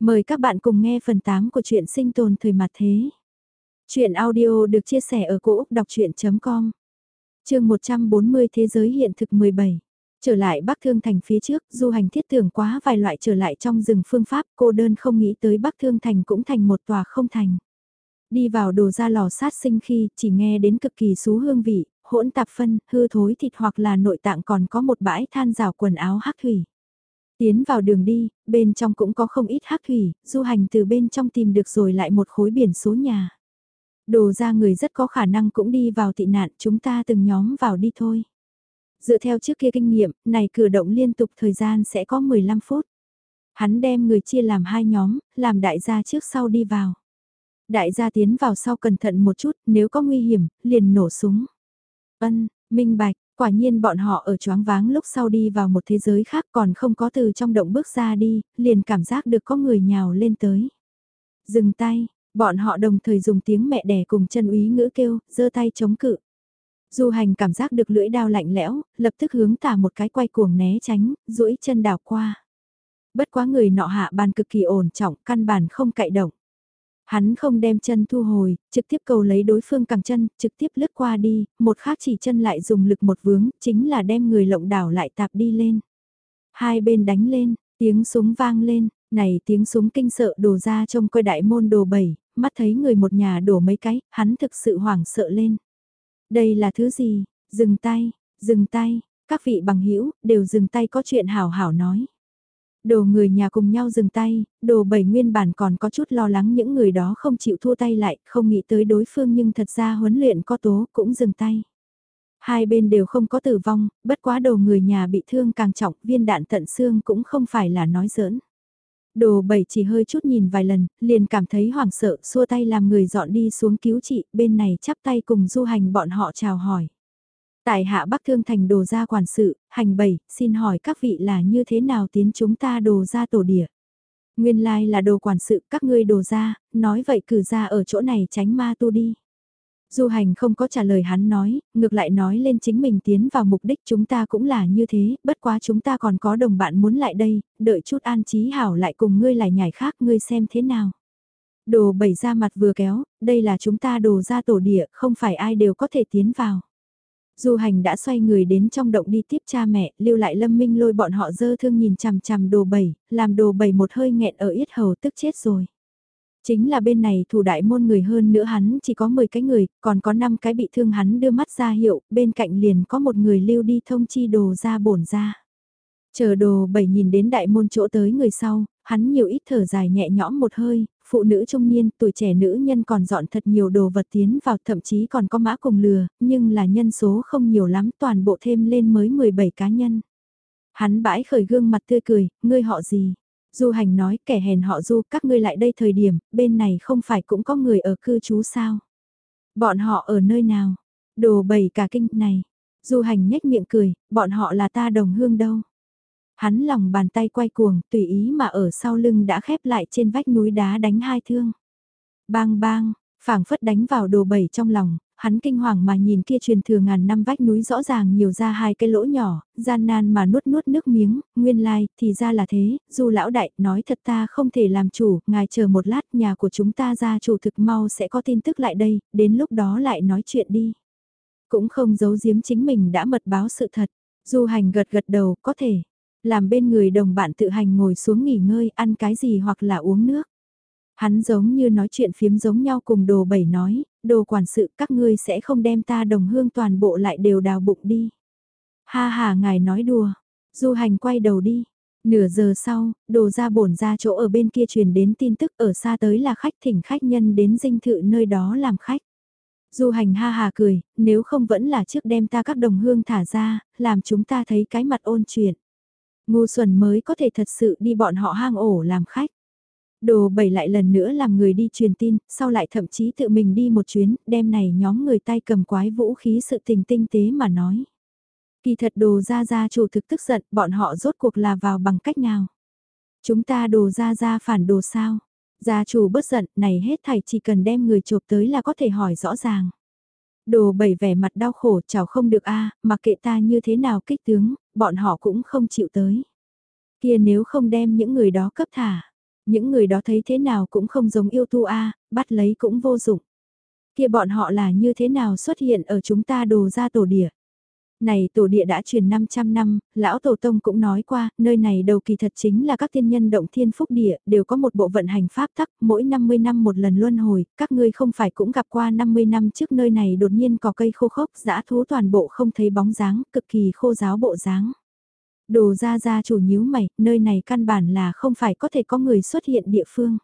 Mời các bạn cùng nghe phần 8 của truyện sinh tồn thời mặt thế. Chuyện audio được chia sẻ ở cỗ đọc chuyện.com Trường 140 Thế giới hiện thực 17 Trở lại Bắc Thương Thành phía trước, du hành thiết tưởng quá vài loại trở lại trong rừng phương pháp, cô đơn không nghĩ tới Bắc Thương Thành cũng thành một tòa không thành. Đi vào đồ ra lò sát sinh khi chỉ nghe đến cực kỳ xú hương vị, hỗn tạp phân, hư thối thịt hoặc là nội tạng còn có một bãi than rào quần áo hắc thủy. Tiến vào đường đi, bên trong cũng có không ít hắc thủy, du hành từ bên trong tìm được rồi lại một khối biển số nhà. Đồ ra người rất có khả năng cũng đi vào tị nạn, chúng ta từng nhóm vào đi thôi. Dựa theo trước kia kinh nghiệm, này cử động liên tục thời gian sẽ có 15 phút. Hắn đem người chia làm hai nhóm, làm đại gia trước sau đi vào. Đại gia tiến vào sau cẩn thận một chút, nếu có nguy hiểm, liền nổ súng. Ân, minh bạch, Quả nhiên bọn họ ở choáng váng lúc sau đi vào một thế giới khác còn không có từ trong động bước ra đi, liền cảm giác được có người nhào lên tới. Dừng tay, bọn họ đồng thời dùng tiếng mẹ đẻ cùng chân úy ngữ kêu, giơ tay chống cự. Du hành cảm giác được lưỡi đao lạnh lẽo, lập tức hướng tả một cái quay cuồng né tránh, duỗi chân đào qua. Bất quá người nọ hạ bàn cực kỳ ổn trọng, căn bản không cậy động. Hắn không đem chân thu hồi, trực tiếp cầu lấy đối phương cẳng chân, trực tiếp lướt qua đi, một khác chỉ chân lại dùng lực một vướng, chính là đem người lộng đảo lại tạp đi lên. Hai bên đánh lên, tiếng súng vang lên, này tiếng súng kinh sợ đổ ra trong coi đại môn đồ bảy, mắt thấy người một nhà đổ mấy cái, hắn thực sự hoảng sợ lên. Đây là thứ gì? Dừng tay, dừng tay, các vị bằng hữu đều dừng tay có chuyện hảo hảo nói. Đồ người nhà cùng nhau dừng tay, đồ bảy nguyên bản còn có chút lo lắng những người đó không chịu thua tay lại, không nghĩ tới đối phương nhưng thật ra huấn luyện có tố cũng dừng tay. Hai bên đều không có tử vong, bất quá đồ người nhà bị thương càng trọng, viên đạn tận xương cũng không phải là nói giỡn. Đồ bảy chỉ hơi chút nhìn vài lần, liền cảm thấy hoảng sợ, xua tay làm người dọn đi xuống cứu trị, bên này chắp tay cùng du hành bọn họ chào hỏi. Tại hạ Bắc Thương Thành đồ gia quản sự, hành bảy, xin hỏi các vị là như thế nào tiến chúng ta đồ gia tổ địa. Nguyên lai là đồ quản sự các ngươi đồ gia, nói vậy cử ra ở chỗ này tránh ma tu đi. Du hành không có trả lời hắn nói, ngược lại nói lên chính mình tiến vào mục đích chúng ta cũng là như thế, bất quá chúng ta còn có đồng bạn muốn lại đây, đợi chút an trí hảo lại cùng ngươi lại nhảy khác ngươi xem thế nào. Đồ bảy ra mặt vừa kéo, đây là chúng ta đồ ra tổ địa, không phải ai đều có thể tiến vào. Du hành đã xoay người đến trong động đi tiếp cha mẹ, lưu lại lâm minh lôi bọn họ dơ thương nhìn chằm chằm đồ bầy, làm đồ bầy một hơi nghẹn ở yết hầu tức chết rồi. Chính là bên này thủ đại môn người hơn nữa hắn chỉ có 10 cái người, còn có 5 cái bị thương hắn đưa mắt ra hiệu, bên cạnh liền có một người lưu đi thông chi đồ ra bổn ra. Chờ đồ bảy nhìn đến đại môn chỗ tới người sau, hắn nhiều ít thở dài nhẹ nhõm một hơi, phụ nữ trung niên, tuổi trẻ nữ nhân còn dọn thật nhiều đồ vật tiến vào thậm chí còn có mã cùng lừa, nhưng là nhân số không nhiều lắm toàn bộ thêm lên mới 17 cá nhân. Hắn bãi khởi gương mặt tươi cười, ngươi họ gì? Du hành nói kẻ hèn họ du các ngươi lại đây thời điểm, bên này không phải cũng có người ở cư trú sao? Bọn họ ở nơi nào? Đồ bầy cả kinh này. Du hành nhếch miệng cười, bọn họ là ta đồng hương đâu? Hắn lòng bàn tay quay cuồng, tùy ý mà ở sau lưng đã khép lại trên vách núi đá đánh hai thương. Bang bang, phảng phất đánh vào đồ bẩy trong lòng, hắn kinh hoàng mà nhìn kia truyền thừa ngàn năm vách núi rõ ràng nhiều ra hai cái lỗ nhỏ, gian nan mà nuốt nuốt nước miếng, nguyên lai, like, thì ra là thế, dù lão đại, nói thật ta không thể làm chủ, ngài chờ một lát, nhà của chúng ta ra chủ thực mau sẽ có tin tức lại đây, đến lúc đó lại nói chuyện đi. Cũng không giấu giếm chính mình đã mật báo sự thật, du hành gật gật đầu, có thể. Làm bên người đồng bạn tự hành ngồi xuống nghỉ ngơi, ăn cái gì hoặc là uống nước. Hắn giống như nói chuyện phiếm giống nhau cùng đồ bảy nói, đồ quản sự các ngươi sẽ không đem ta đồng hương toàn bộ lại đều đào bụng đi. Ha ha ngài nói đùa, du hành quay đầu đi. Nửa giờ sau, đồ ra bổn ra chỗ ở bên kia truyền đến tin tức ở xa tới là khách thỉnh khách nhân đến dinh thự nơi đó làm khách. Du hành ha hà cười, nếu không vẫn là trước đem ta các đồng hương thả ra, làm chúng ta thấy cái mặt ôn chuyện. Ngu xuẩn mới có thể thật sự đi bọn họ hang ổ làm khách. Đồ bảy lại lần nữa làm người đi truyền tin, sau lại thậm chí tự mình đi một chuyến, Đêm này nhóm người tay cầm quái vũ khí sự tình tinh tế mà nói. Kỳ thật đồ ra ra chủ thực tức giận, bọn họ rốt cuộc là vào bằng cách nào? Chúng ta đồ ra ra phản đồ sao? Gia chủ bất giận, này hết thảy chỉ cần đem người chụp tới là có thể hỏi rõ ràng. Đồ bảy vẻ mặt đau khổ chào không được a mà kệ ta như thế nào kích tướng, bọn họ cũng không chịu tới. Kia nếu không đem những người đó cấp thả, Những người đó thấy thế nào cũng không giống yêu tu a, bắt lấy cũng vô dụng. Kia bọn họ là như thế nào xuất hiện ở chúng ta đồ ra tổ địa. Này tổ địa đã truyền 500 năm, lão tổ tông cũng nói qua, nơi này đầu kỳ thật chính là các tiên nhân động thiên phúc địa, đều có một bộ vận hành pháp tắc, mỗi 50 năm một lần luân hồi, các ngươi không phải cũng gặp qua 50 năm trước nơi này đột nhiên có cây khô khốc, dã thú toàn bộ không thấy bóng dáng, cực kỳ khô giáo bộ dáng. Đồ ra ra chủ nhíu mày, nơi này căn bản là không phải có thể có người xuất hiện địa phương.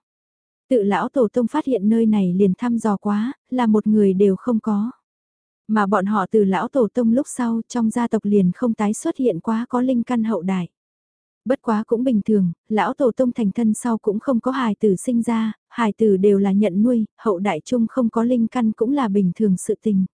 Tự lão tổ tông phát hiện nơi này liền thăm dò quá, là một người đều không có. Mà bọn họ từ lão tổ tông lúc sau trong gia tộc liền không tái xuất hiện quá có linh căn hậu đại. Bất quá cũng bình thường, lão tổ tông thành thân sau cũng không có hài tử sinh ra, hài tử đều là nhận nuôi, hậu đại chung không có linh căn cũng là bình thường sự tình.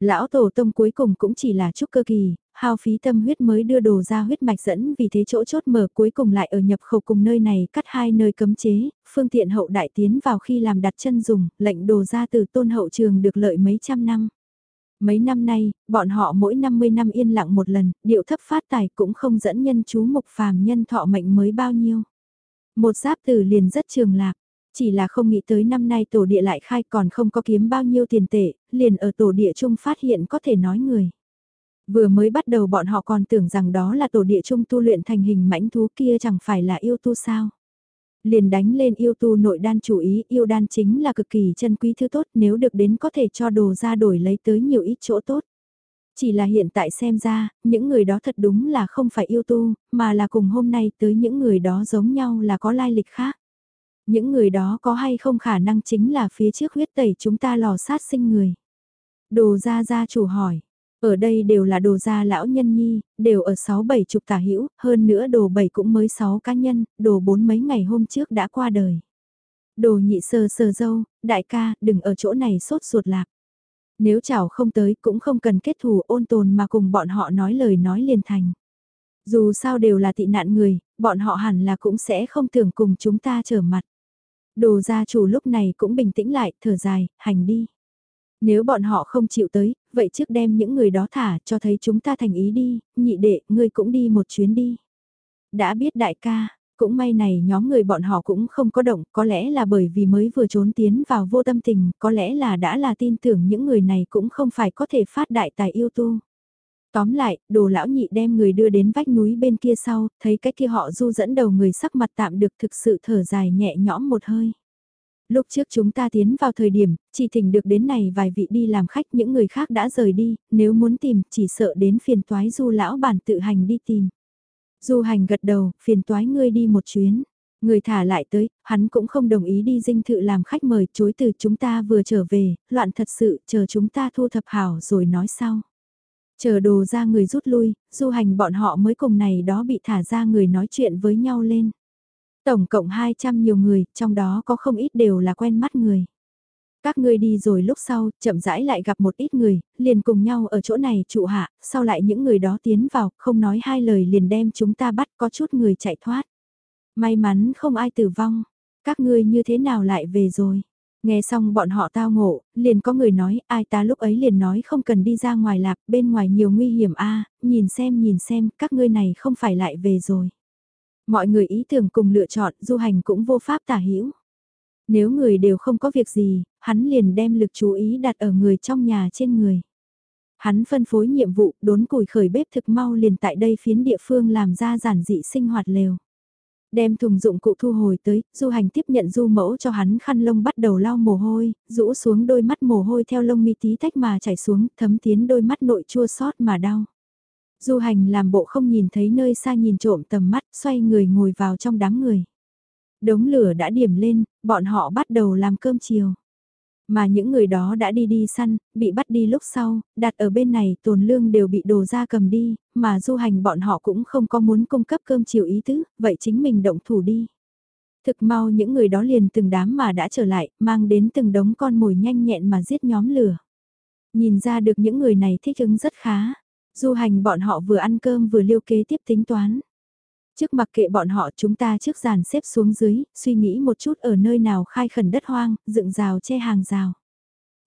Lão tổ tông cuối cùng cũng chỉ là chút cơ kỳ, hao phí tâm huyết mới đưa đồ ra huyết mạch dẫn vì thế chỗ chốt mở cuối cùng lại ở nhập khẩu cùng nơi này cắt hai nơi cấm chế, phương tiện hậu đại tiến vào khi làm đặt chân dùng, lệnh đồ ra từ tôn hậu trường được lợi mấy trăm năm. Mấy năm nay, bọn họ mỗi 50 năm yên lặng một lần, điệu thấp phát tài cũng không dẫn nhân chú mục phàm nhân thọ mệnh mới bao nhiêu. Một giáp tử liền rất trường lạc, chỉ là không nghĩ tới năm nay tổ địa lại khai còn không có kiếm bao nhiêu tiền tệ, liền ở tổ địa chung phát hiện có thể nói người. Vừa mới bắt đầu bọn họ còn tưởng rằng đó là tổ địa chung tu luyện thành hình mãnh thú kia chẳng phải là yêu tu sao. Liền đánh lên yêu tu nội đan chủ ý, yêu đan chính là cực kỳ chân quý thứ tốt nếu được đến có thể cho đồ ra đổi lấy tới nhiều ít chỗ tốt. Chỉ là hiện tại xem ra, những người đó thật đúng là không phải yêu tu, mà là cùng hôm nay tới những người đó giống nhau là có lai lịch khác. Những người đó có hay không khả năng chính là phía trước huyết tẩy chúng ta lò sát sinh người. Đồ ra gia chủ hỏi, ở đây đều là đồ gia lão nhân nhi, đều ở 6-7 chục tả hữu hơn nữa đồ 7 cũng mới 6 cá nhân, đồ 4 mấy ngày hôm trước đã qua đời. Đồ nhị sờ sờ dâu, đại ca, đừng ở chỗ này sốt ruột lạc. Nếu chảo không tới cũng không cần kết thù ôn tồn mà cùng bọn họ nói lời nói liền thành. Dù sao đều là tị nạn người, bọn họ hẳn là cũng sẽ không tưởng cùng chúng ta trở mặt. Đồ gia chủ lúc này cũng bình tĩnh lại, thở dài, hành đi. Nếu bọn họ không chịu tới, vậy trước đem những người đó thả cho thấy chúng ta thành ý đi, nhị đệ, ngươi cũng đi một chuyến đi. Đã biết đại ca, cũng may này nhóm người bọn họ cũng không có động, có lẽ là bởi vì mới vừa trốn tiến vào vô tâm tình, có lẽ là đã là tin tưởng những người này cũng không phải có thể phát đại tài yêu tu. Tóm lại, đồ lão nhị đem người đưa đến vách núi bên kia sau, thấy cái kia họ du dẫn đầu người sắc mặt tạm được thực sự thở dài nhẹ nhõm một hơi. Lúc trước chúng ta tiến vào thời điểm, chỉ thỉnh được đến này vài vị đi làm khách những người khác đã rời đi, nếu muốn tìm chỉ sợ đến phiền toái du lão bản tự hành đi tìm. Du hành gật đầu, phiền toái ngươi đi một chuyến. Người thả lại tới, hắn cũng không đồng ý đi dinh thự làm khách mời chối từ chúng ta vừa trở về, loạn thật sự, chờ chúng ta thu thập hảo rồi nói sau. Chờ đồ ra người rút lui, du hành bọn họ mới cùng này đó bị thả ra người nói chuyện với nhau lên. Tổng cộng 200 nhiều người, trong đó có không ít đều là quen mắt người. Các ngươi đi rồi lúc sau, chậm rãi lại gặp một ít người, liền cùng nhau ở chỗ này trụ hạ, sau lại những người đó tiến vào, không nói hai lời liền đem chúng ta bắt có chút người chạy thoát. May mắn không ai tử vong, các ngươi như thế nào lại về rồi. Nghe xong bọn họ tao ngộ, liền có người nói, ai ta lúc ấy liền nói không cần đi ra ngoài lạc, bên ngoài nhiều nguy hiểm a nhìn xem nhìn xem, các ngươi này không phải lại về rồi. Mọi người ý tưởng cùng lựa chọn, du hành cũng vô pháp tả hữu Nếu người đều không có việc gì, hắn liền đem lực chú ý đặt ở người trong nhà trên người. Hắn phân phối nhiệm vụ đốn củi khởi bếp thực mau liền tại đây phiến địa phương làm ra giản dị sinh hoạt lều. Đem thùng dụng cụ thu hồi tới, du hành tiếp nhận du mẫu cho hắn khăn lông bắt đầu lau mồ hôi, rũ xuống đôi mắt mồ hôi theo lông mi tí tách mà chảy xuống, thấm tiến đôi mắt nội chua xót mà đau. Du hành làm bộ không nhìn thấy nơi xa nhìn trộm tầm mắt, xoay người ngồi vào trong đám người. Đống lửa đã điểm lên, bọn họ bắt đầu làm cơm chiều. Mà những người đó đã đi đi săn, bị bắt đi lúc sau, đặt ở bên này tồn lương đều bị đồ ra cầm đi, mà du hành bọn họ cũng không có muốn cung cấp cơm chiều ý tứ, vậy chính mình động thủ đi. Thực mau những người đó liền từng đám mà đã trở lại, mang đến từng đống con mồi nhanh nhẹn mà giết nhóm lửa. Nhìn ra được những người này thích ứng rất khá, Du hành bọn họ vừa ăn cơm vừa liêu kế tiếp tính toán. Trước mặc kệ bọn họ chúng ta trước giàn xếp xuống dưới, suy nghĩ một chút ở nơi nào khai khẩn đất hoang, dựng rào che hàng rào.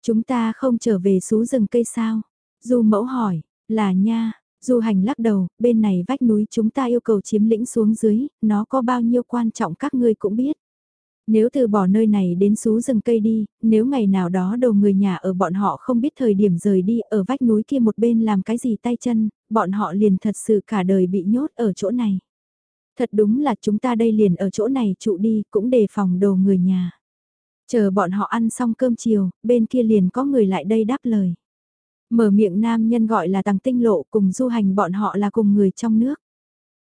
Chúng ta không trở về xú rừng cây sao? Du mẫu hỏi, là nha, du hành lắc đầu, bên này vách núi chúng ta yêu cầu chiếm lĩnh xuống dưới, nó có bao nhiêu quan trọng các ngươi cũng biết. Nếu từ bỏ nơi này đến xú rừng cây đi, nếu ngày nào đó đầu người nhà ở bọn họ không biết thời điểm rời đi ở vách núi kia một bên làm cái gì tay chân, bọn họ liền thật sự cả đời bị nhốt ở chỗ này. Thật đúng là chúng ta đây liền ở chỗ này trụ đi cũng đề phòng đồ người nhà. Chờ bọn họ ăn xong cơm chiều, bên kia liền có người lại đây đáp lời. Mở miệng nam nhân gọi là tàng tinh lộ cùng du hành bọn họ là cùng người trong nước.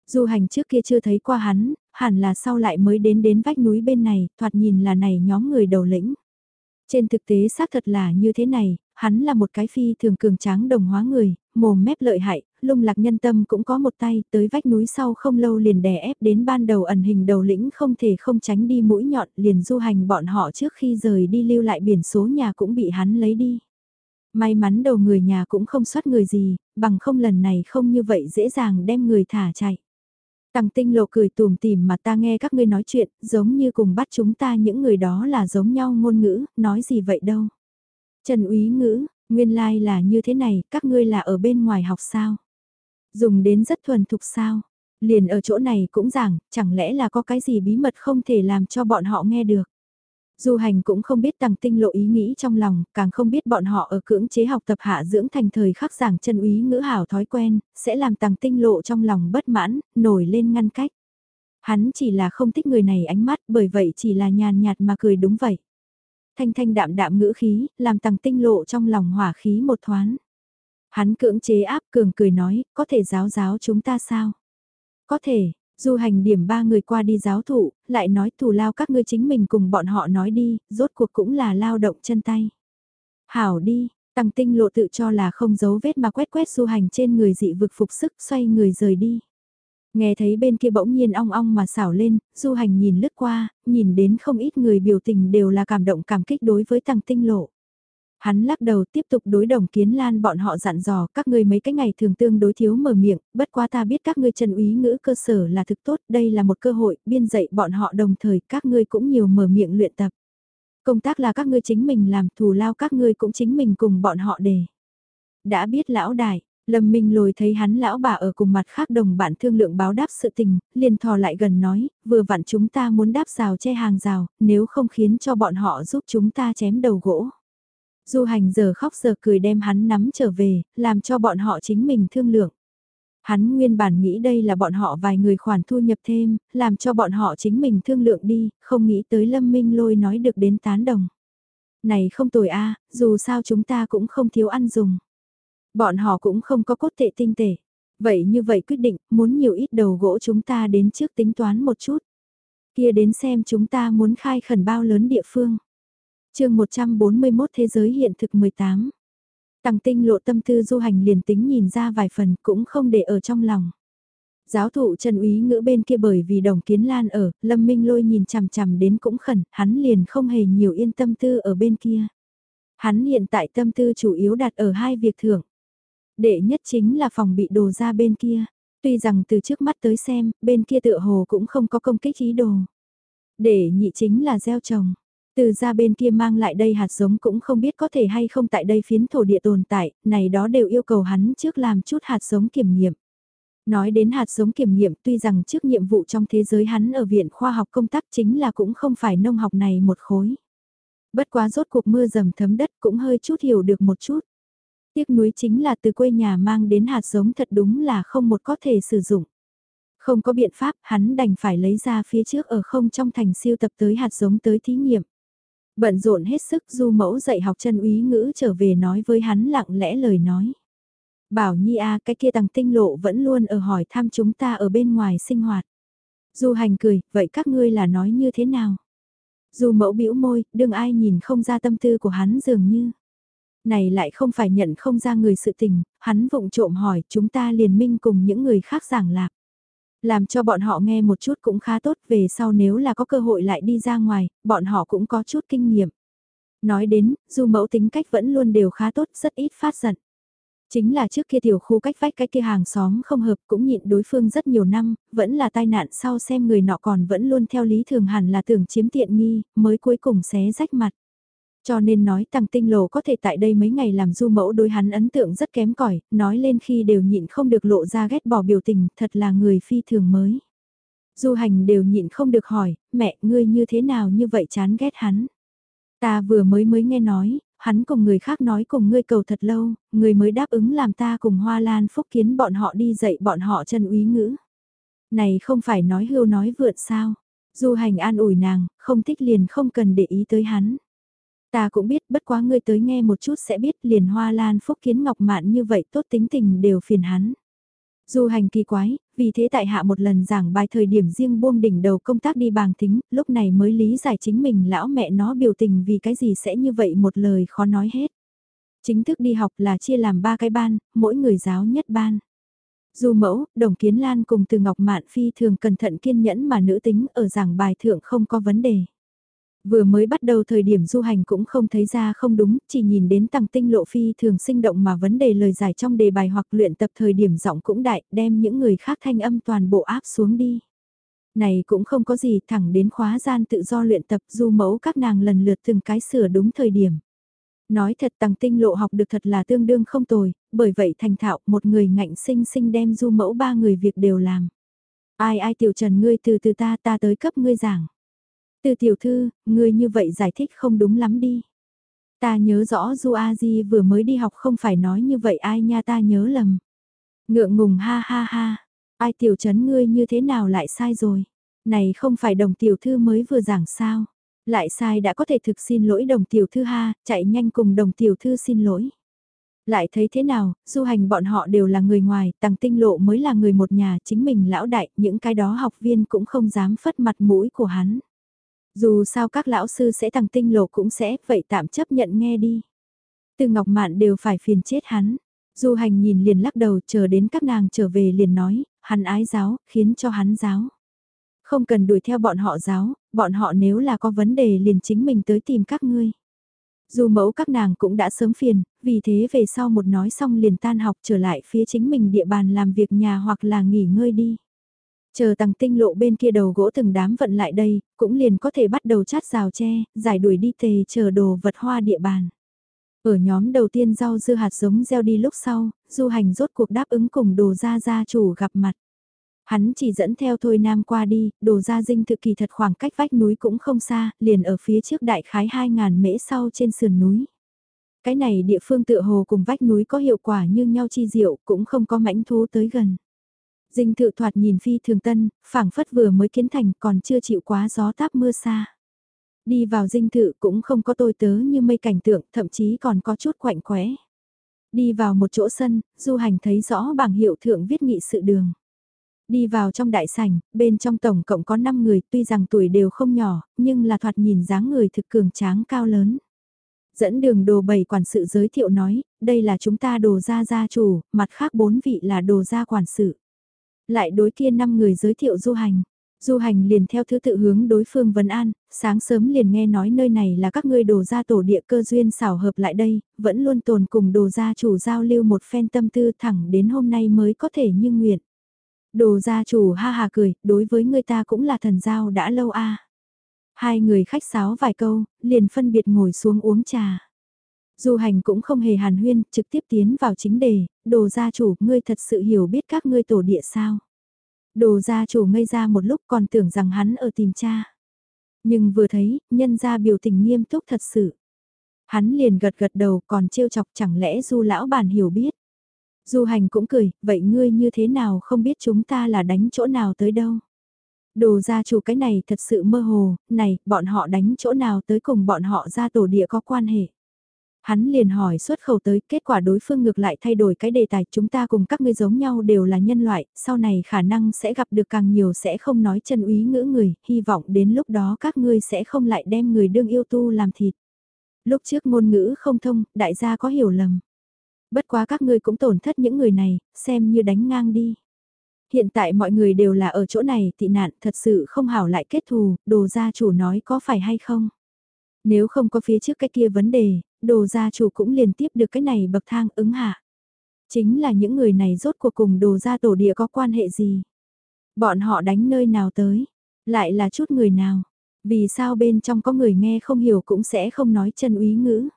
Du hành trước kia chưa thấy qua hắn, hẳn là sau lại mới đến đến vách núi bên này, thoạt nhìn là này nhóm người đầu lĩnh. Trên thực tế xác thật là như thế này, hắn là một cái phi thường cường tráng đồng hóa người, mồm mép lợi hại, lung lạc nhân tâm cũng có một tay, tới vách núi sau không lâu liền đè ép đến ban đầu ẩn hình đầu lĩnh không thể không tránh đi mũi nhọn liền du hành bọn họ trước khi rời đi lưu lại biển số nhà cũng bị hắn lấy đi. May mắn đầu người nhà cũng không soát người gì, bằng không lần này không như vậy dễ dàng đem người thả chạy. Tăng tinh lộ cười tùm tìm mà ta nghe các ngươi nói chuyện, giống như cùng bắt chúng ta những người đó là giống nhau ngôn ngữ, nói gì vậy đâu. Trần úy ngữ, nguyên lai like là như thế này, các ngươi là ở bên ngoài học sao? Dùng đến rất thuần thục sao? Liền ở chỗ này cũng giảng, chẳng lẽ là có cái gì bí mật không thể làm cho bọn họ nghe được? Du hành cũng không biết tàng tinh lộ ý nghĩ trong lòng, càng không biết bọn họ ở cưỡng chế học tập hạ dưỡng thành thời khắc giảng chân úy ngữ hảo thói quen, sẽ làm tàng tinh lộ trong lòng bất mãn, nổi lên ngăn cách. Hắn chỉ là không thích người này ánh mắt bởi vậy chỉ là nhàn nhạt mà cười đúng vậy. Thanh thanh đạm đạm ngữ khí, làm tàng tinh lộ trong lòng hỏa khí một thoáng. Hắn cưỡng chế áp cường cười nói, có thể giáo giáo chúng ta sao? Có thể, Du hành điểm ba người qua đi giáo thụ, lại nói thù lao các ngươi chính mình cùng bọn họ nói đi, rốt cuộc cũng là lao động chân tay. Hảo đi, tăng tinh lộ tự cho là không giấu vết mà quét quét du hành trên người dị vực phục sức xoay người rời đi. Nghe thấy bên kia bỗng nhiên ong ong mà xảo lên, du hành nhìn lướt qua, nhìn đến không ít người biểu tình đều là cảm động cảm kích đối với tăng tinh lộ. Hắn lắc đầu tiếp tục đối đồng kiến lan bọn họ dặn dò các ngươi mấy cái ngày thường tương đối thiếu mở miệng, bất quá ta biết các ngươi trần úy ngữ cơ sở là thực tốt, đây là một cơ hội, biên dạy bọn họ đồng thời các ngươi cũng nhiều mở miệng luyện tập. Công tác là các ngươi chính mình làm, thù lao các ngươi cũng chính mình cùng bọn họ để. Đã biết lão đại, Lâm Minh lồi thấy hắn lão bà ở cùng mặt khác đồng bạn thương lượng báo đáp sự tình, liền thò lại gần nói, vừa vặn chúng ta muốn đáp rào che hàng rào, nếu không khiến cho bọn họ giúp chúng ta chém đầu gỗ. Du hành giờ khóc giờ cười đem hắn nắm trở về, làm cho bọn họ chính mình thương lượng. Hắn nguyên bản nghĩ đây là bọn họ vài người khoản thu nhập thêm, làm cho bọn họ chính mình thương lượng đi, không nghĩ tới Lâm Minh lôi nói được đến tán đồng. Này không tồi a dù sao chúng ta cũng không thiếu ăn dùng. Bọn họ cũng không có cốt tệ tinh tể. Vậy như vậy quyết định, muốn nhiều ít đầu gỗ chúng ta đến trước tính toán một chút. Kia đến xem chúng ta muốn khai khẩn bao lớn địa phương chương 141 Thế giới hiện thực 18. Tằng tinh lộ tâm tư du hành liền tính nhìn ra vài phần cũng không để ở trong lòng. Giáo thụ Trần Úy ngữ bên kia bởi vì đồng kiến lan ở, Lâm Minh lôi nhìn chằm chằm đến cũng khẩn, hắn liền không hề nhiều yên tâm tư ở bên kia. Hắn hiện tại tâm tư chủ yếu đặt ở hai việc thưởng. Đệ nhất chính là phòng bị đồ ra bên kia. Tuy rằng từ trước mắt tới xem, bên kia tựa hồ cũng không có công kích ý đồ. Để nhị chính là gieo trồng. Từ ra bên kia mang lại đây hạt giống cũng không biết có thể hay không tại đây phiến thổ địa tồn tại, này đó đều yêu cầu hắn trước làm chút hạt giống kiểm nghiệm. Nói đến hạt giống kiểm nghiệm tuy rằng trước nhiệm vụ trong thế giới hắn ở viện khoa học công tác chính là cũng không phải nông học này một khối. Bất quá rốt cuộc mưa dầm thấm đất cũng hơi chút hiểu được một chút. Tiếc núi chính là từ quê nhà mang đến hạt giống thật đúng là không một có thể sử dụng. Không có biện pháp hắn đành phải lấy ra phía trước ở không trong thành siêu tập tới hạt giống tới thí nghiệm. Bận rộn hết sức du mẫu dạy học chân úy ngữ trở về nói với hắn lặng lẽ lời nói. Bảo Nhi a cái kia tàng tinh lộ vẫn luôn ở hỏi thăm chúng ta ở bên ngoài sinh hoạt. Du hành cười, vậy các ngươi là nói như thế nào? Du mẫu bĩu môi, đừng ai nhìn không ra tâm tư của hắn dường như. Này lại không phải nhận không ra người sự tình, hắn vụng trộm hỏi chúng ta liền minh cùng những người khác giảng lạc. Làm cho bọn họ nghe một chút cũng khá tốt về sau nếu là có cơ hội lại đi ra ngoài, bọn họ cũng có chút kinh nghiệm. Nói đến, dù mẫu tính cách vẫn luôn đều khá tốt, rất ít phát giận. Chính là trước kia tiểu khu cách vách cái kia hàng xóm không hợp cũng nhịn đối phương rất nhiều năm, vẫn là tai nạn sau xem người nọ còn vẫn luôn theo lý thường hẳn là tưởng chiếm tiện nghi, mới cuối cùng xé rách mặt. Cho nên nói tăng tinh lộ có thể tại đây mấy ngày làm du mẫu đối hắn ấn tượng rất kém cỏi nói lên khi đều nhịn không được lộ ra ghét bỏ biểu tình, thật là người phi thường mới. Du hành đều nhịn không được hỏi, mẹ ngươi như thế nào như vậy chán ghét hắn. Ta vừa mới mới nghe nói, hắn cùng người khác nói cùng ngươi cầu thật lâu, người mới đáp ứng làm ta cùng Hoa Lan Phúc Kiến bọn họ đi dạy bọn họ chân úy ngữ. Này không phải nói hưu nói vượt sao. Du hành an ủi nàng, không thích liền không cần để ý tới hắn. Ta cũng biết bất quá ngươi tới nghe một chút sẽ biết liền Hoa Lan Phúc Kiến Ngọc Mạn như vậy tốt tính tình đều phiền hắn. Du hành kỳ quái, vì thế tại hạ một lần giảng bài thời điểm riêng buông đỉnh đầu công tác đi bàng tính, lúc này mới lý giải chính mình lão mẹ nó biểu tình vì cái gì sẽ như vậy một lời khó nói hết. Chính thức đi học là chia làm ba cái ban, mỗi người giáo nhất ban. Du mẫu, đồng kiến lan cùng từ Ngọc Mạn Phi thường cẩn thận kiên nhẫn mà nữ tính ở giảng bài thượng không có vấn đề. Vừa mới bắt đầu thời điểm du hành cũng không thấy ra không đúng, chỉ nhìn đến tăng tinh lộ phi thường sinh động mà vấn đề lời giải trong đề bài hoặc luyện tập thời điểm giọng cũng đại, đem những người khác thanh âm toàn bộ áp xuống đi. Này cũng không có gì thẳng đến khóa gian tự do luyện tập du mẫu các nàng lần lượt từng cái sửa đúng thời điểm. Nói thật tăng tinh lộ học được thật là tương đương không tồi, bởi vậy thành thạo một người ngạnh sinh sinh đem du mẫu ba người việc đều làm. Ai ai tiểu trần ngươi từ từ ta ta tới cấp ngươi giảng. Từ tiểu thư, ngươi như vậy giải thích không đúng lắm đi. Ta nhớ rõ Du A Di vừa mới đi học không phải nói như vậy ai nha ta nhớ lầm. Ngượng ngùng ha ha ha, ai tiểu chấn ngươi như thế nào lại sai rồi. Này không phải đồng tiểu thư mới vừa giảng sao. Lại sai đã có thể thực xin lỗi đồng tiểu thư ha, chạy nhanh cùng đồng tiểu thư xin lỗi. Lại thấy thế nào, du hành bọn họ đều là người ngoài, tăng tinh lộ mới là người một nhà, chính mình lão đại, những cái đó học viên cũng không dám phất mặt mũi của hắn. Dù sao các lão sư sẽ tăng tinh lộ cũng sẽ, vậy tạm chấp nhận nghe đi. Từ Ngọc Mạn đều phải phiền chết hắn. Du hành nhìn liền lắc đầu chờ đến các nàng trở về liền nói, hắn ái giáo, khiến cho hắn giáo. Không cần đuổi theo bọn họ giáo, bọn họ nếu là có vấn đề liền chính mình tới tìm các ngươi. Dù mẫu các nàng cũng đã sớm phiền, vì thế về sau một nói xong liền tan học trở lại phía chính mình địa bàn làm việc nhà hoặc là nghỉ ngơi đi. Chờ tăng tinh lộ bên kia đầu gỗ từng đám vận lại đây, cũng liền có thể bắt đầu chát rào tre, giải đuổi đi tề chờ đồ vật hoa địa bàn. Ở nhóm đầu tiên rau dưa hạt giống gieo đi lúc sau, du hành rốt cuộc đáp ứng cùng đồ gia gia chủ gặp mặt. Hắn chỉ dẫn theo thôi nam qua đi, đồ gia dinh thực kỳ thật khoảng cách vách núi cũng không xa, liền ở phía trước đại khái 2.000 mễ sau trên sườn núi. Cái này địa phương tựa hồ cùng vách núi có hiệu quả như nhau chi diệu, cũng không có mãnh thú tới gần. Dinh thự thoạt nhìn phi thường tân, phảng phất vừa mới kiến thành còn chưa chịu quá gió táp mưa xa. Đi vào dinh thự cũng không có tôi tớ như mây cảnh tượng, thậm chí còn có chút quạnh quẽ. Đi vào một chỗ sân, du hành thấy rõ bảng hiệu thượng viết nghị sự đường. Đi vào trong đại sảnh, bên trong tổng cộng có 5 người tuy rằng tuổi đều không nhỏ, nhưng là thoạt nhìn dáng người thực cường tráng cao lớn. Dẫn đường đồ bầy quản sự giới thiệu nói, đây là chúng ta đồ gia gia chủ, mặt khác bốn vị là đồ gia quản sự. Lại đối kia 5 người giới thiệu du hành. Du hành liền theo thứ tự hướng đối phương Vân An, sáng sớm liền nghe nói nơi này là các ngươi đồ gia tổ địa cơ duyên xảo hợp lại đây, vẫn luôn tồn cùng đồ gia chủ giao lưu một phen tâm tư thẳng đến hôm nay mới có thể như nguyện. Đồ gia chủ ha hà cười, đối với người ta cũng là thần giao đã lâu a. Hai người khách sáo vài câu, liền phân biệt ngồi xuống uống trà. Du hành cũng không hề hàn huyên, trực tiếp tiến vào chính đề, đồ gia chủ, ngươi thật sự hiểu biết các ngươi tổ địa sao. Đồ gia chủ ngây ra một lúc còn tưởng rằng hắn ở tìm cha. Nhưng vừa thấy, nhân gia biểu tình nghiêm túc thật sự. Hắn liền gật gật đầu còn trêu chọc chẳng lẽ du lão bản hiểu biết. Du hành cũng cười, vậy ngươi như thế nào không biết chúng ta là đánh chỗ nào tới đâu. Đồ gia chủ cái này thật sự mơ hồ, này, bọn họ đánh chỗ nào tới cùng bọn họ ra tổ địa có quan hệ. Hắn liền hỏi xuất khẩu tới, kết quả đối phương ngược lại thay đổi cái đề tài chúng ta cùng các ngươi giống nhau đều là nhân loại, sau này khả năng sẽ gặp được càng nhiều sẽ không nói chân úy ngữ người, hy vọng đến lúc đó các ngươi sẽ không lại đem người đương yêu tu làm thịt. Lúc trước ngôn ngữ không thông, đại gia có hiểu lầm. Bất quá các ngươi cũng tổn thất những người này, xem như đánh ngang đi. Hiện tại mọi người đều là ở chỗ này tị nạn thật sự không hảo lại kết thù, đồ gia chủ nói có phải hay không. Nếu không có phía trước cái kia vấn đề, đồ gia chủ cũng liền tiếp được cái này bậc thang ứng hạ. Chính là những người này rốt cuộc cùng đồ gia tổ địa có quan hệ gì? Bọn họ đánh nơi nào tới? Lại là chút người nào? Vì sao bên trong có người nghe không hiểu cũng sẽ không nói chân úy ngữ?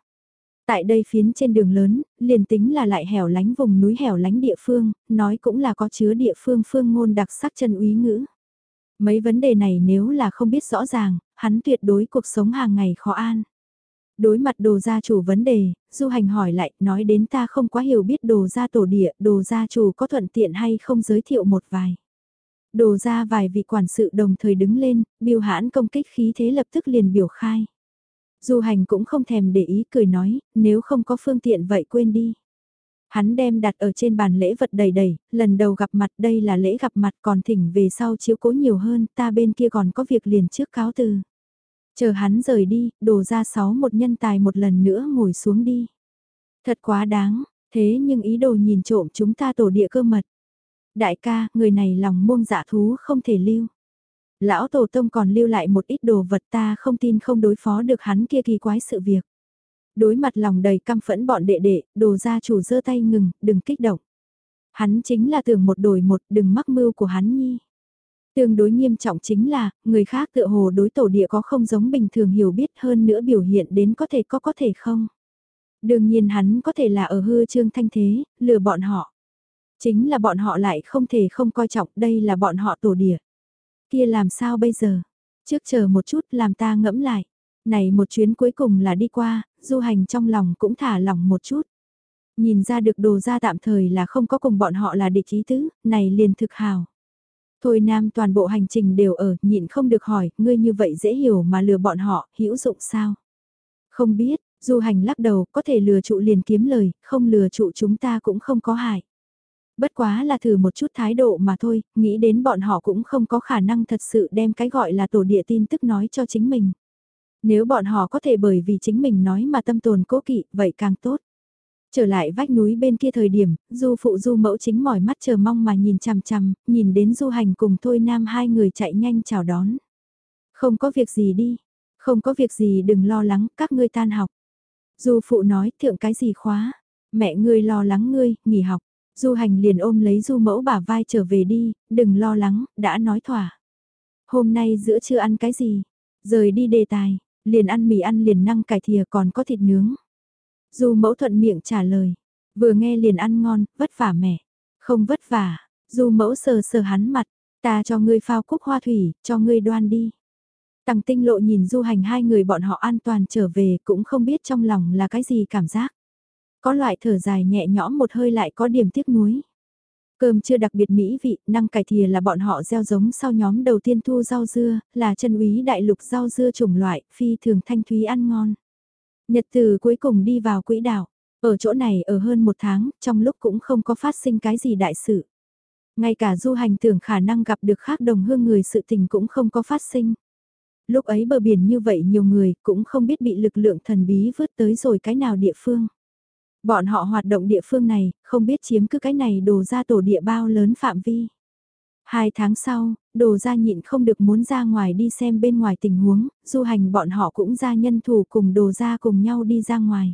Tại đây phiến trên đường lớn, liền tính là lại hẻo lánh vùng núi hẻo lánh địa phương, nói cũng là có chứa địa phương phương ngôn đặc sắc chân úy ngữ. Mấy vấn đề này nếu là không biết rõ ràng, hắn tuyệt đối cuộc sống hàng ngày khó an. Đối mặt đồ gia chủ vấn đề, du hành hỏi lại, nói đến ta không quá hiểu biết đồ gia tổ địa, đồ gia chủ có thuận tiện hay không giới thiệu một vài. Đồ gia vài vị quản sự đồng thời đứng lên, biêu hãn công kích khí thế lập tức liền biểu khai. Du hành cũng không thèm để ý cười nói, nếu không có phương tiện vậy quên đi. Hắn đem đặt ở trên bàn lễ vật đầy đầy, lần đầu gặp mặt đây là lễ gặp mặt còn thỉnh về sau chiếu cố nhiều hơn, ta bên kia còn có việc liền trước cáo từ. Chờ hắn rời đi, đồ ra sáu một nhân tài một lần nữa ngồi xuống đi. Thật quá đáng, thế nhưng ý đồ nhìn trộm chúng ta tổ địa cơ mật. Đại ca, người này lòng muông dạ thú không thể lưu. Lão tổ tông còn lưu lại một ít đồ vật ta không tin không đối phó được hắn kia kỳ quái sự việc. Đối mặt lòng đầy căm phẫn bọn đệ đệ, đồ gia chủ giơ tay ngừng, đừng kích động. Hắn chính là tưởng một đổi một, đừng mắc mưu của hắn nhi. Tương đối nghiêm trọng chính là, người khác tựa hồ đối tổ địa có không giống bình thường hiểu biết hơn nữa biểu hiện đến có thể có có thể không. Đương nhiên hắn có thể là ở hư trương thanh thế, lừa bọn họ. Chính là bọn họ lại không thể không coi trọng đây là bọn họ tổ địa. Kia làm sao bây giờ? Trước chờ một chút làm ta ngẫm lại. Này một chuyến cuối cùng là đi qua, du hành trong lòng cũng thả lỏng một chút. Nhìn ra được đồ ra tạm thời là không có cùng bọn họ là địch ý tứ, này liền thực hào. Thôi nam toàn bộ hành trình đều ở, nhịn không được hỏi, ngươi như vậy dễ hiểu mà lừa bọn họ, hữu dụng sao? Không biết, du hành lắc đầu, có thể lừa trụ liền kiếm lời, không lừa trụ chúng ta cũng không có hại. Bất quá là thử một chút thái độ mà thôi, nghĩ đến bọn họ cũng không có khả năng thật sự đem cái gọi là tổ địa tin tức nói cho chính mình. Nếu bọn họ có thể bởi vì chính mình nói mà tâm tồn cố kỵ, vậy càng tốt. Trở lại vách núi bên kia thời điểm, du phụ du mẫu chính mỏi mắt chờ mong mà nhìn chằm chằm, nhìn đến du hành cùng thôi nam hai người chạy nhanh chào đón. Không có việc gì đi, không có việc gì đừng lo lắng, các ngươi tan học. Du phụ nói thượng cái gì khóa, mẹ ngươi lo lắng ngươi, nghỉ học. Du hành liền ôm lấy du mẫu bả vai trở về đi, đừng lo lắng, đã nói thỏa. Hôm nay giữa trưa ăn cái gì? Rời đi đề tài, liền ăn mì ăn liền năng cải thìa còn có thịt nướng. Du mẫu thuận miệng trả lời, vừa nghe liền ăn ngon, vất vả mẹ. Không vất vả, du mẫu sờ sờ hắn mặt, ta cho ngươi phao cúc hoa thủy, cho ngươi đoan đi. Tằng tinh lộ nhìn du hành hai người bọn họ an toàn trở về cũng không biết trong lòng là cái gì cảm giác. Có loại thở dài nhẹ nhõm một hơi lại có điểm tiếc nuối. Cơm chưa đặc biệt mỹ vị, năng cải thìa là bọn họ gieo giống sau nhóm đầu tiên thu rau dưa, là chân úy đại lục rau dưa chủng loại, phi thường thanh thúy ăn ngon. Nhật từ cuối cùng đi vào quỹ đạo, ở chỗ này ở hơn một tháng, trong lúc cũng không có phát sinh cái gì đại sự. Ngay cả du hành tưởng khả năng gặp được khác đồng hương người sự tình cũng không có phát sinh. Lúc ấy bờ biển như vậy nhiều người cũng không biết bị lực lượng thần bí vứt tới rồi cái nào địa phương. Bọn họ hoạt động địa phương này, không biết chiếm cứ cái này đồ ra tổ địa bao lớn phạm vi. Hai tháng sau, đồ ra nhịn không được muốn ra ngoài đi xem bên ngoài tình huống, du hành bọn họ cũng ra nhân thủ cùng đồ ra cùng nhau đi ra ngoài.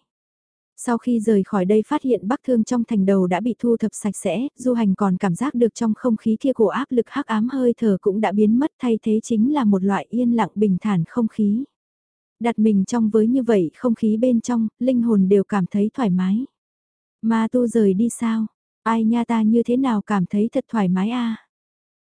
Sau khi rời khỏi đây phát hiện bắc thương trong thành đầu đã bị thu thập sạch sẽ, du hành còn cảm giác được trong không khí kia của áp lực hắc ám hơi thở cũng đã biến mất thay thế chính là một loại yên lặng bình thản không khí. Đặt mình trong với như vậy không khí bên trong, linh hồn đều cảm thấy thoải mái. Ma tu rời đi sao? Ai nha ta như thế nào cảm thấy thật thoải mái a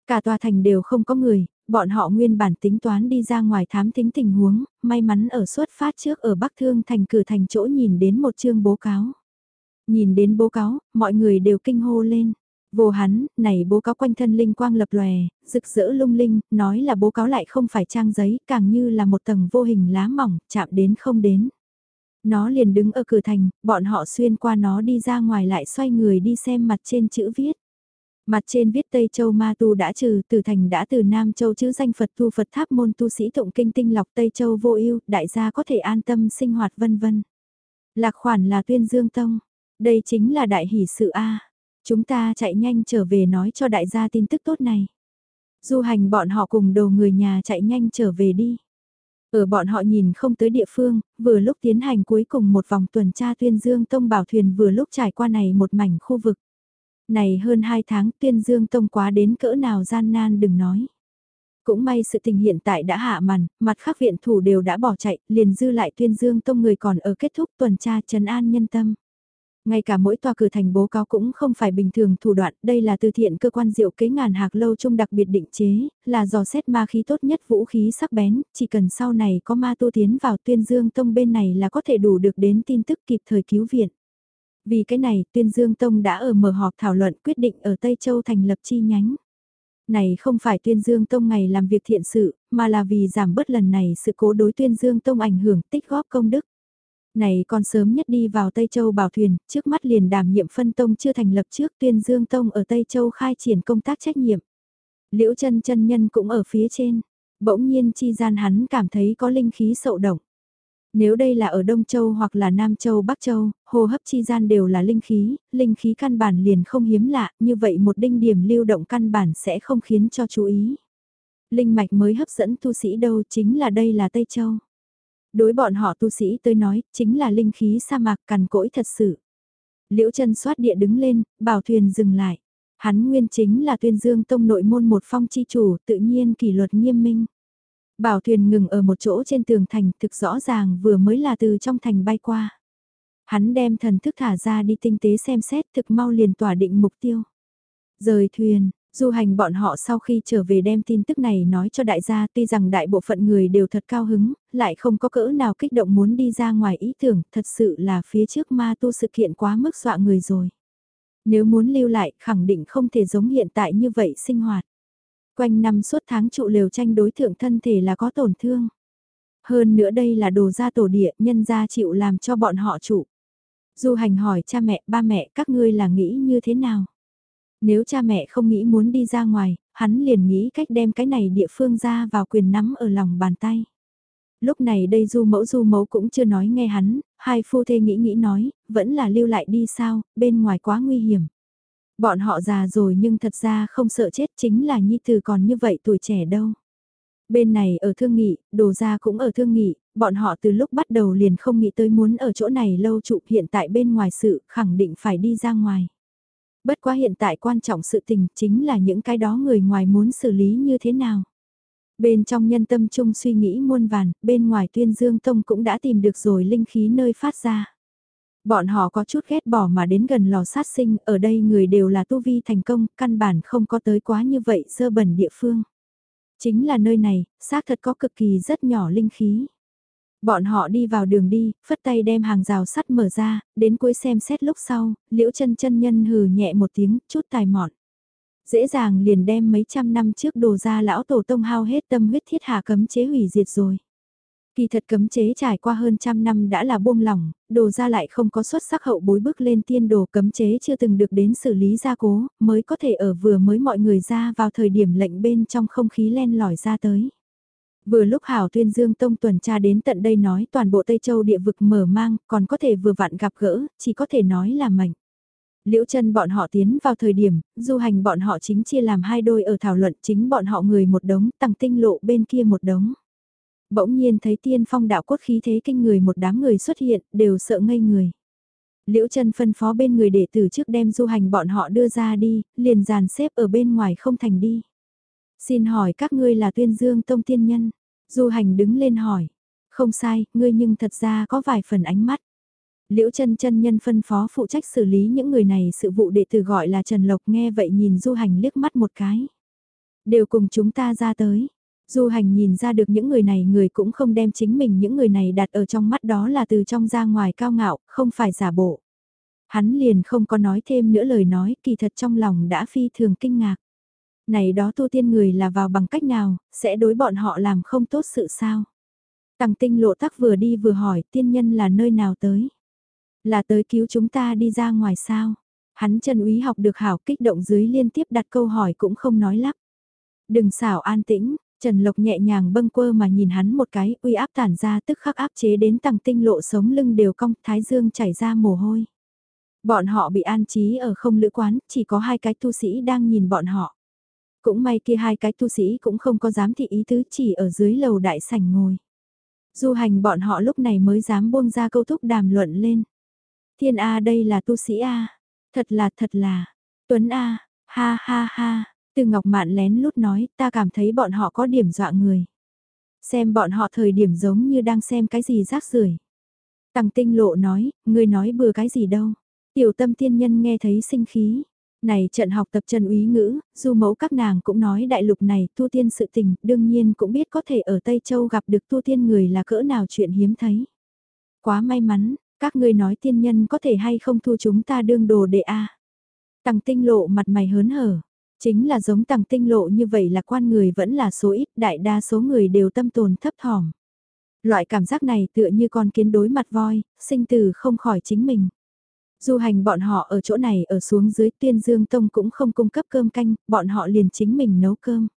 Cả tòa thành đều không có người, bọn họ nguyên bản tính toán đi ra ngoài thám tính tình huống, may mắn ở xuất phát trước ở Bắc Thương thành cử thành chỗ nhìn đến một chương bố cáo. Nhìn đến bố cáo, mọi người đều kinh hô lên. Vô hắn, này bố cáo quanh thân linh quang lập lòe, rực rỡ lung linh, nói là bố cáo lại không phải trang giấy, càng như là một tầng vô hình lá mỏng, chạm đến không đến. Nó liền đứng ở cửa thành, bọn họ xuyên qua nó đi ra ngoài lại xoay người đi xem mặt trên chữ viết. Mặt trên viết Tây Châu Ma Tu đã trừ, từ thành đã từ Nam Châu chữ danh Phật tu Phật tháp môn tu sĩ tụng kinh tinh lọc Tây Châu vô ưu đại gia có thể an tâm sinh hoạt vân vân. Lạc khoản là tuyên dương tông, đây chính là đại hỷ sự A. Chúng ta chạy nhanh trở về nói cho đại gia tin tức tốt này. Du hành bọn họ cùng đầu người nhà chạy nhanh trở về đi. Ở bọn họ nhìn không tới địa phương, vừa lúc tiến hành cuối cùng một vòng tuần tra tuyên dương tông bảo thuyền vừa lúc trải qua này một mảnh khu vực. Này hơn hai tháng tuyên dương tông quá đến cỡ nào gian nan đừng nói. Cũng may sự tình hiện tại đã hạ màn, mặt khác viện thủ đều đã bỏ chạy, liền dư lại tuyên dương tông người còn ở kết thúc tuần tra trấn an nhân tâm. Ngay cả mỗi tòa cửa thành bố cáo cũng không phải bình thường thủ đoạn, đây là từ thiện cơ quan diệu kế ngàn hạc lâu trung đặc biệt định chế, là dò xét ma khí tốt nhất vũ khí sắc bén, chỉ cần sau này có ma tu tiến vào tuyên dương tông bên này là có thể đủ được đến tin tức kịp thời cứu viện. Vì cái này, tuyên dương tông đã ở mở họp thảo luận quyết định ở Tây Châu thành lập chi nhánh. Này không phải tuyên dương tông ngày làm việc thiện sự, mà là vì giảm bớt lần này sự cố đối tuyên dương tông ảnh hưởng tích góp công đức. Này còn sớm nhất đi vào Tây Châu bảo thuyền, trước mắt liền đảm nhiệm phân tông chưa thành lập trước tuyên dương tông ở Tây Châu khai triển công tác trách nhiệm. Liễu chân chân nhân cũng ở phía trên, bỗng nhiên chi gian hắn cảm thấy có linh khí sậu động. Nếu đây là ở Đông Châu hoặc là Nam Châu Bắc Châu, hô hấp chi gian đều là linh khí, linh khí căn bản liền không hiếm lạ, như vậy một đinh điểm lưu động căn bản sẽ không khiến cho chú ý. Linh mạch mới hấp dẫn tu sĩ đâu chính là đây là Tây Châu. Đối bọn họ tu sĩ tới nói, chính là linh khí sa mạc cằn cỗi thật sự. Liễu chân xoát địa đứng lên, bảo thuyền dừng lại. Hắn nguyên chính là tuyên dương tông nội môn một phong chi chủ, tự nhiên kỷ luật nghiêm minh. Bảo thuyền ngừng ở một chỗ trên tường thành thực rõ ràng vừa mới là từ trong thành bay qua. Hắn đem thần thức thả ra đi tinh tế xem xét thực mau liền tỏa định mục tiêu. Rời thuyền, Du hành bọn họ sau khi trở về đem tin tức này nói cho đại gia tuy rằng đại bộ phận người đều thật cao hứng, lại không có cỡ nào kích động muốn đi ra ngoài ý tưởng, thật sự là phía trước ma tu sự kiện quá mức dọa người rồi. Nếu muốn lưu lại, khẳng định không thể giống hiện tại như vậy sinh hoạt. Quanh năm suốt tháng trụ lều tranh đối thượng thân thể là có tổn thương. Hơn nữa đây là đồ gia tổ địa, nhân gia chịu làm cho bọn họ trụ. Du hành hỏi cha mẹ, ba mẹ, các ngươi là nghĩ như thế nào? Nếu cha mẹ không nghĩ muốn đi ra ngoài, hắn liền nghĩ cách đem cái này địa phương ra vào quyền nắm ở lòng bàn tay. Lúc này đây du mẫu du mẫu cũng chưa nói nghe hắn, hai phu thê nghĩ nghĩ nói, vẫn là lưu lại đi sao, bên ngoài quá nguy hiểm. Bọn họ già rồi nhưng thật ra không sợ chết chính là nhi tử còn như vậy tuổi trẻ đâu. Bên này ở thương nghị, đồ ra cũng ở thương nghị, bọn họ từ lúc bắt đầu liền không nghĩ tới muốn ở chỗ này lâu trụ hiện tại bên ngoài sự khẳng định phải đi ra ngoài. Bất quá hiện tại quan trọng sự tình chính là những cái đó người ngoài muốn xử lý như thế nào. Bên trong nhân tâm chung suy nghĩ muôn vàn, bên ngoài tuyên dương tông cũng đã tìm được rồi linh khí nơi phát ra. Bọn họ có chút ghét bỏ mà đến gần lò sát sinh, ở đây người đều là tu vi thành công, căn bản không có tới quá như vậy sơ bẩn địa phương. Chính là nơi này, xác thật có cực kỳ rất nhỏ linh khí. Bọn họ đi vào đường đi, phất tay đem hàng rào sắt mở ra, đến cuối xem xét lúc sau, liễu chân chân nhân hừ nhẹ một tiếng, chút tài mọn. Dễ dàng liền đem mấy trăm năm trước đồ ra lão tổ tông hao hết tâm huyết thiết hạ cấm chế hủy diệt rồi. Kỳ thật cấm chế trải qua hơn trăm năm đã là buông lỏng, đồ ra lại không có xuất sắc hậu bối bước lên tiên đồ cấm chế chưa từng được đến xử lý gia cố, mới có thể ở vừa mới mọi người ra vào thời điểm lệnh bên trong không khí len lỏi ra tới. Vừa lúc Hảo Tuyên Dương Tông tuần tra đến tận đây nói toàn bộ Tây Châu địa vực mở mang, còn có thể vừa vặn gặp gỡ, chỉ có thể nói là mạnh. Liễu chân bọn họ tiến vào thời điểm, du hành bọn họ chính chia làm hai đôi ở thảo luận chính bọn họ người một đống, tăng tinh lộ bên kia một đống. Bỗng nhiên thấy tiên phong đạo cốt khí thế kinh người một đám người xuất hiện, đều sợ ngây người. Liễu chân phân phó bên người đệ tử trước đem du hành bọn họ đưa ra đi, liền dàn xếp ở bên ngoài không thành đi. Xin hỏi các ngươi là tuyên dương tông tiên nhân. Du hành đứng lên hỏi. Không sai, ngươi nhưng thật ra có vài phần ánh mắt. Liễu chân chân nhân phân phó phụ trách xử lý những người này sự vụ đệ tử gọi là Trần Lộc nghe vậy nhìn du hành liếc mắt một cái. Đều cùng chúng ta ra tới. Du hành nhìn ra được những người này người cũng không đem chính mình những người này đặt ở trong mắt đó là từ trong ra ngoài cao ngạo, không phải giả bộ. Hắn liền không có nói thêm nữa lời nói, kỳ thật trong lòng đã phi thường kinh ngạc. Này đó tu tiên người là vào bằng cách nào, sẽ đối bọn họ làm không tốt sự sao? Tằng tinh lộ tắc vừa đi vừa hỏi tiên nhân là nơi nào tới? Là tới cứu chúng ta đi ra ngoài sao? Hắn Trần úy học được hảo kích động dưới liên tiếp đặt câu hỏi cũng không nói lắp. Đừng xảo an tĩnh, Trần Lộc nhẹ nhàng bâng quơ mà nhìn hắn một cái, uy áp tản ra tức khắc áp chế đến Tằng tinh lộ sống lưng đều cong, thái dương chảy ra mồ hôi. Bọn họ bị an trí ở không lữ quán, chỉ có hai cái tu sĩ đang nhìn bọn họ. Cũng may kia hai cái tu sĩ cũng không có dám thị ý tứ chỉ ở dưới lầu đại sảnh ngồi. Du hành bọn họ lúc này mới dám buông ra câu thúc đàm luận lên. Thiên A đây là tu sĩ A. Thật là thật là. Tuấn A, ha ha ha. Từ Ngọc Mạn lén lút nói ta cảm thấy bọn họ có điểm dọa người. Xem bọn họ thời điểm giống như đang xem cái gì rác rưởi. Tăng tinh lộ nói, ngươi nói bừa cái gì đâu. Tiểu tâm tiên nhân nghe thấy sinh khí. Này trận học tập Trần úy ngữ, du mẫu các nàng cũng nói đại lục này tu tiên sự tình, đương nhiên cũng biết có thể ở Tây Châu gặp được tu tiên người là cỡ nào chuyện hiếm thấy. Quá may mắn, các ngươi nói tiên nhân có thể hay không thu chúng ta đương đồ đệ a Tăng tinh lộ mặt mày hớn hở, chính là giống tăng tinh lộ như vậy là quan người vẫn là số ít, đại đa số người đều tâm tồn thấp thỏm. Loại cảm giác này tựa như con kiến đối mặt voi, sinh từ không khỏi chính mình. Du hành bọn họ ở chỗ này ở xuống dưới tuyên dương tông cũng không cung cấp cơm canh, bọn họ liền chính mình nấu cơm.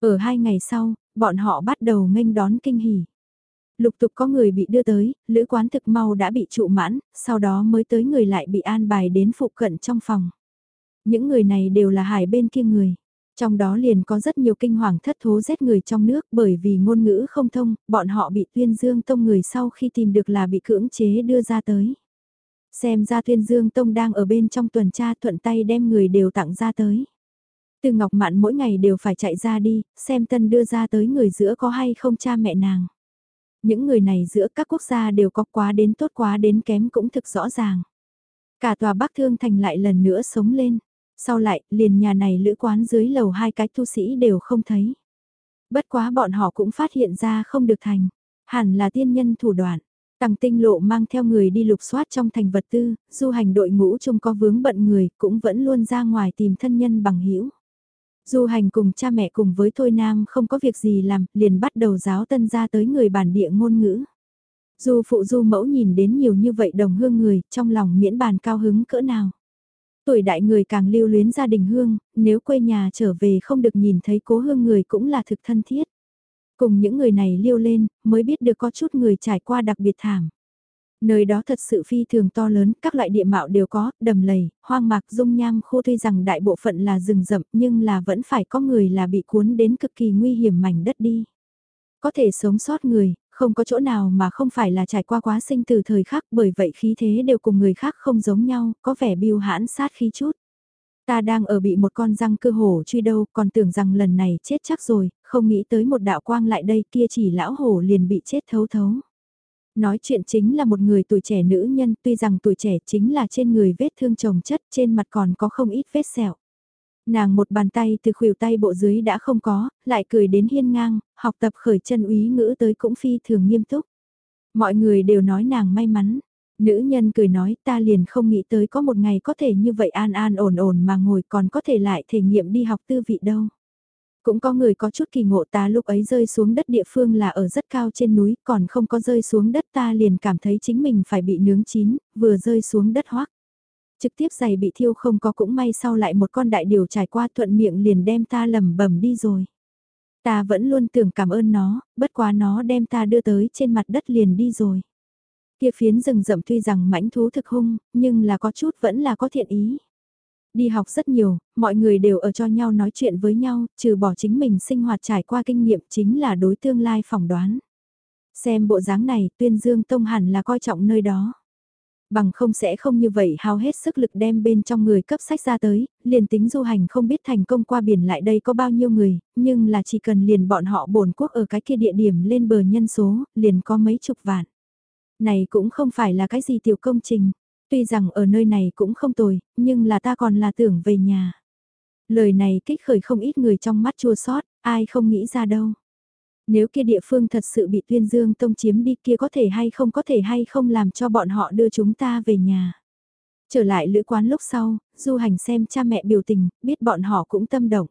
Ở hai ngày sau, bọn họ bắt đầu nghênh đón kinh hỉ. Lục tục có người bị đưa tới, lữ quán thực mau đã bị trụ mãn, sau đó mới tới người lại bị an bài đến phụ cận trong phòng. Những người này đều là hải bên kia người. Trong đó liền có rất nhiều kinh hoàng thất thố rét người trong nước bởi vì ngôn ngữ không thông, bọn họ bị tuyên dương tông người sau khi tìm được là bị cưỡng chế đưa ra tới. Xem ra tuyên dương tông đang ở bên trong tuần tra thuận tay đem người đều tặng ra tới. Từ Ngọc Mạn mỗi ngày đều phải chạy ra đi, xem tân đưa ra tới người giữa có hay không cha mẹ nàng. Những người này giữa các quốc gia đều có quá đến tốt quá đến kém cũng thực rõ ràng. Cả tòa Bắc Thương Thành lại lần nữa sống lên. Sau lại, liền nhà này lữ quán dưới lầu hai cái tu sĩ đều không thấy. Bất quá bọn họ cũng phát hiện ra không được thành. Hẳn là tiên nhân thủ đoạn. Tăng tinh lộ mang theo người đi lục soát trong thành vật tư, du hành đội ngũ trông có vướng bận người cũng vẫn luôn ra ngoài tìm thân nhân bằng hữu Du hành cùng cha mẹ cùng với Thôi Nam không có việc gì làm, liền bắt đầu giáo tân ra tới người bản địa ngôn ngữ. Du phụ du mẫu nhìn đến nhiều như vậy đồng hương người, trong lòng miễn bàn cao hứng cỡ nào. Tuổi đại người càng lưu luyến gia đình hương, nếu quê nhà trở về không được nhìn thấy cố hương người cũng là thực thân thiết. Cùng những người này liêu lên, mới biết được có chút người trải qua đặc biệt thảm. Nơi đó thật sự phi thường to lớn, các loại địa mạo đều có, đầm lầy, hoang mạc dung nham khô tuy rằng đại bộ phận là rừng rậm nhưng là vẫn phải có người là bị cuốn đến cực kỳ nguy hiểm mảnh đất đi. Có thể sống sót người, không có chỗ nào mà không phải là trải qua quá sinh từ thời khắc bởi vậy khí thế đều cùng người khác không giống nhau, có vẻ biêu hãn sát khí chút. Ta đang ở bị một con răng cơ hổ truy đâu, còn tưởng rằng lần này chết chắc rồi, không nghĩ tới một đạo quang lại đây kia chỉ lão hổ liền bị chết thấu thấu. Nói chuyện chính là một người tuổi trẻ nữ nhân, tuy rằng tuổi trẻ chính là trên người vết thương chồng chất, trên mặt còn có không ít vết sẹo. Nàng một bàn tay từ khuỷu tay bộ dưới đã không có, lại cười đến hiên ngang, học tập khởi chân úy ngữ tới cũng phi thường nghiêm túc. Mọi người đều nói nàng may mắn. Nữ nhân cười nói ta liền không nghĩ tới có một ngày có thể như vậy an an ổn ổn mà ngồi còn có thể lại thể nghiệm đi học tư vị đâu. Cũng có người có chút kỳ ngộ ta lúc ấy rơi xuống đất địa phương là ở rất cao trên núi, còn không có rơi xuống đất ta liền cảm thấy chính mình phải bị nướng chín, vừa rơi xuống đất hoắc. Trực tiếp giày bị thiêu không có cũng may sau lại một con đại điều trải qua thuận miệng liền đem ta lầm bẩm đi rồi. Ta vẫn luôn tưởng cảm ơn nó, bất quá nó đem ta đưa tới trên mặt đất liền đi rồi. Kia phiến rừng rậm tuy rằng mãnh thú thực hung, nhưng là có chút vẫn là có thiện ý. Đi học rất nhiều, mọi người đều ở cho nhau nói chuyện với nhau, trừ bỏ chính mình sinh hoạt trải qua kinh nghiệm chính là đối tương lai phỏng đoán. Xem bộ dáng này, tuyên dương tông hẳn là coi trọng nơi đó. Bằng không sẽ không như vậy hao hết sức lực đem bên trong người cấp sách ra tới, liền tính du hành không biết thành công qua biển lại đây có bao nhiêu người, nhưng là chỉ cần liền bọn họ bổn quốc ở cái kia địa điểm lên bờ nhân số, liền có mấy chục vạn. Này cũng không phải là cái gì tiểu công trình, tuy rằng ở nơi này cũng không tồi, nhưng là ta còn là tưởng về nhà. Lời này kích khởi không ít người trong mắt chua sót, ai không nghĩ ra đâu. Nếu kia địa phương thật sự bị tuyên dương tông chiếm đi kia có thể hay không có thể hay không làm cho bọn họ đưa chúng ta về nhà. Trở lại lữ quán lúc sau, du hành xem cha mẹ biểu tình, biết bọn họ cũng tâm động.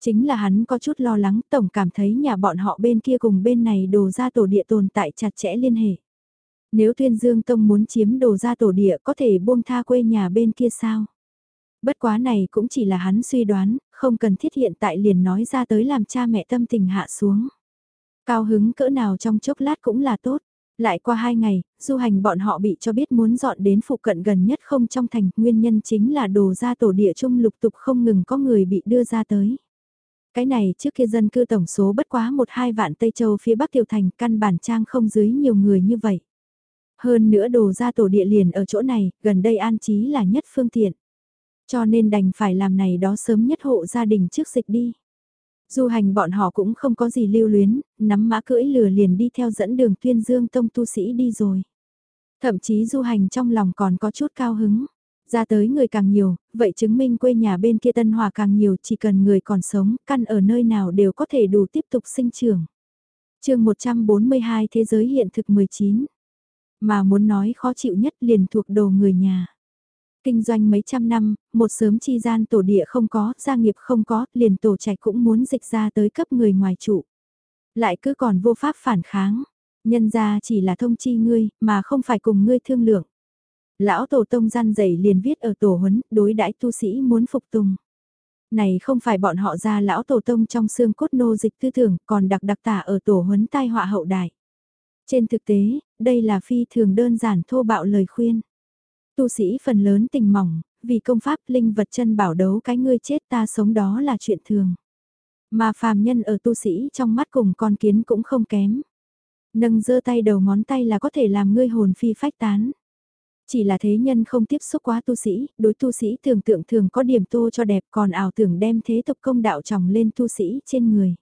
Chính là hắn có chút lo lắng, tổng cảm thấy nhà bọn họ bên kia cùng bên này đồ ra tổ địa tồn tại chặt chẽ liên hệ. Nếu tuyên dương tông muốn chiếm đồ ra tổ địa có thể buông tha quê nhà bên kia sao? Bất quá này cũng chỉ là hắn suy đoán, không cần thiết hiện tại liền nói ra tới làm cha mẹ tâm tình hạ xuống. Cao hứng cỡ nào trong chốc lát cũng là tốt. Lại qua hai ngày, du hành bọn họ bị cho biết muốn dọn đến phụ cận gần nhất không trong thành, nguyên nhân chính là đồ ra tổ địa chung lục tục không ngừng có người bị đưa ra tới. Cái này trước kia dân cư tổng số bất quá một hai vạn Tây Châu phía Bắc Tiểu Thành căn bản trang không dưới nhiều người như vậy. Hơn nữa đồ ra tổ địa liền ở chỗ này, gần đây an trí là nhất phương tiện. Cho nên đành phải làm này đó sớm nhất hộ gia đình trước dịch đi. Du hành bọn họ cũng không có gì lưu luyến, nắm mã cưỡi lừa liền đi theo dẫn đường tuyên dương tông tu sĩ đi rồi. Thậm chí du hành trong lòng còn có chút cao hứng. Ra tới người càng nhiều, vậy chứng minh quê nhà bên kia Tân Hòa càng nhiều chỉ cần người còn sống, căn ở nơi nào đều có thể đủ tiếp tục sinh trưởng. chương 142 Thế giới hiện thực 19 mà muốn nói khó chịu nhất liền thuộc đồ người nhà. Kinh doanh mấy trăm năm, một sớm chi gian tổ địa không có, gia nghiệp không có, liền tổ trạch cũng muốn dịch ra tới cấp người ngoài trụ. Lại cứ còn vô pháp phản kháng, nhân ra chỉ là thông chi ngươi, mà không phải cùng ngươi thương lượng. Lão tổ tông gian dày liền viết ở tổ huấn, đối đãi tu sĩ muốn phục tùng. Này không phải bọn họ ra lão tổ tông trong xương cốt nô dịch tư tưởng, còn đặc đặc tả ở tổ huấn tai họa hậu đại. Trên thực tế, đây là phi thường đơn giản thô bạo lời khuyên. Tu sĩ phần lớn tình mỏng, vì công pháp linh vật chân bảo đấu cái ngươi chết ta sống đó là chuyện thường. Mà phàm nhân ở tu sĩ trong mắt cùng con kiến cũng không kém. Nâng giơ tay đầu ngón tay là có thể làm ngươi hồn phi phách tán. Chỉ là thế nhân không tiếp xúc quá tu sĩ, đối tu sĩ tưởng tượng thường có điểm tô cho đẹp còn ảo tưởng đem thế tục công đạo tròng lên tu sĩ trên người.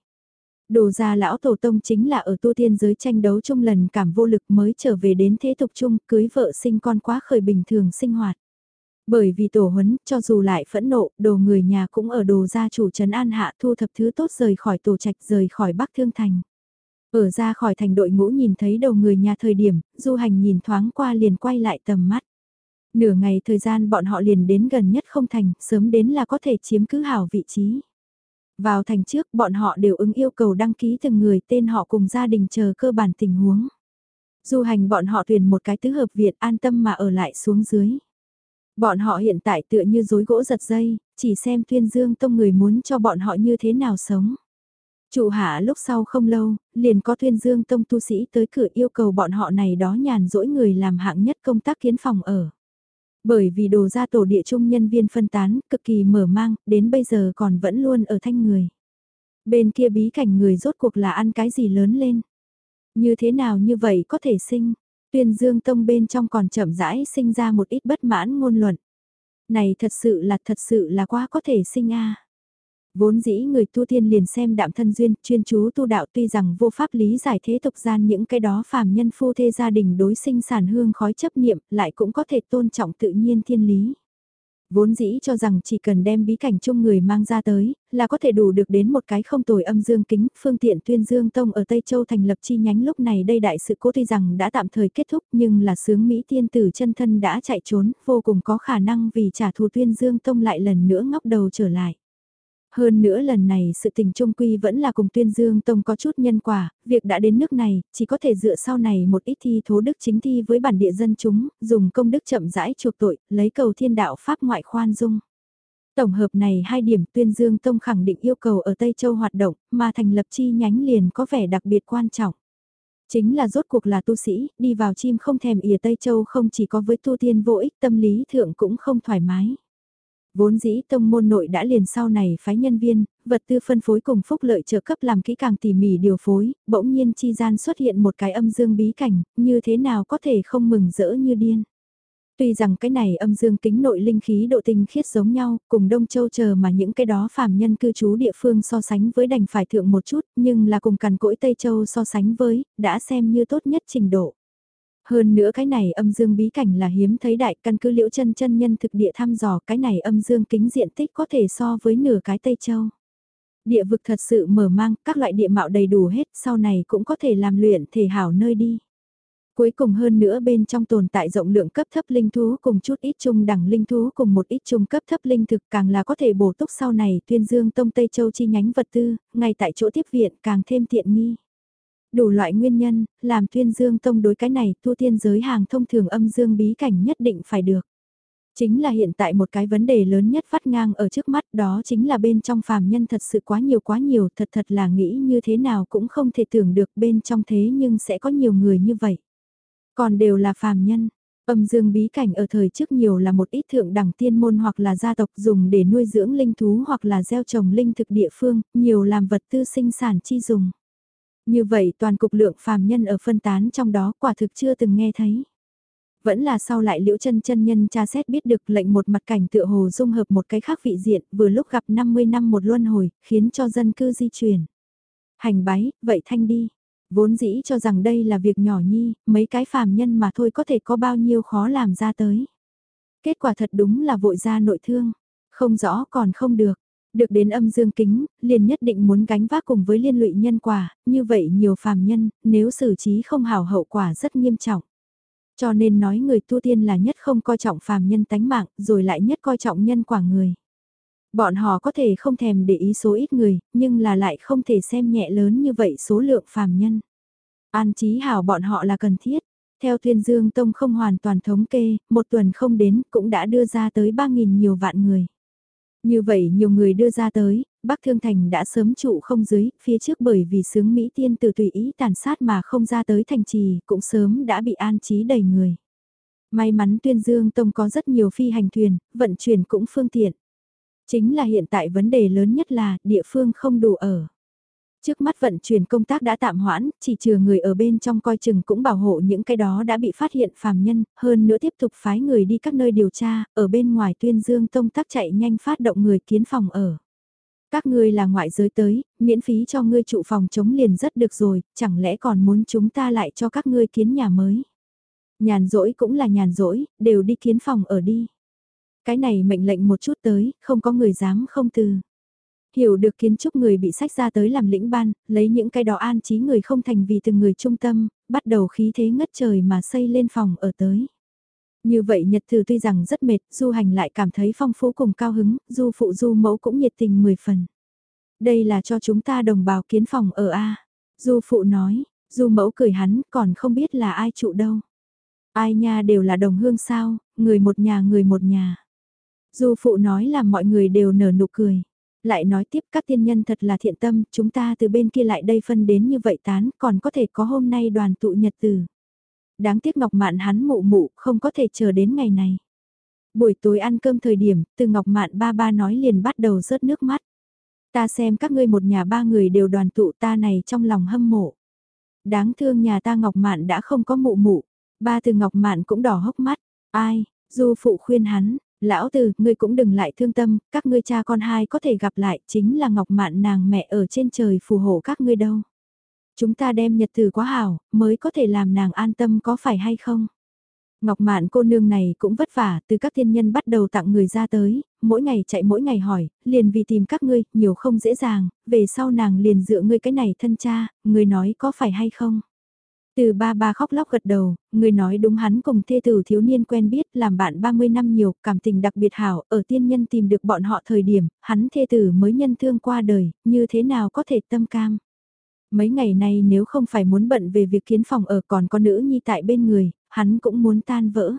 Đồ gia lão tổ tông chính là ở tu tiên giới tranh đấu chung lần cảm vô lực mới trở về đến thế tục chung cưới vợ sinh con quá khởi bình thường sinh hoạt. Bởi vì tổ huấn, cho dù lại phẫn nộ, đồ người nhà cũng ở đồ gia chủ trấn an hạ thu thập thứ tốt rời khỏi tổ trạch rời khỏi Bắc Thương Thành. Ở ra khỏi thành đội ngũ nhìn thấy đầu người nhà thời điểm, du hành nhìn thoáng qua liền quay lại tầm mắt. Nửa ngày thời gian bọn họ liền đến gần nhất không thành, sớm đến là có thể chiếm cứ hảo vị trí. Vào thành trước bọn họ đều ứng yêu cầu đăng ký từng người tên họ cùng gia đình chờ cơ bản tình huống. Du hành bọn họ tuyển một cái tứ hợp viện an tâm mà ở lại xuống dưới. Bọn họ hiện tại tựa như rối gỗ giật dây, chỉ xem tuyên dương tông người muốn cho bọn họ như thế nào sống. Trụ hạ lúc sau không lâu, liền có tuyên dương tông tu sĩ tới cửa yêu cầu bọn họ này đó nhàn rỗi người làm hạng nhất công tác kiến phòng ở. Bởi vì đồ ra tổ địa trung nhân viên phân tán, cực kỳ mở mang, đến bây giờ còn vẫn luôn ở thanh người. Bên kia bí cảnh người rốt cuộc là ăn cái gì lớn lên. Như thế nào như vậy có thể sinh, tuyên dương tông bên trong còn chậm rãi sinh ra một ít bất mãn ngôn luận. Này thật sự là thật sự là quá có thể sinh a Vốn dĩ người tu tiên liền xem đạm thân duyên, chuyên chú tu đạo tuy rằng vô pháp lý giải thế tục gian những cái đó phàm nhân phu thê gia đình đối sinh sản hương khói chấp niệm, lại cũng có thể tôn trọng tự nhiên thiên lý. Vốn dĩ cho rằng chỉ cần đem bí cảnh chung người mang ra tới, là có thể đủ được đến một cái không tồi âm dương kính, phương tiện tuyên dương tông ở Tây Châu thành lập chi nhánh lúc này đây đại sự cố tuy rằng đã tạm thời kết thúc nhưng là sướng Mỹ tiên tử chân thân đã chạy trốn, vô cùng có khả năng vì trả thù tuyên dương tông lại lần nữa ngóc đầu trở lại. Hơn nữa lần này sự tình trung quy vẫn là cùng tuyên dương tông có chút nhân quả, việc đã đến nước này, chỉ có thể dựa sau này một ít thi thố đức chính thi với bản địa dân chúng, dùng công đức chậm rãi chuộc tội, lấy cầu thiên đạo pháp ngoại khoan dung. Tổng hợp này hai điểm tuyên dương tông khẳng định yêu cầu ở Tây Châu hoạt động, mà thành lập chi nhánh liền có vẻ đặc biệt quan trọng. Chính là rốt cuộc là tu sĩ, đi vào chim không thèm ỉa Tây Châu không chỉ có với tu tiên vô ích tâm lý thượng cũng không thoải mái. Vốn dĩ tông môn nội đã liền sau này phái nhân viên, vật tư phân phối cùng phúc lợi trợ cấp làm kỹ càng tỉ mỉ điều phối, bỗng nhiên chi gian xuất hiện một cái âm dương bí cảnh, như thế nào có thể không mừng rỡ như điên. Tuy rằng cái này âm dương kính nội linh khí độ tinh khiết giống nhau, cùng Đông Châu chờ mà những cái đó phàm nhân cư trú địa phương so sánh với đành phải thượng một chút, nhưng là cùng cằn cỗi Tây Châu so sánh với, đã xem như tốt nhất trình độ. Hơn nữa cái này âm dương bí cảnh là hiếm thấy đại căn cứ liễu chân chân nhân thực địa thăm dò cái này âm dương kính diện tích có thể so với nửa cái Tây Châu. Địa vực thật sự mở mang, các loại địa mạo đầy đủ hết, sau này cũng có thể làm luyện thể hảo nơi đi. Cuối cùng hơn nữa bên trong tồn tại rộng lượng cấp thấp linh thú cùng chút ít trung đẳng linh thú cùng một ít trung cấp thấp linh thực càng là có thể bổ túc sau này tuyên dương tông Tây Châu chi nhánh vật tư, ngay tại chỗ tiếp viện càng thêm tiện nghi. Đủ loại nguyên nhân, làm tuyên dương tông đối cái này tu tiên giới hàng thông thường âm dương bí cảnh nhất định phải được. Chính là hiện tại một cái vấn đề lớn nhất phát ngang ở trước mắt đó chính là bên trong phàm nhân thật sự quá nhiều quá nhiều thật thật là nghĩ như thế nào cũng không thể tưởng được bên trong thế nhưng sẽ có nhiều người như vậy. Còn đều là phàm nhân, Âm dương bí cảnh ở thời trước nhiều là một ít thượng đẳng tiên môn hoặc là gia tộc dùng để nuôi dưỡng linh thú hoặc là gieo trồng linh thực địa phương, nhiều làm vật tư sinh sản chi dùng. Như vậy toàn cục lượng phàm nhân ở phân tán trong đó quả thực chưa từng nghe thấy. Vẫn là sau lại liễu chân chân nhân tra xét biết được lệnh một mặt cảnh tựa hồ dung hợp một cái khác vị diện vừa lúc gặp 50 năm một luân hồi, khiến cho dân cư di chuyển. Hành bái, vậy thanh đi. Vốn dĩ cho rằng đây là việc nhỏ nhi, mấy cái phàm nhân mà thôi có thể có bao nhiêu khó làm ra tới. Kết quả thật đúng là vội ra nội thương, không rõ còn không được. Được đến âm dương kính, liền nhất định muốn gánh vác cùng với liên lụy nhân quả, như vậy nhiều phàm nhân, nếu xử trí không hảo hậu quả rất nghiêm trọng. Cho nên nói người tu tiên là nhất không coi trọng phàm nhân tánh mạng, rồi lại nhất coi trọng nhân quả người. Bọn họ có thể không thèm để ý số ít người, nhưng là lại không thể xem nhẹ lớn như vậy số lượng phàm nhân. An trí hảo bọn họ là cần thiết. Theo thiên Dương Tông không hoàn toàn thống kê, một tuần không đến cũng đã đưa ra tới 3.000 nhiều vạn người. Như vậy nhiều người đưa ra tới, Bắc Thương Thành đã sớm trụ không dưới, phía trước bởi vì sướng Mỹ tiên từ tùy ý tàn sát mà không ra tới thành trì, cũng sớm đã bị an trí đầy người. May mắn Tuyên Dương Tông có rất nhiều phi hành thuyền, vận chuyển cũng phương tiện. Chính là hiện tại vấn đề lớn nhất là địa phương không đủ ở. Trước mắt vận chuyển công tác đã tạm hoãn, chỉ trừ người ở bên trong coi chừng cũng bảo hộ những cái đó đã bị phát hiện phàm nhân, hơn nữa tiếp tục phái người đi các nơi điều tra, ở bên ngoài tuyên dương tông tác chạy nhanh phát động người kiến phòng ở. Các ngươi là ngoại giới tới, miễn phí cho ngươi trụ phòng chống liền rất được rồi, chẳng lẽ còn muốn chúng ta lại cho các ngươi kiến nhà mới. Nhàn rỗi cũng là nhàn rỗi, đều đi kiến phòng ở đi. Cái này mệnh lệnh một chút tới, không có người dám không từ. Hiểu được kiến trúc người bị sách ra tới làm lĩnh ban, lấy những cái đó an trí người không thành vì từng người trung tâm, bắt đầu khí thế ngất trời mà xây lên phòng ở tới. Như vậy nhật từ tuy rằng rất mệt, du hành lại cảm thấy phong phú cùng cao hứng, du phụ du mẫu cũng nhiệt tình 10 phần. Đây là cho chúng ta đồng bào kiến phòng ở A. Du phụ nói, du mẫu cười hắn còn không biết là ai trụ đâu. Ai nha đều là đồng hương sao, người một nhà người một nhà. Du phụ nói là mọi người đều nở nụ cười. Lại nói tiếp các tiên nhân thật là thiện tâm, chúng ta từ bên kia lại đây phân đến như vậy tán, còn có thể có hôm nay đoàn tụ nhật từ. Đáng tiếc Ngọc Mạn hắn mụ mụ, không có thể chờ đến ngày này. Buổi tối ăn cơm thời điểm, từ Ngọc Mạn ba ba nói liền bắt đầu rớt nước mắt. Ta xem các ngươi một nhà ba người đều đoàn tụ ta này trong lòng hâm mộ. Đáng thương nhà ta Ngọc Mạn đã không có mụ mụ, ba từ Ngọc Mạn cũng đỏ hốc mắt. Ai, du phụ khuyên hắn, Lão từ, ngươi cũng đừng lại thương tâm, các ngươi cha con hai có thể gặp lại, chính là Ngọc Mạn nàng mẹ ở trên trời phù hộ các ngươi đâu. Chúng ta đem nhật từ quá hảo, mới có thể làm nàng an tâm có phải hay không? Ngọc Mạn cô nương này cũng vất vả, từ các thiên nhân bắt đầu tặng người ra tới, mỗi ngày chạy mỗi ngày hỏi, liền vì tìm các ngươi, nhiều không dễ dàng, về sau nàng liền dựa ngươi cái này thân cha, ngươi nói có phải hay không? Từ ba ba khóc lóc gật đầu, người nói đúng hắn cùng thê tử thiếu niên quen biết làm bạn 30 năm nhiều, cảm tình đặc biệt hảo, ở tiên nhân tìm được bọn họ thời điểm, hắn thê tử mới nhân thương qua đời, như thế nào có thể tâm cam. Mấy ngày nay nếu không phải muốn bận về việc kiến phòng ở còn có nữ nhi tại bên người, hắn cũng muốn tan vỡ.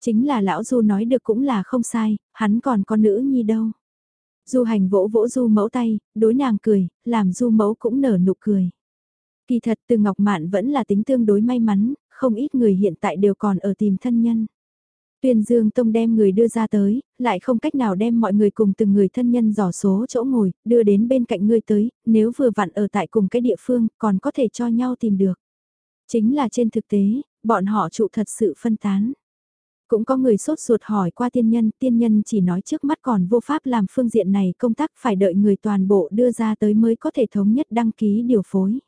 Chính là lão Du nói được cũng là không sai, hắn còn có nữ nhi đâu. Du hành vỗ vỗ Du mẫu tay, đối nàng cười, làm Du mẫu cũng nở nụ cười. Kỳ thật từ Ngọc Mạn vẫn là tính tương đối may mắn, không ít người hiện tại đều còn ở tìm thân nhân. Tuyên Dương Tông đem người đưa ra tới, lại không cách nào đem mọi người cùng từng người thân nhân dò số chỗ ngồi, đưa đến bên cạnh người tới, nếu vừa vặn ở tại cùng cái địa phương, còn có thể cho nhau tìm được. Chính là trên thực tế, bọn họ trụ thật sự phân tán. Cũng có người sốt ruột hỏi qua tiên nhân, tiên nhân chỉ nói trước mắt còn vô pháp làm phương diện này công tác phải đợi người toàn bộ đưa ra tới mới có thể thống nhất đăng ký điều phối.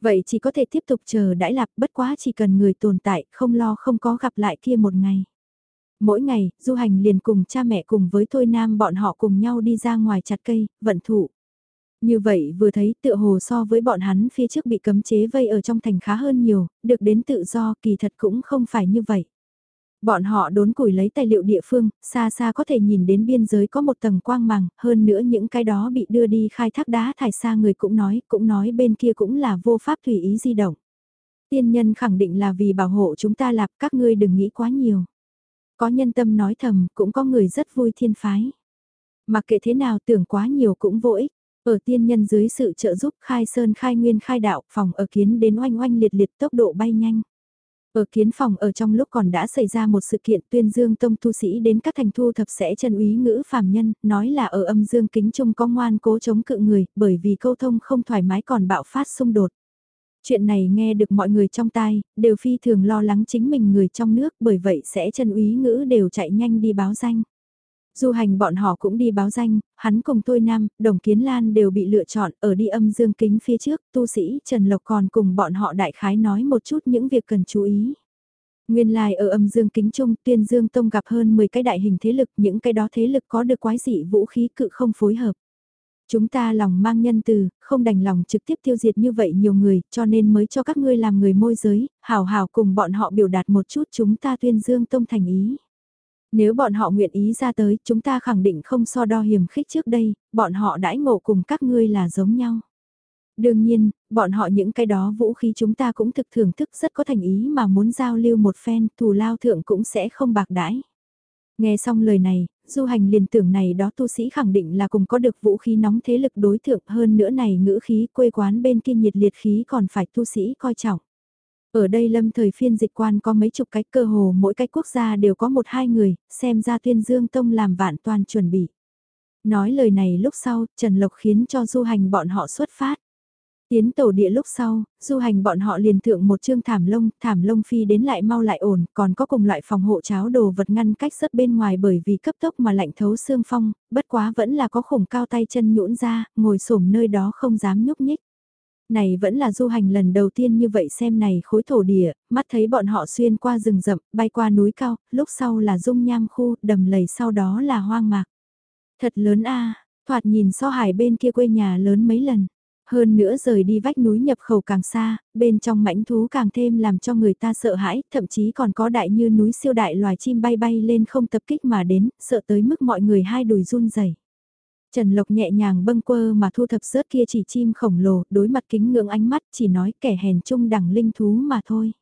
Vậy chỉ có thể tiếp tục chờ đãi lạc bất quá chỉ cần người tồn tại không lo không có gặp lại kia một ngày. Mỗi ngày, du hành liền cùng cha mẹ cùng với Thôi Nam bọn họ cùng nhau đi ra ngoài chặt cây, vận thụ. Như vậy vừa thấy tựa hồ so với bọn hắn phía trước bị cấm chế vây ở trong thành khá hơn nhiều, được đến tự do kỳ thật cũng không phải như vậy. Bọn họ đốn củi lấy tài liệu địa phương, xa xa có thể nhìn đến biên giới có một tầng quang màng, hơn nữa những cái đó bị đưa đi khai thác đá thải xa người cũng nói, cũng nói bên kia cũng là vô pháp tùy ý di động. Tiên nhân khẳng định là vì bảo hộ chúng ta lạp các ngươi đừng nghĩ quá nhiều. Có nhân tâm nói thầm, cũng có người rất vui thiên phái. Mặc kệ thế nào tưởng quá nhiều cũng vô ích. Ở tiên nhân dưới sự trợ giúp khai sơn khai nguyên khai đạo phòng ở kiến đến oanh oanh liệt liệt tốc độ bay nhanh. Ở kiến phòng ở trong lúc còn đã xảy ra một sự kiện tuyên dương tông tu sĩ đến các thành thu thập sẽ chân úy ngữ phàm nhân, nói là ở âm dương kính trung có ngoan cố chống cự người, bởi vì câu thông không thoải mái còn bạo phát xung đột. Chuyện này nghe được mọi người trong tai, đều phi thường lo lắng chính mình người trong nước bởi vậy sẽ chân úy ngữ đều chạy nhanh đi báo danh. Du hành bọn họ cũng đi báo danh, hắn cùng tôi Nam, Đồng Kiến Lan đều bị lựa chọn ở đi âm dương kính phía trước, tu sĩ Trần Lộc còn cùng bọn họ đại khái nói một chút những việc cần chú ý. Nguyên lai ở âm dương kính trung tuyên dương tông gặp hơn 10 cái đại hình thế lực, những cái đó thế lực có được quái dị vũ khí cự không phối hợp. Chúng ta lòng mang nhân từ, không đành lòng trực tiếp tiêu diệt như vậy nhiều người, cho nên mới cho các ngươi làm người môi giới, hào hào cùng bọn họ biểu đạt một chút chúng ta tuyên dương tông thành ý. Nếu bọn họ nguyện ý ra tới, chúng ta khẳng định không so đo hiểm khích trước đây, bọn họ đãi ngộ cùng các ngươi là giống nhau. Đương nhiên, bọn họ những cái đó vũ khí chúng ta cũng thực thưởng thức rất có thành ý mà muốn giao lưu một phen, thù lao thượng cũng sẽ không bạc đãi. Nghe xong lời này, du hành liền tưởng này đó tu sĩ khẳng định là cùng có được vũ khí nóng thế lực đối thượng hơn nữa này ngữ khí quê quán bên kia nhiệt liệt khí còn phải tu sĩ coi trọng. Ở đây lâm thời phiên dịch quan có mấy chục cái cơ hồ mỗi cái quốc gia đều có một hai người, xem ra tuyên dương tông làm vạn toàn chuẩn bị. Nói lời này lúc sau, Trần Lộc khiến cho du hành bọn họ xuất phát. Tiến tổ địa lúc sau, du hành bọn họ liền thượng một chương thảm lông, thảm lông phi đến lại mau lại ổn, còn có cùng loại phòng hộ cháo đồ vật ngăn cách rất bên ngoài bởi vì cấp tốc mà lạnh thấu xương phong, bất quá vẫn là có khủng cao tay chân nhũn ra, ngồi xổm nơi đó không dám nhúc nhích. Này vẫn là du hành lần đầu tiên như vậy xem này khối thổ địa, mắt thấy bọn họ xuyên qua rừng rậm, bay qua núi cao, lúc sau là dung nham khu, đầm lầy sau đó là hoang mạc. Thật lớn a thoạt nhìn so hải bên kia quê nhà lớn mấy lần. Hơn nữa rời đi vách núi nhập khẩu càng xa, bên trong mãnh thú càng thêm làm cho người ta sợ hãi, thậm chí còn có đại như núi siêu đại loài chim bay bay lên không tập kích mà đến, sợ tới mức mọi người hai đùi run rẩy. Trần Lộc nhẹ nhàng bâng quơ mà thu thập rớt kia chỉ chim khổng lồ, đối mặt kính ngưỡng ánh mắt chỉ nói kẻ hèn trung đẳng linh thú mà thôi.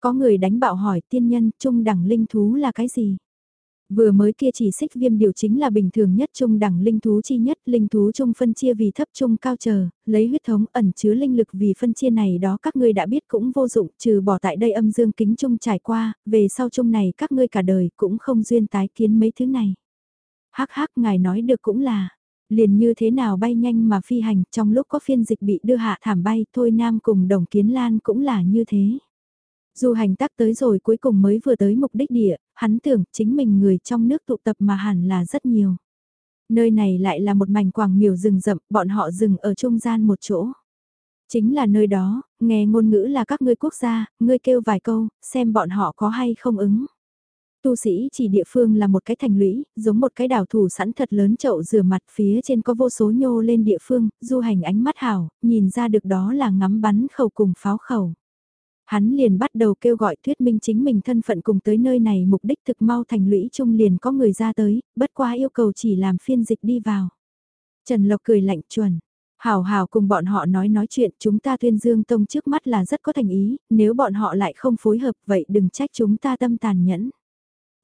Có người đánh bạo hỏi tiên nhân trung đẳng linh thú là cái gì? Vừa mới kia chỉ xích viêm điều chính là bình thường nhất trung đẳng linh thú chi nhất, linh thú trung phân chia vì thấp trung cao chờ, lấy huyết thống ẩn chứa linh lực vì phân chia này đó các ngươi đã biết cũng vô dụng, trừ bỏ tại đây âm dương kính trung trải qua, về sau trung này các ngươi cả đời cũng không duyên tái kiến mấy thứ này. Hắc hắc ngài nói được cũng là, liền như thế nào bay nhanh mà phi hành, trong lúc có phiên dịch bị đưa hạ thảm bay, thôi nam cùng đồng kiến lan cũng là như thế. dù hành tắc tới rồi cuối cùng mới vừa tới mục đích địa, hắn tưởng chính mình người trong nước tụ tập mà hẳn là rất nhiều. Nơi này lại là một mảnh quảng miều rừng rậm, bọn họ dừng ở trung gian một chỗ. Chính là nơi đó, nghe ngôn ngữ là các ngươi quốc gia, ngươi kêu vài câu, xem bọn họ có hay không ứng. Tu sĩ chỉ địa phương là một cái thành lũy, giống một cái đảo thủ sẵn thật lớn chậu rửa mặt phía trên có vô số nhô lên địa phương, du hành ánh mắt hảo, nhìn ra được đó là ngắm bắn khẩu cùng pháo khẩu. Hắn liền bắt đầu kêu gọi thuyết minh chính mình thân phận cùng tới nơi này mục đích thực mau thành lũy chung liền có người ra tới, bất qua yêu cầu chỉ làm phiên dịch đi vào. Trần Lộc cười lạnh chuẩn. Hảo hảo cùng bọn họ nói nói chuyện chúng ta tuyên dương tông trước mắt là rất có thành ý, nếu bọn họ lại không phối hợp vậy đừng trách chúng ta tâm tàn nhẫn.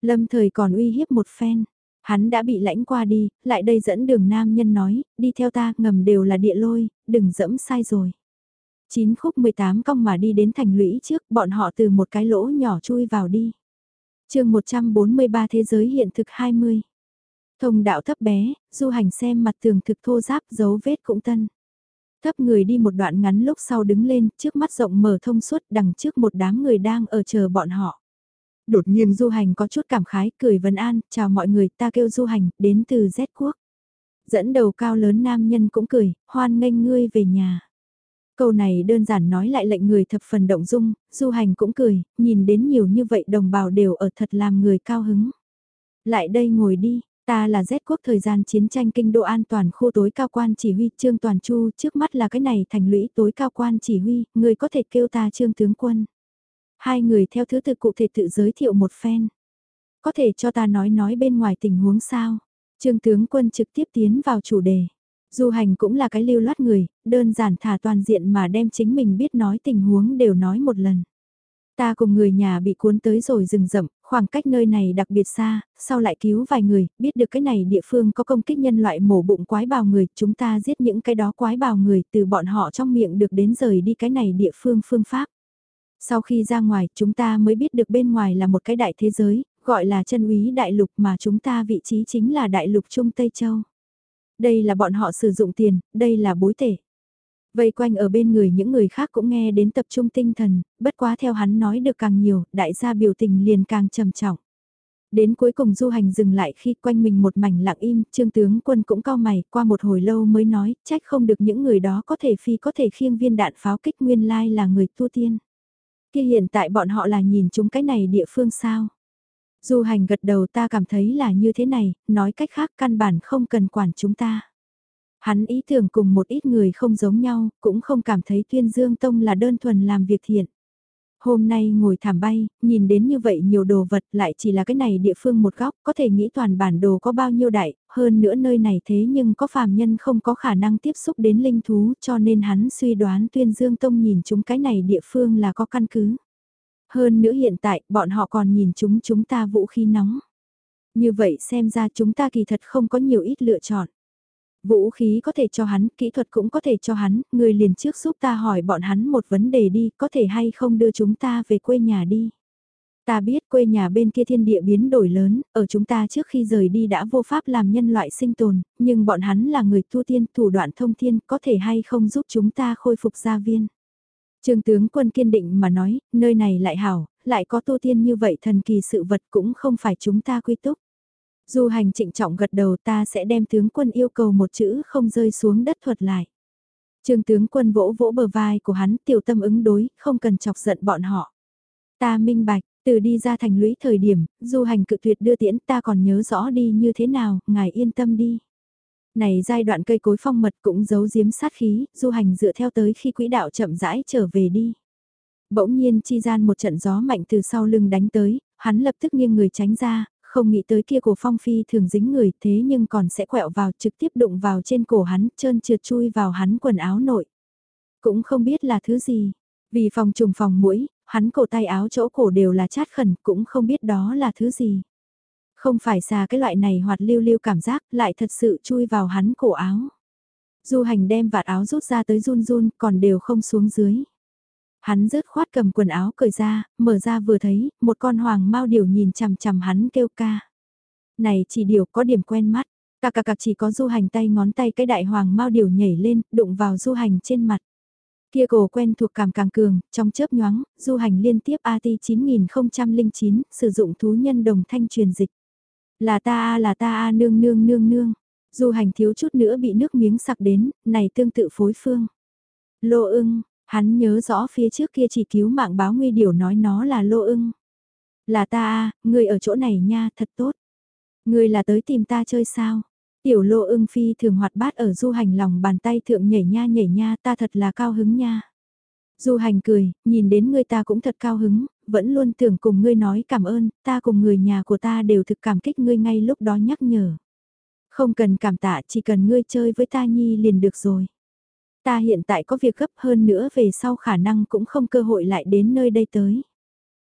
Lâm thời còn uy hiếp một phen. Hắn đã bị lãnh qua đi, lại đây dẫn đường nam nhân nói, đi theo ta ngầm đều là địa lôi, đừng dẫm sai rồi. chín khúc 18 cong mà đi đến thành lũy trước, bọn họ từ một cái lỗ nhỏ chui vào đi. chương 143 Thế giới hiện thực 20. Thông đạo thấp bé, du hành xem mặt tường thực thô giáp dấu vết cũng tân. Thấp người đi một đoạn ngắn lúc sau đứng lên, trước mắt rộng mở thông suốt đằng trước một đám người đang ở chờ bọn họ. Đột nhiên du hành có chút cảm khái, cười vân an, chào mọi người, ta kêu du hành, đến từ Z quốc. Dẫn đầu cao lớn nam nhân cũng cười, hoan nghênh ngươi về nhà. Câu này đơn giản nói lại lệnh người thập phần động dung, du hành cũng cười, nhìn đến nhiều như vậy đồng bào đều ở thật làm người cao hứng. Lại đây ngồi đi, ta là Z quốc thời gian chiến tranh kinh đô an toàn khu tối cao quan chỉ huy Trương Toàn Chu, trước mắt là cái này thành lũy tối cao quan chỉ huy, người có thể kêu ta Trương Tướng Quân. Hai người theo thứ tự cụ thể tự giới thiệu một phen. Có thể cho ta nói nói bên ngoài tình huống sao? Trương Tướng Quân trực tiếp tiến vào chủ đề. Du hành cũng là cái lưu loát người, đơn giản thả toàn diện mà đem chính mình biết nói tình huống đều nói một lần. Ta cùng người nhà bị cuốn tới rồi rừng rậm, khoảng cách nơi này đặc biệt xa, sau lại cứu vài người, biết được cái này địa phương có công kích nhân loại mổ bụng quái bào người, chúng ta giết những cái đó quái bào người từ bọn họ trong miệng được đến rời đi cái này địa phương phương pháp. Sau khi ra ngoài, chúng ta mới biết được bên ngoài là một cái đại thế giới, gọi là chân úy đại lục mà chúng ta vị trí chính là đại lục Trung Tây Châu. Đây là bọn họ sử dụng tiền, đây là bối tể. Vây quanh ở bên người những người khác cũng nghe đến tập trung tinh thần, bất quá theo hắn nói được càng nhiều, đại gia biểu tình liền càng trầm trọng. Đến cuối cùng du hành dừng lại khi quanh mình một mảnh lặng im, trương tướng quân cũng cao mày, qua một hồi lâu mới nói, trách không được những người đó có thể phi có thể khiêng viên đạn pháo kích nguyên lai là người tu tiên. Kia hiện tại bọn họ là nhìn chúng cái này địa phương sao? Du hành gật đầu ta cảm thấy là như thế này, nói cách khác căn bản không cần quản chúng ta. Hắn ý tưởng cùng một ít người không giống nhau, cũng không cảm thấy tuyên dương tông là đơn thuần làm việc thiện. Hôm nay ngồi thảm bay, nhìn đến như vậy nhiều đồ vật lại chỉ là cái này địa phương một góc, có thể nghĩ toàn bản đồ có bao nhiêu đại, hơn nữa nơi này thế nhưng có phàm nhân không có khả năng tiếp xúc đến linh thú cho nên hắn suy đoán tuyên dương tông nhìn chúng cái này địa phương là có căn cứ. Hơn nữa hiện tại bọn họ còn nhìn chúng chúng ta vũ khí nóng. Như vậy xem ra chúng ta kỳ thật không có nhiều ít lựa chọn. Vũ khí có thể cho hắn, kỹ thuật cũng có thể cho hắn, người liền trước giúp ta hỏi bọn hắn một vấn đề đi, có thể hay không đưa chúng ta về quê nhà đi. Ta biết quê nhà bên kia thiên địa biến đổi lớn, ở chúng ta trước khi rời đi đã vô pháp làm nhân loại sinh tồn, nhưng bọn hắn là người tu tiên thủ đoạn thông thiên có thể hay không giúp chúng ta khôi phục gia viên. Trương tướng quân kiên định mà nói, nơi này lại hảo, lại có tu tiên như vậy thần kỳ sự vật cũng không phải chúng ta quy túc. Du hành trịnh trọng gật đầu ta sẽ đem tướng quân yêu cầu một chữ không rơi xuống đất thuật lại. Trương tướng quân vỗ vỗ bờ vai của hắn tiểu tâm ứng đối, không cần chọc giận bọn họ. Ta minh bạch, từ đi ra thành lũy thời điểm, du hành cự tuyệt đưa tiễn ta còn nhớ rõ đi như thế nào, ngài yên tâm đi. Này giai đoạn cây cối phong mật cũng giấu giếm sát khí, du hành dựa theo tới khi quỹ đạo chậm rãi trở về đi. Bỗng nhiên chi gian một trận gió mạnh từ sau lưng đánh tới, hắn lập tức nghiêng người tránh ra, không nghĩ tới kia cổ phong phi thường dính người thế nhưng còn sẽ quẹo vào trực tiếp đụng vào trên cổ hắn trơn trượt chui vào hắn quần áo nội. Cũng không biết là thứ gì, vì phòng trùng phòng mũi, hắn cổ tay áo chỗ cổ đều là chát khẩn cũng không biết đó là thứ gì. Không phải xà cái loại này hoạt lưu lưu cảm giác lại thật sự chui vào hắn cổ áo. Du hành đem vạt áo rút ra tới run run còn đều không xuống dưới. Hắn rớt khoát cầm quần áo cởi ra, mở ra vừa thấy, một con hoàng mau điểu nhìn chằm chằm hắn kêu ca. Này chỉ điểu có điểm quen mắt, cà cà cà chỉ có du hành tay ngón tay cái đại hoàng mau điểu nhảy lên, đụng vào du hành trên mặt. Kia cổ quen thuộc cảm càng cường, trong chớp nhoáng, du hành liên tiếp AT 9009, sử dụng thú nhân đồng thanh truyền dịch. Là ta a là ta a nương nương nương nương. Du hành thiếu chút nữa bị nước miếng sặc đến, này tương tự phối phương. Lô ưng, Hắn nhớ rõ phía trước kia chỉ cứu mạng báo nguy điều nói nó là lô ưng. Là ta à, người ở chỗ này nha, thật tốt. Người là tới tìm ta chơi sao? Tiểu lô ưng phi thường hoạt bát ở du hành lòng bàn tay thượng nhảy nha nhảy nha ta thật là cao hứng nha. Du hành cười, nhìn đến ngươi ta cũng thật cao hứng, vẫn luôn tưởng cùng ngươi nói cảm ơn, ta cùng người nhà của ta đều thực cảm kích ngươi ngay lúc đó nhắc nhở. Không cần cảm tạ, chỉ cần ngươi chơi với ta nhi liền được rồi. Ta hiện tại có việc gấp hơn nữa về sau khả năng cũng không cơ hội lại đến nơi đây tới.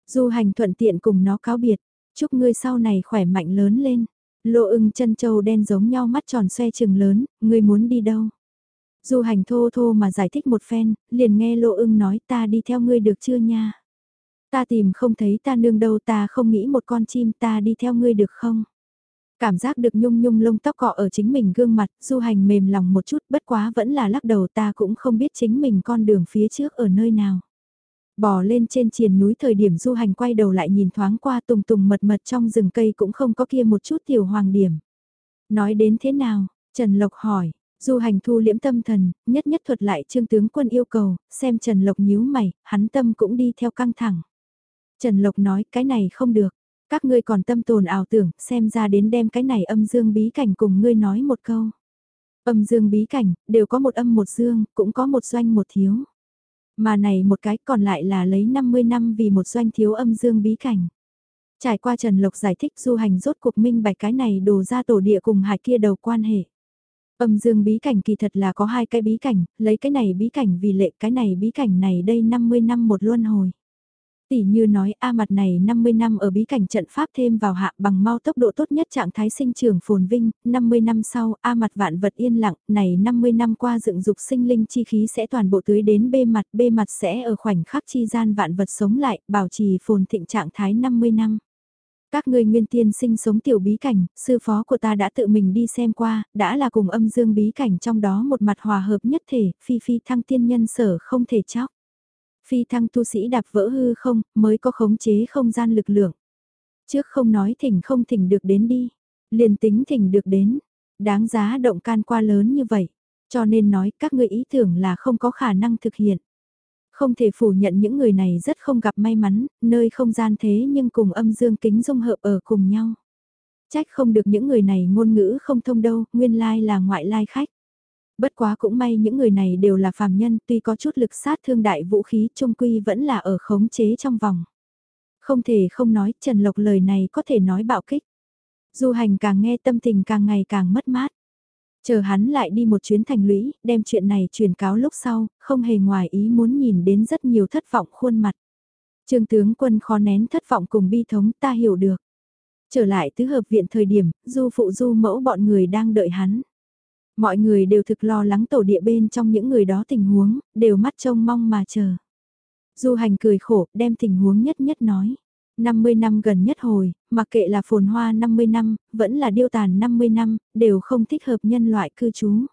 Du hành thuận tiện cùng nó cáo biệt, chúc ngươi sau này khỏe mạnh lớn lên. Lộ ưng chân châu đen giống nhau mắt tròn xoe trừng lớn, ngươi muốn đi đâu? Du hành thô thô mà giải thích một phen, liền nghe lộ ưng nói ta đi theo ngươi được chưa nha? Ta tìm không thấy ta nương đâu ta không nghĩ một con chim ta đi theo ngươi được không? Cảm giác được nhung nhung lông tóc cọ ở chính mình gương mặt, du hành mềm lòng một chút bất quá vẫn là lắc đầu ta cũng không biết chính mình con đường phía trước ở nơi nào. Bò lên trên triền núi thời điểm du hành quay đầu lại nhìn thoáng qua tùng tùng mật mật trong rừng cây cũng không có kia một chút tiểu hoàng điểm. Nói đến thế nào, Trần Lộc hỏi, du hành thu liễm tâm thần, nhất nhất thuật lại trương tướng quân yêu cầu, xem Trần Lộc nhíu mày, hắn tâm cũng đi theo căng thẳng. Trần Lộc nói cái này không được, các ngươi còn tâm tồn ảo tưởng, xem ra đến đem cái này âm dương bí cảnh cùng ngươi nói một câu. Âm dương bí cảnh, đều có một âm một dương, cũng có một doanh một thiếu. Mà này một cái còn lại là lấy 50 năm vì một doanh thiếu âm dương bí cảnh. Trải qua Trần Lộc giải thích du hành rốt cuộc minh bạch cái này đổ ra tổ địa cùng hải kia đầu quan hệ. Âm dương bí cảnh kỳ thật là có hai cái bí cảnh, lấy cái này bí cảnh vì lệ cái này bí cảnh này đây 50 năm một luân hồi. Tỷ như nói A mặt này 50 năm ở bí cảnh trận pháp thêm vào hạ bằng mau tốc độ tốt nhất trạng thái sinh trường phồn vinh, 50 năm sau A mặt vạn vật yên lặng, này 50 năm qua dựng dục sinh linh chi khí sẽ toàn bộ tưới đến bê mặt, bê mặt sẽ ở khoảnh khắc chi gian vạn vật sống lại, bảo trì phồn thịnh trạng thái 50 năm. Các ngươi nguyên tiên sinh sống tiểu bí cảnh, sư phó của ta đã tự mình đi xem qua, đã là cùng âm dương bí cảnh trong đó một mặt hòa hợp nhất thể, phi phi thăng tiên nhân sở không thể chóc. Phi thăng tu sĩ đạp vỡ hư không, mới có khống chế không gian lực lượng. Trước không nói thỉnh không thỉnh được đến đi, liền tính thỉnh được đến, đáng giá động can qua lớn như vậy, cho nên nói các ngươi ý tưởng là không có khả năng thực hiện. Không thể phủ nhận những người này rất không gặp may mắn, nơi không gian thế nhưng cùng âm dương kính dung hợp ở cùng nhau. Trách không được những người này ngôn ngữ không thông đâu, nguyên lai là ngoại lai khách. Bất quá cũng may những người này đều là phàm nhân tuy có chút lực sát thương đại vũ khí trung quy vẫn là ở khống chế trong vòng. Không thể không nói Trần Lộc lời này có thể nói bạo kích. Du hành càng nghe tâm tình càng ngày càng mất mát. Chờ hắn lại đi một chuyến thành lũy, đem chuyện này truyền cáo lúc sau, không hề ngoài ý muốn nhìn đến rất nhiều thất vọng khuôn mặt. Trương tướng quân khó nén thất vọng cùng bi thống ta hiểu được. Trở lại tứ hợp viện thời điểm, du phụ du mẫu bọn người đang đợi hắn. Mọi người đều thực lo lắng tổ địa bên trong những người đó tình huống, đều mắt trông mong mà chờ. Du hành cười khổ, đem tình huống nhất nhất nói. 50 năm gần nhất hồi, mặc kệ là phồn hoa 50 năm, vẫn là điêu tàn 50 năm, đều không thích hợp nhân loại cư trú.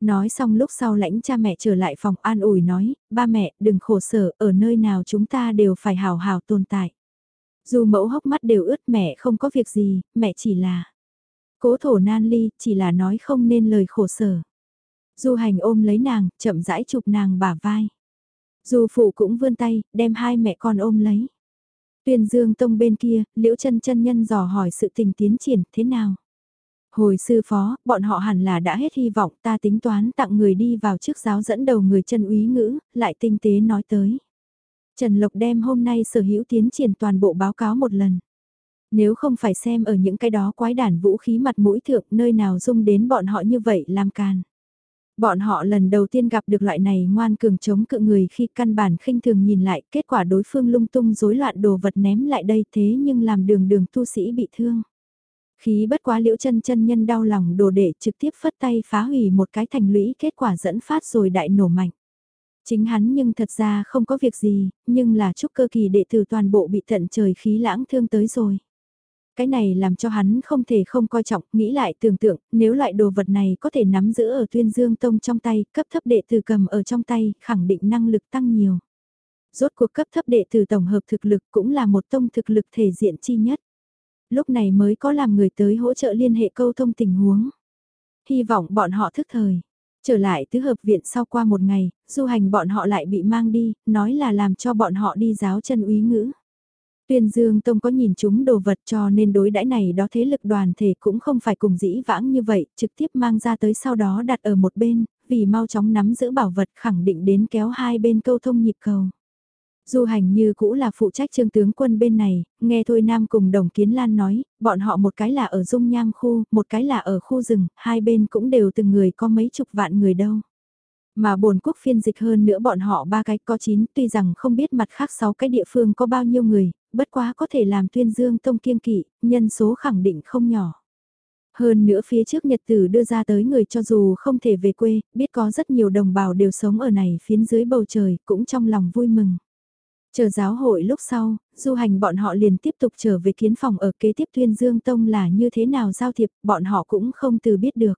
Nói xong lúc sau lãnh cha mẹ trở lại phòng an ủi nói, ba mẹ đừng khổ sở, ở nơi nào chúng ta đều phải hào hào tồn tại. Dù mẫu hốc mắt đều ướt mẹ không có việc gì, mẹ chỉ là... Cố thổ nan ly, chỉ là nói không nên lời khổ sở. Du hành ôm lấy nàng, chậm rãi chụp nàng bả vai. Du phụ cũng vươn tay, đem hai mẹ con ôm lấy. Tuyên Dương Tông bên kia, Liễu chân chân nhân dò hỏi sự tình tiến triển thế nào. Hồi sư phó, bọn họ hẳn là đã hết hy vọng ta tính toán tặng người đi vào trước giáo dẫn đầu người chân úy ngữ, lại tinh tế nói tới. Trần Lộc đem hôm nay sở hữu tiến triển toàn bộ báo cáo một lần. Nếu không phải xem ở những cái đó quái đản vũ khí mặt mũi thượng nơi nào dung đến bọn họ như vậy làm can. Bọn họ lần đầu tiên gặp được loại này ngoan cường chống cự người khi căn bản khinh thường nhìn lại kết quả đối phương lung tung rối loạn đồ vật ném lại đây thế nhưng làm đường đường tu sĩ bị thương. Khí bất quá liễu chân chân nhân đau lòng đồ để trực tiếp phất tay phá hủy một cái thành lũy kết quả dẫn phát rồi đại nổ mạnh. Chính hắn nhưng thật ra không có việc gì, nhưng là chúc cơ kỳ đệ tử toàn bộ bị tận trời khí lãng thương tới rồi cái này làm cho hắn không thể không coi trọng, nghĩ lại tưởng tượng, nếu loại đồ vật này có thể nắm giữ ở tuyên dương tông trong tay, cấp thấp đệ tử cầm ở trong tay, khẳng định năng lực tăng nhiều. Rốt cuộc cấp thấp đệ tử tổng hợp thực lực cũng là một tông thực lực thể diện chi nhất. Lúc này mới có làm người tới hỗ trợ liên hệ câu thông tình huống. Hy vọng bọn họ thức thời. Trở lại tứ hợp viện sau qua một ngày, du hành bọn họ lại bị mang đi, nói là làm cho bọn họ đi giáo chân úy ngữ. Tuyên Dương Tông có nhìn chúng đồ vật cho nên đối đãi này đó thế lực đoàn thể cũng không phải cùng dĩ vãng như vậy, trực tiếp mang ra tới sau đó đặt ở một bên, vì mau chóng nắm giữ bảo vật khẳng định đến kéo hai bên câu thông nhịp cầu. Du hành như cũ là phụ trách trương tướng quân bên này, nghe Thôi Nam cùng Đồng Kiến Lan nói, bọn họ một cái là ở Dung Nham khu, một cái là ở khu rừng, hai bên cũng đều từng người có mấy chục vạn người đâu. Mà bồn quốc phiên dịch hơn nữa bọn họ ba cái có chín tuy rằng không biết mặt khác sáu cái địa phương có bao nhiêu người, bất quá có thể làm tuyên dương tông kiên kỵ, nhân số khẳng định không nhỏ. Hơn nữa phía trước nhật tử đưa ra tới người cho dù không thể về quê, biết có rất nhiều đồng bào đều sống ở này phiến dưới bầu trời, cũng trong lòng vui mừng. Chờ giáo hội lúc sau, du hành bọn họ liền tiếp tục trở về kiến phòng ở kế tiếp tuyên dương tông là như thế nào giao thiệp, bọn họ cũng không từ biết được.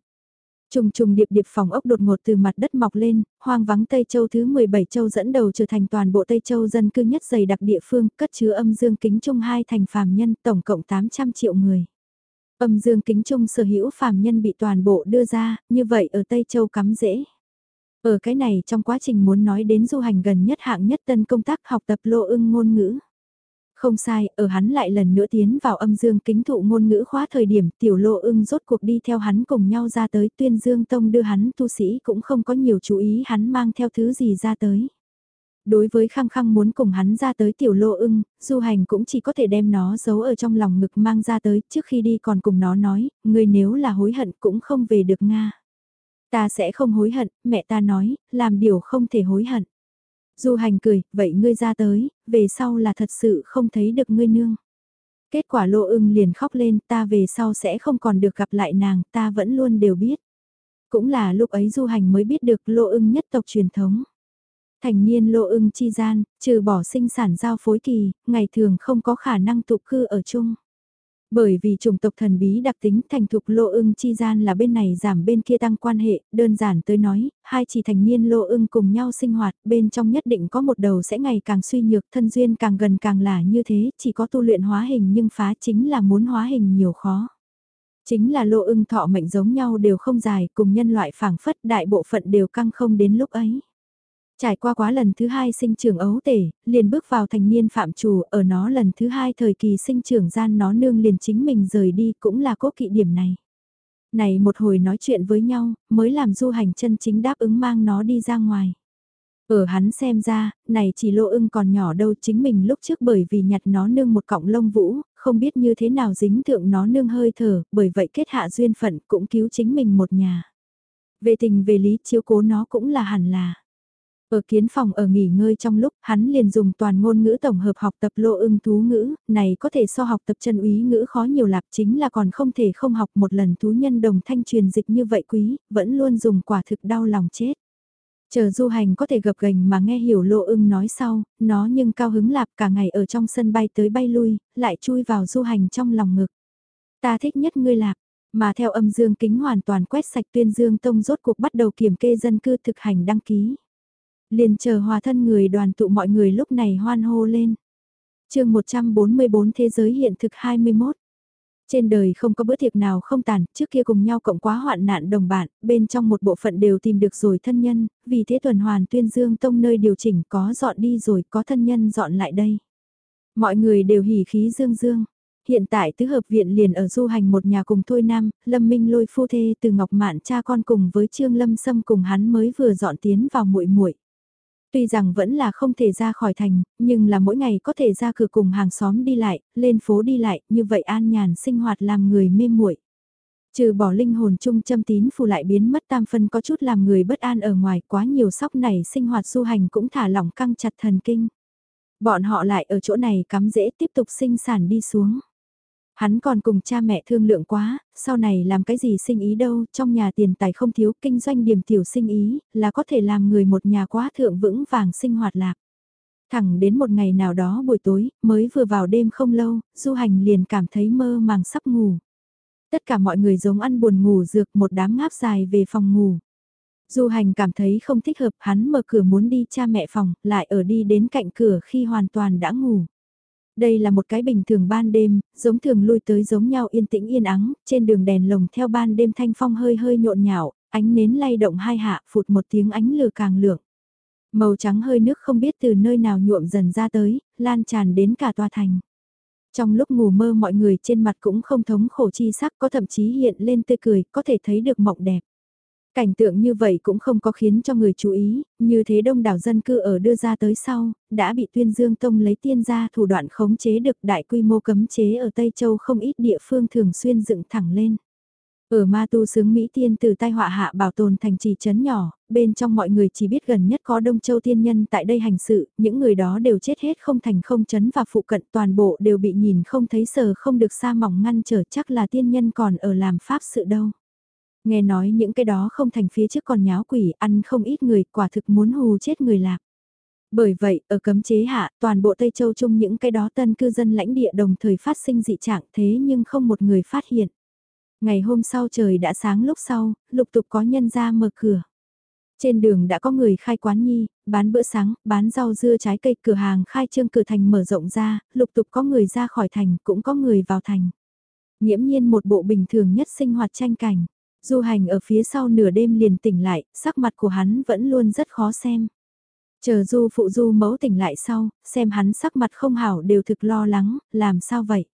Trùng trùng điệp điệp phòng ốc đột ngột từ mặt đất mọc lên, hoang vắng Tây Châu thứ 17 châu dẫn đầu trở thành toàn bộ Tây Châu dân cư nhất dày đặc địa phương, cất chứa âm dương kính trung hai thành phàm nhân, tổng cộng 800 triệu người. Âm dương kính trung sở hữu phàm nhân bị toàn bộ đưa ra, như vậy ở Tây Châu cắm dễ. Ở cái này trong quá trình muốn nói đến du hành gần nhất hạng nhất tân công tác học tập lộ ưng ngôn ngữ. Không sai, ở hắn lại lần nữa tiến vào âm dương kính thụ ngôn ngữ khóa thời điểm tiểu lô ưng rốt cuộc đi theo hắn cùng nhau ra tới tuyên dương tông đưa hắn tu sĩ cũng không có nhiều chú ý hắn mang theo thứ gì ra tới. Đối với khăng khăng muốn cùng hắn ra tới tiểu lô ưng, du hành cũng chỉ có thể đem nó giấu ở trong lòng ngực mang ra tới trước khi đi còn cùng nó nói, người nếu là hối hận cũng không về được Nga. Ta sẽ không hối hận, mẹ ta nói, làm điều không thể hối hận. Du hành cười, vậy ngươi ra tới, về sau là thật sự không thấy được ngươi nương. Kết quả lộ ưng liền khóc lên, ta về sau sẽ không còn được gặp lại nàng, ta vẫn luôn đều biết. Cũng là lúc ấy du hành mới biết được lộ ưng nhất tộc truyền thống. Thành niên lộ ưng chi gian, trừ bỏ sinh sản giao phối kỳ, ngày thường không có khả năng tụ cư ở chung. Bởi vì chủng tộc thần bí đặc tính thành thục lô ưng chi gian là bên này giảm bên kia tăng quan hệ, đơn giản tới nói, hai chỉ thành niên lô ưng cùng nhau sinh hoạt, bên trong nhất định có một đầu sẽ ngày càng suy nhược, thân duyên càng gần càng là như thế, chỉ có tu luyện hóa hình nhưng phá chính là muốn hóa hình nhiều khó. Chính là lô ưng thọ mệnh giống nhau đều không dài, cùng nhân loại phảng phất đại bộ phận đều căng không đến lúc ấy. Trải qua quá lần thứ hai sinh trưởng ấu tể, liền bước vào thành niên phạm chủ, ở nó lần thứ hai thời kỳ sinh trưởng gian nó nương liền chính mình rời đi cũng là cố kỵ điểm này. Này một hồi nói chuyện với nhau, mới làm du hành chân chính đáp ứng mang nó đi ra ngoài. Ở hắn xem ra, này chỉ lô ưng còn nhỏ đâu chính mình lúc trước bởi vì nhặt nó nương một cọng lông vũ, không biết như thế nào dính thượng nó nương hơi thở, bởi vậy kết hạ duyên phận cũng cứu chính mình một nhà. Về tình về lý chiếu cố nó cũng là hẳn là. Ở kiến phòng ở nghỉ ngơi trong lúc hắn liền dùng toàn ngôn ngữ tổng hợp học tập lô ưng thú ngữ, này có thể so học tập chân úy ngữ khó nhiều lạp chính là còn không thể không học một lần thú nhân đồng thanh truyền dịch như vậy quý, vẫn luôn dùng quả thực đau lòng chết. Chờ du hành có thể gập gành mà nghe hiểu lộ ưng nói sau, nó nhưng cao hứng lạp cả ngày ở trong sân bay tới bay lui, lại chui vào du hành trong lòng ngực. Ta thích nhất ngươi lạp, mà theo âm dương kính hoàn toàn quét sạch tuyên dương tông rốt cuộc bắt đầu kiểm kê dân cư thực hành đăng ký. Liền chờ hòa thân người đoàn tụ mọi người lúc này hoan hô lên. chương 144 Thế giới hiện thực 21 trên đời không có bữa tiệc nào không tàn, trước kia cùng nhau cộng quá hoạn nạn đồng bạn, bên trong một bộ phận đều tìm được rồi thân nhân, vì thế tuần hoàn tuyên dương tông nơi điều chỉnh có dọn đi rồi có thân nhân dọn lại đây. Mọi người đều hỉ khí dương dương. Hiện tại tứ hợp viện liền ở du hành một nhà cùng Thôi Nam, Lâm Minh lôi phu thê từ Ngọc Mạn cha con cùng với Trương Lâm Sâm cùng hắn mới vừa dọn tiến vào muội muội Tuy rằng vẫn là không thể ra khỏi thành, nhưng là mỗi ngày có thể ra cửa cùng hàng xóm đi lại, lên phố đi lại, như vậy an nhàn sinh hoạt làm người mê muội. Trừ bỏ linh hồn chung châm tín phù lại biến mất tam phân có chút làm người bất an ở ngoài quá nhiều sóc này sinh hoạt du hành cũng thả lỏng căng chặt thần kinh. Bọn họ lại ở chỗ này cắm dễ tiếp tục sinh sản đi xuống. Hắn còn cùng cha mẹ thương lượng quá, sau này làm cái gì sinh ý đâu, trong nhà tiền tài không thiếu, kinh doanh điểm tiểu sinh ý, là có thể làm người một nhà quá thượng vững vàng sinh hoạt lạc. Thẳng đến một ngày nào đó buổi tối, mới vừa vào đêm không lâu, du hành liền cảm thấy mơ màng sắp ngủ. Tất cả mọi người giống ăn buồn ngủ dược một đám ngáp dài về phòng ngủ. Du hành cảm thấy không thích hợp hắn mở cửa muốn đi cha mẹ phòng, lại ở đi đến cạnh cửa khi hoàn toàn đã ngủ. Đây là một cái bình thường ban đêm, giống thường lui tới giống nhau yên tĩnh yên ắng, trên đường đèn lồng theo ban đêm thanh phong hơi hơi nhộn nhạo, ánh nến lay động hai hạ, phụt một tiếng ánh lửa càng lượng. Màu trắng hơi nước không biết từ nơi nào nhuộm dần ra tới, lan tràn đến cả tòa thành. Trong lúc ngủ mơ mọi người trên mặt cũng không thống khổ chi sắc có thậm chí hiện lên tươi cười, có thể thấy được mộng đẹp. Cảnh tượng như vậy cũng không có khiến cho người chú ý, như thế đông đảo dân cư ở đưa ra tới sau, đã bị tuyên dương tông lấy tiên ra thủ đoạn khống chế được đại quy mô cấm chế ở Tây Châu không ít địa phương thường xuyên dựng thẳng lên. Ở ma tu sướng Mỹ tiên từ tai họa hạ bảo tồn thành trì trấn nhỏ, bên trong mọi người chỉ biết gần nhất có Đông Châu tiên nhân tại đây hành sự, những người đó đều chết hết không thành không chấn và phụ cận toàn bộ đều bị nhìn không thấy sờ không được xa mỏng ngăn trở chắc là tiên nhân còn ở làm pháp sự đâu. Nghe nói những cái đó không thành phía trước còn nháo quỷ ăn không ít người quả thực muốn hù chết người lạc. Bởi vậy, ở cấm chế hạ, toàn bộ Tây Châu chung những cái đó tân cư dân lãnh địa đồng thời phát sinh dị trạng thế nhưng không một người phát hiện. Ngày hôm sau trời đã sáng lúc sau, lục tục có nhân ra mở cửa. Trên đường đã có người khai quán nhi, bán bữa sáng, bán rau dưa trái cây cửa hàng khai trương cửa thành mở rộng ra, lục tục có người ra khỏi thành, cũng có người vào thành. Nghiễm nhiên một bộ bình thường nhất sinh hoạt tranh cảnh. Du hành ở phía sau nửa đêm liền tỉnh lại, sắc mặt của hắn vẫn luôn rất khó xem. Chờ du phụ du mẫu tỉnh lại sau, xem hắn sắc mặt không hảo đều thực lo lắng, làm sao vậy?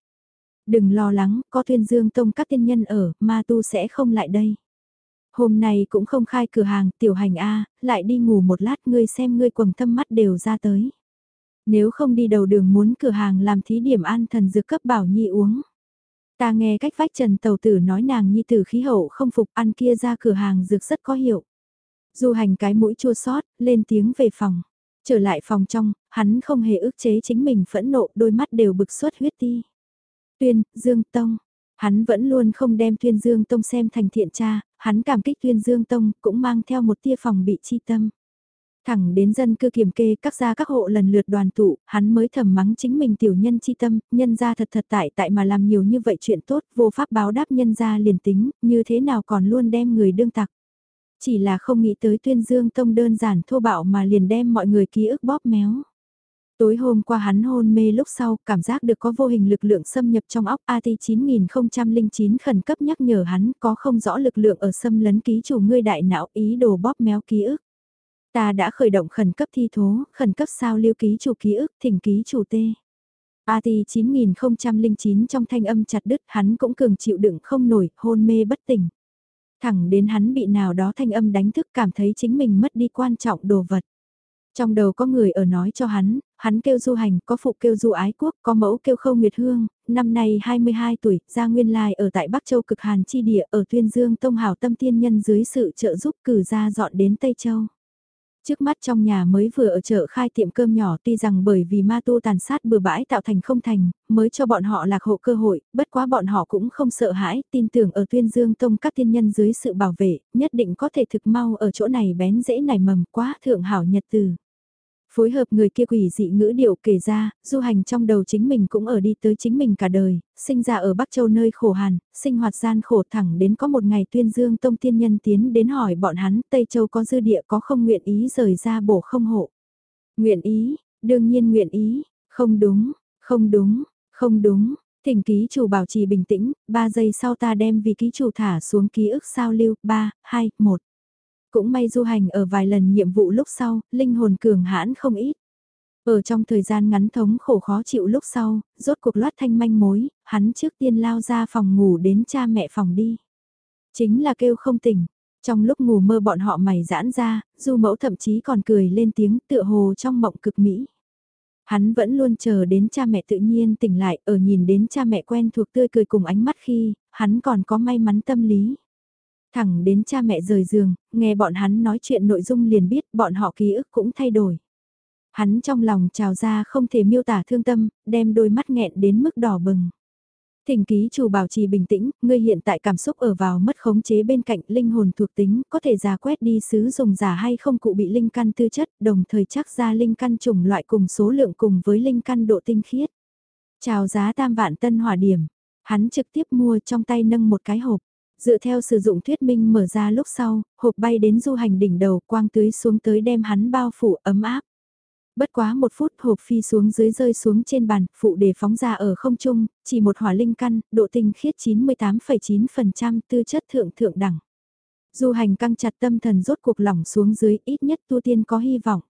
Đừng lo lắng, có tuyên dương tông các tiên nhân ở, ma tu sẽ không lại đây. Hôm nay cũng không khai cửa hàng, tiểu hành A, lại đi ngủ một lát ngươi xem ngươi quầng thâm mắt đều ra tới. Nếu không đi đầu đường muốn cửa hàng làm thí điểm an thần dược cấp bảo nhi uống. Ta nghe cách vách Trần Tàu Tử nói nàng nhi tử khí hậu không phục ăn kia ra cửa hàng dược rất có hiệu. Du hành cái mũi chua sót, lên tiếng về phòng. Trở lại phòng trong, hắn không hề ức chế chính mình phẫn nộ, đôi mắt đều bực suốt huyết ti. Tuyên, Dương Tông. Hắn vẫn luôn không đem Tuyên Dương Tông xem thành thiện cha, hắn cảm kích Tuyên Dương Tông cũng mang theo một tia phòng bị chi tâm. Thẳng đến dân cư kiểm kê các gia các hộ lần lượt đoàn tụ, hắn mới thầm mắng chính mình tiểu nhân chi tâm, nhân gia thật thật tại tại mà làm nhiều như vậy chuyện tốt, vô pháp báo đáp nhân gia liền tính, như thế nào còn luôn đem người đương tặc. Chỉ là không nghĩ tới tuyên dương tông đơn giản thô bạo mà liền đem mọi người ký ức bóp méo. Tối hôm qua hắn hôn mê lúc sau, cảm giác được có vô hình lực lượng xâm nhập trong óc AT 9009 khẩn cấp nhắc nhở hắn có không rõ lực lượng ở xâm lấn ký chủ ngươi đại não ý đồ bóp méo ký ức. Ta đã khởi động khẩn cấp thi thố, khẩn cấp sao lưu ký chủ ký ức, thỉnh ký chủ tê. AT 9009 trong thanh âm chặt đứt hắn cũng cường chịu đựng không nổi, hôn mê bất tỉnh. Thẳng đến hắn bị nào đó thanh âm đánh thức cảm thấy chính mình mất đi quan trọng đồ vật. Trong đầu có người ở nói cho hắn, hắn kêu du hành, có phụ kêu du ái quốc, có mẫu kêu khâu nguyệt hương, năm nay 22 tuổi, ra nguyên lai ở tại Bắc Châu cực hàn chi địa ở Tuyên Dương Tông Hảo Tâm Tiên Nhân dưới sự trợ giúp cử ra dọn đến Tây Châu. Trước mắt trong nhà mới vừa ở chợ khai tiệm cơm nhỏ tuy rằng bởi vì ma tu tàn sát bừa bãi tạo thành không thành, mới cho bọn họ lạc hộ cơ hội, bất quá bọn họ cũng không sợ hãi, tin tưởng ở tuyên dương tông các tiên nhân dưới sự bảo vệ, nhất định có thể thực mau ở chỗ này bén dễ nảy mầm quá thượng hảo nhật từ. Phối hợp người kia quỷ dị ngữ điệu kể ra, du hành trong đầu chính mình cũng ở đi tới chính mình cả đời, sinh ra ở Bắc Châu nơi khổ hàn, sinh hoạt gian khổ thẳng đến có một ngày tuyên dương tông tiên nhân tiến đến hỏi bọn hắn Tây Châu có dư địa có không nguyện ý rời ra bổ không hộ. Nguyện ý, đương nhiên nguyện ý, không đúng, không đúng, không đúng, thỉnh ký chủ bảo trì bình tĩnh, 3 giây sau ta đem vì ký chủ thả xuống ký ức sao lưu, 3, 2, 1. Cũng may du hành ở vài lần nhiệm vụ lúc sau, linh hồn cường hãn không ít. Ở trong thời gian ngắn thống khổ khó chịu lúc sau, rốt cuộc loát thanh manh mối, hắn trước tiên lao ra phòng ngủ đến cha mẹ phòng đi. Chính là kêu không tỉnh. Trong lúc ngủ mơ bọn họ mày giãn ra, du mẫu thậm chí còn cười lên tiếng tựa hồ trong mộng cực mỹ. Hắn vẫn luôn chờ đến cha mẹ tự nhiên tỉnh lại ở nhìn đến cha mẹ quen thuộc tươi cười cùng ánh mắt khi, hắn còn có may mắn tâm lý. Thẳng đến cha mẹ rời giường, nghe bọn hắn nói chuyện nội dung liền biết bọn họ ký ức cũng thay đổi. Hắn trong lòng trào ra không thể miêu tả thương tâm, đem đôi mắt nghẹn đến mức đỏ bừng. Thỉnh ký chủ bảo trì bình tĩnh, ngươi hiện tại cảm xúc ở vào mất khống chế bên cạnh linh hồn thuộc tính, có thể giả quét đi sứ dùng giả hay không cụ bị linh căn tư chất, đồng thời chắc ra linh căn chủng loại cùng số lượng cùng với linh căn độ tinh khiết. Chào giá tam vạn tân hỏa điểm, hắn trực tiếp mua trong tay nâng một cái hộp. Dựa theo sử dụng thuyết minh mở ra lúc sau, hộp bay đến du hành đỉnh đầu quang tưới xuống tới đem hắn bao phủ ấm áp. Bất quá một phút hộp phi xuống dưới rơi xuống trên bàn, phụ để phóng ra ở không trung, chỉ một hỏa linh căn, độ tinh khiết 98,9% tư chất thượng thượng đẳng. Du hành căng chặt tâm thần rốt cuộc lỏng xuống dưới ít nhất tu tiên có hy vọng.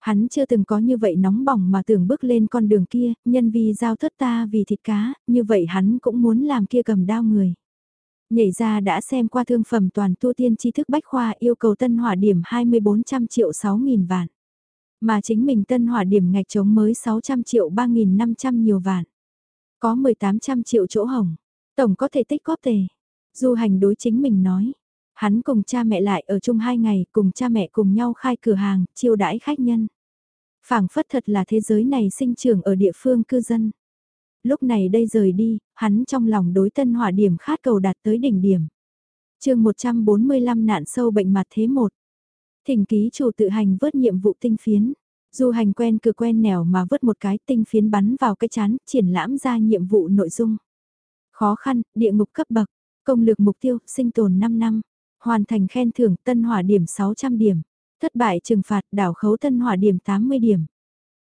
Hắn chưa từng có như vậy nóng bỏng mà tưởng bước lên con đường kia, nhân vì giao thất ta vì thịt cá, như vậy hắn cũng muốn làm kia cầm đao người. Nhảy ra đã xem qua thương phẩm toàn tu tiên tri thức bách khoa yêu cầu tân hỏa điểm 2400 triệu 6.000 vạn. Mà chính mình tân hỏa điểm ngạch chống mới 600 triệu 3.500 nhiều vạn. Có 1800 triệu chỗ hồng. Tổng có thể tích góp tề. Du hành đối chính mình nói. Hắn cùng cha mẹ lại ở chung hai ngày cùng cha mẹ cùng nhau khai cửa hàng, chiêu đãi khách nhân. phảng phất thật là thế giới này sinh trưởng ở địa phương cư dân lúc này đây rời đi, hắn trong lòng đối tân hỏa điểm khát cầu đạt tới đỉnh điểm. chương 145 nạn sâu bệnh mặt thế một Thỉnh ký chủ tự hành vớt nhiệm vụ tinh phiến. Du hành quen cứ quen nẻo mà vớt một cái tinh phiến bắn vào cái chán, triển lãm ra nhiệm vụ nội dung. Khó khăn, địa ngục cấp bậc, công lược mục tiêu, sinh tồn 5 năm. Hoàn thành khen thưởng tân hỏa điểm 600 điểm. Thất bại trừng phạt đảo khấu tân hỏa điểm 80 điểm.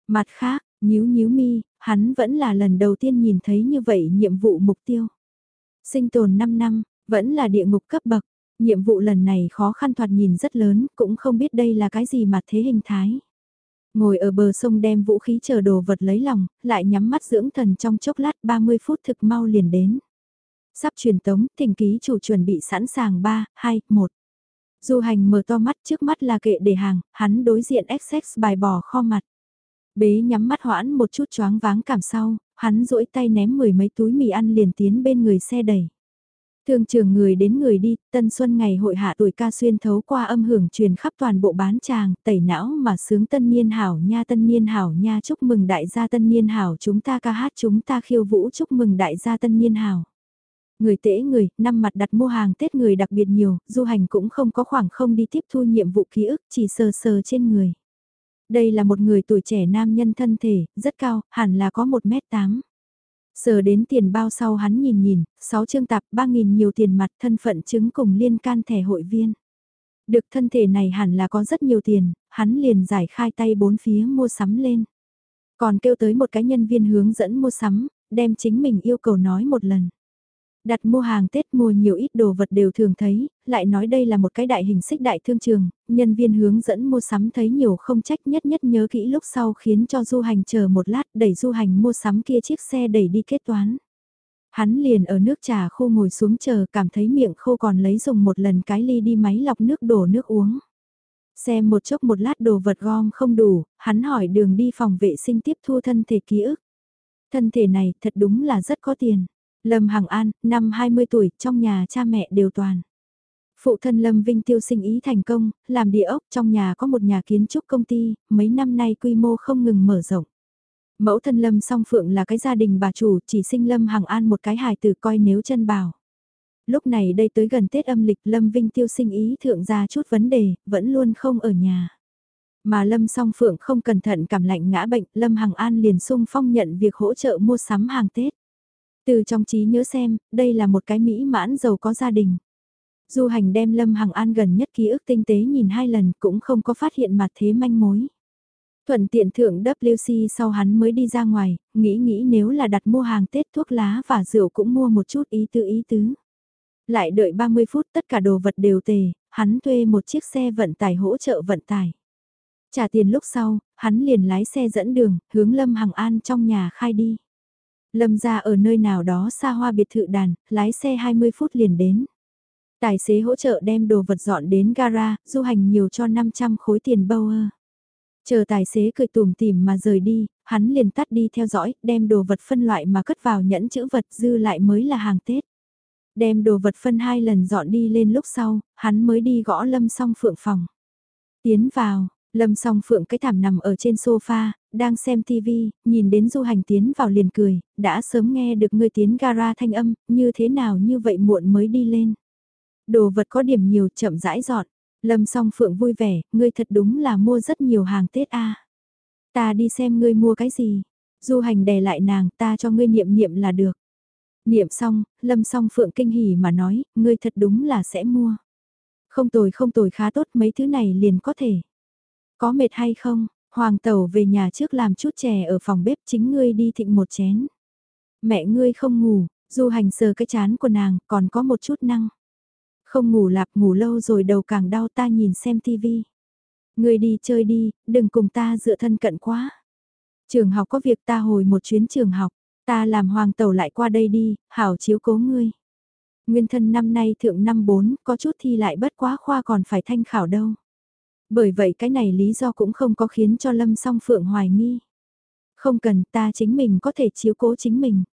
Mặt khác, nhíu nhíu mi, hắn vẫn là lần đầu tiên nhìn thấy như vậy nhiệm vụ mục tiêu. Sinh tồn 5 năm, vẫn là địa ngục cấp bậc, nhiệm vụ lần này khó khăn thoạt nhìn rất lớn, cũng không biết đây là cái gì mà thế hình thái. Ngồi ở bờ sông đem vũ khí chờ đồ vật lấy lòng, lại nhắm mắt dưỡng thần trong chốc lát 30 phút thực mau liền đến. Sắp truyền tống, thỉnh ký chủ chuẩn bị sẵn sàng 3, 2, 1. Du hành mở to mắt trước mắt là kệ để hàng, hắn đối diện XX bài bỏ kho mặt. Bế nhắm mắt hoãn một chút choáng váng cảm sau, hắn duỗi tay ném mười mấy túi mì ăn liền tiến bên người xe đẩy. thường trường người đến người đi, tân xuân ngày hội hạ tuổi ca xuyên thấu qua âm hưởng truyền khắp toàn bộ bán tràng, tẩy não mà sướng tân niên hảo nha tân niên hảo nha chúc mừng đại gia tân niên hảo chúng ta ca hát chúng ta khiêu vũ chúc mừng đại gia tân niên hảo. Người tễ người, năm mặt đặt mua hàng Tết người đặc biệt nhiều, du hành cũng không có khoảng không đi tiếp thu nhiệm vụ ký ức chỉ sờ sờ trên người. Đây là một người tuổi trẻ nam nhân thân thể, rất cao, hẳn là có 1m8. Sờ đến tiền bao sau hắn nhìn nhìn, 6 chương tạp 3.000 nhiều tiền mặt thân phận chứng cùng liên can thẻ hội viên. Được thân thể này hẳn là có rất nhiều tiền, hắn liền giải khai tay bốn phía mua sắm lên. Còn kêu tới một cái nhân viên hướng dẫn mua sắm, đem chính mình yêu cầu nói một lần. Đặt mua hàng Tết mua nhiều ít đồ vật đều thường thấy, lại nói đây là một cái đại hình xích đại thương trường, nhân viên hướng dẫn mua sắm thấy nhiều không trách nhất nhất nhớ kỹ lúc sau khiến cho du hành chờ một lát đẩy du hành mua sắm kia chiếc xe đẩy đi kết toán. Hắn liền ở nước trà khô ngồi xuống chờ cảm thấy miệng khô còn lấy dùng một lần cái ly đi máy lọc nước đổ nước uống. Xem một chốc một lát đồ vật gom không đủ, hắn hỏi đường đi phòng vệ sinh tiếp thu thân thể ký ức. Thân thể này thật đúng là rất có tiền. Lâm Hằng An, năm 20 tuổi, trong nhà cha mẹ đều toàn. Phụ thân Lâm Vinh tiêu sinh ý thành công, làm địa ốc trong nhà có một nhà kiến trúc công ty, mấy năm nay quy mô không ngừng mở rộng. Mẫu thân Lâm song phượng là cái gia đình bà chủ, chỉ sinh Lâm Hằng An một cái hài tử coi nếu chân bảo. Lúc này đây tới gần Tết âm lịch Lâm Vinh tiêu sinh ý thượng ra chút vấn đề, vẫn luôn không ở nhà. Mà Lâm song phượng không cẩn thận cảm lạnh ngã bệnh, Lâm Hằng An liền sung phong nhận việc hỗ trợ mua sắm hàng Tết. Từ trong trí nhớ xem, đây là một cái mỹ mãn giàu có gia đình. Du hành đem Lâm Hằng An gần nhất ký ức tinh tế nhìn hai lần cũng không có phát hiện mặt thế manh mối. Thuận tiện thượng WC sau hắn mới đi ra ngoài, nghĩ nghĩ nếu là đặt mua hàng Tết thuốc lá và rượu cũng mua một chút ý tư ý tứ. Lại đợi 30 phút tất cả đồ vật đều tề, hắn thuê một chiếc xe vận tải hỗ trợ vận tải. Trả tiền lúc sau, hắn liền lái xe dẫn đường, hướng Lâm Hằng An trong nhà khai đi. Lâm ra ở nơi nào đó xa hoa biệt thự đàn, lái xe 20 phút liền đến. Tài xế hỗ trợ đem đồ vật dọn đến gara, du hành nhiều cho 500 khối tiền bâu ơ. Chờ tài xế cười tùm tìm mà rời đi, hắn liền tắt đi theo dõi, đem đồ vật phân loại mà cất vào nhẫn chữ vật dư lại mới là hàng Tết. Đem đồ vật phân hai lần dọn đi lên lúc sau, hắn mới đi gõ lâm song phượng phòng. Tiến vào, lâm song phượng cái thảm nằm ở trên sofa, đang xem TV, nhìn đến du hành tiến vào liền cười, đã sớm nghe được người tiến gara thanh âm, như thế nào như vậy muộn mới đi lên. Đồ vật có điểm nhiều chậm rãi dọn, lâm song phượng vui vẻ, ngươi thật đúng là mua rất nhiều hàng Tết a Ta đi xem ngươi mua cái gì. Du hành đè lại nàng ta cho ngươi niệm niệm là được. Niệm xong, lâm song phượng kinh hỉ mà nói, ngươi thật đúng là sẽ mua. Không tồi không tồi khá tốt mấy thứ này liền có thể. Có mệt hay không, hoàng tẩu về nhà trước làm chút chè ở phòng bếp chính ngươi đi thịnh một chén. Mẹ ngươi không ngủ, du hành sờ cái chán của nàng còn có một chút năng. Không ngủ lạp ngủ lâu rồi đầu càng đau ta nhìn xem tivi. Ngươi đi chơi đi, đừng cùng ta dựa thân cận quá. Trường học có việc ta hồi một chuyến trường học. Ta làm hoàng tàu lại qua đây đi, hảo chiếu cố ngươi. Nguyên thân năm nay thượng năm 4, có chút thi lại bất quá khoa còn phải thanh khảo đâu. Bởi vậy cái này lý do cũng không có khiến cho Lâm song Phượng hoài nghi. Không cần ta chính mình có thể chiếu cố chính mình.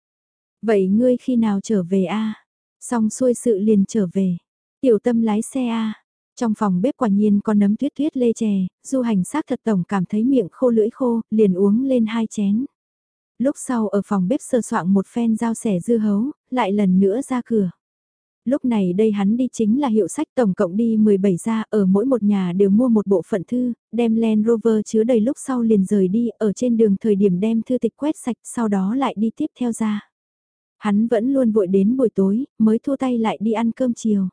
Vậy ngươi khi nào trở về a? Xong xuôi sự liền trở về. Tiểu tâm lái xe a. Trong phòng bếp quả nhiên có nấm tuyết tuyết lê chè, du hành sát thật tổng cảm thấy miệng khô lưỡi khô, liền uống lên hai chén lúc sau ở phòng bếp sơ soạn một phen dao sẻ dưa hấu, lại lần nữa ra cửa. Lúc này đây hắn đi chính là hiệu sách tổng cộng đi 17 ra, ở mỗi một nhà đều mua một bộ phận thư, đem Land Rover chứa đầy lúc sau liền rời đi, ở trên đường thời điểm đem thư tịch quét sạch, sau đó lại đi tiếp theo ra. Hắn vẫn luôn vội đến buổi tối, mới thua tay lại đi ăn cơm chiều.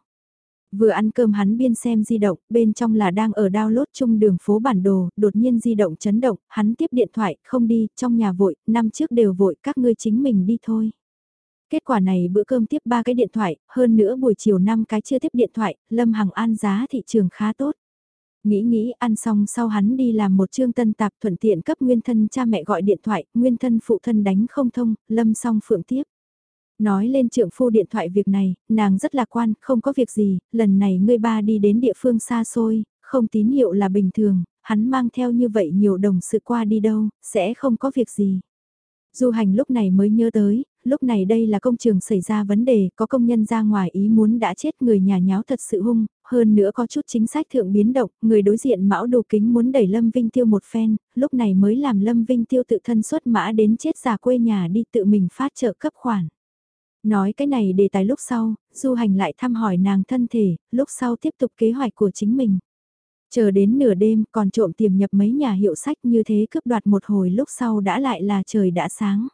Vừa ăn cơm hắn biên xem di động, bên trong là đang ở download chung đường phố bản đồ, đột nhiên di động chấn động, hắn tiếp điện thoại, không đi, trong nhà vội, năm trước đều vội, các ngươi chính mình đi thôi. Kết quả này bữa cơm tiếp ba cái điện thoại, hơn nữa buổi chiều năm cái chưa tiếp điện thoại, Lâm Hằng An giá thị trường khá tốt. Nghĩ nghĩ ăn xong sau hắn đi làm một chương tân tạp thuận tiện cấp nguyên thân cha mẹ gọi điện thoại, nguyên thân phụ thân đánh không thông, Lâm xong phượng tiếp. Nói lên trượng phu điện thoại việc này, nàng rất lạc quan, không có việc gì, lần này ngươi ba đi đến địa phương xa xôi, không tín hiệu là bình thường, hắn mang theo như vậy nhiều đồng sự qua đi đâu, sẽ không có việc gì. Du hành lúc này mới nhớ tới, lúc này đây là công trường xảy ra vấn đề, có công nhân ra ngoài ý muốn đã chết người nhà nháo thật sự hung, hơn nữa có chút chính sách thượng biến động, người đối diện mão đồ kính muốn đẩy Lâm Vinh Tiêu một phen, lúc này mới làm Lâm Vinh Tiêu tự thân xuất mã đến chết già quê nhà đi tự mình phát trợ cấp khoản. Nói cái này đề tài lúc sau, du hành lại thăm hỏi nàng thân thể, lúc sau tiếp tục kế hoạch của chính mình. Chờ đến nửa đêm còn trộm tiềm nhập mấy nhà hiệu sách như thế cướp đoạt một hồi lúc sau đã lại là trời đã sáng.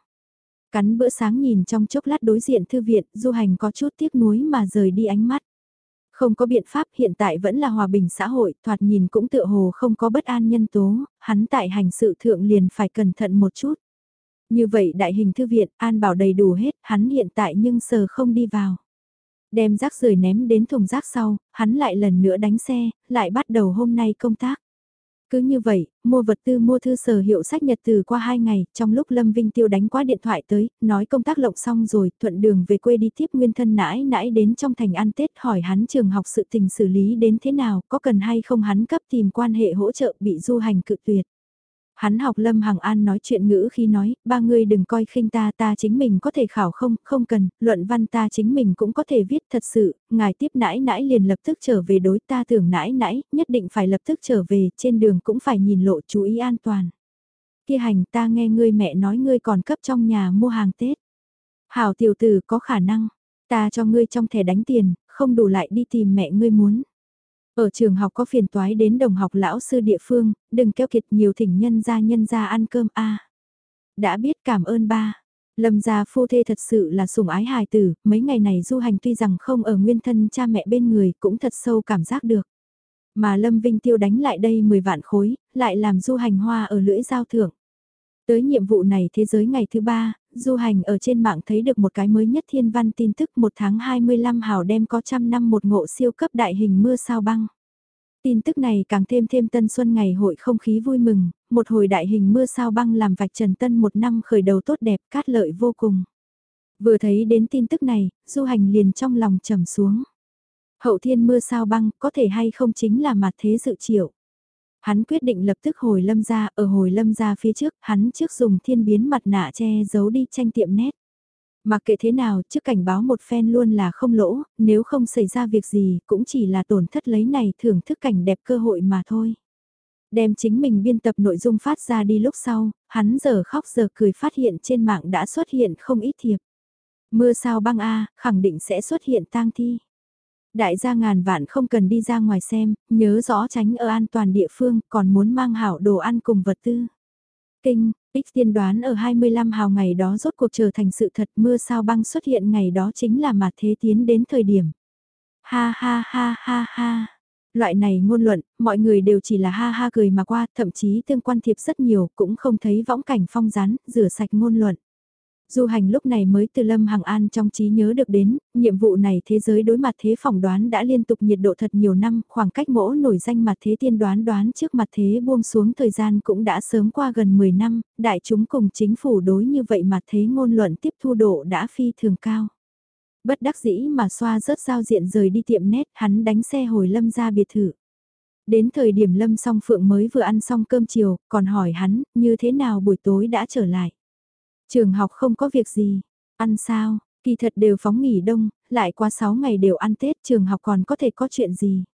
Cắn bữa sáng nhìn trong chốc lát đối diện thư viện, du hành có chút tiếc nuối mà rời đi ánh mắt. Không có biện pháp hiện tại vẫn là hòa bình xã hội, thoạt nhìn cũng tựa hồ không có bất an nhân tố, hắn tại hành sự thượng liền phải cẩn thận một chút. Như vậy đại hình thư viện, An bảo đầy đủ hết, hắn hiện tại nhưng sờ không đi vào. Đem rác rời ném đến thùng rác sau, hắn lại lần nữa đánh xe, lại bắt đầu hôm nay công tác. Cứ như vậy, mua vật tư mua thư sở hiệu sách nhật từ qua 2 ngày, trong lúc Lâm Vinh Tiêu đánh qua điện thoại tới, nói công tác lộng xong rồi, thuận đường về quê đi tiếp nguyên thân nãi nãi đến trong thành ăn Tết hỏi hắn trường học sự tình xử lý đến thế nào, có cần hay không hắn cấp tìm quan hệ hỗ trợ bị du hành cự tuyệt. Hắn học Lâm Hằng An nói chuyện ngữ khi nói, ba người đừng coi khinh ta, ta chính mình có thể khảo không, không cần, luận văn ta chính mình cũng có thể viết thật sự, ngài tiếp nãi nãi liền lập tức trở về đối ta tưởng nãi nãi, nhất định phải lập tức trở về, trên đường cũng phải nhìn lộ chú ý an toàn. Kia hành ta nghe ngươi mẹ nói ngươi còn cấp trong nhà mua hàng Tết. Hảo tiểu tử có khả năng, ta cho ngươi trong thẻ đánh tiền, không đủ lại đi tìm mẹ ngươi muốn. Ở trường học có phiền toái đến đồng học lão sư địa phương, đừng keo kiệt nhiều thỉnh nhân gia nhân gia ăn cơm a. Đã biết cảm ơn ba. Lâm gia phu thê thật sự là sủng ái hài tử, mấy ngày này du hành tuy rằng không ở nguyên thân cha mẹ bên người cũng thật sâu cảm giác được. Mà Lâm Vinh Tiêu đánh lại đây 10 vạn khối, lại làm du hành hoa ở lưỡi giao thưởng. Tới nhiệm vụ này thế giới ngày thứ ba, du hành ở trên mạng thấy được một cái mới nhất thiên văn tin tức một tháng 25 hào đem có trăm năm một ngộ siêu cấp đại hình mưa sao băng. Tin tức này càng thêm thêm tân xuân ngày hội không khí vui mừng, một hồi đại hình mưa sao băng làm vạch trần tân một năm khởi đầu tốt đẹp cát lợi vô cùng. Vừa thấy đến tin tức này, du hành liền trong lòng trầm xuống. Hậu thiên mưa sao băng có thể hay không chính là mặt thế dự triệu. Hắn quyết định lập tức hồi lâm ra, ở hồi lâm ra phía trước, hắn trước dùng thiên biến mặt nạ che giấu đi tranh tiệm nét. Mặc kệ thế nào, trước cảnh báo một phen luôn là không lỗ, nếu không xảy ra việc gì, cũng chỉ là tổn thất lấy này thưởng thức cảnh đẹp cơ hội mà thôi. Đem chính mình biên tập nội dung phát ra đi lúc sau, hắn giờ khóc giờ cười phát hiện trên mạng đã xuất hiện không ít thiệp. Mưa sao băng A, khẳng định sẽ xuất hiện tang thi. Đại gia ngàn vạn không cần đi ra ngoài xem, nhớ rõ tránh ở an toàn địa phương, còn muốn mang hảo đồ ăn cùng vật tư. Kinh, X tiên đoán ở 25 hào ngày đó rốt cuộc trở thành sự thật mưa sao băng xuất hiện ngày đó chính là mà thế tiến đến thời điểm. Ha ha ha ha ha. Loại này ngôn luận, mọi người đều chỉ là ha ha cười mà qua, thậm chí tương quan thiệp rất nhiều, cũng không thấy võng cảnh phong rán, rửa sạch ngôn luận. Du hành lúc này mới từ Lâm Hằng An trong trí nhớ được đến, nhiệm vụ này thế giới đối mặt thế phỏng đoán đã liên tục nhiệt độ thật nhiều năm, khoảng cách mỗ nổi danh mặt thế tiên đoán đoán trước mặt thế buông xuống thời gian cũng đã sớm qua gần 10 năm, đại chúng cùng chính phủ đối như vậy mặt thế ngôn luận tiếp thu độ đã phi thường cao. Bất đắc dĩ mà xoa rớt giao diện rời đi tiệm nét, hắn đánh xe hồi Lâm ra biệt thự. Đến thời điểm Lâm song Phượng mới vừa ăn xong cơm chiều, còn hỏi hắn, như thế nào buổi tối đã trở lại. Trường học không có việc gì, ăn sao, kỳ thật đều phóng nghỉ đông, lại qua 6 ngày đều ăn Tết trường học còn có thể có chuyện gì.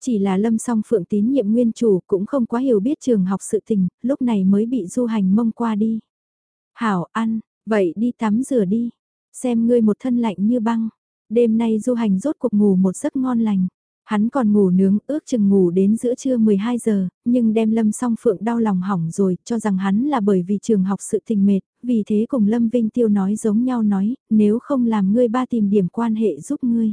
Chỉ là lâm song phượng tín nhiệm nguyên chủ cũng không quá hiểu biết trường học sự tình, lúc này mới bị du hành mông qua đi. Hảo ăn, vậy đi tắm rửa đi, xem ngươi một thân lạnh như băng. Đêm nay du hành rốt cuộc ngủ một giấc ngon lành. Hắn còn ngủ nướng, ước chừng ngủ đến giữa trưa 12 giờ, nhưng đem Lâm song phượng đau lòng hỏng rồi, cho rằng hắn là bởi vì trường học sự tình mệt, vì thế cùng Lâm Vinh Tiêu nói giống nhau nói, nếu không làm ngươi ba tìm điểm quan hệ giúp ngươi.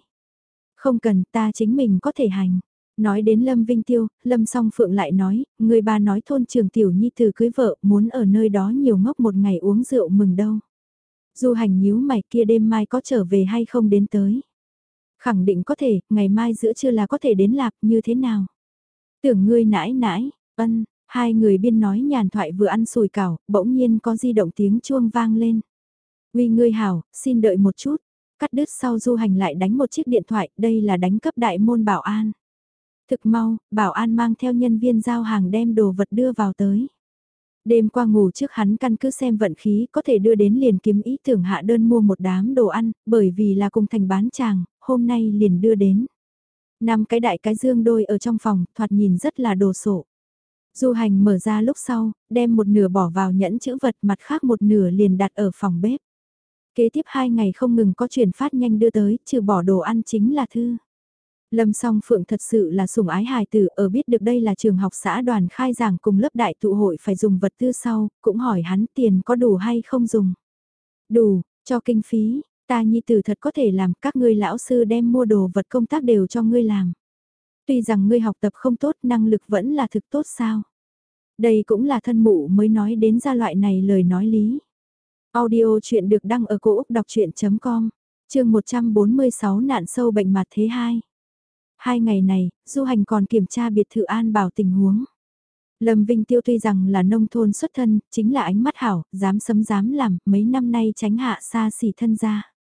Không cần ta chính mình có thể hành. Nói đến Lâm Vinh Tiêu, Lâm song phượng lại nói, người ba nói thôn trường tiểu nhi từ cưới vợ, muốn ở nơi đó nhiều ngốc một ngày uống rượu mừng đâu. Du hành nhíu mày kia đêm mai có trở về hay không đến tới. Khẳng định có thể, ngày mai giữa trưa là có thể đến lạc như thế nào. Tưởng ngươi nãi nãi, ân, hai người biên nói nhàn thoại vừa ăn sùi cảo, bỗng nhiên có di động tiếng chuông vang lên. Uy ngươi hảo, xin đợi một chút. Cắt đứt sau du hành lại đánh một chiếc điện thoại, đây là đánh cấp đại môn bảo an. Thực mau, bảo an mang theo nhân viên giao hàng đem đồ vật đưa vào tới. Đêm qua ngủ trước hắn căn cứ xem vận khí có thể đưa đến liền kiếm ý tưởng hạ đơn mua một đám đồ ăn, bởi vì là cùng thành bán chàng, hôm nay liền đưa đến. Năm cái đại cái dương đôi ở trong phòng, thoạt nhìn rất là đồ sộ. Du hành mở ra lúc sau, đem một nửa bỏ vào nhẫn chữ vật mặt khác một nửa liền đặt ở phòng bếp. Kế tiếp hai ngày không ngừng có chuyển phát nhanh đưa tới, trừ bỏ đồ ăn chính là thư. Lâm song phượng thật sự là sủng ái hài tử ở biết được đây là trường học xã đoàn khai giảng cùng lớp đại tụ hội phải dùng vật tư sau, cũng hỏi hắn tiền có đủ hay không dùng. Đủ, cho kinh phí, ta nhi tử thật có thể làm các ngươi lão sư đem mua đồ vật công tác đều cho ngươi làm. Tuy rằng ngươi học tập không tốt năng lực vẫn là thực tốt sao. Đây cũng là thân mụ mới nói đến ra loại này lời nói lý. Audio chuyện được đăng ở cổ Úc đọc chuyện.com, trường 146 nạn sâu bệnh mặt thế 2. Hai ngày này, du hành còn kiểm tra biệt thự an bảo tình huống. Lâm Vinh Tiêu tuy rằng là nông thôn xuất thân, chính là ánh mắt hảo, dám sấm dám làm, mấy năm nay tránh hạ xa xỉ thân ra.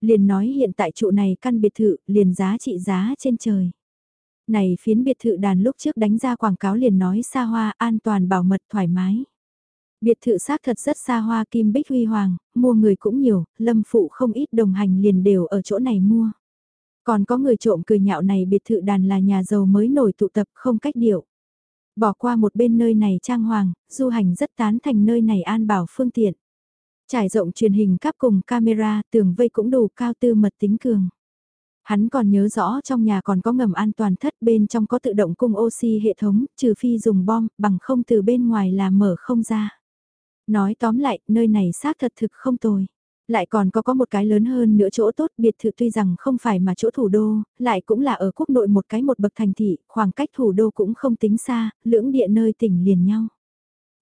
Liền nói hiện tại trụ này căn biệt thự, liền giá trị giá trên trời. Này phiến biệt thự đàn lúc trước đánh ra quảng cáo liền nói xa hoa, an toàn bảo mật thoải mái. Biệt thự xác thật rất xa hoa kim bích huy hoàng, mua người cũng nhiều, lâm phụ không ít đồng hành liền đều ở chỗ này mua. Còn có người trộm cười nhạo này biệt thự đàn là nhà giàu mới nổi tụ tập không cách điệu. Bỏ qua một bên nơi này trang hoàng, du hành rất tán thành nơi này an bảo phương tiện. Trải rộng truyền hình cáp cùng camera, tường vây cũng đủ cao tư mật tính cường. Hắn còn nhớ rõ trong nhà còn có ngầm an toàn thất bên trong có tự động cung oxy hệ thống, trừ phi dùng bom, bằng không từ bên ngoài là mở không ra. Nói tóm lại, nơi này xác thật thực không tồi. Lại còn có có một cái lớn hơn nữa chỗ tốt biệt thự tuy rằng không phải mà chỗ thủ đô, lại cũng là ở quốc nội một cái một bậc thành thị, khoảng cách thủ đô cũng không tính xa, lưỡng địa nơi tỉnh liền nhau.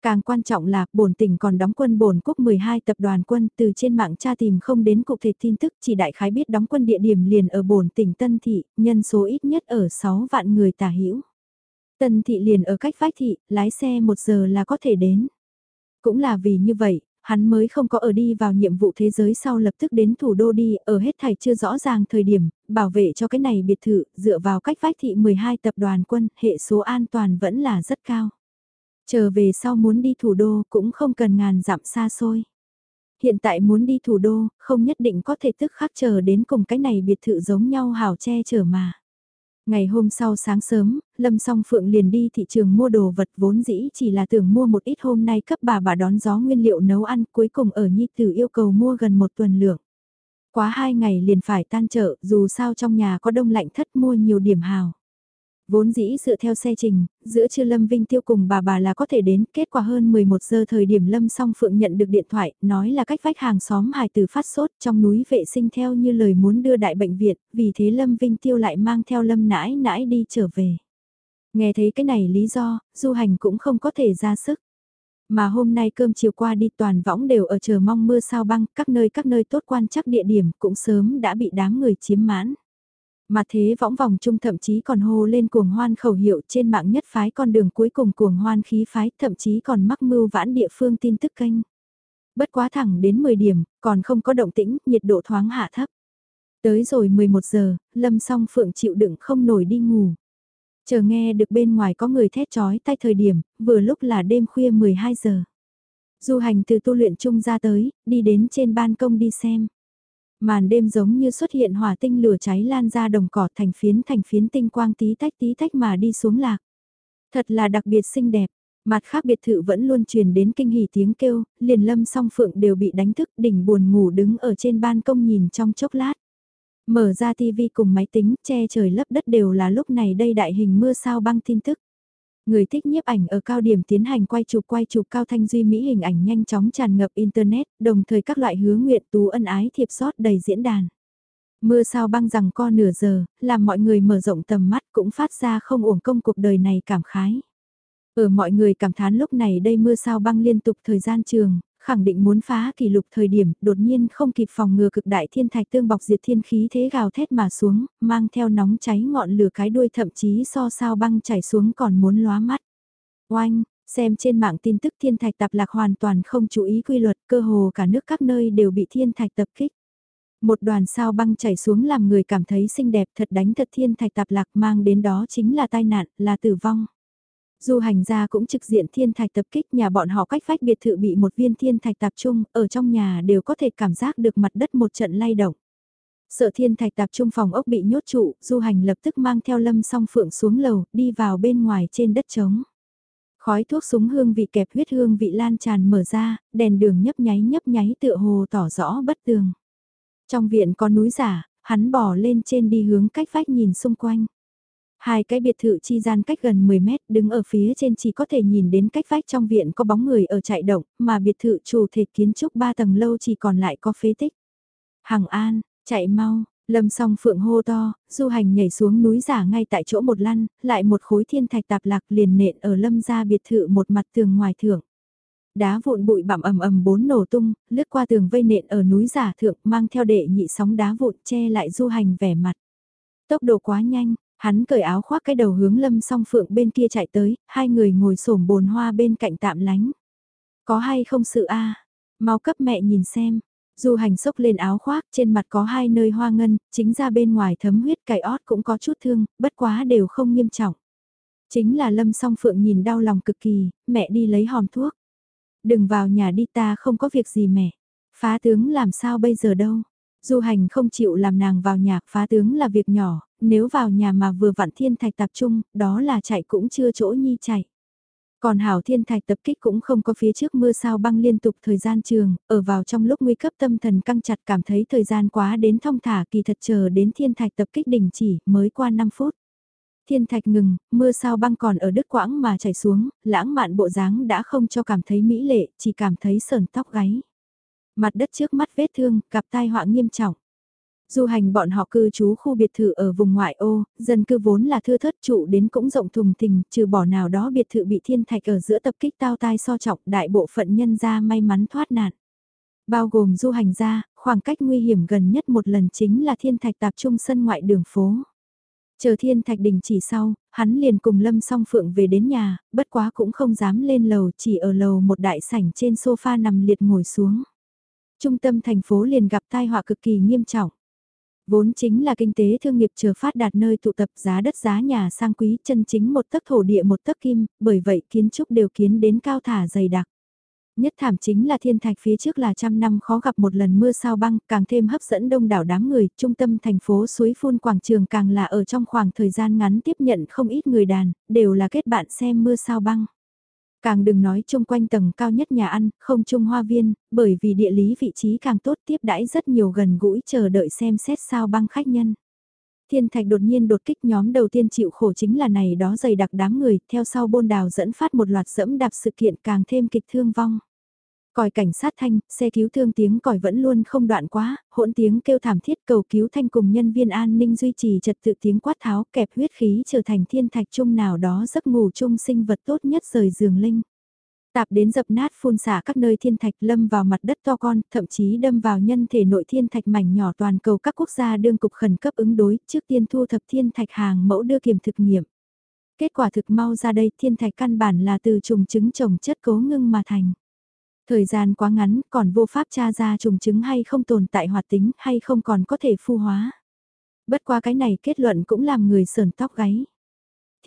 Càng quan trọng là, bổn tỉnh còn đóng quân bổn quốc 12 tập đoàn quân từ trên mạng tra tìm không đến cụ thể tin tức chỉ đại khái biết đóng quân địa điểm liền ở bổn tỉnh Tân Thị, nhân số ít nhất ở 6 vạn người tả hữu Tân Thị liền ở cách vách thị, lái xe một giờ là có thể đến. Cũng là vì như vậy, hắn mới không có ở đi vào nhiệm vụ thế giới sau lập tức đến thủ đô đi, ở hết thảy chưa rõ ràng thời điểm, bảo vệ cho cái này biệt thự, dựa vào cách vách thị 12 tập đoàn quân, hệ số an toàn vẫn là rất cao. Chờ về sau muốn đi thủ đô cũng không cần ngàn dặm xa xôi. Hiện tại muốn đi thủ đô, không nhất định có thể tức khắc chờ đến cùng cái này biệt thự giống nhau hào che chở mà. Ngày hôm sau sáng sớm, Lâm Song Phượng liền đi thị trường mua đồ vật vốn dĩ chỉ là tưởng mua một ít hôm nay cấp bà bà đón gió nguyên liệu nấu ăn cuối cùng ở Nhi Tử yêu cầu mua gần một tuần lượng. Quá hai ngày liền phải tan chợ dù sao trong nhà có đông lạnh thất mua nhiều điểm hào. Vốn dĩ dựa theo xe trình, giữa trưa Lâm Vinh Tiêu cùng bà bà là có thể đến, kết quả hơn 11 giờ thời điểm Lâm song Phượng nhận được điện thoại, nói là cách vách hàng xóm hài từ phát sốt trong núi vệ sinh theo như lời muốn đưa đại bệnh viện, vì thế Lâm Vinh Tiêu lại mang theo Lâm nãi nãi đi trở về. Nghe thấy cái này lý do, du hành cũng không có thể ra sức. Mà hôm nay cơm chiều qua đi toàn võng đều ở chờ mong mưa sao băng, các nơi các nơi tốt quan chắc địa điểm cũng sớm đã bị đám người chiếm mãn. Mà thế võng vòng chung thậm chí còn hô lên cuồng hoan khẩu hiệu trên mạng nhất phái con đường cuối cùng cuồng hoan khí phái thậm chí còn mắc mưu vãn địa phương tin tức kênh. Bất quá thẳng đến 10 điểm, còn không có động tĩnh, nhiệt độ thoáng hạ thấp. Tới rồi 11 giờ, Lâm song Phượng chịu đựng không nổi đi ngủ. Chờ nghe được bên ngoài có người thét chói tay thời điểm, vừa lúc là đêm khuya 12 giờ. Du hành từ tu luyện chung ra tới, đi đến trên ban công đi xem. Màn đêm giống như xuất hiện hỏa tinh lửa cháy lan ra đồng cỏ thành phiến thành phiến tinh quang tí tách tí tách mà đi xuống lạc. Thật là đặc biệt xinh đẹp. Mặt khác biệt thự vẫn luôn truyền đến kinh hỉ tiếng kêu, liền lâm song phượng đều bị đánh thức đỉnh buồn ngủ đứng ở trên ban công nhìn trong chốc lát. Mở ra tivi cùng máy tính, che trời lấp đất đều là lúc này đây đại hình mưa sao băng tin tức. Người thích nhiếp ảnh ở cao điểm tiến hành quay chụp quay chụp cao thanh duy mỹ hình ảnh nhanh chóng tràn ngập Internet, đồng thời các loại hứa nguyện tú ân ái thiệp sót đầy diễn đàn. Mưa sao băng rằng co nửa giờ, làm mọi người mở rộng tầm mắt cũng phát ra không uổng công cuộc đời này cảm khái. Ở mọi người cảm thán lúc này đây mưa sao băng liên tục thời gian trường, khẳng định muốn phá kỷ lục thời điểm, đột nhiên không kịp phòng ngừa cực đại thiên thạch tương bọc diệt thiên khí thế gào thét mà xuống, mang theo nóng cháy ngọn lửa cái đuôi thậm chí so sao băng chảy xuống còn muốn lóa mắt. Oanh, xem trên mạng tin tức thiên thạch tập lạc hoàn toàn không chú ý quy luật, cơ hồ cả nước các nơi đều bị thiên thạch tập kích. Một đoàn sao băng chảy xuống làm người cảm thấy xinh đẹp thật đánh thật thiên thạch tạp lạc mang đến đó chính là tai nạn, là tử vong. Du hành gia cũng trực diện thiên thạch tập kích nhà bọn họ cách vách biệt thự bị một viên thiên thạch tập trung, ở trong nhà đều có thể cảm giác được mặt đất một trận lay động. Sợ thiên thạch tập trung phòng ốc bị nhốt trụ, du hành lập tức mang theo lâm song phượng xuống lầu, đi vào bên ngoài trên đất trống. Khói thuốc súng hương vị kẹp huyết hương vị lan tràn mở ra, đèn đường nhấp nháy nhấp nháy tựa hồ tỏ rõ bất tường. Trong viện có núi giả, hắn bỏ lên trên đi hướng cách vách nhìn xung quanh. Hai cái biệt thự chi gian cách gần 10 mét đứng ở phía trên chỉ có thể nhìn đến cách vách trong viện có bóng người ở chạy động, mà biệt thự chủ thể kiến trúc 3 tầng lâu chỉ còn lại có phế tích. Hằng An, chạy mau, lâm song phượng hô to, du hành nhảy xuống núi giả ngay tại chỗ một lăn, lại một khối thiên thạch tạp lạc liền nện ở lâm gia biệt thự một mặt tường ngoài thưởng. Đá vụn bụi bặm ầm ầm bốn nổ tung, lướt qua tường vây nện ở núi giả thượng mang theo đệ nhị sóng đá vụn che lại du hành vẻ mặt. Tốc độ quá nhanh, hắn cởi áo khoác cái đầu hướng lâm song phượng bên kia chạy tới, hai người ngồi xổm bồn hoa bên cạnh tạm lánh. Có hay không sự a Mau cấp mẹ nhìn xem. Du hành sốc lên áo khoác, trên mặt có hai nơi hoa ngân, chính ra bên ngoài thấm huyết cày ót cũng có chút thương, bất quá đều không nghiêm trọng. Chính là lâm song phượng nhìn đau lòng cực kỳ, mẹ đi lấy hòm thuốc. Đừng vào nhà đi ta không có việc gì mẹ. Phá tướng làm sao bây giờ đâu. Du hành không chịu làm nàng vào nhà, phá tướng là việc nhỏ, nếu vào nhà mà vừa vặn thiên thạch tập trung, đó là chạy cũng chưa chỗ nhi chạy. Còn hảo thiên thạch tập kích cũng không có phía trước mưa sao băng liên tục thời gian trường, ở vào trong lúc nguy cấp tâm thần căng chặt cảm thấy thời gian quá đến thong thả kỳ thật chờ đến thiên thạch tập kích đình chỉ mới qua 5 phút. Thiên thạch ngừng, mưa sao băng còn ở đứt quãng mà chảy xuống, lãng mạn bộ dáng đã không cho cảm thấy mỹ lệ, chỉ cảm thấy sờn tóc gáy. Mặt đất trước mắt vết thương, gặp tai họa nghiêm trọng. Du hành bọn họ cư trú khu biệt thự ở vùng ngoại ô, dân cư vốn là thưa thớt trụ đến cũng rộng thùng thình, trừ bỏ nào đó biệt thự bị thiên thạch ở giữa tập kích tao tai so trọng đại bộ phận nhân ra may mắn thoát nạn. Bao gồm du hành ra, khoảng cách nguy hiểm gần nhất một lần chính là thiên thạch tạp trung sân ngoại đường phố. Chờ thiên thạch đình chỉ sau, hắn liền cùng Lâm song phượng về đến nhà, bất quá cũng không dám lên lầu chỉ ở lầu một đại sảnh trên sofa nằm liệt ngồi xuống. Trung tâm thành phố liền gặp tai họa cực kỳ nghiêm trọng. Vốn chính là kinh tế thương nghiệp chờ phát đạt nơi tụ tập giá đất giá nhà sang quý chân chính một tấc thổ địa một tấc kim, bởi vậy kiến trúc đều kiến đến cao thả dày đặc. Nhất thảm chính là thiên thạch phía trước là trăm năm khó gặp một lần mưa sao băng, càng thêm hấp dẫn đông đảo đám người, trung tâm thành phố suối phun quảng trường càng là ở trong khoảng thời gian ngắn tiếp nhận không ít người đàn, đều là kết bạn xem mưa sao băng. Càng đừng nói chung quanh tầng cao nhất nhà ăn, không chung hoa viên, bởi vì địa lý vị trí càng tốt tiếp đãi rất nhiều gần gũi chờ đợi xem xét sao băng khách nhân. Thiên thạch đột nhiên đột kích nhóm đầu tiên chịu khổ chính là này đó dày đặc đám người, theo sau bôn đào dẫn phát một loạt dẫm đạp sự kiện càng thêm kịch thương vong. Còi cảnh sát thanh, xe cứu thương tiếng còi vẫn luôn không đoạn quá, hỗn tiếng kêu thảm thiết cầu cứu thanh cùng nhân viên an ninh duy trì trật tự tiếng quát tháo kẹp huyết khí trở thành thiên thạch chung nào đó giấc ngủ chung sinh vật tốt nhất rời giường linh. Tạp đến dập nát phun xả các nơi thiên thạch lâm vào mặt đất to con, thậm chí đâm vào nhân thể nội thiên thạch mảnh nhỏ toàn cầu các quốc gia đương cục khẩn cấp ứng đối trước tiên thu thập thiên thạch hàng mẫu đưa kiểm thực nghiệm. Kết quả thực mau ra đây thiên thạch căn bản là từ trùng trứng trồng chất cố ngưng mà thành. Thời gian quá ngắn còn vô pháp tra ra trùng chứng hay không tồn tại hoạt tính hay không còn có thể phu hóa. Bất qua cái này kết luận cũng làm người sờn tóc gáy.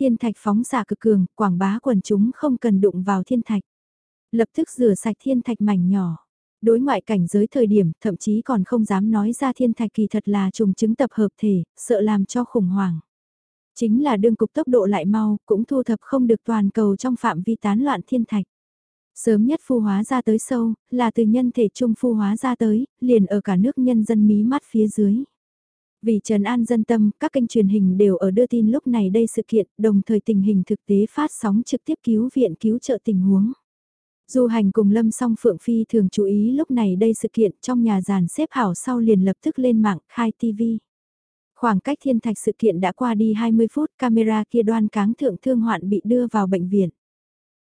Thiên thạch phóng xạ cực cường, quảng bá quần chúng không cần đụng vào thiên thạch. Lập tức rửa sạch thiên thạch mảnh nhỏ. Đối ngoại cảnh giới thời điểm thậm chí còn không dám nói ra thiên thạch kỳ thật là trùng chứng tập hợp thể, sợ làm cho khủng hoảng. Chính là đương cục tốc độ lại mau, cũng thu thập không được toàn cầu trong phạm vi tán loạn thiên thạch. Sớm nhất phu hóa ra tới sâu, là từ nhân thể trung phu hóa ra tới, liền ở cả nước nhân dân mí mắt phía dưới. Vì Trần An dân tâm, các kênh truyền hình đều ở đưa tin lúc này đây sự kiện, đồng thời tình hình thực tế phát sóng trực tiếp cứu viện cứu trợ tình huống. Du hành cùng Lâm song Phượng Phi thường chú ý lúc này đây sự kiện trong nhà giàn xếp hảo sau liền lập tức lên mạng khai TV. Khoảng cách thiên thạch sự kiện đã qua đi 20 phút camera kia đoan cáng thượng thương hoạn bị đưa vào bệnh viện.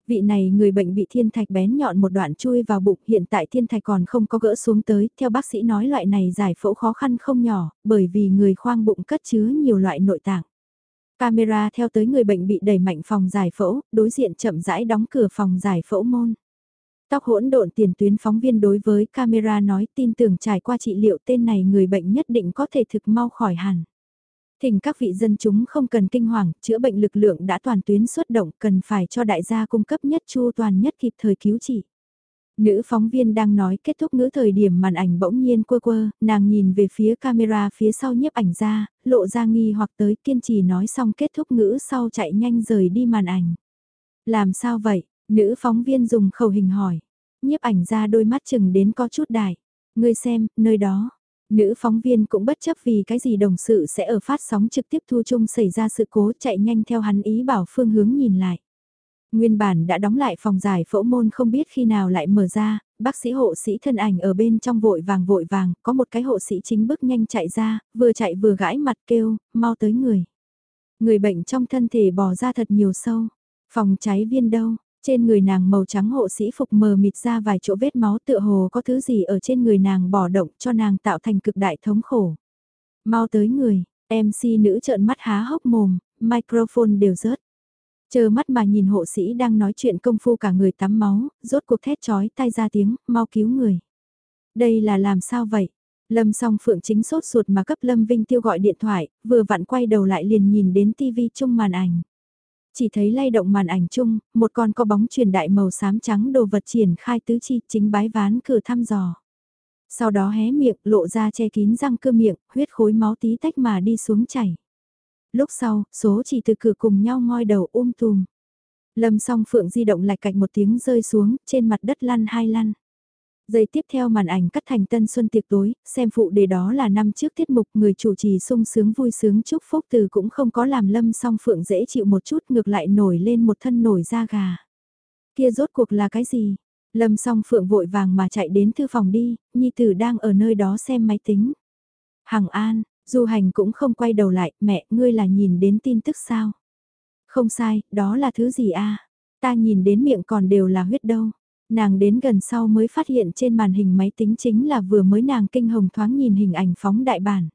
Vị này người bệnh bị thiên thạch bén nhọn một đoạn chui vào bụng hiện tại thiên thạch còn không có gỡ xuống tới, theo bác sĩ nói loại này giải phẫu khó khăn không nhỏ, bởi vì người khoang bụng cất chứa nhiều loại nội tạng. Camera theo tới người bệnh bị đẩy mạnh phòng giải phẫu, đối diện chậm rãi đóng cửa phòng giải phẫu môn. Tóc hỗn độn tiền tuyến phóng viên đối với camera nói tin tưởng trải qua trị liệu tên này người bệnh nhất định có thể thực mau khỏi hẳn. Thỉnh các vị dân chúng không cần kinh hoàng, chữa bệnh lực lượng đã toàn tuyến xuất động cần phải cho đại gia cung cấp nhất chu toàn nhất kịp thời cứu trị. Nữ phóng viên đang nói kết thúc ngữ thời điểm màn ảnh bỗng nhiên quơ quơ, nàng nhìn về phía camera phía sau nhiếp ảnh ra, lộ ra nghi hoặc tới kiên trì nói xong kết thúc ngữ sau chạy nhanh rời đi màn ảnh. Làm sao vậy? Nữ phóng viên dùng khẩu hình hỏi. Nhiếp ảnh ra đôi mắt chừng đến có chút đại. Ngươi xem, nơi đó. Nữ phóng viên cũng bất chấp vì cái gì đồng sự sẽ ở phát sóng trực tiếp thu chung xảy ra sự cố chạy nhanh theo hắn ý bảo phương hướng nhìn lại. Nguyên bản đã đóng lại phòng giải phẫu môn không biết khi nào lại mở ra, bác sĩ hộ sĩ thân ảnh ở bên trong vội vàng vội vàng, có một cái hộ sĩ chính bước nhanh chạy ra, vừa chạy vừa gãi mặt kêu, mau tới người. Người bệnh trong thân thể bò ra thật nhiều sâu, phòng cháy viên đâu, trên người nàng màu trắng hộ sĩ phục mờ mịt ra vài chỗ vết máu tựa hồ có thứ gì ở trên người nàng bỏ động cho nàng tạo thành cực đại thống khổ. Mau tới người, MC nữ trợn mắt há hốc mồm, microphone đều rớt. Chờ mắt mà nhìn hộ sĩ đang nói chuyện công phu cả người tắm máu, rốt cuộc thét chói tai ra tiếng, mau cứu người. Đây là làm sao vậy? Lâm song phượng chính sốt ruột mà cấp Lâm Vinh Tiêu gọi điện thoại, vừa vặn quay đầu lại liền nhìn đến tivi chung màn ảnh. Chỉ thấy lay động màn ảnh chung, một con có bóng truyền đại màu xám trắng đồ vật triển khai tứ chi chính bái ván cửa thăm dò. Sau đó hé miệng lộ ra che kín răng cơ miệng, huyết khối máu tí tách mà đi xuống chảy. Lúc sau, số chỉ từ cửa cùng nhau ngoi đầu ôm um tùm. Lâm song phượng di động lại cạch một tiếng rơi xuống, trên mặt đất lăn hai lăn. Giây tiếp theo màn ảnh cắt thành tân xuân tiệc tối, xem phụ đề đó là năm trước tiết mục người chủ trì sung sướng vui sướng chúc phúc từ cũng không có làm lâm song phượng dễ chịu một chút ngược lại nổi lên một thân nổi da gà. Kia rốt cuộc là cái gì? Lâm song phượng vội vàng mà chạy đến thư phòng đi, nhi tử đang ở nơi đó xem máy tính. Hằng An, du hành cũng không quay đầu lại, mẹ, ngươi là nhìn đến tin tức sao? Không sai, đó là thứ gì a? Ta nhìn đến miệng còn đều là huyết đâu. Nàng đến gần sau mới phát hiện trên màn hình máy tính chính là vừa mới nàng kinh hồng thoáng nhìn hình ảnh phóng đại bản.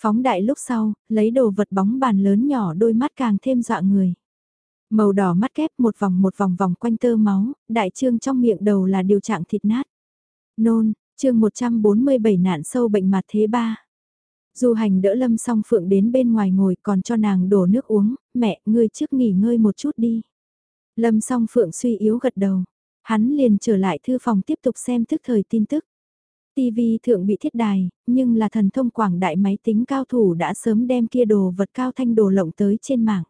Phóng đại lúc sau, lấy đồ vật bóng bàn lớn nhỏ đôi mắt càng thêm dọa người. Màu đỏ mắt kép một vòng một vòng vòng quanh tơ máu, đại trương trong miệng đầu là điều trạng thịt nát. Nôn, chương 147 nạn sâu bệnh mặt thế ba. Du hành đỡ lâm song phượng đến bên ngoài ngồi còn cho nàng đổ nước uống, mẹ, ngươi trước nghỉ ngơi một chút đi. Lâm song phượng suy yếu gật đầu, hắn liền trở lại thư phòng tiếp tục xem thức thời tin tức. TV thượng bị thiết đài, nhưng là thần thông quảng đại máy tính cao thủ đã sớm đem kia đồ vật cao thanh đồ lộng tới trên mạng.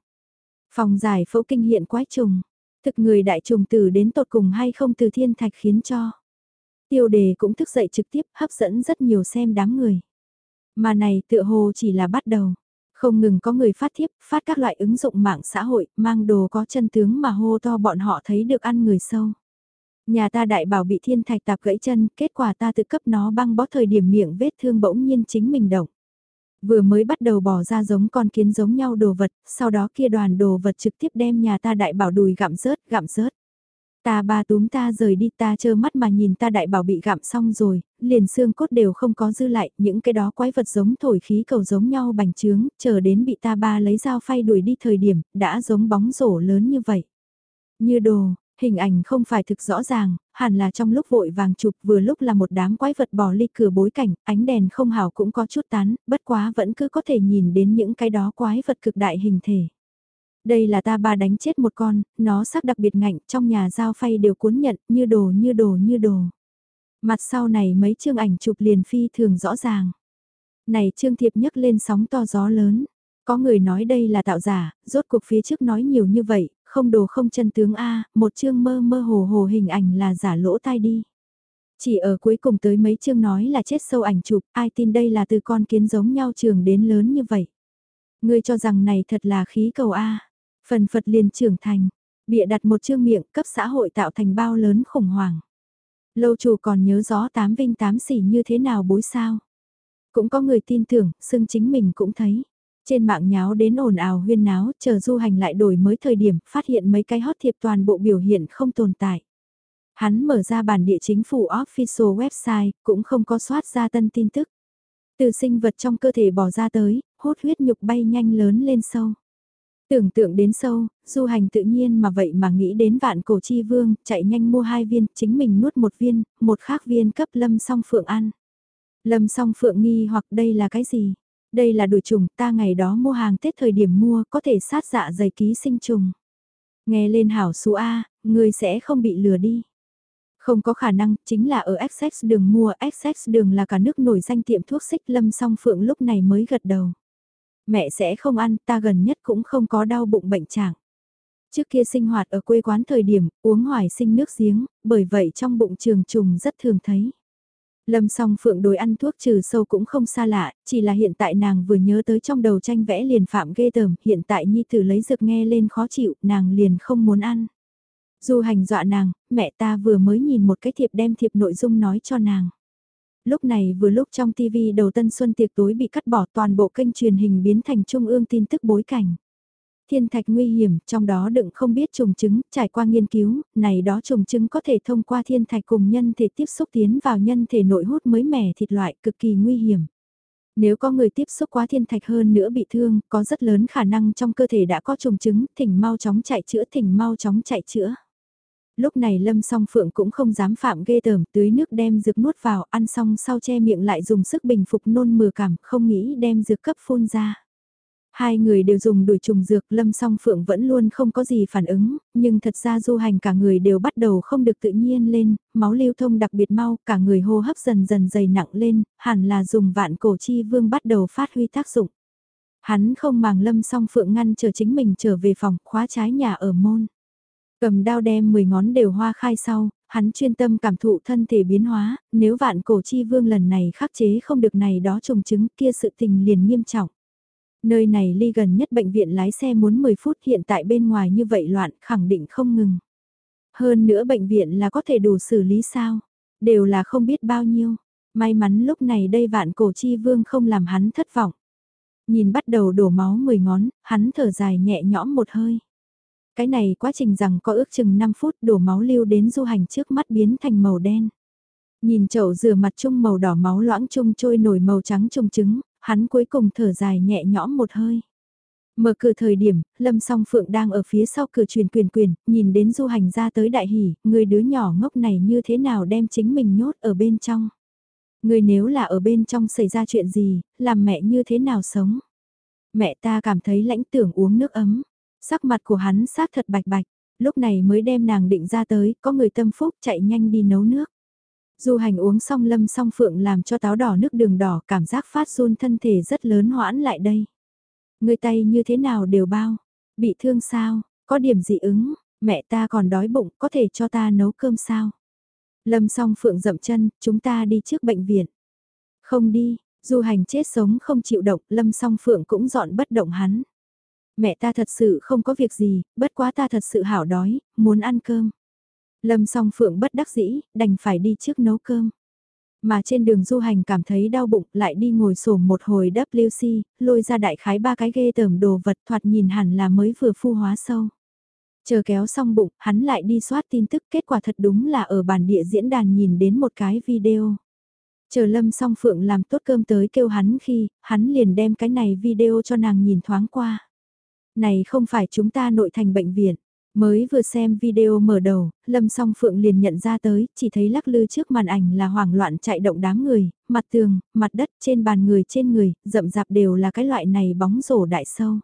Phòng giải phẫu kinh hiện quái trùng, thực người đại trùng từ đến tột cùng hay không từ thiên thạch khiến cho. Tiêu đề cũng thức dậy trực tiếp hấp dẫn rất nhiều xem đám người. Mà này tựa hồ chỉ là bắt đầu. Không ngừng có người phát thiếp, phát các loại ứng dụng mạng xã hội, mang đồ có chân tướng mà hô to bọn họ thấy được ăn người sâu. Nhà ta đại bảo bị thiên thạch tạp gãy chân, kết quả ta tự cấp nó băng bó thời điểm miệng vết thương bỗng nhiên chính mình động. Vừa mới bắt đầu bỏ ra giống con kiến giống nhau đồ vật, sau đó kia đoàn đồ vật trực tiếp đem nhà ta đại bảo đùi gặm rớt, gặm rớt. Ta ba túm ta rời đi ta chơ mắt mà nhìn ta đại bảo bị gặm xong rồi, liền xương cốt đều không có dư lại, những cái đó quái vật giống thổi khí cầu giống nhau bành trướng, chờ đến bị ta ba lấy dao phay đuổi đi thời điểm, đã giống bóng rổ lớn như vậy. Như đồ, hình ảnh không phải thực rõ ràng, hẳn là trong lúc vội vàng chụp vừa lúc là một đám quái vật bò ly cửa bối cảnh, ánh đèn không hào cũng có chút tán, bất quá vẫn cứ có thể nhìn đến những cái đó quái vật cực đại hình thể. Đây là ta ba đánh chết một con, nó sắc đặc biệt ngạnh, trong nhà giao phay đều cuốn nhận, như đồ như đồ như đồ. Mặt sau này mấy chương ảnh chụp liền phi thường rõ ràng. Này trương thiệp nhấc lên sóng to gió lớn. Có người nói đây là tạo giả, rốt cuộc phía trước nói nhiều như vậy, không đồ không chân tướng A, một chương mơ mơ hồ hồ hình ảnh là giả lỗ tai đi. Chỉ ở cuối cùng tới mấy chương nói là chết sâu ảnh chụp, ai tin đây là từ con kiến giống nhau trường đến lớn như vậy. Ngươi cho rằng này thật là khí cầu A. Phần Phật liền trưởng thành, bịa đặt một chương miệng cấp xã hội tạo thành bao lớn khủng hoảng. Lâu chủ còn nhớ rõ tám vinh tám xỉ như thế nào bối sao. Cũng có người tin tưởng, xưng chính mình cũng thấy. Trên mạng nháo đến ồn ào huyên náo, chờ du hành lại đổi mới thời điểm, phát hiện mấy cái hot thiệp toàn bộ biểu hiện không tồn tại. Hắn mở ra bản địa chính phủ official website, cũng không có soát ra tân tin tức. Từ sinh vật trong cơ thể bỏ ra tới, hốt huyết nhục bay nhanh lớn lên sâu. Tưởng tượng đến sâu, du hành tự nhiên mà vậy mà nghĩ đến vạn cổ chi vương, chạy nhanh mua hai viên, chính mình nuốt một viên, một khác viên cấp lâm song phượng ăn. Lâm song phượng nghi hoặc đây là cái gì? Đây là đuổi trùng, ta ngày đó mua hàng Tết thời điểm mua, có thể sát dạ dày ký sinh trùng. Nghe lên hảo xú A, người sẽ không bị lừa đi. Không có khả năng, chính là ở XX đường mua, XX đường là cả nước nổi danh tiệm thuốc xích lâm song phượng lúc này mới gật đầu. Mẹ sẽ không ăn, ta gần nhất cũng không có đau bụng bệnh trạng. Trước kia sinh hoạt ở quê quán thời điểm, uống hoài sinh nước giếng, bởi vậy trong bụng trường trùng rất thường thấy. Lâm song phượng đối ăn thuốc trừ sâu cũng không xa lạ, chỉ là hiện tại nàng vừa nhớ tới trong đầu tranh vẽ liền phạm ghê tởm, hiện tại nhi tử lấy dược nghe lên khó chịu, nàng liền không muốn ăn. Du hành dọa nàng, mẹ ta vừa mới nhìn một cái thiệp đem thiệp nội dung nói cho nàng. Lúc này vừa lúc trong TV đầu tân xuân tiệc tối bị cắt bỏ toàn bộ kênh truyền hình biến thành trung ương tin tức bối cảnh. Thiên thạch nguy hiểm, trong đó đựng không biết trùng trứng, trải qua nghiên cứu, này đó trùng trứng có thể thông qua thiên thạch cùng nhân thể tiếp xúc tiến vào nhân thể nội hút mới mẻ thịt loại cực kỳ nguy hiểm. Nếu có người tiếp xúc quá thiên thạch hơn nữa bị thương, có rất lớn khả năng trong cơ thể đã có trùng trứng, thỉnh mau chóng chạy chữa, thỉnh mau chóng chạy chữa. Lúc này Lâm Song Phượng cũng không dám phạm ghê tởm, tưới nước đem dược nuốt vào, ăn xong sau che miệng lại dùng sức bình phục nôn mửa cảm, không nghĩ đem dược cấp phun ra. Hai người đều dùng đuổi trùng dược, Lâm Song Phượng vẫn luôn không có gì phản ứng, nhưng thật ra du hành cả người đều bắt đầu không được tự nhiên lên, máu lưu thông đặc biệt mau, cả người hô hấp dần dần dày nặng lên, hẳn là dùng vạn cổ chi vương bắt đầu phát huy tác dụng. Hắn không màng Lâm Song Phượng ngăn chờ chính mình trở về phòng, khóa trái nhà ở môn. Cầm đao đem 10 ngón đều hoa khai sau, hắn chuyên tâm cảm thụ thân thể biến hóa, nếu vạn cổ chi vương lần này khắc chế không được này đó trùng chứng kia sự tình liền nghiêm trọng. Nơi này ly gần nhất bệnh viện lái xe muốn 10 phút hiện tại bên ngoài như vậy loạn khẳng định không ngừng. Hơn nữa bệnh viện là có thể đủ xử lý sao, đều là không biết bao nhiêu. May mắn lúc này đây vạn cổ chi vương không làm hắn thất vọng. Nhìn bắt đầu đổ máu 10 ngón, hắn thở dài nhẹ nhõm một hơi. Cái này quá trình rằng có ước chừng 5 phút đổ máu lưu đến du hành trước mắt biến thành màu đen. Nhìn chậu rửa mặt chung màu đỏ máu loãng chung trôi nổi màu trắng trùng trứng, hắn cuối cùng thở dài nhẹ nhõm một hơi. Mở cửa thời điểm, Lâm Song Phượng đang ở phía sau cửa truyền quyền quyền, nhìn đến du hành ra tới đại hỉ, người đứa nhỏ ngốc này như thế nào đem chính mình nhốt ở bên trong. Người nếu là ở bên trong xảy ra chuyện gì, làm mẹ như thế nào sống. Mẹ ta cảm thấy lãnh tưởng uống nước ấm. Sắc mặt của hắn sát thật bạch bạch, lúc này mới đem nàng định ra tới, có người tâm phúc chạy nhanh đi nấu nước. Du hành uống xong lâm song phượng làm cho táo đỏ nước đường đỏ cảm giác phát run thân thể rất lớn hoãn lại đây. Người tay như thế nào đều bao, bị thương sao, có điểm dị ứng, mẹ ta còn đói bụng có thể cho ta nấu cơm sao. Lâm song phượng dậm chân, chúng ta đi trước bệnh viện. Không đi, du hành chết sống không chịu động, lâm song phượng cũng dọn bất động hắn. Mẹ ta thật sự không có việc gì, bất quá ta thật sự hảo đói, muốn ăn cơm. Lâm song phượng bất đắc dĩ, đành phải đi trước nấu cơm. Mà trên đường du hành cảm thấy đau bụng lại đi ngồi sổ một hồi WC, lôi ra đại khái ba cái ghê tởm đồ vật thoạt nhìn hẳn là mới vừa phu hóa sâu. Chờ kéo xong bụng, hắn lại đi soát tin tức kết quả thật đúng là ở bản địa diễn đàn nhìn đến một cái video. Chờ lâm song phượng làm tốt cơm tới kêu hắn khi, hắn liền đem cái này video cho nàng nhìn thoáng qua. Này không phải chúng ta nội thành bệnh viện. Mới vừa xem video mở đầu, Lâm Song Phượng liền nhận ra tới, chỉ thấy lắc lư trước màn ảnh là hoảng loạn chạy động đám người, mặt tường, mặt đất, trên bàn người trên người, rậm rạp đều là cái loại này bóng rổ đại sâu.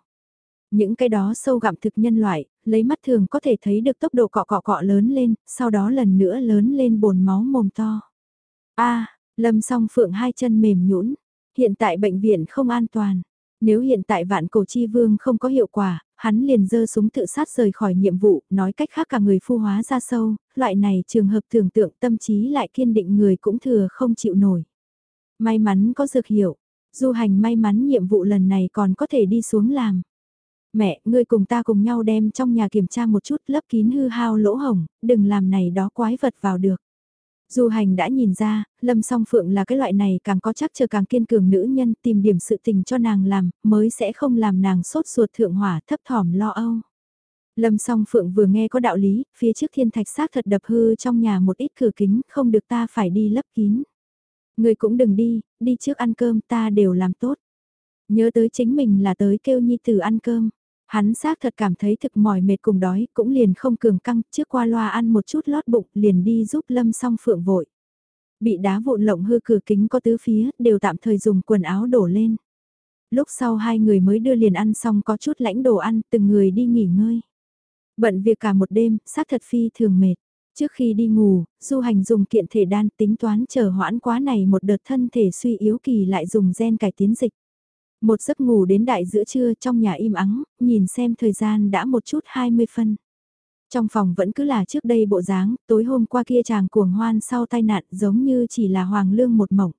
Những cái đó sâu gặm thực nhân loại, lấy mắt thường có thể thấy được tốc độ cọ cọ cọ lớn lên, sau đó lần nữa lớn lên bồn máu mồm to. a Lâm Song Phượng hai chân mềm nhũn hiện tại bệnh viện không an toàn. Nếu hiện tại vạn cổ chi vương không có hiệu quả, hắn liền dơ súng tự sát rời khỏi nhiệm vụ, nói cách khác cả người phu hóa ra sâu, loại này trường hợp tưởng tượng tâm trí lại kiên định người cũng thừa không chịu nổi. May mắn có dược hiệu, du hành may mắn nhiệm vụ lần này còn có thể đi xuống làm. Mẹ, ngươi cùng ta cùng nhau đem trong nhà kiểm tra một chút lấp kín hư hao lỗ hồng, đừng làm này đó quái vật vào được. Du hành đã nhìn ra, Lâm Song Phượng là cái loại này càng có chắc chờ càng kiên cường nữ nhân tìm điểm sự tình cho nàng làm, mới sẽ không làm nàng sốt ruột thượng hỏa thấp thỏm lo âu. Lâm Song Phượng vừa nghe có đạo lý, phía trước thiên thạch xác thật đập hư trong nhà một ít cửa kính, không được ta phải đi lấp kín. Người cũng đừng đi, đi trước ăn cơm ta đều làm tốt. Nhớ tới chính mình là tới kêu nhi tử ăn cơm. Hắn xác thật cảm thấy thực mỏi mệt cùng đói, cũng liền không cường căng, trước qua loa ăn một chút lót bụng, liền đi giúp Lâm song phượng vội. Bị đá vụn lộng hư cửa kính có tứ phía, đều tạm thời dùng quần áo đổ lên. Lúc sau hai người mới đưa liền ăn xong có chút lãnh đồ ăn, từng người đi nghỉ ngơi. Bận việc cả một đêm, xác thật phi thường mệt. Trước khi đi ngủ, du hành dùng kiện thể đan tính toán chờ hoãn quá này một đợt thân thể suy yếu kỳ lại dùng gen cải tiến dịch. Một giấc ngủ đến đại giữa trưa trong nhà im ắng, nhìn xem thời gian đã một chút 20 phân. Trong phòng vẫn cứ là trước đây bộ dáng, tối hôm qua kia chàng cuồng hoan sau tai nạn giống như chỉ là hoàng lương một mộng.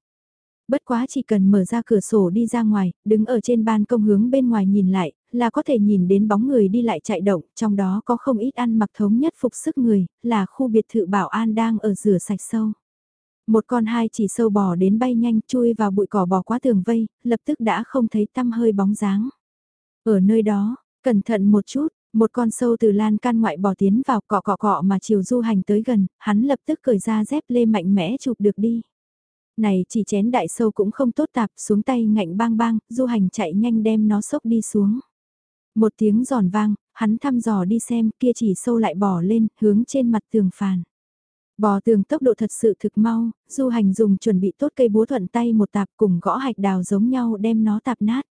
Bất quá chỉ cần mở ra cửa sổ đi ra ngoài, đứng ở trên ban công hướng bên ngoài nhìn lại, là có thể nhìn đến bóng người đi lại chạy động, trong đó có không ít ăn mặc thống nhất phục sức người, là khu biệt thự bảo an đang ở rửa sạch sâu. Một con hai chỉ sâu bò đến bay nhanh chui vào bụi cỏ bò qua tường vây, lập tức đã không thấy tăm hơi bóng dáng. Ở nơi đó, Cẩn thận một chút, một con sâu từ lan can ngoại bò tiến vào cọ cọ cọ mà chiều du hành tới gần, hắn lập tức cởi ra dép lê mạnh mẽ chụp được đi. Này chỉ chén đại sâu cũng không tốt tạp xuống tay ngạnh bang bang, du hành chạy nhanh đem nó sốc đi xuống. Một tiếng giòn vang, hắn thăm dò đi xem kia chỉ sâu lại bỏ lên, hướng trên mặt tường phàn. Bò tường tốc độ thật sự thực mau, du hành dùng chuẩn bị tốt cây búa thuận tay một tạp cùng gõ hạch đào giống nhau đem nó tạp nát.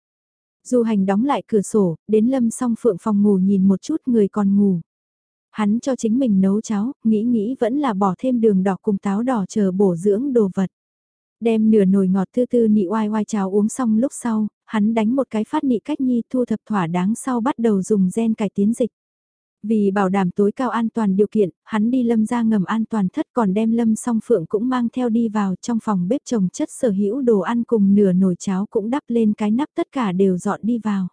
Du hành đóng lại cửa sổ, đến lâm song phượng phòng ngủ nhìn một chút người còn ngủ. Hắn cho chính mình nấu cháo, nghĩ nghĩ vẫn là bỏ thêm đường đỏ cùng táo đỏ chờ bổ dưỡng đồ vật. Đem nửa nồi ngọt tư tư nị oai oai cháo uống xong lúc sau, hắn đánh một cái phát nị cách nhi thu thập thỏa đáng sau bắt đầu dùng gen cải tiến dịch. Vì bảo đảm tối cao an toàn điều kiện, hắn đi lâm ra ngầm an toàn thất còn đem lâm song phượng cũng mang theo đi vào trong phòng bếp trồng chất sở hữu đồ ăn cùng nửa nồi cháo cũng đắp lên cái nắp tất cả đều dọn đi vào.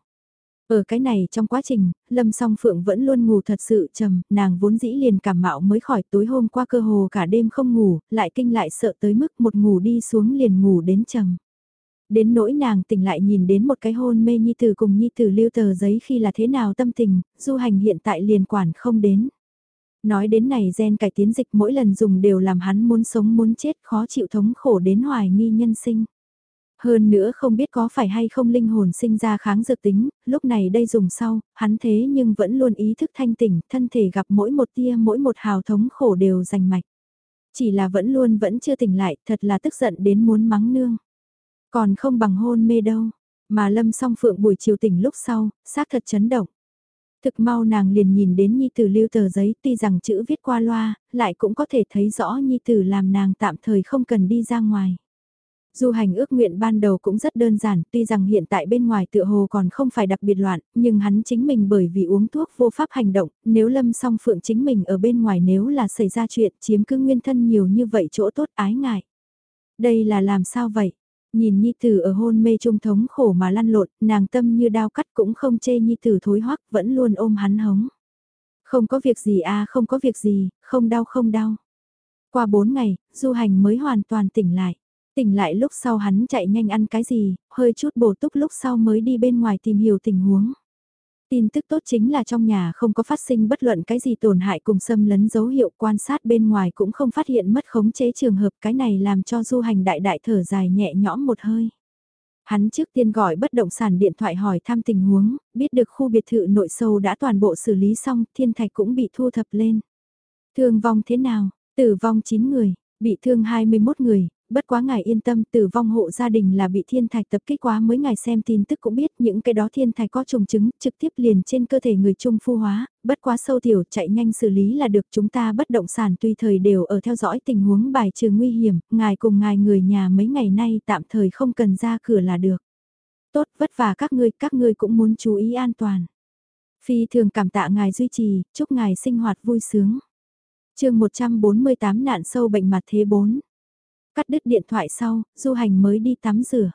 Ở cái này trong quá trình, Lâm Song Phượng vẫn luôn ngủ thật sự trầm, nàng vốn dĩ liền cảm mạo mới khỏi tối hôm qua cơ hồ cả đêm không ngủ, lại kinh lại sợ tới mức một ngủ đi xuống liền ngủ đến trầm. Đến nỗi nàng tỉnh lại nhìn đến một cái hôn mê nhi tử cùng nhi tử lưu tờ giấy khi là thế nào tâm tình, du hành hiện tại liền quản không đến. Nói đến này gen cải tiến dịch mỗi lần dùng đều làm hắn muốn sống muốn chết khó chịu thống khổ đến hoài nghi nhân sinh. Hơn nữa không biết có phải hay không linh hồn sinh ra kháng dược tính, lúc này đây dùng sau, hắn thế nhưng vẫn luôn ý thức thanh tỉnh, thân thể gặp mỗi một tia mỗi một hào thống khổ đều rành mạch. Chỉ là vẫn luôn vẫn chưa tỉnh lại, thật là tức giận đến muốn mắng nương. Còn không bằng hôn mê đâu, mà lâm song phượng buổi chiều tỉnh lúc sau, xác thật chấn động. Thực mau nàng liền nhìn đến Nhi Tử lưu tờ giấy tuy rằng chữ viết qua loa, lại cũng có thể thấy rõ Nhi Tử làm nàng tạm thời không cần đi ra ngoài. Du hành ước nguyện ban đầu cũng rất đơn giản, tuy rằng hiện tại bên ngoài tựa hồ còn không phải đặc biệt loạn, nhưng hắn chính mình bởi vì uống thuốc vô pháp hành động, nếu lâm song phượng chính mình ở bên ngoài nếu là xảy ra chuyện chiếm cứ nguyên thân nhiều như vậy chỗ tốt ái ngại. Đây là làm sao vậy? Nhìn Nhi Tử ở hôn mê trung thống khổ mà lăn lộn, nàng tâm như đao cắt cũng không chê Nhi Tử thối hoắc, vẫn luôn ôm hắn hống. Không có việc gì à không có việc gì, không đau không đau. Qua bốn ngày, du hành mới hoàn toàn tỉnh lại. Tỉnh lại lúc sau hắn chạy nhanh ăn cái gì, hơi chút bổ túc lúc sau mới đi bên ngoài tìm hiểu tình huống. Tin tức tốt chính là trong nhà không có phát sinh bất luận cái gì tổn hại cùng xâm lấn dấu hiệu quan sát bên ngoài cũng không phát hiện mất khống chế trường hợp cái này làm cho du hành đại đại thở dài nhẹ nhõm một hơi. Hắn trước tiên gọi bất động sản điện thoại hỏi thăm tình huống, biết được khu biệt thự nội sâu đã toàn bộ xử lý xong, thiên thạch cũng bị thu thập lên. Thương vong thế nào? Tử vong 9 người, bị thương 21 người, bất quá ngài yên tâm tử vong hộ gia đình là bị thiên thạch tập kích quá mới ngài xem tin tức cũng biết những cái đó thiên thạch có trùng chứng trực tiếp liền trên cơ thể người trung phu hóa, bất quá sâu tiểu chạy nhanh xử lý là được chúng ta bất động sản tùy thời đều ở theo dõi tình huống bài trừ nguy hiểm, ngài cùng ngài người nhà mấy ngày nay tạm thời không cần ra cửa là được. Tốt vất vả các ngươi, các ngươi cũng muốn chú ý an toàn. Phi thường cảm tạ ngài duy trì, chúc ngài sinh hoạt vui sướng. chương 148 nạn sâu bệnh mặt thế 4 Cắt đứt điện thoại sau, du hành mới đi tắm rửa.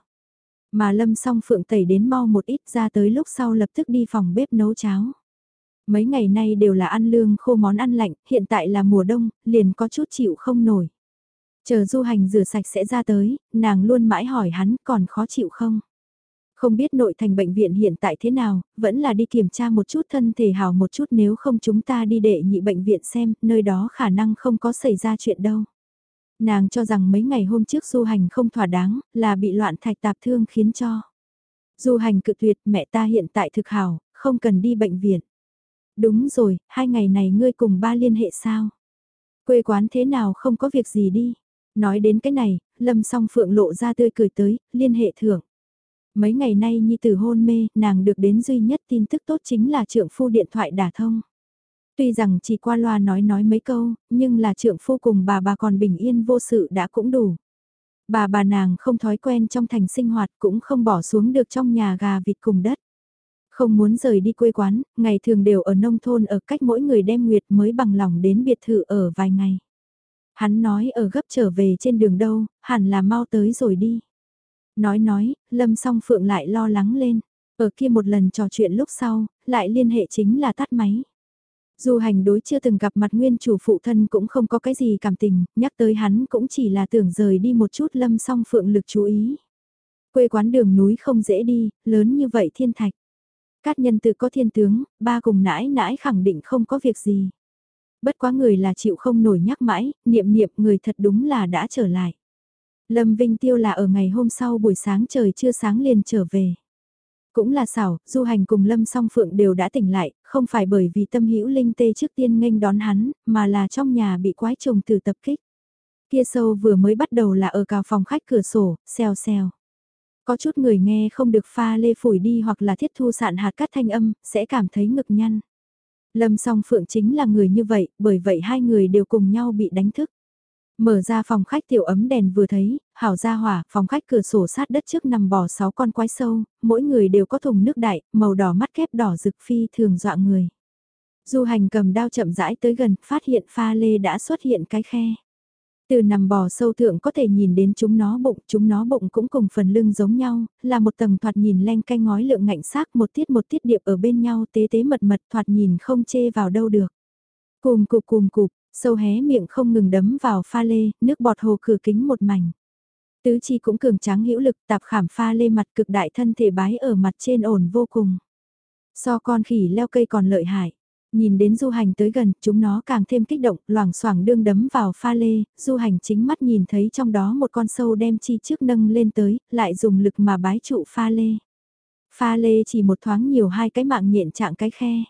Mà lâm song phượng tẩy đến mau một ít ra tới lúc sau lập tức đi phòng bếp nấu cháo. Mấy ngày nay đều là ăn lương khô món ăn lạnh, hiện tại là mùa đông, liền có chút chịu không nổi. Chờ du hành rửa sạch sẽ ra tới, nàng luôn mãi hỏi hắn còn khó chịu không? Không biết nội thành bệnh viện hiện tại thế nào, vẫn là đi kiểm tra một chút thân thể hào một chút nếu không chúng ta đi đệ nhị bệnh viện xem, nơi đó khả năng không có xảy ra chuyện đâu. Nàng cho rằng mấy ngày hôm trước du hành không thỏa đáng, là bị loạn thạch tạp thương khiến cho. Du hành cự tuyệt mẹ ta hiện tại thực hảo, không cần đi bệnh viện. Đúng rồi, hai ngày này ngươi cùng ba liên hệ sao? Quê quán thế nào không có việc gì đi. Nói đến cái này, lâm song phượng lộ ra tươi cười tới, liên hệ thưởng. Mấy ngày nay Nhi tử hôn mê, nàng được đến duy nhất tin tức tốt chính là trưởng phu điện thoại đả thông. Tuy rằng chỉ qua loa nói nói mấy câu, nhưng là trượng phu cùng bà bà còn bình yên vô sự đã cũng đủ. Bà bà nàng không thói quen trong thành sinh hoạt cũng không bỏ xuống được trong nhà gà vịt cùng đất. Không muốn rời đi quê quán, ngày thường đều ở nông thôn ở cách mỗi người đem nguyệt mới bằng lòng đến biệt thự ở vài ngày. Hắn nói ở gấp trở về trên đường đâu, hẳn là mau tới rồi đi. Nói nói, lâm song phượng lại lo lắng lên. Ở kia một lần trò chuyện lúc sau, lại liên hệ chính là tắt máy. Dù hành đối chưa từng gặp mặt nguyên chủ phụ thân cũng không có cái gì cảm tình, nhắc tới hắn cũng chỉ là tưởng rời đi một chút lâm song phượng lực chú ý. Quê quán đường núi không dễ đi, lớn như vậy thiên thạch. Cát nhân tự có thiên tướng, ba cùng nãi nãi khẳng định không có việc gì. Bất quá người là chịu không nổi nhắc mãi, niệm niệm người thật đúng là đã trở lại. Lâm Vinh Tiêu là ở ngày hôm sau buổi sáng trời chưa sáng liền trở về. Cũng là xảo, du hành cùng Lâm song phượng đều đã tỉnh lại, không phải bởi vì tâm hữu linh tê trước tiên nghênh đón hắn, mà là trong nhà bị quái trùng từ tập kích. Kia sâu vừa mới bắt đầu là ở cào phòng khách cửa sổ, xèo xèo. Có chút người nghe không được pha lê phủi đi hoặc là thiết thu sạn hạt cắt thanh âm, sẽ cảm thấy ngực nhăn. Lâm song phượng chính là người như vậy, bởi vậy hai người đều cùng nhau bị đánh thức. Mở ra phòng khách tiểu ấm đèn vừa thấy, hảo ra hỏa, phòng khách cửa sổ sát đất trước nằm bò sáu con quái sâu, mỗi người đều có thùng nước đại, màu đỏ mắt kép đỏ rực phi thường dọa người. Du hành cầm đao chậm rãi tới gần, phát hiện pha lê đã xuất hiện cái khe. Từ nằm bò sâu thượng có thể nhìn đến chúng nó bụng, chúng nó bụng cũng cùng phần lưng giống nhau, là một tầng thoạt nhìn len canh ngói lượng ngạnh xác một tiết một tiết điệp ở bên nhau tế tế mật mật thoạt nhìn không chê vào đâu được. Cùm cục cùm cục, sâu hé miệng không ngừng đấm vào pha lê, nước bọt hồ cửa kính một mảnh. Tứ chi cũng cường tráng hữu lực tạp khảm pha lê mặt cực đại thân thể bái ở mặt trên ổn vô cùng. So con khỉ leo cây còn lợi hại. Nhìn đến du hành tới gần, chúng nó càng thêm kích động, loảng xoảng đương đấm vào pha lê, du hành chính mắt nhìn thấy trong đó một con sâu đem chi trước nâng lên tới, lại dùng lực mà bái trụ pha lê. Pha lê chỉ một thoáng nhiều hai cái mạng nhện trạng cái khe.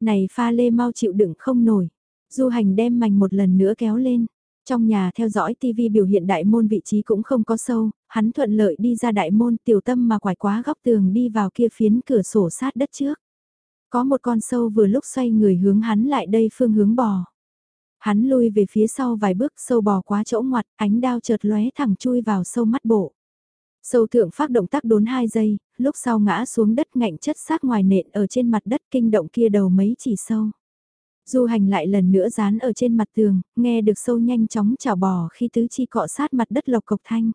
Này pha lê mau chịu đựng không nổi. Du hành đem mảnh một lần nữa kéo lên. Trong nhà theo dõi TV biểu hiện đại môn vị trí cũng không có sâu, hắn thuận lợi đi ra đại môn tiểu tâm mà quải quá góc tường đi vào kia phiến cửa sổ sát đất trước. Có một con sâu vừa lúc xoay người hướng hắn lại đây phương hướng bò. Hắn lui về phía sau vài bước sâu bò quá chỗ ngoặt, ánh đao chợt lóe thẳng chui vào sâu mắt bộ. Sâu thượng phát động tác đốn 2 giây, lúc sau ngã xuống đất ngạnh chất sát ngoài nện ở trên mặt đất kinh động kia đầu mấy chỉ sâu. Du hành lại lần nữa dán ở trên mặt tường, nghe được sâu nhanh chóng chảo bò khi tứ chi cọ sát mặt đất lộc cộc thanh.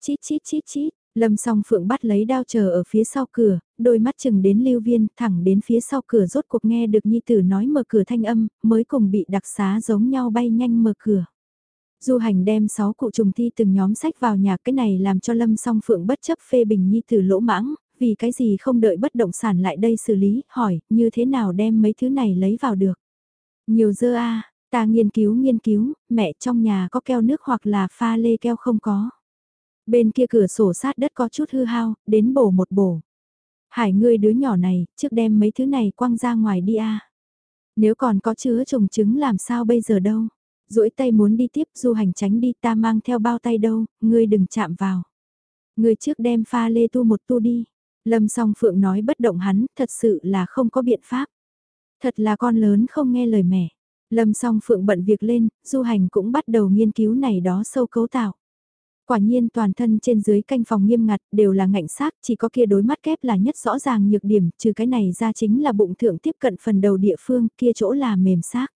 Chít chít chít chít, Lâm song phượng bắt lấy đao chờ ở phía sau cửa, đôi mắt chừng đến lưu viên, thẳng đến phía sau cửa rốt cuộc nghe được nhi tử nói mở cửa thanh âm, mới cùng bị đặc xá giống nhau bay nhanh mở cửa. Du hành đem 6 cụ trùng thi từng nhóm sách vào nhà cái này làm cho Lâm song phượng bất chấp phê bình nhi tử lỗ mãng, vì cái gì không đợi bất động sản lại đây xử lý, hỏi, như thế nào đem mấy thứ này lấy vào được. Nhiều dơ a ta nghiên cứu nghiên cứu, mẹ trong nhà có keo nước hoặc là pha lê keo không có. Bên kia cửa sổ sát đất có chút hư hao, đến bổ một bổ. Hải ngươi đứa nhỏ này, trước đem mấy thứ này quăng ra ngoài đi a. Nếu còn có chứa trùng trứng làm sao bây giờ đâu. duỗi tay muốn đi tiếp du hành tránh đi ta mang theo bao tay đâu, ngươi đừng chạm vào. Ngươi trước đem pha lê tu một tu đi. Lâm song phượng nói bất động hắn, thật sự là không có biện pháp. Thật là con lớn không nghe lời mẹ. Lâm song phượng bận việc lên, du hành cũng bắt đầu nghiên cứu này đó sâu cấu tạo. Quả nhiên toàn thân trên dưới canh phòng nghiêm ngặt đều là ngạnh xác, chỉ có kia đối mắt kép là nhất rõ ràng nhược điểm, trừ cái này ra chính là bụng thượng tiếp cận phần đầu địa phương, kia chỗ là mềm xác.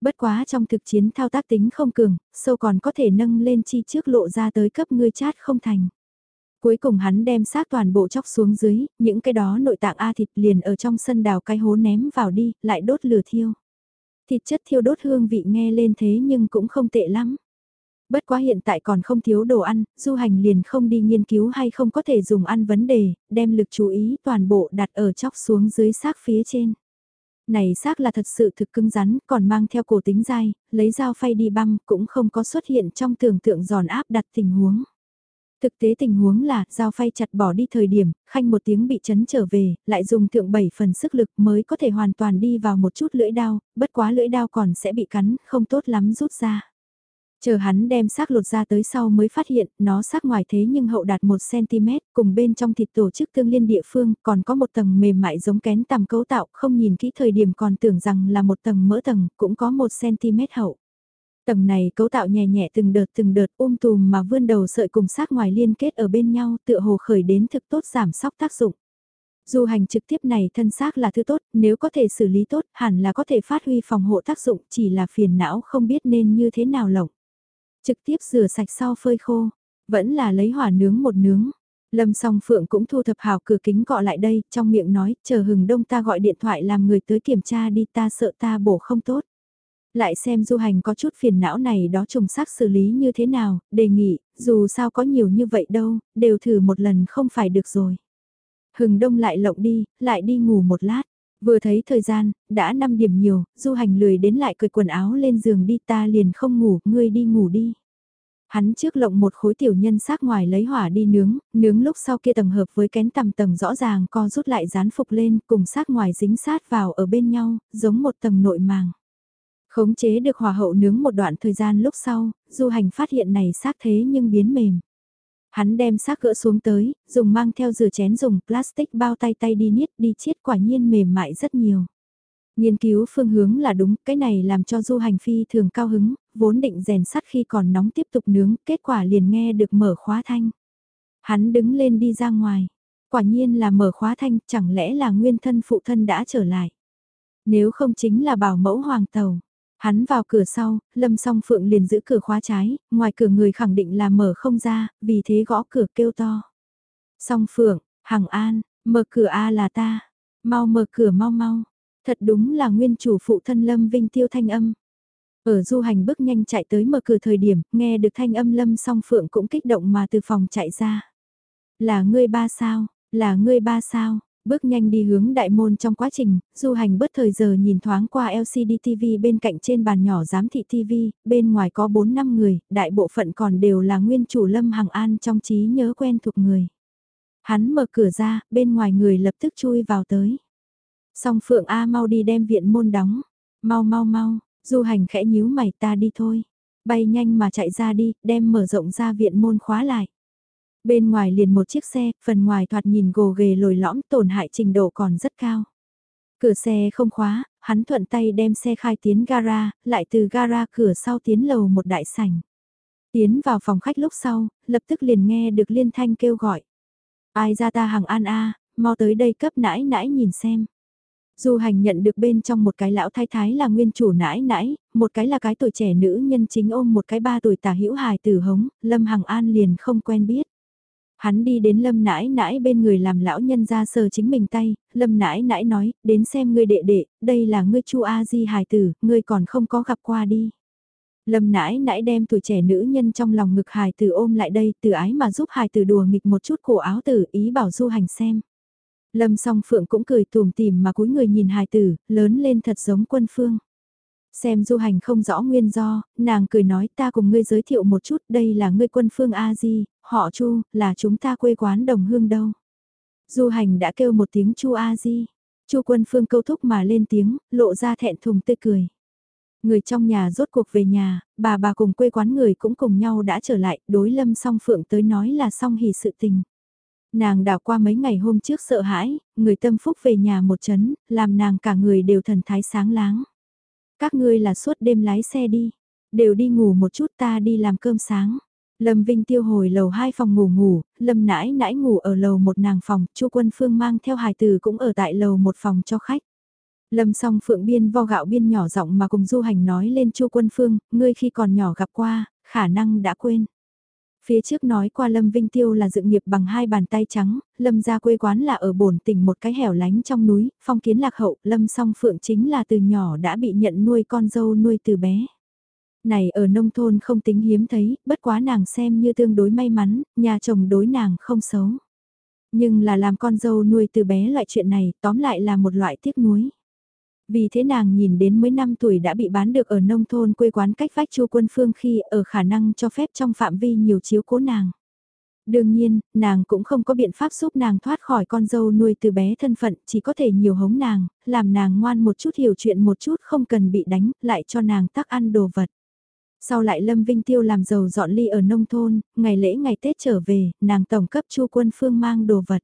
Bất quá trong thực chiến thao tác tính không cường, sâu còn có thể nâng lên chi trước lộ ra tới cấp ngươi chát không thành. Cuối cùng hắn đem xác toàn bộ chóc xuống dưới, những cái đó nội tạng A thịt liền ở trong sân đào cái hố ném vào đi, lại đốt lửa thiêu. Thịt chất thiêu đốt hương vị nghe lên thế nhưng cũng không tệ lắm. Bất quá hiện tại còn không thiếu đồ ăn, du hành liền không đi nghiên cứu hay không có thể dùng ăn vấn đề, đem lực chú ý toàn bộ đặt ở chóc xuống dưới xác phía trên. Này xác là thật sự thực cứng rắn, còn mang theo cổ tính dai, lấy dao phay đi băm cũng không có xuất hiện trong tưởng tượng giòn áp đặt tình huống. Thực tế tình huống là, dao phay chặt bỏ đi thời điểm, khanh một tiếng bị chấn trở về, lại dùng thượng 7 phần sức lực mới có thể hoàn toàn đi vào một chút lưỡi đao, bất quá lưỡi đao còn sẽ bị cắn, không tốt lắm rút ra. Chờ hắn đem xác lột ra tới sau mới phát hiện nó xác ngoài thế nhưng hậu đạt 1cm cùng bên trong thịt tổ chức tương liên địa phương còn có một tầng mềm mại giống kén tằm cấu tạo không nhìn kỹ thời điểm còn tưởng rằng là một tầng mỡ tầng cũng có 1cm hậu. Tầng này cấu tạo nhẹ nhẹ từng đợt từng đợt um tùm mà vươn đầu sợi cùng sát ngoài liên kết ở bên nhau tựa hồ khởi đến thực tốt giảm sóc tác dụng. Du hành trực tiếp này thân xác là thứ tốt, nếu có thể xử lý tốt hẳn là có thể phát huy phòng hộ tác dụng chỉ là phiền não không biết nên như thế nào lỏng Trực tiếp rửa sạch sau phơi khô, vẫn là lấy hỏa nướng một nướng. Lâm song phượng cũng thu thập hào cửa kính cọ lại đây, trong miệng nói, chờ hừng đông ta gọi điện thoại làm người tới kiểm tra đi ta sợ ta bổ không tốt. Lại xem du hành có chút phiền não này đó trùng xác xử lý như thế nào, đề nghị, dù sao có nhiều như vậy đâu, đều thử một lần không phải được rồi. Hừng đông lại lộng đi, lại đi ngủ một lát. Vừa thấy thời gian, đã 5 điểm nhiều, du hành lười đến lại cởi quần áo lên giường đi ta liền không ngủ, ngươi đi ngủ đi. Hắn trước lộng một khối tiểu nhân xác ngoài lấy hỏa đi nướng, nướng lúc sau kia tầng hợp với kén tầm tầng rõ ràng co rút lại dán phục lên cùng xác ngoài dính sát vào ở bên nhau, giống một tầng nội màng. Khống chế được hòa hậu nướng một đoạn thời gian lúc sau, du hành phát hiện này xác thế nhưng biến mềm. Hắn đem xác gỡ xuống tới, dùng mang theo rửa chén dùng plastic bao tay tay đi niết đi chiết quả nhiên mềm mại rất nhiều. Nghiên cứu phương hướng là đúng, cái này làm cho du hành phi thường cao hứng, vốn định rèn sắt khi còn nóng tiếp tục nướng, kết quả liền nghe được mở khóa thanh. Hắn đứng lên đi ra ngoài, quả nhiên là mở khóa thanh, chẳng lẽ là nguyên thân phụ thân đã trở lại. Nếu không chính là bảo mẫu hoàng tàu. Hắn vào cửa sau, Lâm Song Phượng liền giữ cửa khóa trái, ngoài cửa người khẳng định là mở không ra, vì thế gõ cửa kêu to. Song Phượng, Hằng An, mở cửa A là ta, mau mở cửa mau mau, thật đúng là nguyên chủ phụ thân Lâm Vinh Tiêu thanh âm. Ở du hành bước nhanh chạy tới mở cửa thời điểm, nghe được thanh âm Lâm Song Phượng cũng kích động mà từ phòng chạy ra. Là ngươi ba sao, là ngươi ba sao, Bước nhanh đi hướng đại môn trong quá trình, du hành bớt thời giờ nhìn thoáng qua LCD TV bên cạnh trên bàn nhỏ giám thị TV, bên ngoài có 4-5 người, đại bộ phận còn đều là nguyên chủ Lâm Hằng An trong trí nhớ quen thuộc người. Hắn mở cửa ra, bên ngoài người lập tức chui vào tới. Song Phượng A mau đi đem viện môn đóng, mau mau mau, du hành khẽ nhíu mày ta đi thôi. Bay nhanh mà chạy ra đi, đem mở rộng ra viện môn khóa lại. Bên ngoài liền một chiếc xe, phần ngoài thoạt nhìn gồ ghề lồi lõm tổn hại trình độ còn rất cao. Cửa xe không khóa, hắn thuận tay đem xe khai tiến gara, lại từ gara cửa sau tiến lầu một đại sảnh. Tiến vào phòng khách lúc sau, lập tức liền nghe được liên thanh kêu gọi. Ai ra ta hàng an a, mau tới đây cấp nãi nãi nhìn xem. Du hành nhận được bên trong một cái lão thái thái là nguyên chủ nãi nãi, một cái là cái tuổi trẻ nữ nhân chính ôm một cái ba tuổi tả hữu hài tử hống, Lâm Hằng An liền không quen biết. Hắn đi đến lâm nãi nãi bên người làm lão nhân ra sờ chính mình tay, lâm nãi nãi nói, đến xem ngươi đệ đệ, đây là ngươi chu A-di hài tử, ngươi còn không có gặp qua đi. Lâm nãi nãi đem tuổi trẻ nữ nhân trong lòng ngực hài tử ôm lại đây, từ ái mà giúp hài tử đùa nghịch một chút cổ áo tử, ý bảo du hành xem. Lâm song phượng cũng cười tùm tìm mà cúi người nhìn hài tử, lớn lên thật giống quân phương. Xem du hành không rõ nguyên do, nàng cười nói ta cùng ngươi giới thiệu một chút, đây là ngươi quân phương A-di, họ Chu, là chúng ta quê quán đồng hương đâu. Du hành đã kêu một tiếng Chu A-di, Chu quân phương câu thúc mà lên tiếng, lộ ra thẹn thùng tươi cười. Người trong nhà rốt cuộc về nhà, bà bà cùng quê quán người cũng cùng nhau đã trở lại, đối lâm song phượng tới nói là song hỉ sự tình. Nàng đảo qua mấy ngày hôm trước sợ hãi, người tâm phúc về nhà một chấn, làm nàng cả người đều thần thái sáng láng. Các ngươi là suốt đêm lái xe đi, đều đi ngủ một chút ta đi làm cơm sáng. Lâm Vinh tiêu hồi lầu hai phòng ngủ ngủ, Lâm nãi nãi ngủ ở lầu một nàng phòng, Chu Quân Phương mang theo hài tử cũng ở tại lầu một phòng cho khách. Lâm song phượng biên vo gạo biên nhỏ giọng mà cùng du hành nói lên Chu Quân Phương, ngươi khi còn nhỏ gặp qua, khả năng đã quên. Phía trước nói qua Lâm Vinh Tiêu là dựng nghiệp bằng hai bàn tay trắng, Lâm ra quê quán là ở bổn tỉnh một cái hẻo lánh trong núi, phong kiến lạc hậu, Lâm song phượng chính là từ nhỏ đã bị nhận nuôi con dâu nuôi từ bé. Này ở nông thôn không tính hiếm thấy, bất quá nàng xem như tương đối may mắn, nhà chồng đối nàng không xấu. Nhưng là làm con dâu nuôi từ bé loại chuyện này, tóm lại là một loại tiếc nuối. Vì thế nàng nhìn đến mấy năm tuổi đã bị bán được ở nông thôn quê quán cách vách chu quân phương khi ở khả năng cho phép trong phạm vi nhiều chiếu cố nàng. Đương nhiên, nàng cũng không có biện pháp giúp nàng thoát khỏi con dâu nuôi từ bé thân phận, chỉ có thể nhiều hống nàng, làm nàng ngoan một chút hiểu chuyện một chút không cần bị đánh, lại cho nàng tác ăn đồ vật. Sau lại Lâm Vinh Tiêu làm giàu dọn ly ở nông thôn, ngày lễ ngày Tết trở về, nàng tổng cấp Chu Quân Phương mang đồ vật.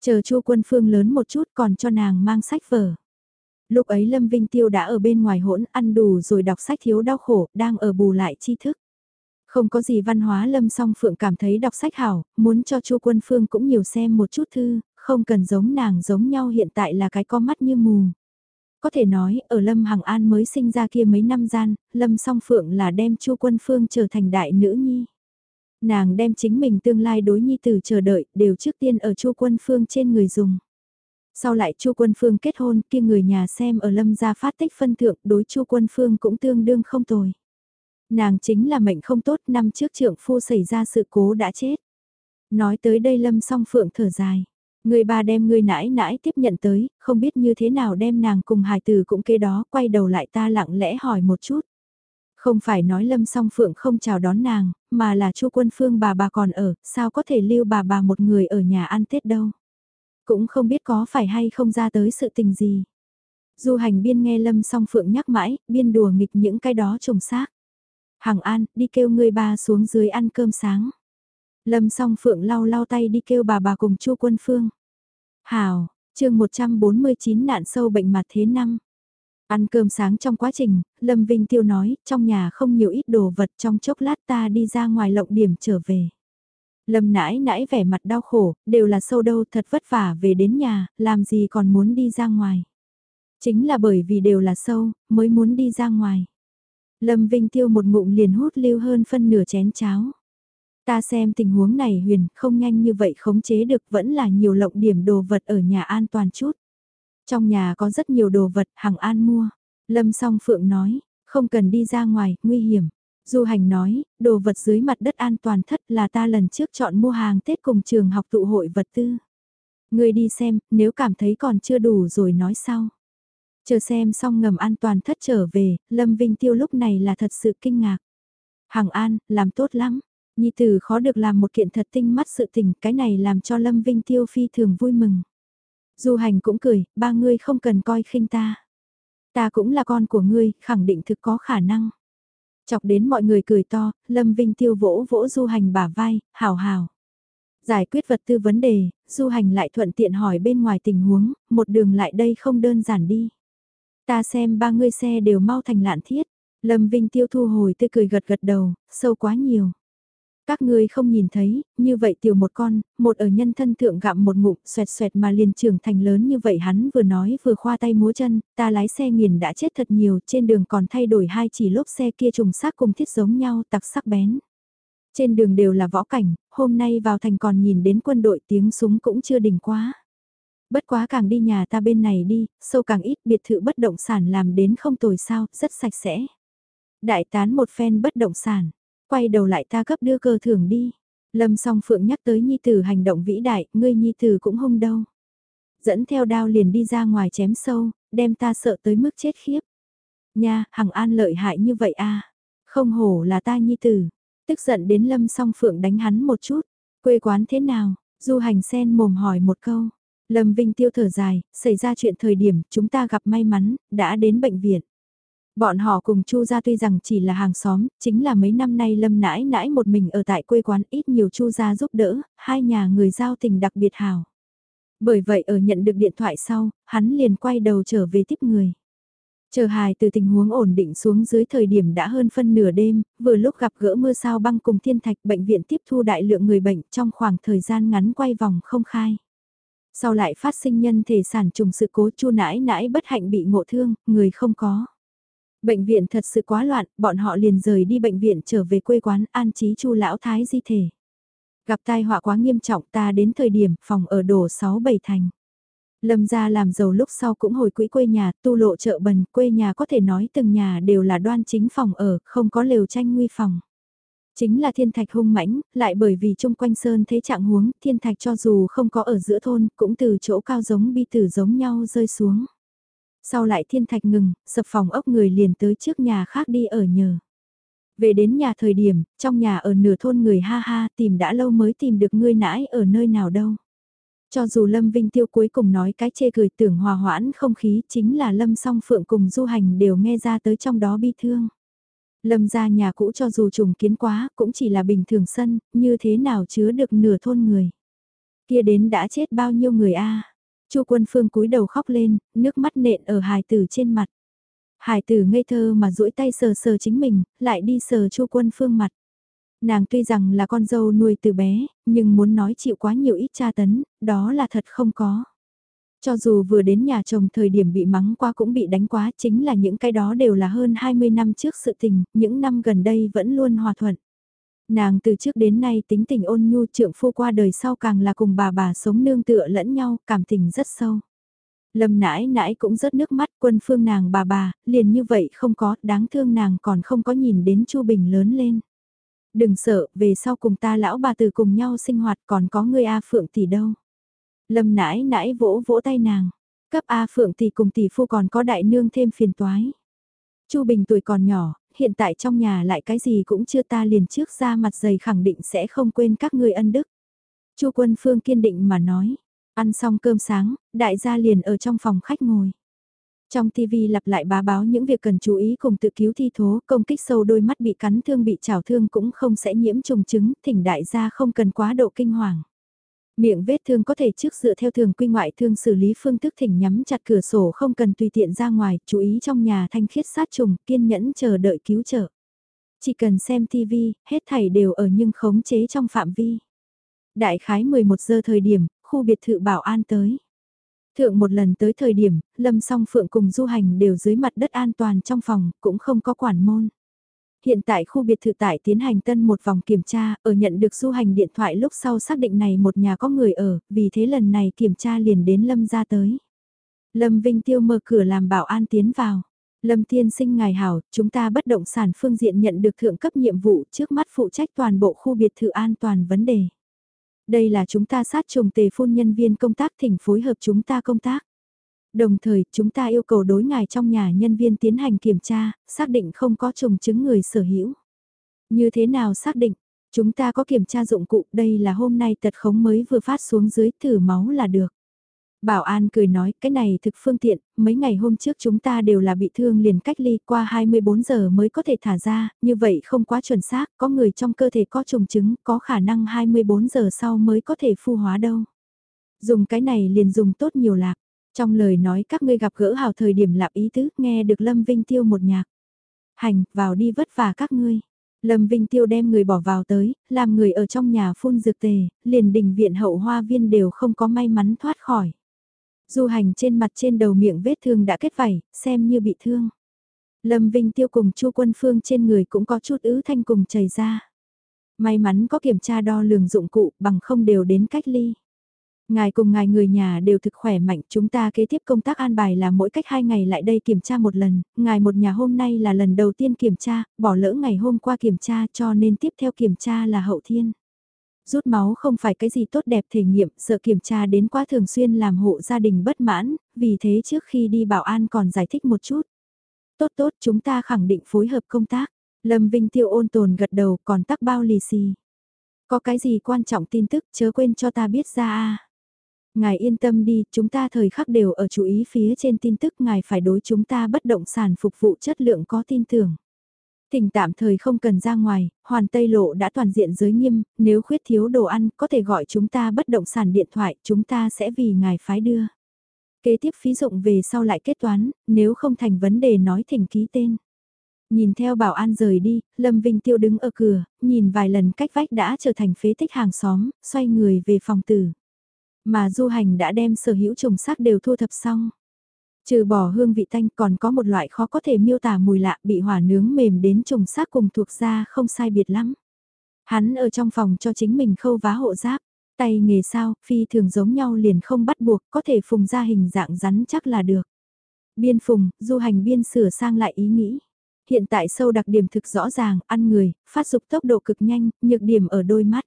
Chờ Chu Quân Phương lớn một chút còn cho nàng mang sách vở. Lúc ấy Lâm Vinh Tiêu đã ở bên ngoài hỗn ăn đủ rồi đọc sách thiếu đau khổ, đang ở bù lại tri thức. Không có gì văn hóa Lâm song Phượng cảm thấy đọc sách hảo, muốn cho Chu Quân Phương cũng nhiều xem một chút thư, không cần giống nàng giống nhau hiện tại là cái con mắt như mù. Có thể nói, ở Lâm Hằng An mới sinh ra kia mấy năm gian, Lâm song Phượng là đem Chu Quân Phương trở thành đại nữ nhi. Nàng đem chính mình tương lai đối nhi tử chờ đợi, đều trước tiên ở Chu Quân Phương trên người dùng. Sau lại Chu Quân Phương kết hôn, kia người nhà xem ở Lâm gia phát tích phân thượng, đối Chu Quân Phương cũng tương đương không tồi. Nàng chính là mệnh không tốt, năm trước trưởng phu xảy ra sự cố đã chết. Nói tới đây Lâm song Phượng thở dài. Người bà đem người nãi nãi tiếp nhận tới, không biết như thế nào đem nàng cùng hài tử cũng kế đó, quay đầu lại ta lặng lẽ hỏi một chút. Không phải nói Lâm Song Phượng không chào đón nàng, mà là Chu Quân Phương bà bà còn ở, sao có thể lưu bà bà một người ở nhà ăn Tết đâu. Cũng không biết có phải hay không ra tới sự tình gì. Du hành biên nghe Lâm Song Phượng nhắc mãi, biên đùa nghịch những cái đó trùng xác. Hằng An, đi kêu người bà xuống dưới ăn cơm sáng. Lâm song phượng lau lau tay đi kêu bà bà cùng chu quân phương. Hào, chương 149 nạn sâu bệnh mặt thế năm. Ăn cơm sáng trong quá trình, Lâm Vinh Tiêu nói, trong nhà không nhiều ít đồ vật trong chốc lát ta đi ra ngoài lộng điểm trở về. Lâm nãi nãi vẻ mặt đau khổ, đều là sâu đâu thật vất vả về đến nhà, làm gì còn muốn đi ra ngoài. Chính là bởi vì đều là sâu, mới muốn đi ra ngoài. Lâm Vinh Tiêu một ngụm liền hút lưu hơn phân nửa chén cháo. Ta xem tình huống này huyền, không nhanh như vậy khống chế được vẫn là nhiều lộng điểm đồ vật ở nhà an toàn chút. Trong nhà có rất nhiều đồ vật, hàng an mua. Lâm song phượng nói, không cần đi ra ngoài, nguy hiểm. Du hành nói, đồ vật dưới mặt đất an toàn thất là ta lần trước chọn mua hàng Tết cùng trường học tụ hội vật tư. Người đi xem, nếu cảm thấy còn chưa đủ rồi nói sau. Chờ xem xong ngầm an toàn thất trở về, Lâm Vinh Tiêu lúc này là thật sự kinh ngạc. Hằng An, làm tốt lắm. Nhi tử khó được làm một kiện thật tinh mắt sự tình, cái này làm cho Lâm Vinh Tiêu phi thường vui mừng. Du hành cũng cười, ba ngươi không cần coi khinh ta. Ta cũng là con của ngươi, khẳng định thực có khả năng. Chọc đến mọi người cười to, Lâm Vinh Tiêu vỗ vỗ du hành bả vai, hào hào. Giải quyết vật tư vấn đề, du hành lại thuận tiện hỏi bên ngoài tình huống, một đường lại đây không đơn giản đi. Ta xem ba ngươi xe đều mau thành lạn thiết. Lâm Vinh Tiêu thu hồi tươi cười gật gật đầu, sâu quá nhiều. Các ngươi không nhìn thấy, như vậy tiểu một con, một ở nhân thân thượng gặm một ngụm xoẹt xoẹt mà liền trưởng thành lớn như vậy hắn vừa nói vừa khoa tay múa chân, ta lái xe nghiền đã chết thật nhiều, trên đường còn thay đổi hai chỉ lốp xe kia trùng xác cùng thiết giống nhau tặc sắc bén. Trên đường đều là võ cảnh, hôm nay vào thành còn nhìn đến quân đội tiếng súng cũng chưa đỉnh quá. Bất quá càng đi nhà ta bên này đi, sâu càng ít biệt thự bất động sản làm đến không tồi sao, rất sạch sẽ. Đại tán một phen bất động sản, quay đầu lại ta cấp đưa cơ thưởng đi. Lâm song phượng nhắc tới nhi tử hành động vĩ đại, ngươi nhi tử cũng hung đâu. Dẫn theo đao liền đi ra ngoài chém sâu, đem ta sợ tới mức chết khiếp. Nha, hằng an lợi hại như vậy a Không hổ là ta nhi tử. Tức giận đến lâm song phượng đánh hắn một chút. Quê quán thế nào? Du hành sen mồm hỏi một câu. Lâm Vinh Tiêu thở dài, xảy ra chuyện thời điểm chúng ta gặp may mắn, đã đến bệnh viện. Bọn họ cùng Chu gia tuy rằng chỉ là hàng xóm, chính là mấy năm nay Lâm nãi nãi một mình ở tại quê quán ít nhiều Chu gia giúp đỡ, hai nhà người giao tình đặc biệt hào. Bởi vậy ở nhận được điện thoại sau, hắn liền quay đầu trở về tiếp người. Chờ hài từ tình huống ổn định xuống dưới thời điểm đã hơn phân nửa đêm, vừa lúc gặp gỡ mưa sao băng cùng thiên thạch bệnh viện tiếp thu đại lượng người bệnh trong khoảng thời gian ngắn quay vòng không khai. Sau lại phát sinh nhân thể sản trùng sự cố chu nãi nãi bất hạnh bị ngộ thương, người không có. Bệnh viện thật sự quá loạn, bọn họ liền rời đi bệnh viện trở về quê quán an trí chu lão thái di thể. Gặp tai họa quá nghiêm trọng ta đến thời điểm phòng ở đổ 6-7 thành. Lâm gia làm giàu lúc sau cũng hồi quỹ quê nhà, tu lộ chợ bần, quê nhà có thể nói từng nhà đều là đoan chính phòng ở, không có lều tranh nguy phòng. Chính là thiên thạch hung mãnh, lại bởi vì chung quanh sơn thế trạng huống, thiên thạch cho dù không có ở giữa thôn, cũng từ chỗ cao giống bi tử giống nhau rơi xuống. Sau lại thiên thạch ngừng, sập phòng ốc người liền tới trước nhà khác đi ở nhờ. Về đến nhà thời điểm, trong nhà ở nửa thôn người ha ha tìm đã lâu mới tìm được ngươi nãi ở nơi nào đâu. Cho dù Lâm Vinh Tiêu cuối cùng nói cái chê cười tưởng hòa hoãn không khí chính là Lâm song phượng cùng du hành đều nghe ra tới trong đó bi thương. Lâm ra nhà cũ cho dù trùng kiến quá, cũng chỉ là bình thường sân, như thế nào chứa được nửa thôn người. Kia đến đã chết bao nhiêu người a Chu quân phương cúi đầu khóc lên, nước mắt nện ở hài tử trên mặt. Hải tử ngây thơ mà duỗi tay sờ sờ chính mình, lại đi sờ chu quân phương mặt. Nàng tuy rằng là con dâu nuôi từ bé, nhưng muốn nói chịu quá nhiều ít tra tấn, đó là thật không có. Cho dù vừa đến nhà chồng thời điểm bị mắng qua cũng bị đánh quá chính là những cái đó đều là hơn 20 năm trước sự tình, những năm gần đây vẫn luôn hòa thuận. Nàng từ trước đến nay tính tình ôn nhu trượng phu qua đời sau càng là cùng bà bà sống nương tựa lẫn nhau, cảm tình rất sâu. Lâm nãi nãi cũng rớt nước mắt quân phương nàng bà bà, liền như vậy không có, đáng thương nàng còn không có nhìn đến Chu Bình lớn lên. Đừng sợ, về sau cùng ta lão bà từ cùng nhau sinh hoạt còn có người A Phượng tỷ đâu. Lâm nãi nãi vỗ vỗ tay nàng. Cấp A Phượng tỷ cùng tỷ phu còn có đại nương thêm phiền toái. Chu Bình tuổi còn nhỏ, hiện tại trong nhà lại cái gì cũng chưa ta liền trước ra mặt dày khẳng định sẽ không quên các ngươi ân đức. Chu Quân Phương kiên định mà nói, ăn xong cơm sáng, đại gia liền ở trong phòng khách ngồi. Trong TV lặp lại bá báo những việc cần chú ý cùng tự cứu thi thố, công kích sâu đôi mắt bị cắn thương bị trào thương cũng không sẽ nhiễm trùng chứng, thỉnh đại gia không cần quá độ kinh hoàng. Miệng vết thương có thể trước dựa theo thường quy ngoại thương xử lý phương thức thỉnh nhắm chặt cửa sổ không cần tùy tiện ra ngoài, chú ý trong nhà thanh khiết sát trùng, kiên nhẫn chờ đợi cứu trợ. Chỉ cần xem TV, hết thảy đều ở nhưng khống chế trong phạm vi. Đại khái 11 giờ thời điểm, khu biệt thự bảo an tới. Thượng một lần tới thời điểm, Lâm song Phượng cùng du hành đều dưới mặt đất an toàn trong phòng, cũng không có quản môn. Hiện tại khu biệt thự tại tiến hành tân một vòng kiểm tra, ở nhận được du hành điện thoại lúc sau xác định này một nhà có người ở, vì thế lần này kiểm tra liền đến Lâm ra tới. Lâm Vinh Tiêu mở cửa làm bảo an tiến vào. Lâm Tiên sinh ngài hảo, chúng ta bất động sản phương diện nhận được thượng cấp nhiệm vụ trước mắt phụ trách toàn bộ khu biệt thự an toàn vấn đề. Đây là chúng ta sát trùng tề phun nhân viên công tác thỉnh phối hợp chúng ta công tác. Đồng thời, chúng ta yêu cầu đối ngài trong nhà nhân viên tiến hành kiểm tra, xác định không có trùng chứng người sở hữu. Như thế nào xác định? Chúng ta có kiểm tra dụng cụ, đây là hôm nay tật khống mới vừa phát xuống dưới thử máu là được. Bảo an cười nói, cái này thực phương tiện, mấy ngày hôm trước chúng ta đều là bị thương liền cách ly qua 24 giờ mới có thể thả ra, như vậy không quá chuẩn xác, có người trong cơ thể có trùng chứng, có khả năng 24 giờ sau mới có thể phu hóa đâu. Dùng cái này liền dùng tốt nhiều lạc, trong lời nói các ngươi gặp gỡ hào thời điểm lạp ý tứ, nghe được Lâm Vinh Tiêu một nhạc. Hành, vào đi vất vả các ngươi. Lâm Vinh Tiêu đem người bỏ vào tới, làm người ở trong nhà phun dược tề, liền đình viện hậu hoa viên đều không có may mắn thoát khỏi. Du hành trên mặt trên đầu miệng vết thương đã kết vảy, xem như bị thương. Lâm Vinh Tiêu cùng Chu Quân Phương trên người cũng có chút ứ thanh cùng chảy ra. May mắn có kiểm tra đo lường dụng cụ bằng không đều đến cách ly. Ngài cùng ngài người nhà đều thực khỏe mạnh, chúng ta kế tiếp công tác an bài là mỗi cách 2 ngày lại đây kiểm tra một lần, ngài một nhà hôm nay là lần đầu tiên kiểm tra, bỏ lỡ ngày hôm qua kiểm tra cho nên tiếp theo kiểm tra là hậu thiên. Rút máu không phải cái gì tốt đẹp thể nghiệm, sợ kiểm tra đến quá thường xuyên làm hộ gia đình bất mãn, vì thế trước khi đi bảo an còn giải thích một chút. Tốt tốt chúng ta khẳng định phối hợp công tác. Lâm Vinh Tiêu ôn tồn gật đầu còn tắc bao lì xì. Có cái gì quan trọng tin tức chớ quên cho ta biết ra a Ngài yên tâm đi, chúng ta thời khắc đều ở chú ý phía trên tin tức ngài phải đối chúng ta bất động sản phục vụ chất lượng có tin tưởng. Thỉnh tạm thời không cần ra ngoài, hoàn Tây Lộ đã toàn diện giới nghiêm, nếu khuyết thiếu đồ ăn có thể gọi chúng ta bất động sản điện thoại, chúng ta sẽ vì ngài phái đưa. Kế tiếp phí dụng về sau lại kết toán, nếu không thành vấn đề nói thỉnh ký tên. Nhìn theo bảo an rời đi, Lâm Vinh Tiêu đứng ở cửa, nhìn vài lần cách vách đã trở thành phế tích hàng xóm, xoay người về phòng tử. Mà du hành đã đem sở hữu trùng sắc đều thu thập xong. Trừ bỏ hương vị tanh còn có một loại khó có thể miêu tả mùi lạ bị hỏa nướng mềm đến trùng sắc cùng thuộc ra không sai biệt lắm. Hắn ở trong phòng cho chính mình khâu vá hộ giáp, tay nghề sao, phi thường giống nhau liền không bắt buộc, có thể phùng ra hình dạng rắn chắc là được. Biên phùng, du hành biên sửa sang lại ý nghĩ. Hiện tại sâu đặc điểm thực rõ ràng, ăn người, phát dục tốc độ cực nhanh, nhược điểm ở đôi mắt.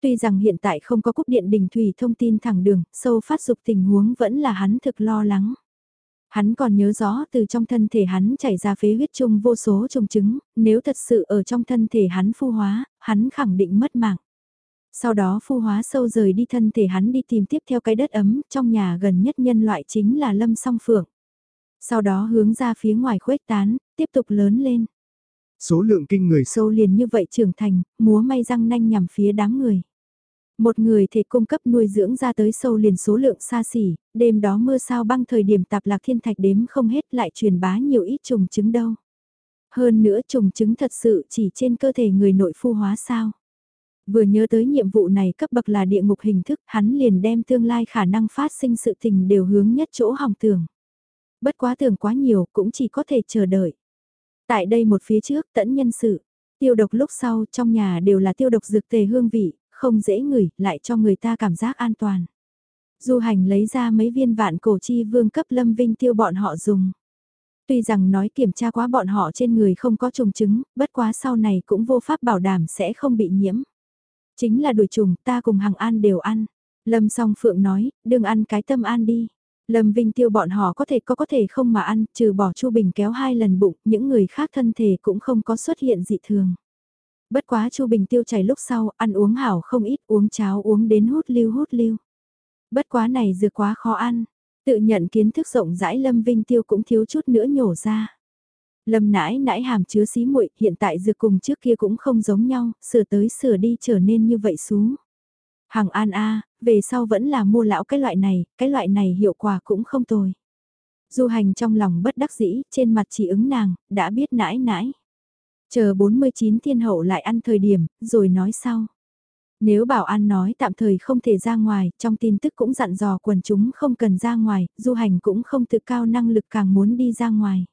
Tuy rằng hiện tại không có cúp điện đình thủy thông tin thẳng đường, sâu phát dục tình huống vẫn là hắn thực lo lắng. Hắn còn nhớ rõ từ trong thân thể hắn chảy ra phế huyết chung vô số trùng chứng, nếu thật sự ở trong thân thể hắn phu hóa, hắn khẳng định mất mạng. Sau đó phu hóa sâu rời đi thân thể hắn đi tìm tiếp theo cái đất ấm, trong nhà gần nhất nhân loại chính là lâm song phượng. Sau đó hướng ra phía ngoài khuếch tán, tiếp tục lớn lên. Số lượng kinh người sâu liền như vậy trưởng thành, múa may răng nanh nhằm phía đám người. Một người thể cung cấp nuôi dưỡng ra tới sâu liền số lượng xa xỉ, đêm đó mưa sao băng thời điểm tạp lạc thiên thạch đếm không hết lại truyền bá nhiều ít trùng trứng đâu. Hơn nữa trùng trứng thật sự chỉ trên cơ thể người nội phu hóa sao. Vừa nhớ tới nhiệm vụ này cấp bậc là địa ngục hình thức, hắn liền đem tương lai khả năng phát sinh sự tình đều hướng nhất chỗ hỏng tưởng. Bất quá tưởng quá nhiều cũng chỉ có thể chờ đợi. Tại đây một phía trước tẫn nhân sự, tiêu độc lúc sau trong nhà đều là tiêu độc dược tề hương vị, không dễ ngửi, lại cho người ta cảm giác an toàn. Du hành lấy ra mấy viên vạn cổ chi vương cấp lâm vinh tiêu bọn họ dùng. Tuy rằng nói kiểm tra quá bọn họ trên người không có trùng chứng, bất quá sau này cũng vô pháp bảo đảm sẽ không bị nhiễm. Chính là đuổi trùng ta cùng hàng an đều ăn. Lâm song phượng nói, đừng ăn cái tâm an đi. Lâm Vinh Tiêu bọn họ có thể có có thể không mà ăn, trừ bỏ Chu Bình kéo hai lần bụng, những người khác thân thể cũng không có xuất hiện dị thường. Bất quá Chu Bình Tiêu chảy lúc sau, ăn uống hảo không ít, uống cháo uống đến hút lưu hút lưu. Bất quá này dược quá khó ăn, tự nhận kiến thức rộng rãi Lâm Vinh Tiêu cũng thiếu chút nữa nhổ ra. Lâm nãi nãi hàm chứa xí muội hiện tại dược cùng trước kia cũng không giống nhau, sửa tới sửa đi trở nên như vậy xuống. Hằng An A, về sau vẫn là mua lão cái loại này, cái loại này hiệu quả cũng không tồi. Du hành trong lòng bất đắc dĩ, trên mặt chỉ ứng nàng, đã biết nãi nãi. Chờ 49 thiên hậu lại ăn thời điểm, rồi nói sau. Nếu bảo an nói tạm thời không thể ra ngoài, trong tin tức cũng dặn dò quần chúng không cần ra ngoài, du hành cũng không tự cao năng lực càng muốn đi ra ngoài.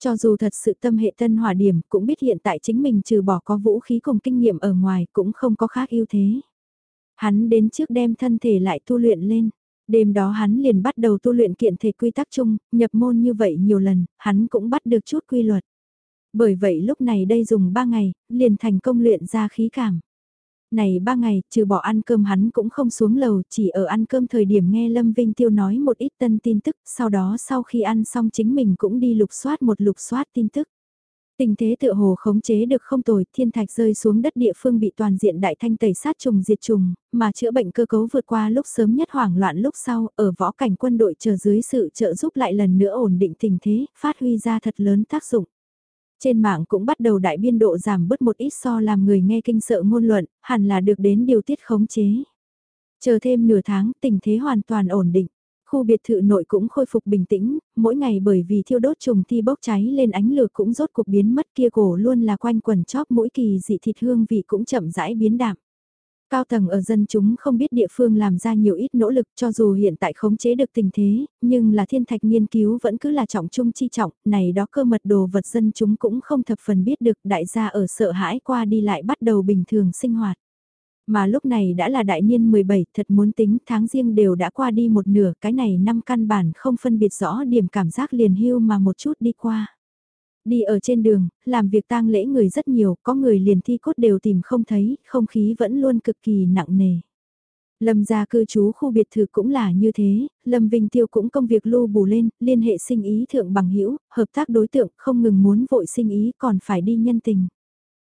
Cho dù thật sự tâm hệ tân hỏa điểm cũng biết hiện tại chính mình trừ bỏ có vũ khí cùng kinh nghiệm ở ngoài cũng không có khác ưu thế. Hắn đến trước đem thân thể lại tu luyện lên. Đêm đó hắn liền bắt đầu tu luyện kiện thể quy tắc chung, nhập môn như vậy nhiều lần, hắn cũng bắt được chút quy luật. Bởi vậy lúc này đây dùng 3 ngày, liền thành công luyện ra khí cảm. Này 3 ngày, trừ bỏ ăn cơm hắn cũng không xuống lầu, chỉ ở ăn cơm thời điểm nghe Lâm Vinh Tiêu nói một ít tân tin tức, sau đó sau khi ăn xong chính mình cũng đi lục soát một lục soát tin tức. Tình thế tựa hồ khống chế được không tồi, thiên thạch rơi xuống đất địa phương bị toàn diện đại thanh tẩy sát trùng diệt trùng, mà chữa bệnh cơ cấu vượt qua lúc sớm nhất hoảng loạn lúc sau, ở võ cảnh quân đội chờ dưới sự trợ giúp lại lần nữa ổn định tình thế, phát huy ra thật lớn tác dụng. Trên mạng cũng bắt đầu đại biên độ giảm bớt một ít so làm người nghe kinh sợ ngôn luận, hẳn là được đến điều tiết khống chế. Chờ thêm nửa tháng, tình thế hoàn toàn ổn định. Khu biệt thự nội cũng khôi phục bình tĩnh, mỗi ngày bởi vì thiêu đốt trùng thi bốc cháy lên ánh lửa cũng rốt cuộc biến mất kia cổ luôn là quanh quần chóp mỗi kỳ dị thịt hương vị cũng chậm rãi biến đạm. Cao tầng ở dân chúng không biết địa phương làm ra nhiều ít nỗ lực cho dù hiện tại khống chế được tình thế, nhưng là thiên thạch nghiên cứu vẫn cứ là trọng trung chi trọng, này đó cơ mật đồ vật dân chúng cũng không thập phần biết được đại gia ở sợ hãi qua đi lại bắt đầu bình thường sinh hoạt. Mà lúc này đã là đại niên 17, thật muốn tính tháng riêng đều đã qua đi một nửa, cái này năm căn bản không phân biệt rõ điểm cảm giác liền hưu mà một chút đi qua. Đi ở trên đường, làm việc tang lễ người rất nhiều, có người liền thi cốt đều tìm không thấy, không khí vẫn luôn cực kỳ nặng nề. Lâm gia cư trú khu biệt thự cũng là như thế, Lâm Vinh Tiêu cũng công việc lưu bù lên, liên hệ sinh ý thượng bằng hữu hợp tác đối tượng không ngừng muốn vội sinh ý còn phải đi nhân tình.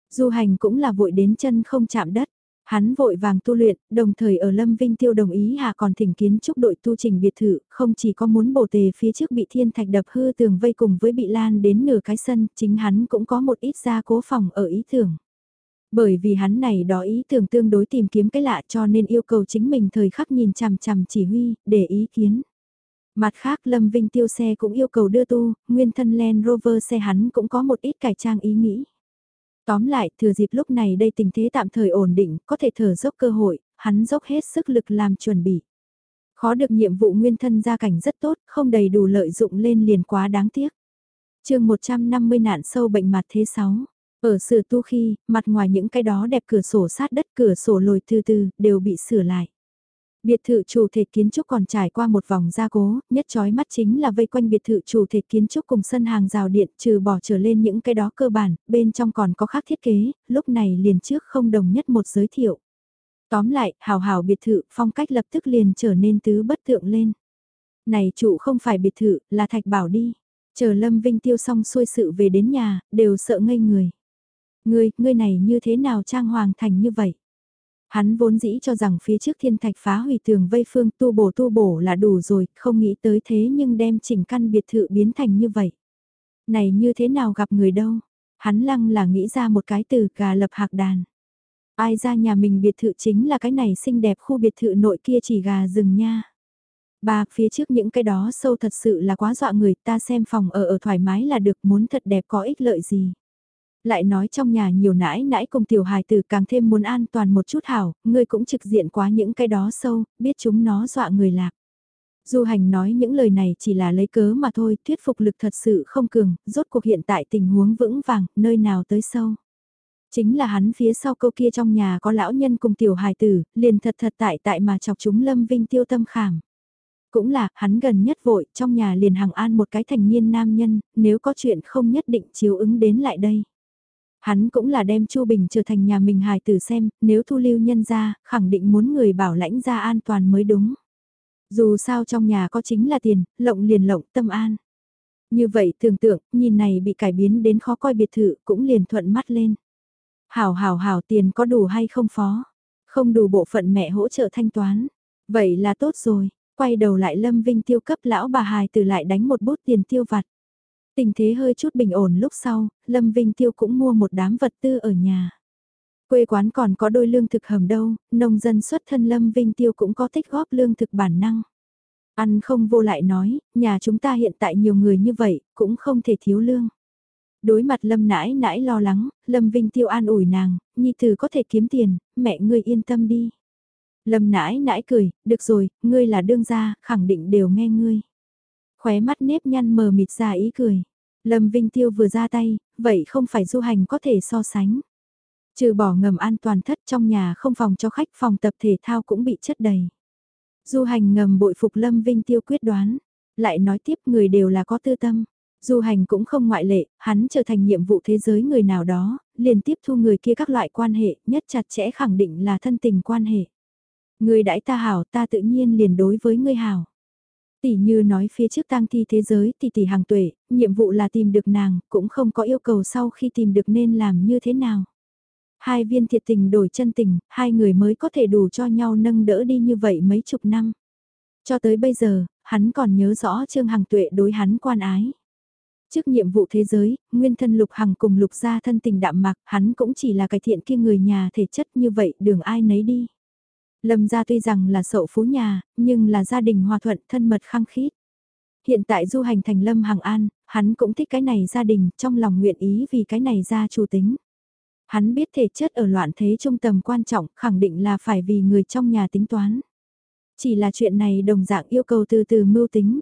Du hành cũng là vội đến chân không chạm đất. Hắn vội vàng tu luyện, đồng thời ở Lâm Vinh Tiêu đồng ý hạ còn thỉnh kiến trúc đội tu trình biệt thự, không chỉ có muốn bổ tề phía trước bị thiên thạch đập hư tường vây cùng với bị lan đến nửa cái sân, chính hắn cũng có một ít gia cố phòng ở ý tưởng. Bởi vì hắn này đó ý tưởng tương đối tìm kiếm cái lạ cho nên yêu cầu chính mình thời khắc nhìn chằm chằm chỉ huy, để ý kiến. Mặt khác Lâm Vinh Tiêu xe cũng yêu cầu đưa tu, nguyên thân Land Rover xe hắn cũng có một ít cải trang ý nghĩ. Tóm lại, thừa dịp lúc này đây tình thế tạm thời ổn định, có thể thở dốc cơ hội, hắn dốc hết sức lực làm chuẩn bị. Khó được nhiệm vụ nguyên thân gia cảnh rất tốt, không đầy đủ lợi dụng lên liền quá đáng tiếc. chương 150 nạn sâu bệnh mặt thế 6. Ở sửa tu khi, mặt ngoài những cái đó đẹp cửa sổ sát đất cửa sổ lồi từ từ, đều bị sửa lại. Biệt thự chủ thể kiến trúc còn trải qua một vòng gia cố, nhất chói mắt chính là vây quanh biệt thự chủ thể kiến trúc cùng sân hàng rào điện trừ bỏ trở lên những cái đó cơ bản, bên trong còn có khác thiết kế, lúc này liền trước không đồng nhất một giới thiệu. Tóm lại, hào hào biệt thự, phong cách lập tức liền trở nên tứ bất tượng lên. Này chủ không phải biệt thự, là thạch bảo đi. Chờ Lâm Vinh tiêu xong xuôi sự về đến nhà, đều sợ ngây người. Ngươi, ngươi này như thế nào trang hoàng thành như vậy? Hắn vốn dĩ cho rằng phía trước thiên thạch phá hủy tường vây phương tu bổ tu bổ là đủ rồi, không nghĩ tới thế nhưng đem chỉnh căn biệt thự biến thành như vậy. Này như thế nào gặp người đâu? Hắn lăng là nghĩ ra một cái từ gà lập hạc đàn. Ai ra nhà mình biệt thự chính là cái này xinh đẹp khu biệt thự nội kia chỉ gà rừng nha. Ba, phía trước những cái đó sâu thật sự là quá dọa người ta xem phòng ở ở thoải mái là được muốn thật đẹp có ích lợi gì. Lại nói trong nhà nhiều nãi nãi cùng tiểu hài tử càng thêm muốn an toàn một chút hảo, ngươi cũng trực diện quá những cái đó sâu, biết chúng nó dọa người lạc. Du hành nói những lời này chỉ là lấy cớ mà thôi, thuyết phục lực thật sự không cường, rốt cuộc hiện tại tình huống vững vàng, nơi nào tới sâu. Chính là hắn phía sau câu kia trong nhà có lão nhân cùng tiểu hài tử, liền thật thật tại tại mà chọc chúng lâm vinh tiêu tâm khảm. Cũng là, hắn gần nhất vội, trong nhà liền hàng an một cái thành niên nam nhân, nếu có chuyện không nhất định chiếu ứng đến lại đây. Hắn cũng là đem Chu Bình trở thành nhà mình hài tử xem, nếu thu lưu nhân ra, khẳng định muốn người bảo lãnh ra an toàn mới đúng. Dù sao trong nhà có chính là tiền, lộng liền lộng tâm an. Như vậy tưởng tượng, nhìn này bị cải biến đến khó coi biệt thự cũng liền thuận mắt lên. Hảo hảo hảo tiền có đủ hay không phó? Không đủ bộ phận mẹ hỗ trợ thanh toán. Vậy là tốt rồi, quay đầu lại Lâm Vinh tiêu cấp lão bà hài từ lại đánh một bút tiền tiêu vặt. Tình thế hơi chút bình ổn lúc sau, Lâm Vinh tiêu cũng mua một đám vật tư ở nhà. Quê quán còn có đôi lương thực hầm đâu, nông dân xuất thân Lâm Vinh tiêu cũng có tích góp lương thực bản năng. Ăn không vô lại nói, nhà chúng ta hiện tại nhiều người như vậy, cũng không thể thiếu lương. Đối mặt Lâm nãi nãi lo lắng, Lâm Vinh Tiêu an ủi nàng, nhi tử có thể kiếm tiền, mẹ ngươi yên tâm đi. Lâm nãi nãi cười, được rồi, ngươi là đương gia, khẳng định đều nghe ngươi. Khóe mắt nếp nhăn mờ mịt ra ý cười. Lâm Vinh Tiêu vừa ra tay, vậy không phải du hành có thể so sánh. Trừ bỏ ngầm an toàn thất trong nhà không phòng cho khách phòng tập thể thao cũng bị chất đầy. Du hành ngầm bội phục Lâm Vinh Tiêu quyết đoán. Lại nói tiếp người đều là có tư tâm. Du hành cũng không ngoại lệ, hắn trở thành nhiệm vụ thế giới người nào đó, liền tiếp thu người kia các loại quan hệ, nhất chặt chẽ khẳng định là thân tình quan hệ. Người đãi ta hảo ta tự nhiên liền đối với người hảo. Tỷ như nói phía trước tang thi thế giới tỷ tỷ hàng tuệ, nhiệm vụ là tìm được nàng, cũng không có yêu cầu sau khi tìm được nên làm như thế nào. Hai viên thiệt tình đổi chân tình, hai người mới có thể đủ cho nhau nâng đỡ đi như vậy mấy chục năm. Cho tới bây giờ, hắn còn nhớ rõ Trương Hằng Tuệ đối hắn quan ái. Trước nhiệm vụ thế giới, nguyên thân Lục Hằng cùng Lục gia thân tình đạm mạc, hắn cũng chỉ là cải thiện kia người nhà thể chất như vậy, đường ai nấy đi. Lâm gia tuy rằng là sậu phú nhà, nhưng là gia đình hòa thuận thân mật khăng khít. Hiện tại du hành thành Lâm Hằng An, hắn cũng thích cái này gia đình, trong lòng nguyện ý vì cái này ra chủ tính. Hắn biết thể chất ở loạn thế trung tầm quan trọng, khẳng định là phải vì người trong nhà tính toán. Chỉ là chuyện này đồng dạng yêu cầu từ từ mưu tính.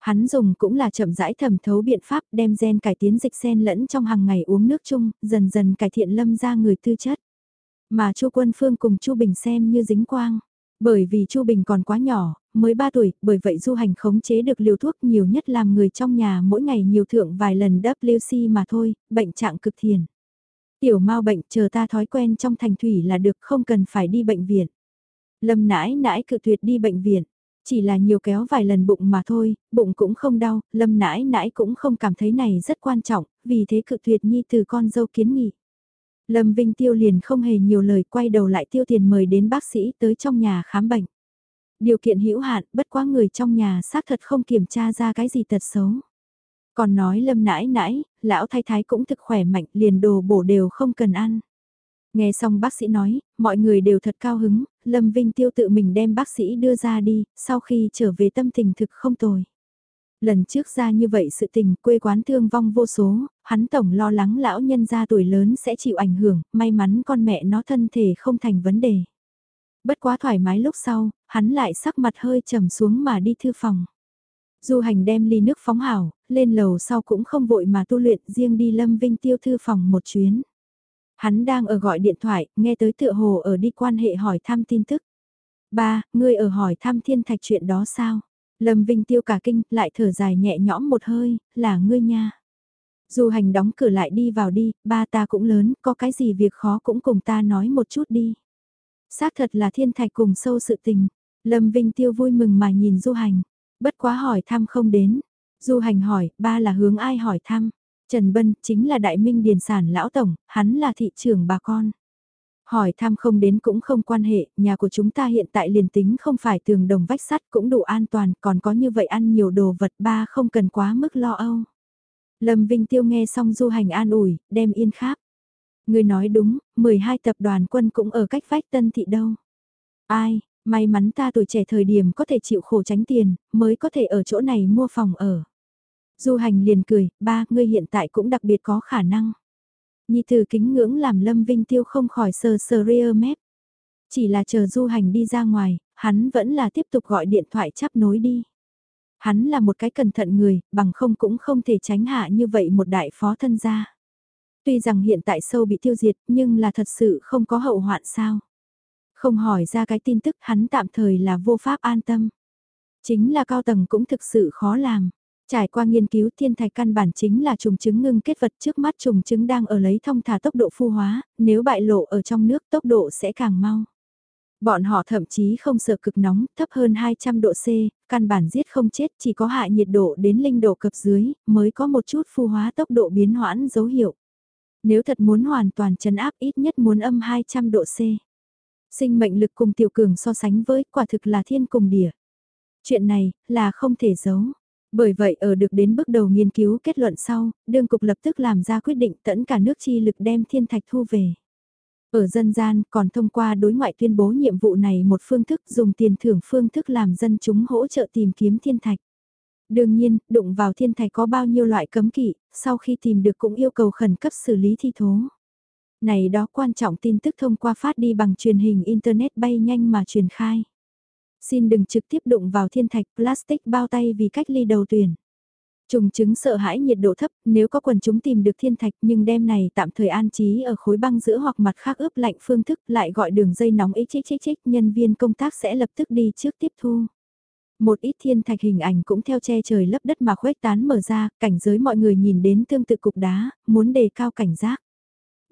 Hắn dùng cũng là chậm rãi thẩm thấu biện pháp đem gen cải tiến dịch sen lẫn trong hàng ngày uống nước chung, dần dần cải thiện lâm ra người tư chất. Mà Chu Quân Phương cùng Chu Bình xem như dính quang. Bởi vì Chu Bình còn quá nhỏ, mới 3 tuổi, bởi vậy du hành khống chế được liều thuốc nhiều nhất làm người trong nhà mỗi ngày nhiều thượng vài lần WC mà thôi, bệnh trạng cực thiền. Tiểu mau bệnh chờ ta thói quen trong thành thủy là được không cần phải đi bệnh viện. Lâm nãi nãi cự tuyệt đi bệnh viện. Chỉ là nhiều kéo vài lần bụng mà thôi, bụng cũng không đau, lâm nãi nãi cũng không cảm thấy này rất quan trọng, vì thế cự tuyệt nhi từ con dâu kiến nghị. Lâm Vinh Tiêu liền không hề nhiều lời quay đầu lại tiêu tiền mời đến bác sĩ tới trong nhà khám bệnh. Điều kiện hữu hạn, bất quá người trong nhà xác thật không kiểm tra ra cái gì tật xấu. Còn nói lâm nãi nãi, lão thái thái cũng thực khỏe mạnh liền đồ bổ đều không cần ăn. Nghe xong bác sĩ nói, mọi người đều thật cao hứng, Lâm Vinh Tiêu tự mình đem bác sĩ đưa ra đi, sau khi trở về tâm tình thực không tồi. Lần trước ra như vậy sự tình quê quán thương vong vô số, hắn tổng lo lắng lão nhân gia tuổi lớn sẽ chịu ảnh hưởng, may mắn con mẹ nó thân thể không thành vấn đề. Bất quá thoải mái lúc sau, hắn lại sắc mặt hơi trầm xuống mà đi thư phòng. Du hành đem ly nước phóng hảo, lên lầu sau cũng không vội mà tu luyện riêng đi Lâm Vinh Tiêu thư phòng một chuyến. Hắn đang ở gọi điện thoại, nghe tới tựa hồ ở đi quan hệ hỏi thăm tin tức. Ba, ngươi ở hỏi thăm thiên thạch chuyện đó sao? Lâm Vinh Tiêu cả kinh, lại thở dài nhẹ nhõm một hơi, là ngươi nha. Du hành đóng cửa lại đi vào đi, ba ta cũng lớn, có cái gì việc khó cũng cùng ta nói một chút đi. Xác thật là thiên thạch cùng sâu sự tình. Lâm Vinh Tiêu vui mừng mà nhìn du hành. Bất quá hỏi thăm không đến. Du hành hỏi, ba là hướng ai hỏi thăm. Trần Bân chính là đại minh điền sản lão tổng, hắn là thị trưởng bà con. Hỏi thăm không đến cũng không quan hệ, nhà của chúng ta hiện tại liền tính không phải tường đồng vách sắt cũng đủ an toàn, còn có như vậy ăn nhiều đồ vật ba không cần quá mức lo âu. Lâm Vinh Tiêu nghe xong du hành an ủi, đem yên kháp. Người nói đúng, 12 tập đoàn quân cũng ở cách vách tân thị đâu. Ai, may mắn ta tuổi trẻ thời điểm có thể chịu khổ tránh tiền, mới có thể ở chỗ này mua phòng ở. Du hành liền cười, ba, ngươi hiện tại cũng đặc biệt có khả năng. Nhi từ kính ngưỡng làm Lâm Vinh Tiêu không khỏi sờ sờ rear mép. Chỉ là chờ du hành đi ra ngoài, hắn vẫn là tiếp tục gọi điện thoại chắp nối đi. Hắn là một cái cẩn thận người, bằng không cũng không thể tránh hạ như vậy một đại phó thân gia. Tuy rằng hiện tại sâu bị tiêu diệt nhưng là thật sự không có hậu hoạn sao. Không hỏi ra cái tin tức hắn tạm thời là vô pháp an tâm. Chính là cao tầng cũng thực sự khó làm. Trải qua nghiên cứu thiên thạch căn bản chính là trùng trứng ngưng kết vật trước mắt trùng trứng đang ở lấy thông thả tốc độ phu hóa, nếu bại lộ ở trong nước tốc độ sẽ càng mau. Bọn họ thậm chí không sợ cực nóng, thấp hơn 200 độ C, căn bản giết không chết chỉ có hạ nhiệt độ đến linh độ cập dưới, mới có một chút phu hóa tốc độ biến hoãn dấu hiệu. Nếu thật muốn hoàn toàn chấn áp ít nhất muốn âm 200 độ C. Sinh mệnh lực cùng tiểu cường so sánh với quả thực là thiên cùng địa. Chuyện này là không thể giấu. Bởi vậy ở được đến bước đầu nghiên cứu kết luận sau, đương cục lập tức làm ra quyết định tẫn cả nước chi lực đem thiên thạch thu về. Ở dân gian còn thông qua đối ngoại tuyên bố nhiệm vụ này một phương thức dùng tiền thưởng phương thức làm dân chúng hỗ trợ tìm kiếm thiên thạch. Đương nhiên, đụng vào thiên thạch có bao nhiêu loại cấm kỵ, sau khi tìm được cũng yêu cầu khẩn cấp xử lý thi thố. Này đó quan trọng tin tức thông qua phát đi bằng truyền hình Internet bay nhanh mà truyền khai. Xin đừng trực tiếp đụng vào thiên thạch plastic bao tay vì cách ly đầu tuyển. Trùng chứng sợ hãi nhiệt độ thấp, nếu có quần chúng tìm được thiên thạch nhưng đêm này tạm thời an trí ở khối băng giữa hoặc mặt khác ướp lạnh phương thức lại gọi đường dây nóng ít chích chích chích nhân viên công tác sẽ lập tức đi trước tiếp thu. Một ít thiên thạch hình ảnh cũng theo che trời lấp đất mà khuếch tán mở ra, cảnh giới mọi người nhìn đến tương tự cục đá, muốn đề cao cảnh giác.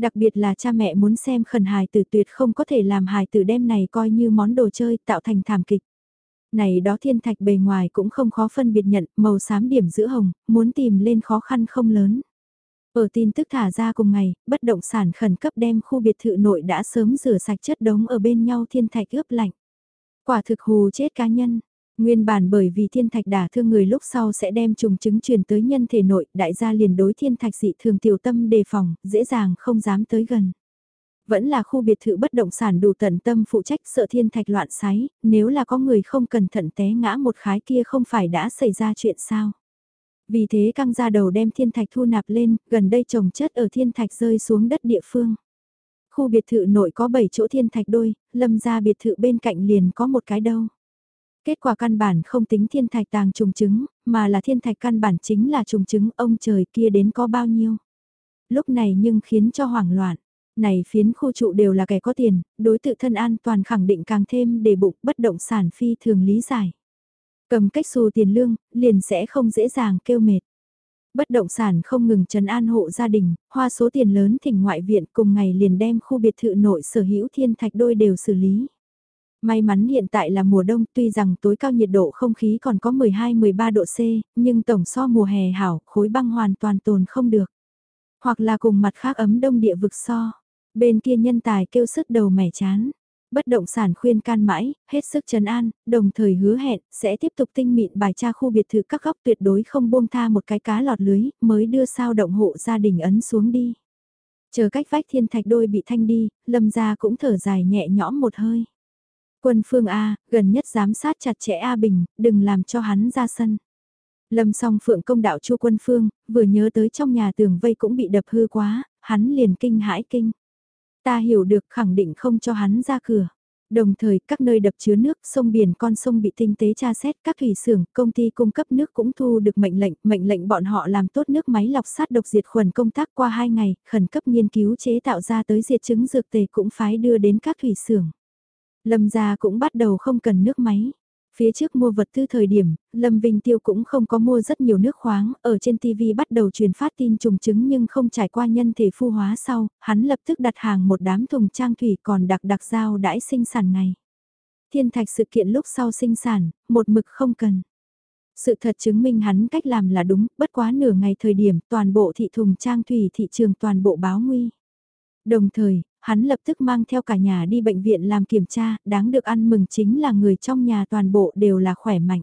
Đặc biệt là cha mẹ muốn xem khẩn hài tử tuyệt không có thể làm hài tử đem này coi như món đồ chơi tạo thành thảm kịch. Này đó thiên thạch bề ngoài cũng không khó phân biệt nhận, màu xám điểm giữa hồng, muốn tìm lên khó khăn không lớn. Ở tin tức thả ra cùng ngày, bất động sản khẩn cấp đem khu biệt thự nội đã sớm rửa sạch chất đống ở bên nhau thiên thạch ướp lạnh. Quả thực hù chết cá nhân. Nguyên bản bởi vì thiên thạch đả thương người lúc sau sẽ đem trùng chứng truyền tới nhân thể nội, đại gia liền đối thiên thạch dị thường tiểu tâm đề phòng, dễ dàng không dám tới gần. Vẫn là khu biệt thự bất động sản đủ tận tâm phụ trách sợ thiên thạch loạn sáy, nếu là có người không cẩn thận té ngã một khái kia không phải đã xảy ra chuyện sao. Vì thế căng ra đầu đem thiên thạch thu nạp lên, gần đây trồng chất ở thiên thạch rơi xuống đất địa phương. Khu biệt thự nội có 7 chỗ thiên thạch đôi, lâm ra biệt thự bên cạnh liền có một cái đâu. Kết quả căn bản không tính thiên thạch tàng trùng trứng, mà là thiên thạch căn bản chính là trùng trứng ông trời kia đến có bao nhiêu. Lúc này nhưng khiến cho hoảng loạn. Này phiến khu trụ đều là kẻ có tiền, đối tự thân an toàn khẳng định càng thêm để bụng bất động sản phi thường lý giải. Cầm cách xù tiền lương, liền sẽ không dễ dàng kêu mệt. Bất động sản không ngừng trấn an hộ gia đình, hoa số tiền lớn thỉnh ngoại viện cùng ngày liền đem khu biệt thự nội sở hữu thiên thạch đôi đều xử lý. May mắn hiện tại là mùa đông tuy rằng tối cao nhiệt độ không khí còn có 12-13 độ C, nhưng tổng so mùa hè hảo, khối băng hoàn toàn tồn không được. Hoặc là cùng mặt khác ấm đông địa vực so. Bên kia nhân tài kêu sức đầu mẻ chán. Bất động sản khuyên can mãi, hết sức trấn an, đồng thời hứa hẹn sẽ tiếp tục tinh mịn bài tra khu biệt thự các góc tuyệt đối không buông tha một cái cá lọt lưới, mới đưa sao động hộ gia đình ấn xuống đi. Chờ cách vách thiên thạch đôi bị thanh đi, lâm gia cũng thở dài nhẹ nhõm một hơi. Quân phương A, gần nhất giám sát chặt chẽ A Bình, đừng làm cho hắn ra sân. Lâm song phượng công đạo chu quân phương, vừa nhớ tới trong nhà tường vây cũng bị đập hư quá, hắn liền kinh hãi kinh. Ta hiểu được khẳng định không cho hắn ra cửa. Đồng thời các nơi đập chứa nước, sông biển con sông bị tinh tế tra xét, các thủy xưởng, công ty cung cấp nước cũng thu được mệnh lệnh, mệnh lệnh bọn họ làm tốt nước máy lọc sát độc diệt khuẩn công tác qua 2 ngày, khẩn cấp nghiên cứu chế tạo ra tới diệt chứng dược tề cũng phái đưa đến các thủy xưởng. Lâm gia cũng bắt đầu không cần nước máy. Phía trước mua vật tư thời điểm, Lâm Vinh Tiêu cũng không có mua rất nhiều nước khoáng, ở trên TV bắt đầu truyền phát tin trùng chứng nhưng không trải qua nhân thể phu hóa sau, hắn lập tức đặt hàng một đám thùng trang thủy còn đặc đặc giao đãi sinh sản ngày. Thiên thạch sự kiện lúc sau sinh sản, một mực không cần. Sự thật chứng minh hắn cách làm là đúng, bất quá nửa ngày thời điểm toàn bộ thị thùng trang thủy thị trường toàn bộ báo nguy. Đồng thời, hắn lập tức mang theo cả nhà đi bệnh viện làm kiểm tra, đáng được ăn mừng chính là người trong nhà toàn bộ đều là khỏe mạnh.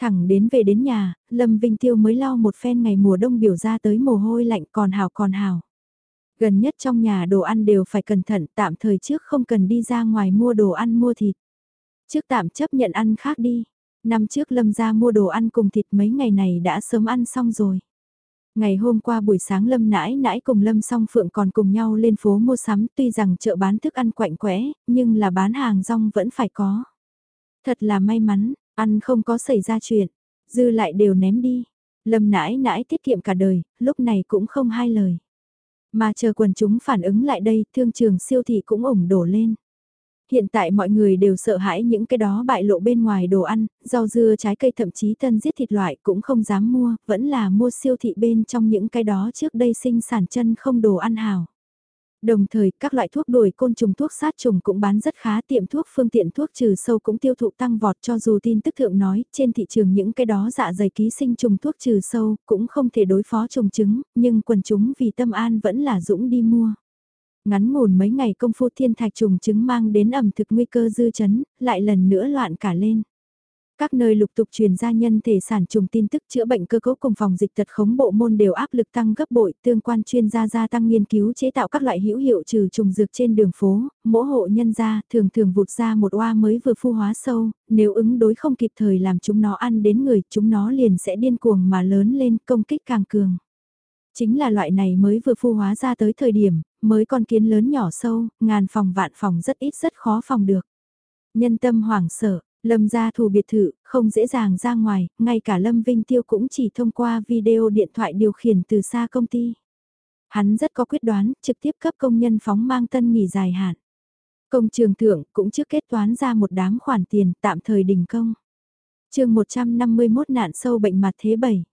Thẳng đến về đến nhà, Lâm Vinh Tiêu mới lau một phen ngày mùa đông biểu ra tới mồ hôi lạnh còn hào còn hào. Gần nhất trong nhà đồ ăn đều phải cẩn thận tạm thời trước không cần đi ra ngoài mua đồ ăn mua thịt. Trước tạm chấp nhận ăn khác đi. Năm trước Lâm ra mua đồ ăn cùng thịt mấy ngày này đã sớm ăn xong rồi. Ngày hôm qua buổi sáng Lâm nãi nãi cùng Lâm song phượng còn cùng nhau lên phố mua sắm tuy rằng chợ bán thức ăn quạnh quẽ, nhưng là bán hàng rong vẫn phải có. Thật là may mắn, ăn không có xảy ra chuyện, dư lại đều ném đi. Lâm nãi nãi tiết kiệm cả đời, lúc này cũng không hai lời. Mà chờ quần chúng phản ứng lại đây, thương trường siêu thị cũng ủng đổ lên. Hiện tại mọi người đều sợ hãi những cái đó bại lộ bên ngoài đồ ăn, rau dưa trái cây thậm chí tân giết thịt loại cũng không dám mua, vẫn là mua siêu thị bên trong những cái đó trước đây sinh sản chân không đồ ăn hào. Đồng thời, các loại thuốc đuổi côn trùng thuốc sát trùng cũng bán rất khá tiệm thuốc phương tiện thuốc trừ sâu cũng tiêu thụ tăng vọt cho dù tin tức thượng nói, trên thị trường những cái đó dạ dày ký sinh trùng thuốc trừ sâu cũng không thể đối phó trùng trứng nhưng quần chúng vì tâm an vẫn là dũng đi mua. Ngắn ngủn mấy ngày công phu thiên thạch trùng chứng mang đến ẩm thực nguy cơ dư chấn, lại lần nữa loạn cả lên. Các nơi lục tục truyền ra nhân thể sản trùng tin tức chữa bệnh cơ cấu cùng phòng dịch tật khống bộ môn đều áp lực tăng gấp bội, tương quan chuyên gia gia tăng nghiên cứu chế tạo các loại hữu hiệu trừ trùng dược trên đường phố, mỗi hộ nhân gia thường thường vụt ra một oa mới vừa phu hóa sâu, nếu ứng đối không kịp thời làm chúng nó ăn đến người, chúng nó liền sẽ điên cuồng mà lớn lên công kích càng cường. Chính là loại này mới vừa phu hóa ra tới thời điểm, mới con kiến lớn nhỏ sâu, ngàn phòng vạn phòng rất ít rất khó phòng được. Nhân tâm hoảng sợ, Lâm gia thủ biệt thự, không dễ dàng ra ngoài, ngay cả Lâm Vinh Tiêu cũng chỉ thông qua video điện thoại điều khiển từ xa công ty. Hắn rất có quyết đoán, trực tiếp cấp công nhân phóng mang tân nghỉ dài hạn. Công trường thượng cũng trước kết toán ra một đám khoản tiền tạm thời đình công. chương 151 nạn sâu bệnh mặt thế 7.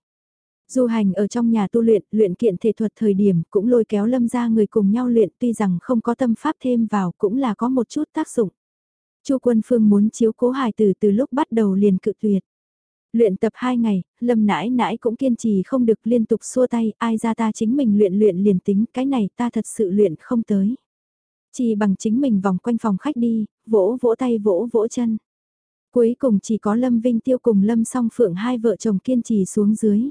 Du hành ở trong nhà tu luyện, luyện kiện thể thuật thời điểm cũng lôi kéo lâm ra người cùng nhau luyện tuy rằng không có tâm pháp thêm vào cũng là có một chút tác dụng. Chu Quân Phương muốn chiếu cố hài tử từ lúc bắt đầu liền cự tuyệt. Luyện tập 2 ngày, Lâm nãi nãi cũng kiên trì không được liên tục xua tay, ai ra ta chính mình luyện luyện liền tính, cái này ta thật sự luyện không tới. Chỉ bằng chính mình vòng quanh phòng khách đi, vỗ vỗ tay vỗ vỗ chân. Cuối cùng chỉ có Lâm Vinh Tiêu cùng Lâm Song Phượng hai vợ chồng kiên trì xuống dưới.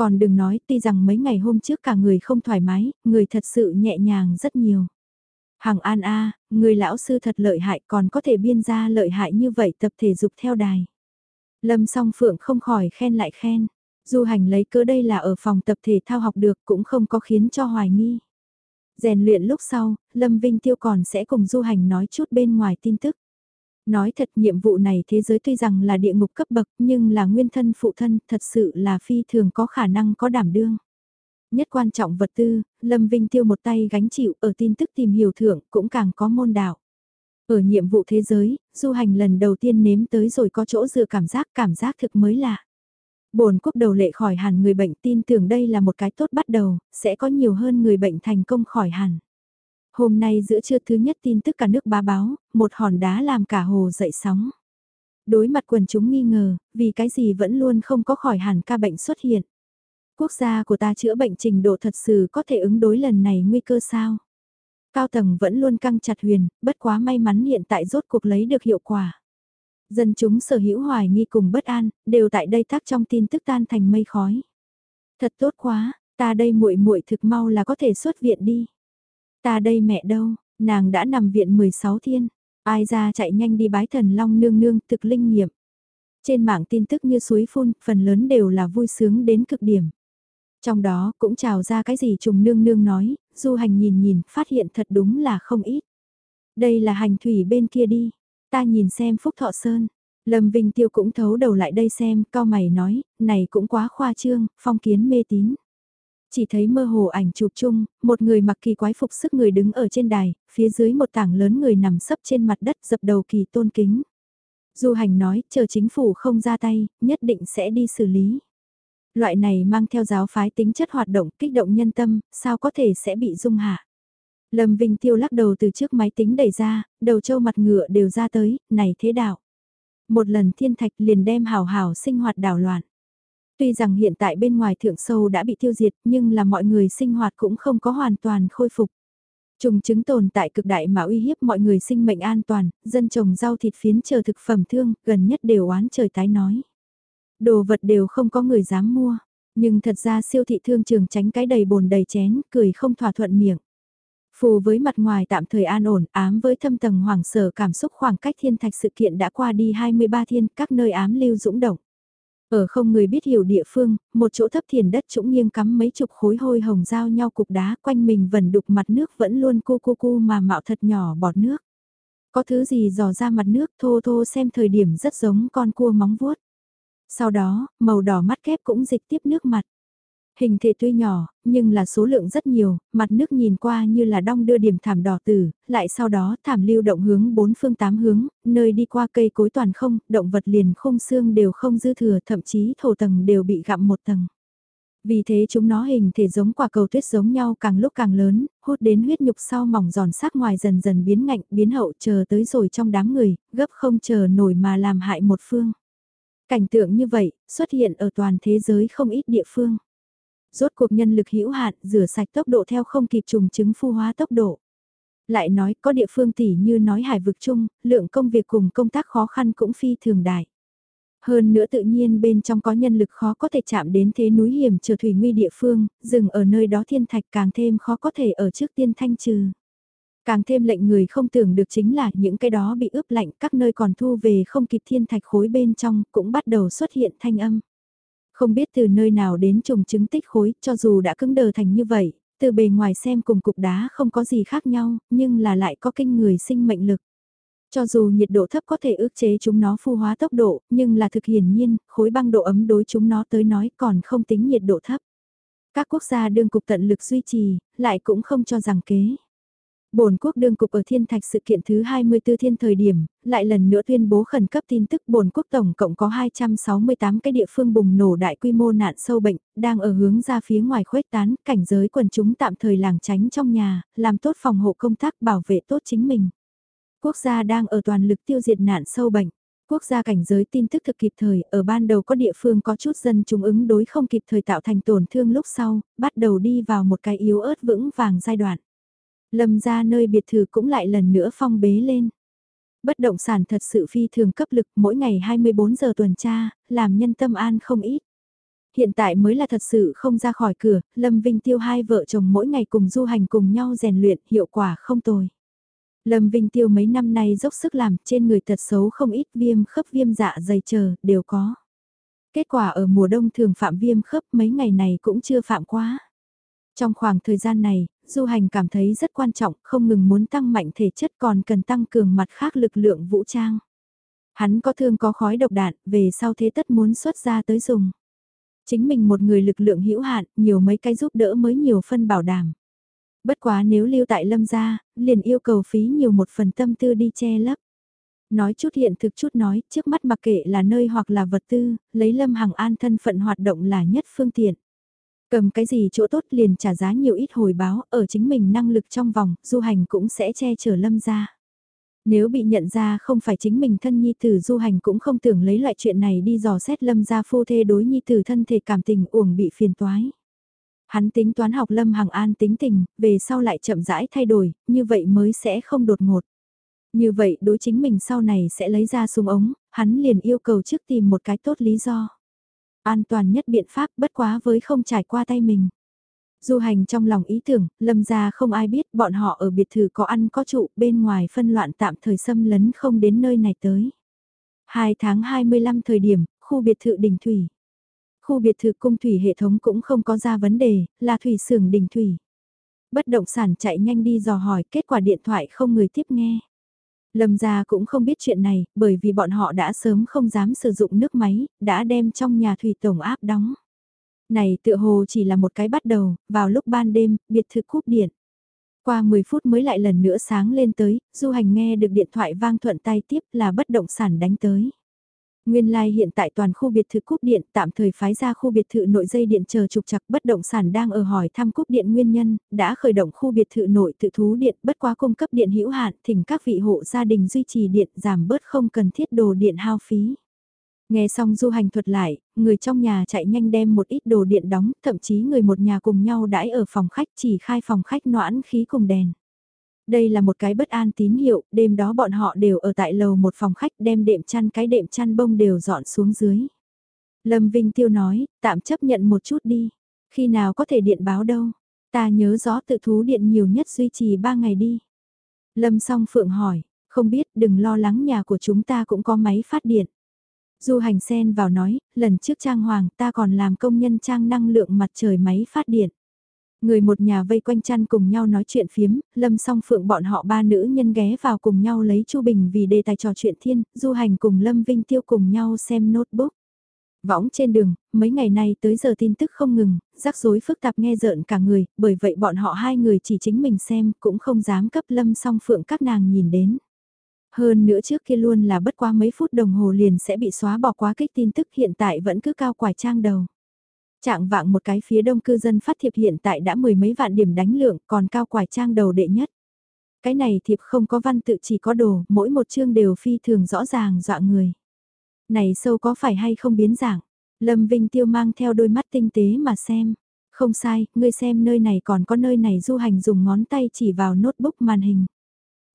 Còn đừng nói, tuy rằng mấy ngày hôm trước cả người không thoải mái, người thật sự nhẹ nhàng rất nhiều. Hằng An A, người lão sư thật lợi hại còn có thể biên ra lợi hại như vậy tập thể dục theo đài. Lâm song phượng không khỏi khen lại khen. Du hành lấy cớ đây là ở phòng tập thể thao học được cũng không có khiến cho hoài nghi. Rèn luyện lúc sau, Lâm Vinh Tiêu còn sẽ cùng du hành nói chút bên ngoài tin tức. Nói thật nhiệm vụ này thế giới tuy rằng là địa ngục cấp bậc nhưng là nguyên thân phụ thân thật sự là phi thường có khả năng có đảm đương. Nhất quan trọng vật tư, Lâm Vinh Tiêu một tay gánh chịu ở tin tức tìm hiểu thưởng cũng càng có môn đạo. Ở nhiệm vụ thế giới, du hành lần đầu tiên nếm tới rồi có chỗ dựa cảm giác cảm giác thực mới lạ. Bồn quốc đầu lệ khỏi hẳn người bệnh tin tưởng đây là một cái tốt bắt đầu, sẽ có nhiều hơn người bệnh thành công khỏi hẳn. Hôm nay giữa trưa thứ nhất tin tức cả nước bá báo, một hòn đá làm cả hồ dậy sóng. Đối mặt quần chúng nghi ngờ, vì cái gì vẫn luôn không có khỏi hẳn ca bệnh xuất hiện. Quốc gia của ta chữa bệnh trình độ thật sự có thể ứng đối lần này nguy cơ sao? Cao tầng vẫn luôn căng chặt huyền, bất quá may mắn hiện tại rốt cuộc lấy được hiệu quả. Dân chúng sở hữu hoài nghi cùng bất an, đều tại đây thác trong tin tức tan thành mây khói. Thật tốt quá, ta đây muội muội thực mau là có thể xuất viện đi. Ta đây mẹ đâu, nàng đã nằm viện 16 thiên, ai ra chạy nhanh đi bái thần long nương nương thực linh nghiệm. Trên mạng tin tức như suối phun, phần lớn đều là vui sướng đến cực điểm. Trong đó cũng trào ra cái gì trùng nương nương nói, du hành nhìn nhìn, phát hiện thật đúng là không ít. Đây là hành thủy bên kia đi, ta nhìn xem Phúc Thọ Sơn. Lâm Vinh Tiêu cũng thấu đầu lại đây xem, cao mày nói, này cũng quá khoa trương, phong kiến mê tín. Chỉ thấy mơ hồ ảnh chụp chung, một người mặc kỳ quái phục sức người đứng ở trên đài, phía dưới một tảng lớn người nằm sấp trên mặt đất dập đầu kỳ tôn kính. Du hành nói, chờ chính phủ không ra tay, nhất định sẽ đi xử lý. Loại này mang theo giáo phái tính chất hoạt động kích động nhân tâm, sao có thể sẽ bị dung hạ. Lâm Vinh Tiêu lắc đầu từ trước máy tính đẩy ra, đầu trâu mặt ngựa đều ra tới, này thế đạo. Một lần thiên thạch liền đem hào hào sinh hoạt đảo loạn. Tuy rằng hiện tại bên ngoài thượng sâu đã bị tiêu diệt nhưng là mọi người sinh hoạt cũng không có hoàn toàn khôi phục. Trùng chứng tồn tại cực đại mà uy hiếp mọi người sinh mệnh an toàn, dân trồng rau thịt phiến chờ thực phẩm thương, gần nhất đều oán trời tái nói. Đồ vật đều không có người dám mua. Nhưng thật ra siêu thị thương trường tránh cái đầy bồn đầy chén, cười không thỏa thuận miệng. Phù với mặt ngoài tạm thời an ổn, ám với thâm tầng hoàng sở cảm xúc khoảng cách thiên thạch sự kiện đã qua đi 23 thiên, các nơi ám lưu dũng động. Ở không người biết hiểu địa phương, một chỗ thấp thiền đất trũng nghiêng cắm mấy chục khối hôi hồng giao nhau cục đá quanh mình vần đục mặt nước vẫn luôn cu cu cu mà mạo thật nhỏ bọt nước. Có thứ gì dò ra mặt nước thô thô xem thời điểm rất giống con cua móng vuốt. Sau đó, màu đỏ mắt kép cũng dịch tiếp nước mặt. Hình thể tuy nhỏ, nhưng là số lượng rất nhiều, mặt nước nhìn qua như là đong đưa điểm thảm đỏ tử, lại sau đó thảm lưu động hướng bốn phương tám hướng, nơi đi qua cây cối toàn không, động vật liền không xương đều không dư thừa, thậm chí thổ tầng đều bị gặm một tầng. Vì thế chúng nó hình thể giống quả cầu tuyết giống nhau càng lúc càng lớn, hút đến huyết nhục sau mỏng giòn sắc ngoài dần dần biến ngạnh, biến hậu chờ tới rồi trong đám người, gấp không chờ nổi mà làm hại một phương. Cảnh tượng như vậy, xuất hiện ở toàn thế giới không ít địa phương. Rốt cuộc nhân lực hữu hạn, rửa sạch tốc độ theo không kịp trùng chứng phu hóa tốc độ. Lại nói có địa phương tỉ như nói hải vực chung, lượng công việc cùng công tác khó khăn cũng phi thường đại. Hơn nữa tự nhiên bên trong có nhân lực khó có thể chạm đến thế núi hiểm trở thủy nguy địa phương, dừng ở nơi đó thiên thạch càng thêm khó có thể ở trước tiên thanh trừ. Càng thêm lệnh người không tưởng được chính là những cái đó bị ướp lạnh các nơi còn thu về không kịp thiên thạch khối bên trong cũng bắt đầu xuất hiện thanh âm. Không biết từ nơi nào đến trùng chứng tích khối cho dù đã cứng đờ thành như vậy, từ bề ngoài xem cùng cục đá không có gì khác nhau nhưng là lại có kinh người sinh mệnh lực. Cho dù nhiệt độ thấp có thể ước chế chúng nó phu hóa tốc độ, nhưng là thực hiển nhiên, khối băng độ ấm đối chúng nó tới nói còn không tính nhiệt độ thấp. Các quốc gia đương cục tận lực duy trì, lại cũng không cho rằng kế. Bồn quốc đương cục ở thiên thạch sự kiện thứ 24 thiên thời điểm, lại lần nữa tuyên bố khẩn cấp tin tức bồn quốc tổng cộng có 268 cái địa phương bùng nổ đại quy mô nạn sâu bệnh, đang ở hướng ra phía ngoài khuếch tán, cảnh giới quần chúng tạm thời làng tránh trong nhà, làm tốt phòng hộ công tác bảo vệ tốt chính mình. Quốc gia đang ở toàn lực tiêu diệt nạn sâu bệnh. Quốc gia cảnh giới tin tức thực kịp thời, ở ban đầu có địa phương có chút dân chúng ứng đối không kịp thời tạo thành tổn thương lúc sau, bắt đầu đi vào một cái yếu ớt vững vàng giai đoạn. Lâm ra nơi biệt thự cũng lại lần nữa phong bế lên. Bất động sản thật sự phi thường cấp lực mỗi ngày 24 giờ tuần tra, làm nhân tâm an không ít. Hiện tại mới là thật sự không ra khỏi cửa, Lâm Vinh Tiêu hai vợ chồng mỗi ngày cùng du hành cùng nhau rèn luyện, hiệu quả không tồi. Lâm Vinh Tiêu mấy năm nay dốc sức làm, trên người tật xấu không ít viêm khớp viêm dạ dày chờ, đều có. Kết quả ở mùa đông thường phạm viêm khớp mấy ngày này cũng chưa phạm quá. Trong khoảng thời gian này, du hành cảm thấy rất quan trọng, không ngừng muốn tăng mạnh thể chất còn cần tăng cường mặt khác lực lượng vũ trang. Hắn có thương có khói độc đạn, về sau thế tất muốn xuất ra tới dùng. Chính mình một người lực lượng hữu hạn, nhiều mấy cái giúp đỡ mới nhiều phân bảo đảm. Bất quá nếu lưu tại lâm gia, liền yêu cầu phí nhiều một phần tâm tư đi che lấp. Nói chút hiện thực chút nói, trước mắt mặc kệ là nơi hoặc là vật tư, lấy lâm hàng an thân phận hoạt động là nhất phương tiện. Cầm cái gì chỗ tốt liền trả giá nhiều ít hồi báo, ở chính mình năng lực trong vòng, du hành cũng sẽ che chở lâm gia. Nếu bị nhận ra không phải chính mình thân nhi tử du hành cũng không tưởng lấy loại chuyện này đi dò xét lâm gia phu thê đối nhi tử thân thể cảm tình uổng bị phiền toái. Hắn tính toán học Lâm Hằng An tính tình, về sau lại chậm rãi thay đổi, như vậy mới sẽ không đột ngột. Như vậy đối chính mình sau này sẽ lấy ra súng ống, hắn liền yêu cầu trước tìm một cái tốt lý do. An toàn nhất biện pháp bất quá với không trải qua tay mình. Du hành trong lòng ý tưởng, lâm ra không ai biết bọn họ ở biệt thự có ăn có trụ bên ngoài phân loạn tạm thời xâm lấn không đến nơi này tới. 2 tháng 25 thời điểm, khu biệt thự đỉnh thủy khu biệt thự cung thủy hệ thống cũng không có ra vấn đề, là thủy xưởng đỉnh thủy. Bất động sản chạy nhanh đi dò hỏi, kết quả điện thoại không người tiếp nghe. Lâm gia cũng không biết chuyện này, bởi vì bọn họ đã sớm không dám sử dụng nước máy, đã đem trong nhà thủy tổng áp đóng. Này tựa hồ chỉ là một cái bắt đầu, vào lúc ban đêm, biệt thự cúp điện. Qua 10 phút mới lại lần nữa sáng lên tới, du hành nghe được điện thoại vang thuận tay tiếp là bất động sản đánh tới. Nguyên lai like hiện tại toàn khu biệt thự cúp điện tạm thời phái ra khu biệt thự nội dây điện chờ trục chặt bất động sản đang ở hỏi thăm cúp điện nguyên nhân, đã khởi động khu biệt thự nội tự thú điện bất quá cung cấp điện hữu hạn thỉnh các vị hộ gia đình duy trì điện giảm bớt không cần thiết đồ điện hao phí. Nghe xong du hành thuật lại, người trong nhà chạy nhanh đem một ít đồ điện đóng, thậm chí người một nhà cùng nhau đãi ở phòng khách chỉ khai phòng khách noãn khí cùng đèn. Đây là một cái bất an tín hiệu, đêm đó bọn họ đều ở tại lầu một phòng khách đem đệm chăn cái đệm chăn bông đều dọn xuống dưới. Lâm Vinh Tiêu nói, tạm chấp nhận một chút đi. Khi nào có thể điện báo đâu? Ta nhớ rõ tự thú điện nhiều nhất duy trì 3 ngày đi. Lâm song phượng hỏi, không biết đừng lo lắng nhà của chúng ta cũng có máy phát điện. Du hành sen vào nói, lần trước trang hoàng ta còn làm công nhân trang năng lượng mặt trời máy phát điện. Người một nhà vây quanh chăn cùng nhau nói chuyện phiếm, lâm song phượng bọn họ ba nữ nhân ghé vào cùng nhau lấy Chu Bình vì đề tài trò chuyện thiên, du hành cùng lâm vinh tiêu cùng nhau xem notebook. Võng trên đường, mấy ngày nay tới giờ tin tức không ngừng, rắc rối phức tạp nghe rợn cả người, bởi vậy bọn họ hai người chỉ chính mình xem, cũng không dám cấp lâm song phượng các nàng nhìn đến. Hơn nữa trước kia luôn là bất quá mấy phút đồng hồ liền sẽ bị xóa bỏ quá kích tin tức hiện tại vẫn cứ cao quải trang đầu. Trạng vạng một cái phía đông cư dân phát thiệp hiện tại đã mười mấy vạn điểm đánh lượng còn cao quải trang đầu đệ nhất. Cái này thiệp không có văn tự chỉ có đồ, mỗi một chương đều phi thường rõ ràng dọa người. Này sâu có phải hay không biến dạng? Lâm Vinh Tiêu mang theo đôi mắt tinh tế mà xem. Không sai, ngươi xem nơi này còn có nơi này du hành dùng ngón tay chỉ vào notebook màn hình.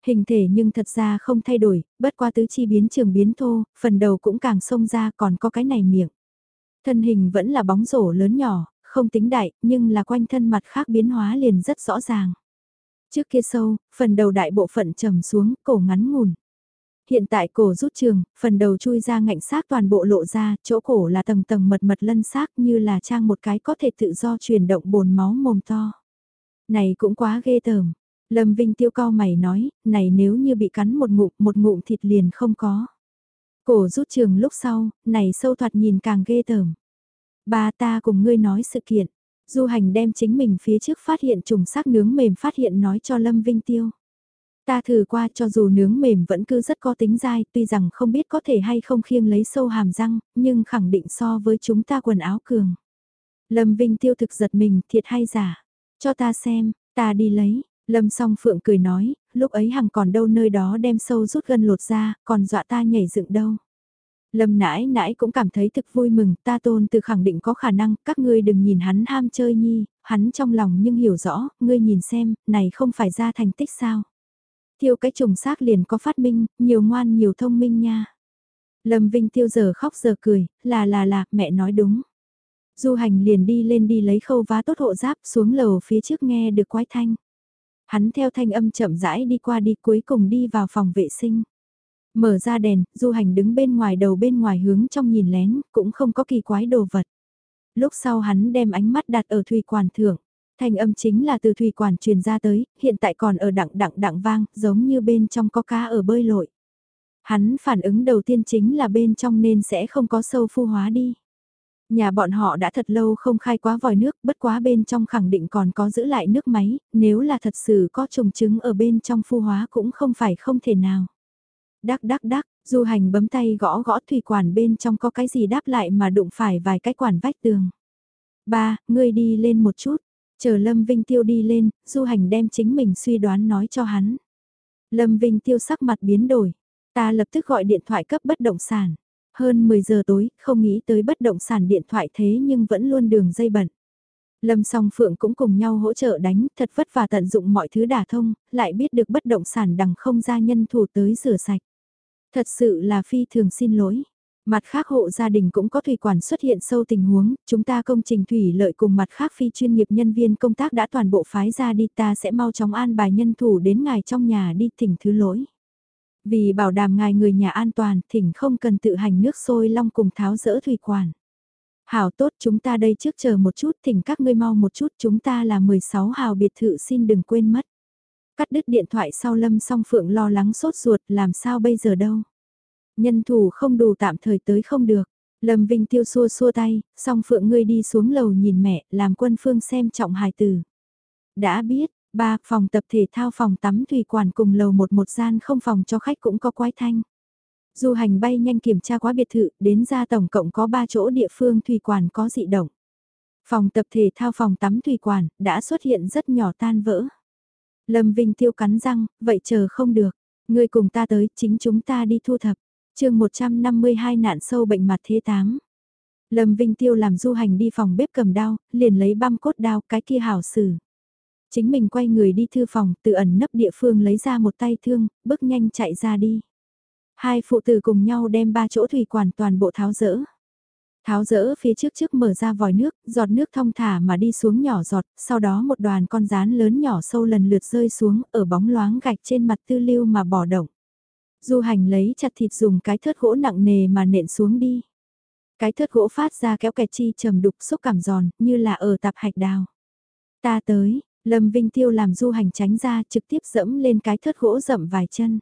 Hình thể nhưng thật ra không thay đổi, bất qua tứ chi biến trường biến thô, phần đầu cũng càng sông ra còn có cái này miệng. Thân hình vẫn là bóng rổ lớn nhỏ, không tính đại, nhưng là quanh thân mặt khác biến hóa liền rất rõ ràng. Trước kia sâu, phần đầu đại bộ phận trầm xuống, cổ ngắn ngủn. Hiện tại cổ rút trường, phần đầu chui ra ngạnh xác toàn bộ lộ ra, chỗ cổ là tầng tầng mật mật lân xác như là trang một cái có thể tự do chuyển động bồn máu mồm to. Này cũng quá ghê tởm. Lâm Vinh tiêu cao mày nói, này nếu như bị cắn một ngụm, một ngụm thịt liền không có. Cổ rút trường lúc sau, này sâu thoạt nhìn càng ghê tởm. Ba ta cùng ngươi nói sự kiện. Du hành đem chính mình phía trước phát hiện trùng xác nướng mềm phát hiện nói cho Lâm Vinh Tiêu. Ta thử qua cho dù nướng mềm vẫn cứ rất có tính dai, tuy rằng không biết có thể hay không khiêng lấy sâu hàm răng, nhưng khẳng định so với chúng ta quần áo cường. Lâm Vinh Tiêu thực giật mình, thiệt hay giả? Cho ta xem, ta đi lấy. Lâm song phượng cười nói, lúc ấy hằng còn đâu nơi đó đem sâu rút gân lột ra, còn dọa ta nhảy dựng đâu. Lâm nãi nãi cũng cảm thấy thực vui mừng, ta tôn từ khẳng định có khả năng, các ngươi đừng nhìn hắn ham chơi nhi, hắn trong lòng nhưng hiểu rõ, ngươi nhìn xem, này không phải ra thành tích sao. Tiêu cái trùng xác liền có phát minh, nhiều ngoan nhiều thông minh nha. Lâm Vinh tiêu giờ khóc giờ cười, là là là, mẹ nói đúng. Du hành liền đi lên đi lấy khâu vá tốt hộ giáp xuống lầu phía trước nghe được quái thanh. Hắn theo thanh âm chậm rãi đi qua đi cuối cùng đi vào phòng vệ sinh. Mở ra đèn, du hành đứng bên ngoài đầu bên ngoài hướng trong nhìn lén, cũng không có kỳ quái đồ vật. Lúc sau hắn đem ánh mắt đặt ở thủy quản thượng. Thanh âm chính là từ thủy quản truyền ra tới, hiện tại còn ở đặng đặng đặng vang, giống như bên trong có cá ở bơi lội. Hắn phản ứng đầu tiên chính là bên trong nên sẽ không có sâu phu hóa đi. Nhà bọn họ đã thật lâu không khai quá vòi nước, bất quá bên trong khẳng định còn có giữ lại nước máy, nếu là thật sự có trùng trứng ở bên trong phu hóa cũng không phải không thể nào. Đắc đắc đắc, du hành bấm tay gõ gõ thủy quản bên trong có cái gì đáp lại mà đụng phải vài cái quản vách tường. Ba, ngươi đi lên một chút, chờ Lâm Vinh Tiêu đi lên, du hành đem chính mình suy đoán nói cho hắn. Lâm Vinh Tiêu sắc mặt biến đổi, ta lập tức gọi điện thoại cấp bất động sản. Hơn 10 giờ tối, không nghĩ tới bất động sản điện thoại thế nhưng vẫn luôn đường dây bận. Lâm song phượng cũng cùng nhau hỗ trợ đánh, thật vất vả tận dụng mọi thứ đả thông, lại biết được bất động sản đằng không ra nhân thủ tới rửa sạch. Thật sự là phi thường xin lỗi. Mặt khác hộ gia đình cũng có thủy quản xuất hiện sâu tình huống, chúng ta công trình thủy lợi cùng mặt khác phi chuyên nghiệp nhân viên công tác đã toàn bộ phái ra đi ta sẽ mau chóng an bài nhân thủ đến ngài trong nhà đi thỉnh thứ lỗi. Vì bảo đảm ngài người nhà an toàn, thỉnh không cần tự hành nước sôi long cùng tháo rỡ thủy quản. Hảo tốt chúng ta đây trước chờ một chút thỉnh các ngươi mau một chút chúng ta là 16 hào biệt thự xin đừng quên mất. Cắt đứt điện thoại sau lâm song phượng lo lắng sốt ruột làm sao bây giờ đâu. Nhân thủ không đủ tạm thời tới không được. Lâm Vinh tiêu xua xua tay, song phượng ngươi đi xuống lầu nhìn mẹ, làm quân phương xem trọng hài tử. Đã biết, ba phòng tập thể thao phòng tắm thủy quản cùng lầu một một gian không phòng cho khách cũng có quái thanh. Du hành bay nhanh kiểm tra quá biệt thự, đến ra tổng cộng có 3 chỗ địa phương thủy quản có dị động. Phòng tập thể thao phòng tắm thủy quản, đã xuất hiện rất nhỏ tan vỡ. Lâm Vinh tiêu cắn răng, vậy chờ không được. Người cùng ta tới, chính chúng ta đi thu thập. chương 152 nạn sâu bệnh mặt thế tám. Lâm Vinh tiêu làm du hành đi phòng bếp cầm đao, liền lấy băm cốt đao, cái kia hảo xử. Chính mình quay người đi thư phòng, tự ẩn nấp địa phương lấy ra một tay thương, bước nhanh chạy ra đi. Hai phụ tử cùng nhau đem ba chỗ thủy quản toàn bộ tháo rỡ. Tháo rỡ phía trước trước mở ra vòi nước, giọt nước thong thả mà đi xuống nhỏ giọt, sau đó một đoàn con rán lớn nhỏ sâu lần lượt rơi xuống ở bóng loáng gạch trên mặt tư lưu mà bỏ động. Du hành lấy chặt thịt dùng cái thớt gỗ nặng nề mà nện xuống đi. Cái thớt gỗ phát ra kéo kẹt chi trầm đục xúc cảm giòn, như là ở tạp hạch đào. Ta tới, Lâm Vinh Tiêu làm du hành tránh ra trực tiếp dẫm lên cái thớt gỗ rậm vài chân.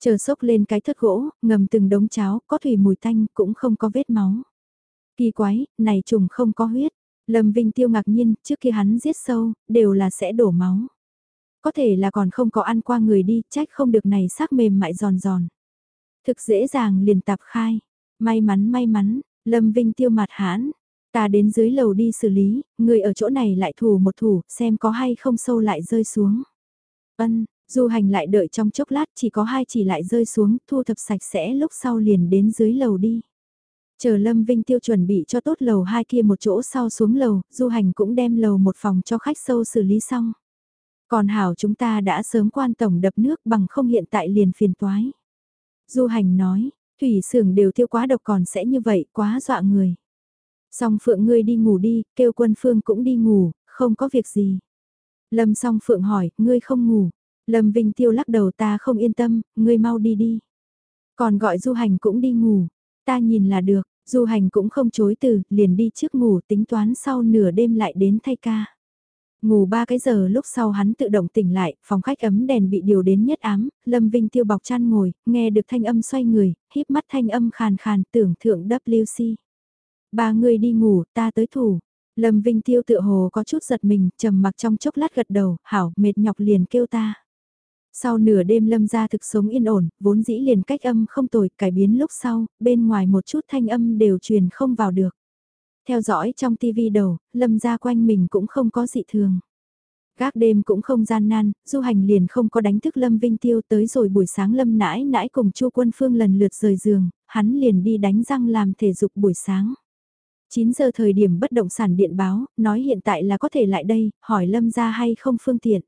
Chờ sốc lên cái thớt gỗ, ngầm từng đống cháo, có thủy mùi tanh, cũng không có vết máu. Kỳ quái, này trùng không có huyết. Lâm Vinh Tiêu ngạc nhiên, trước khi hắn giết sâu, đều là sẽ đổ máu. Có thể là còn không có ăn qua người đi, trách không được này xác mềm mại giòn giòn. Thực dễ dàng liền tạp khai. May mắn may mắn, Lâm Vinh Tiêu mặt hãn. Ta đến dưới lầu đi xử lý, người ở chỗ này lại thủ một thủ, xem có hay không sâu lại rơi xuống. Ân, du hành lại đợi trong chốc lát chỉ có hai chỉ lại rơi xuống, thu thập sạch sẽ lúc sau liền đến dưới lầu đi. Chờ Lâm Vinh Tiêu chuẩn bị cho tốt lầu hai kia một chỗ sau xuống lầu, du hành cũng đem lầu một phòng cho khách sâu xử lý xong. Còn hảo chúng ta đã sớm quan tổng đập nước bằng không hiện tại liền phiền toái. Du hành nói, thủy xưởng đều tiêu quá độc còn sẽ như vậy, quá dọa người. Song Phượng ngươi đi ngủ đi, kêu quân Phương cũng đi ngủ, không có việc gì. Lâm song Phượng hỏi, ngươi không ngủ. Lâm Vinh Tiêu lắc đầu ta không yên tâm, ngươi mau đi đi. Còn gọi du hành cũng đi ngủ, ta nhìn là được, du hành cũng không chối từ, liền đi trước ngủ tính toán sau nửa đêm lại đến thay ca. Ngủ ba cái giờ lúc sau hắn tự động tỉnh lại, phòng khách ấm đèn bị điều đến nhất ám, Lâm Vinh tiêu bọc chăn ngồi, nghe được thanh âm xoay người, híp mắt thanh âm khàn khàn tưởng thượng WC. Ba người đi ngủ, ta tới thủ. Lâm Vinh tiêu tự hồ có chút giật mình, trầm mặc trong chốc lát gật đầu, hảo, mệt nhọc liền kêu ta. Sau nửa đêm lâm ra thực sống yên ổn, vốn dĩ liền cách âm không tồi, cải biến lúc sau, bên ngoài một chút thanh âm đều truyền không vào được. Theo dõi trong tivi đầu, lâm ra quanh mình cũng không có dị thường. Các đêm cũng không gian nan, du hành liền không có đánh thức Lâm Vinh Tiêu tới rồi buổi sáng Lâm nãi nãi cùng Chu Quân Phương lần lượt rời giường, hắn liền đi đánh răng làm thể dục buổi sáng. 9 giờ thời điểm bất động sản điện báo, nói hiện tại là có thể lại đây, hỏi Lâm ra hay không phương tiện.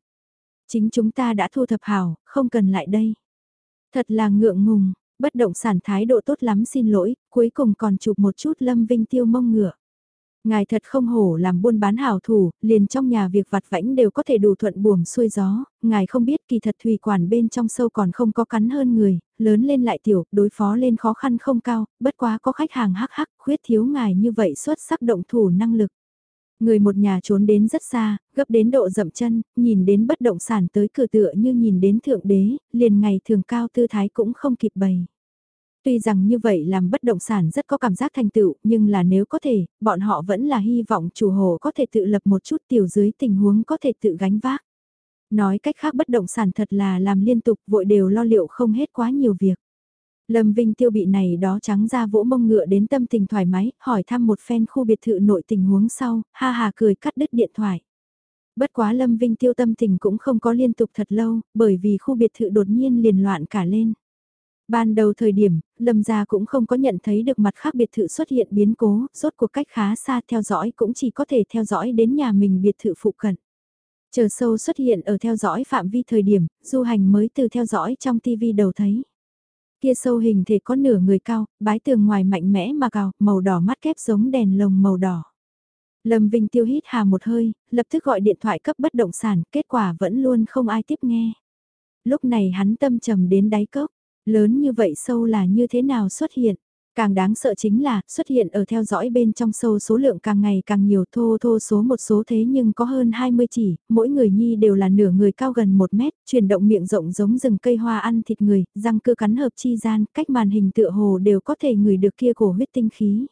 Chính chúng ta đã thu thập hảo, không cần lại đây. Thật là ngượng ngùng, bất động sản thái độ tốt lắm xin lỗi, cuối cùng còn chụp một chút Lâm Vinh Tiêu mông ngựa. Ngài thật không hổ làm buôn bán hảo thủ, liền trong nhà việc vặt vãnh đều có thể đủ thuận buồm xuôi gió, ngài không biết kỳ thật thủy quản bên trong sâu còn không có cắn hơn người, lớn lên lại tiểu, đối phó lên khó khăn không cao, bất quá có khách hàng hắc hắc, khuyết thiếu ngài như vậy xuất sắc động thủ năng lực. Người một nhà trốn đến rất xa, gấp đến độ dậm chân, nhìn đến bất động sản tới cửa tựa như nhìn đến thượng đế, liền ngày thường cao tư thái cũng không kịp bày. Tuy rằng như vậy làm bất động sản rất có cảm giác thành tựu, nhưng là nếu có thể, bọn họ vẫn là hy vọng chủ hồ có thể tự lập một chút tiểu dưới tình huống có thể tự gánh vác. Nói cách khác bất động sản thật là làm liên tục vội đều lo liệu không hết quá nhiều việc. Lâm Vinh tiêu bị này đó trắng ra vỗ mông ngựa đến tâm tình thoải mái, hỏi thăm một phen khu biệt thự nội tình huống sau, ha hà cười cắt đứt điện thoại. Bất quá Lâm Vinh tiêu tâm tình cũng không có liên tục thật lâu, bởi vì khu biệt thự đột nhiên liền loạn cả lên. Ban đầu thời điểm, Lâm gia cũng không có nhận thấy được mặt khác biệt thự xuất hiện biến cố, rốt cuộc cách khá xa theo dõi cũng chỉ có thể theo dõi đến nhà mình biệt thự phụ cận. Chờ sâu xuất hiện ở theo dõi phạm vi thời điểm, du hành mới từ theo dõi trong TV đầu thấy. Kia sâu hình thể có nửa người cao, bái tường ngoài mạnh mẽ mà cào, màu đỏ mắt kép giống đèn lồng màu đỏ. Lâm Vinh tiêu hít hà một hơi, lập tức gọi điện thoại cấp bất động sản, kết quả vẫn luôn không ai tiếp nghe. Lúc này hắn tâm trầm đến đáy cốc, Lớn như vậy sâu là như thế nào xuất hiện? Càng đáng sợ chính là xuất hiện ở theo dõi bên trong sâu số lượng càng ngày càng nhiều thô thô số một số thế nhưng có hơn 20 chỉ, mỗi người nhi đều là nửa người cao gần 1 mét, chuyển động miệng rộng giống rừng cây hoa ăn thịt người, răng cưa cắn hợp chi gian, cách màn hình tựa hồ đều có thể ngửi được kia cổ huyết tinh khí.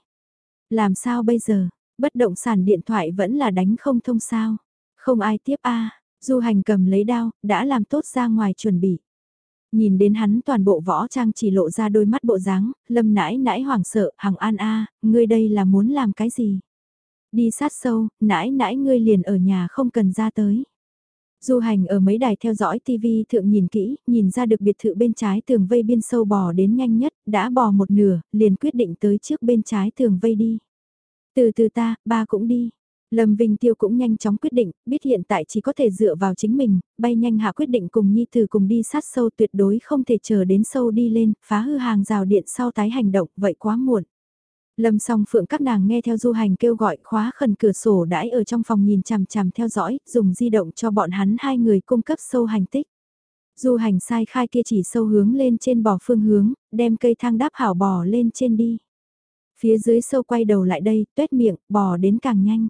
Làm sao bây giờ, bất động sản điện thoại vẫn là đánh không thông sao, không ai tiếp a du hành cầm lấy đao, đã làm tốt ra ngoài chuẩn bị. Nhìn đến hắn toàn bộ võ trang chỉ lộ ra đôi mắt bộ dáng, lâm nãi nãi hoảng sợ, hằng an a, ngươi đây là muốn làm cái gì? Đi sát sâu, nãi nãi ngươi liền ở nhà không cần ra tới. Du hành ở mấy đài theo dõi TV thượng nhìn kỹ, nhìn ra được biệt thự bên trái tường vây biên sâu bò đến nhanh nhất, đã bò một nửa, liền quyết định tới trước bên trái tường vây đi. Từ từ ta, ba cũng đi. Lâm Vinh Tiêu cũng nhanh chóng quyết định, biết hiện tại chỉ có thể dựa vào chính mình, bay nhanh hạ quyết định cùng Nhi Tử cùng đi sát sâu tuyệt đối không thể chờ đến sâu đi lên, phá hư hàng rào điện sau tái hành động, vậy quá muộn. Lâm song phượng các nàng nghe theo du hành kêu gọi khóa khẩn cửa sổ đãi ở trong phòng nhìn chằm chằm theo dõi, dùng di động cho bọn hắn hai người cung cấp sâu hành tích. Du hành sai khai kia chỉ sâu hướng lên trên bò phương hướng, đem cây thang đáp hảo bò lên trên đi. Phía dưới sâu quay đầu lại đây, tuét miệng, bò đến càng nhanh.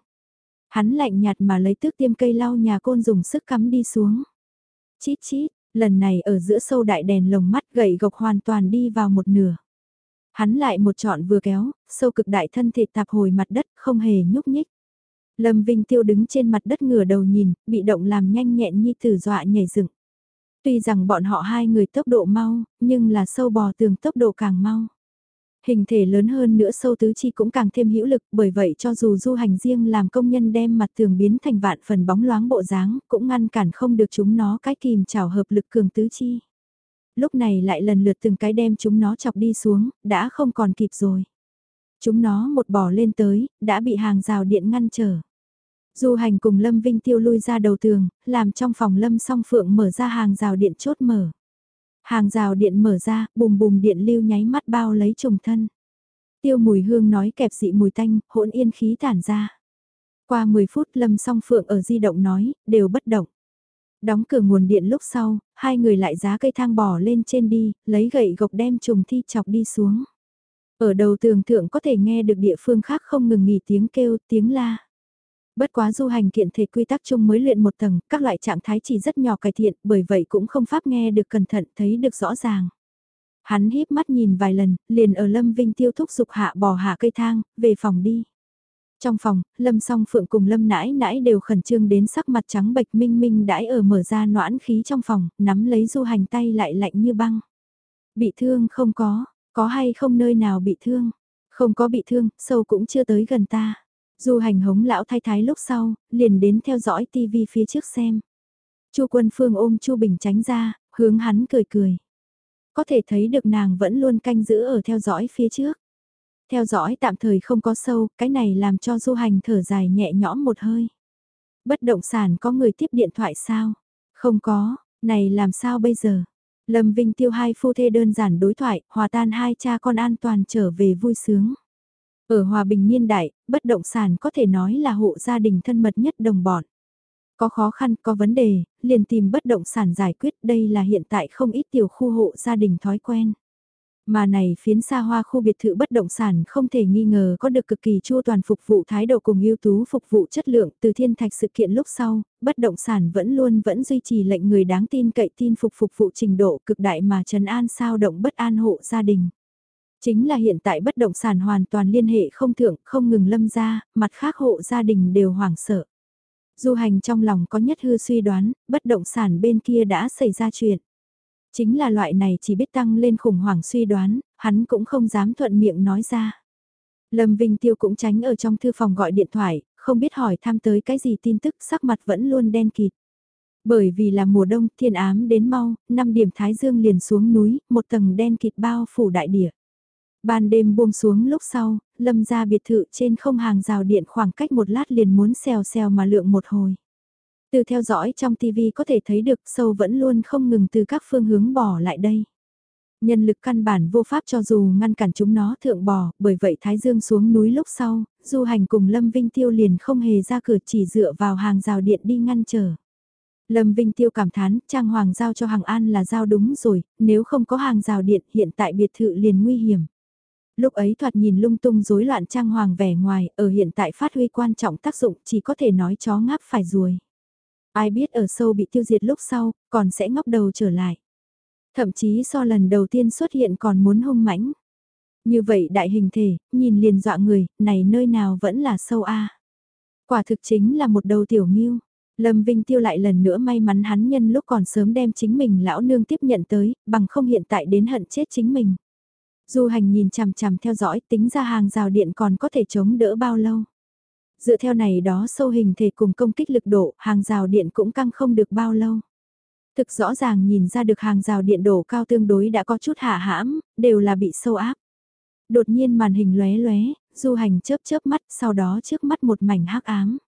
Hắn lạnh nhạt mà lấy tước tiêm cây lau nhà côn dùng sức cắm đi xuống. Chít chít, lần này ở giữa sâu đại đèn lồng mắt gậy gộc hoàn toàn đi vào một nửa. Hắn lại một trọn vừa kéo, sâu cực đại thân thể tạp hồi mặt đất, không hề nhúc nhích. Lâm Vinh Tiêu đứng trên mặt đất ngửa đầu nhìn, bị động làm nhanh nhẹn như tử dọa nhảy dựng. Tuy rằng bọn họ hai người tốc độ mau, nhưng là sâu bò tường tốc độ càng mau. Hình thể lớn hơn nữa sâu tứ chi cũng càng thêm hữu lực, bởi vậy cho dù du hành riêng làm công nhân đem mặt tường biến thành vạn phần bóng loáng bộ dáng, cũng ngăn cản không được chúng nó cái kìm trào hợp lực cường tứ chi. Lúc này lại lần lượt từng cái đem chúng nó chọc đi xuống, đã không còn kịp rồi. Chúng nó một bỏ lên tới, đã bị hàng rào điện ngăn trở. Du hành cùng Lâm Vinh Tiêu lui ra đầu tường, làm trong phòng Lâm song phượng mở ra hàng rào điện chốt mở. Hàng rào điện mở ra, bùm bùm điện lưu nháy mắt bao lấy trùng thân. Tiêu mùi hương nói kẹp dị mùi tanh, hỗn yên khí tản ra. Qua 10 phút Lâm song phượng ở di động nói, đều bất động. Đóng cửa nguồn điện lúc sau, hai người lại giá cây thang bò lên trên đi, lấy gậy gộc đem trùng thi chọc đi xuống. Ở đầu tường thượng có thể nghe được địa phương khác không ngừng nghỉ tiếng kêu, tiếng la. Bất quá du hành kiện thể quy tắc chung mới luyện một tầng, các loại trạng thái chỉ rất nhỏ cải thiện, bởi vậy cũng không pháp nghe được cẩn thận, thấy được rõ ràng. Hắn híp mắt nhìn vài lần, liền ở Lâm Vinh tiêu thúc dục hạ bò hạ cây thang, về phòng đi. Trong phòng, Lâm song phượng cùng Lâm nãi nãi đều khẩn trương đến sắc mặt trắng bệch minh minh đãi ở mở ra noãn khí trong phòng, nắm lấy du hành tay lại lạnh như băng. Bị thương không có, có hay không nơi nào bị thương, không có bị thương, sâu cũng chưa tới gần ta. Du hành hống lão thái thái lúc sau, liền đến theo dõi tivi phía trước xem. Chu Quân Phương ôm Chu Bình tránh ra, hướng hắn cười cười. Có thể thấy được nàng vẫn luôn canh giữ ở theo dõi phía trước. Theo dõi tạm thời không có sâu, cái này làm cho du hành thở dài nhẹ nhõm một hơi. Bất động sản có người tiếp điện thoại sao? Không có, này làm sao bây giờ? Lâm Vinh tiêu hai phu thê đơn giản đối thoại, hòa tan hai cha con an toàn trở về vui sướng. Ở hòa bình niên đại, bất động sản có thể nói là hộ gia đình thân mật nhất đồng bọn. Có khó khăn, có vấn đề, liền tìm bất động sản giải quyết đây là hiện tại không ít tiểu khu hộ gia đình thói quen. Mà này phiến xa hoa khu biệt thự bất động sản không thể nghi ngờ có được cực kỳ chua toàn phục vụ thái độ cùng ưu tú phục vụ chất lượng từ thiên thạch sự kiện lúc sau, bất động sản vẫn luôn vẫn duy trì lệnh người đáng tin cậy tin phục phục vụ trình độ cực đại mà trấn an sao động bất an hộ gia đình. Chính là hiện tại bất động sản hoàn toàn liên hệ không thượng, không ngừng lâm ra, mặt khác hộ gia đình đều hoảng sợ. Du hành trong lòng có nhất hư suy đoán, bất động sản bên kia đã xảy ra chuyện. Chính là loại này chỉ biết tăng lên khủng hoảng suy đoán, hắn cũng không dám thuận miệng nói ra. Lâm Vinh Tiêu cũng tránh ở trong thư phòng gọi điện thoại, không biết hỏi thăm tới cái gì tin tức sắc mặt vẫn luôn đen kịt. Bởi vì là mùa đông thiên ám đến mau, 5 điểm thái dương liền xuống núi, một tầng đen kịt bao phủ đại địa. Ban đêm buông xuống lúc sau, lâm ra biệt thự trên không hàng rào điện khoảng cách một lát liền muốn xèo xèo mà lượng một hồi. Từ theo dõi trong TV có thể thấy được sâu vẫn luôn không ngừng từ các phương hướng bỏ lại đây. Nhân lực căn bản vô pháp cho dù ngăn cản chúng nó thượng bò, bởi vậy Thái Dương xuống núi lúc sau, du hành cùng Lâm Vinh Tiêu liền không hề ra cửa chỉ dựa vào hàng rào điện đi ngăn trở. Lâm Vinh Tiêu cảm thán, Trang Hoàng giao cho hàng an là giao đúng rồi, nếu không có hàng rào điện hiện tại biệt thự liền nguy hiểm. Lúc ấy thoạt nhìn lung tung rối loạn trang hoàng vẻ ngoài, ở hiện tại phát huy quan trọng tác dụng chỉ có thể nói chó ngáp phải ruồi. Ai biết ở sâu bị tiêu diệt lúc sau, còn sẽ ngóc đầu trở lại. Thậm chí so lần đầu tiên xuất hiện còn muốn hung mãnh. Như vậy đại hình thể, nhìn liền dọa người, này nơi nào vẫn là sâu a. Quả thực chính là một đầu tiểu nghiêu. Lâm Vinh Tiêu lại lần nữa may mắn hắn nhân lúc còn sớm đem chính mình lão nương tiếp nhận tới, bằng không hiện tại đến hận chết chính mình. Du hành nhìn chằm chằm theo dõi tính ra hàng rào điện còn có thể chống đỡ bao lâu. Dựa theo này đó sâu hình thể cùng công kích lực độ, hàng rào điện cũng căng không được bao lâu. Thực rõ ràng nhìn ra được hàng rào điện đổ cao tương đối đã có chút hạ hãm, đều là bị sâu áp. Đột nhiên màn hình lóe lóe, du hành chớp chớp mắt, sau đó trước mắt một mảnh hắc ám.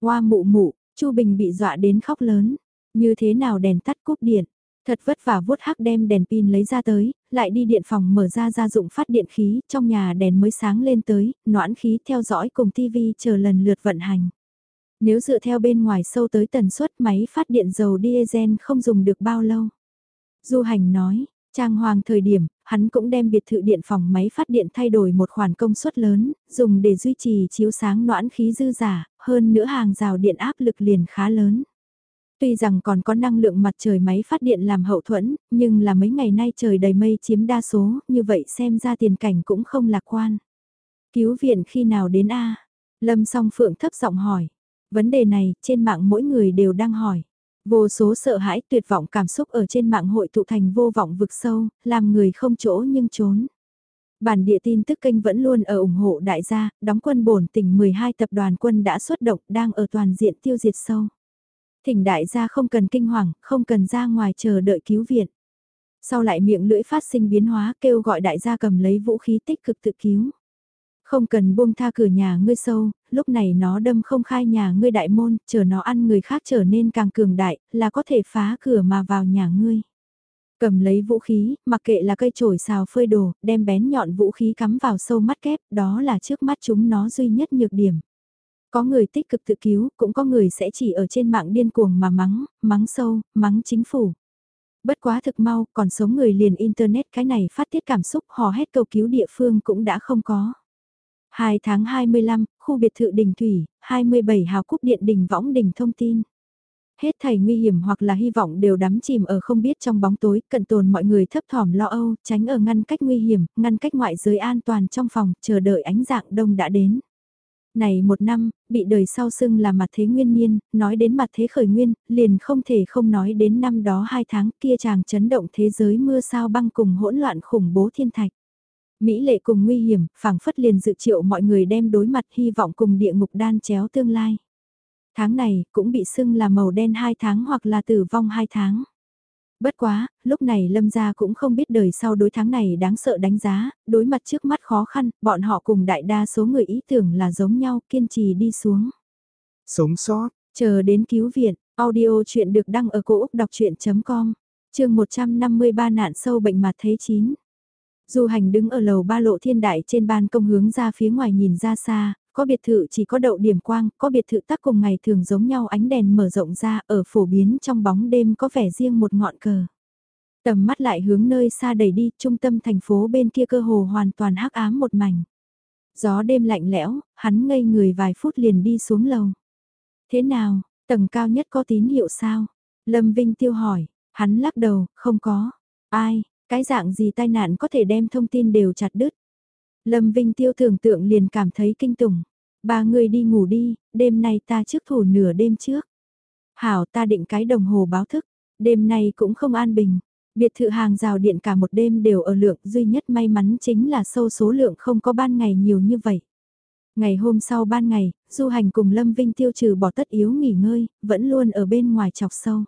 Hoa mụ mụ, Chu Bình bị dọa đến khóc lớn. Như thế nào đèn tắt cúp điện? Thật vất vả vuốt hắc đem đèn pin lấy ra tới, lại đi điện phòng mở ra gia dụng phát điện khí, trong nhà đèn mới sáng lên tới, noãn khí theo dõi cùng tivi chờ lần lượt vận hành. Nếu dựa theo bên ngoài sâu tới tần suất máy phát điện dầu diesel không dùng được bao lâu. Du hành nói, trang hoàng thời điểm, hắn cũng đem biệt thự điện phòng máy phát điện thay đổi một khoản công suất lớn, dùng để duy trì chiếu sáng noãn khí dư giả, hơn nữa hàng rào điện áp lực liền khá lớn. Tuy rằng còn có năng lượng mặt trời máy phát điện làm hậu thuẫn, nhưng là mấy ngày nay trời đầy mây chiếm đa số, như vậy xem ra tiền cảnh cũng không lạc quan. Cứu viện khi nào đến A? Lâm song phượng thấp giọng hỏi. Vấn đề này, trên mạng mỗi người đều đang hỏi. Vô số sợ hãi tuyệt vọng cảm xúc ở trên mạng hội tụ thành vô vọng vực sâu, làm người không chỗ nhưng trốn. Bản địa tin tức kênh vẫn luôn ở ủng hộ đại gia, đóng quân bổn tỉnh 12 tập đoàn quân đã xuất động đang ở toàn diện tiêu diệt sâu. Thỉnh đại gia không cần kinh hoàng, không cần ra ngoài chờ đợi cứu viện. Sau lại miệng lưỡi phát sinh biến hóa kêu gọi đại gia cầm lấy vũ khí tích cực tự cứu. Không cần buông tha cửa nhà ngươi sâu, lúc này nó đâm không khai nhà ngươi đại môn, chờ nó ăn người khác trở nên càng cường đại, là có thể phá cửa mà vào nhà ngươi. Cầm lấy vũ khí, mặc kệ là cây chổi xào phơi đồ, đem bén nhọn vũ khí cắm vào sâu mắt kép, đó là trước mắt chúng nó duy nhất nhược điểm. Có người tích cực tự cứu, cũng có người sẽ chỉ ở trên mạng điên cuồng mà mắng, mắng sâu, mắng chính phủ. Bất quá thực mau, còn sống người liền internet cái này phát tiết cảm xúc hò hét cầu cứu địa phương cũng đã không có. 2 tháng 25, khu biệt thự đình thủy, 27 hào cúc điện đình võng đình thông tin. Hết thầy nguy hiểm hoặc là hy vọng đều đắm chìm ở không biết trong bóng tối, cận tồn mọi người thấp thỏm lo âu, tránh ở ngăn cách nguy hiểm, ngăn cách ngoại giới an toàn trong phòng, chờ đợi ánh dạng đông đã đến. Này một năm, bị đời sau xưng là mặt thế nguyên niên, nói đến mặt thế khởi nguyên, liền không thể không nói đến năm đó hai tháng kia chàng chấn động thế giới mưa sao băng cùng hỗn loạn khủng bố thiên thạch. Mỹ lệ cùng nguy hiểm, phảng phất liền dự triệu mọi người đem đối mặt hy vọng cùng địa ngục đan chéo tương lai. Tháng này cũng bị xưng là màu đen hai tháng hoặc là tử vong hai tháng. Bất quá, lúc này lâm gia cũng không biết đời sau đối tháng này đáng sợ đánh giá, đối mặt trước mắt khó khăn, bọn họ cùng đại đa số người ý tưởng là giống nhau, kiên trì đi xuống. Sống sót, chờ đến cứu viện, audio chuyện được đăng ở cổ Úc đọc chuyện.com, chương 153 nạn sâu bệnh mặt thế 9. Du hành đứng ở lầu ba lộ thiên đại trên ban công hướng ra phía ngoài nhìn ra xa, có biệt thự chỉ có đậu điểm quang, có biệt thự tắc cùng ngày thường giống nhau ánh đèn mở rộng ra ở phổ biến trong bóng đêm có vẻ riêng một ngọn cờ. Tầm mắt lại hướng nơi xa đầy đi, trung tâm thành phố bên kia cơ hồ hoàn toàn hắc ám một mảnh. Gió đêm lạnh lẽo, hắn ngây người vài phút liền đi xuống lầu. Thế nào, tầng cao nhất có tín hiệu sao? Lâm Vinh tiêu hỏi, hắn lắc đầu, không có. Ai, cái dạng gì tai nạn có thể đem thông tin đều chặt đứt. Lâm Vinh Tiêu tưởng tượng liền cảm thấy kinh tủng. Ba người đi ngủ đi, đêm nay ta trước thủ nửa đêm trước. Hảo ta định cái đồng hồ báo thức, đêm nay cũng không an bình. Biệt thự hàng rào điện cả một đêm đều ở lượng duy nhất may mắn chính là sâu số lượng không có ban ngày nhiều như vậy. Ngày hôm sau ban ngày, du hành cùng Lâm Vinh tiêu trừ bỏ tất yếu nghỉ ngơi, vẫn luôn ở bên ngoài chọc sâu.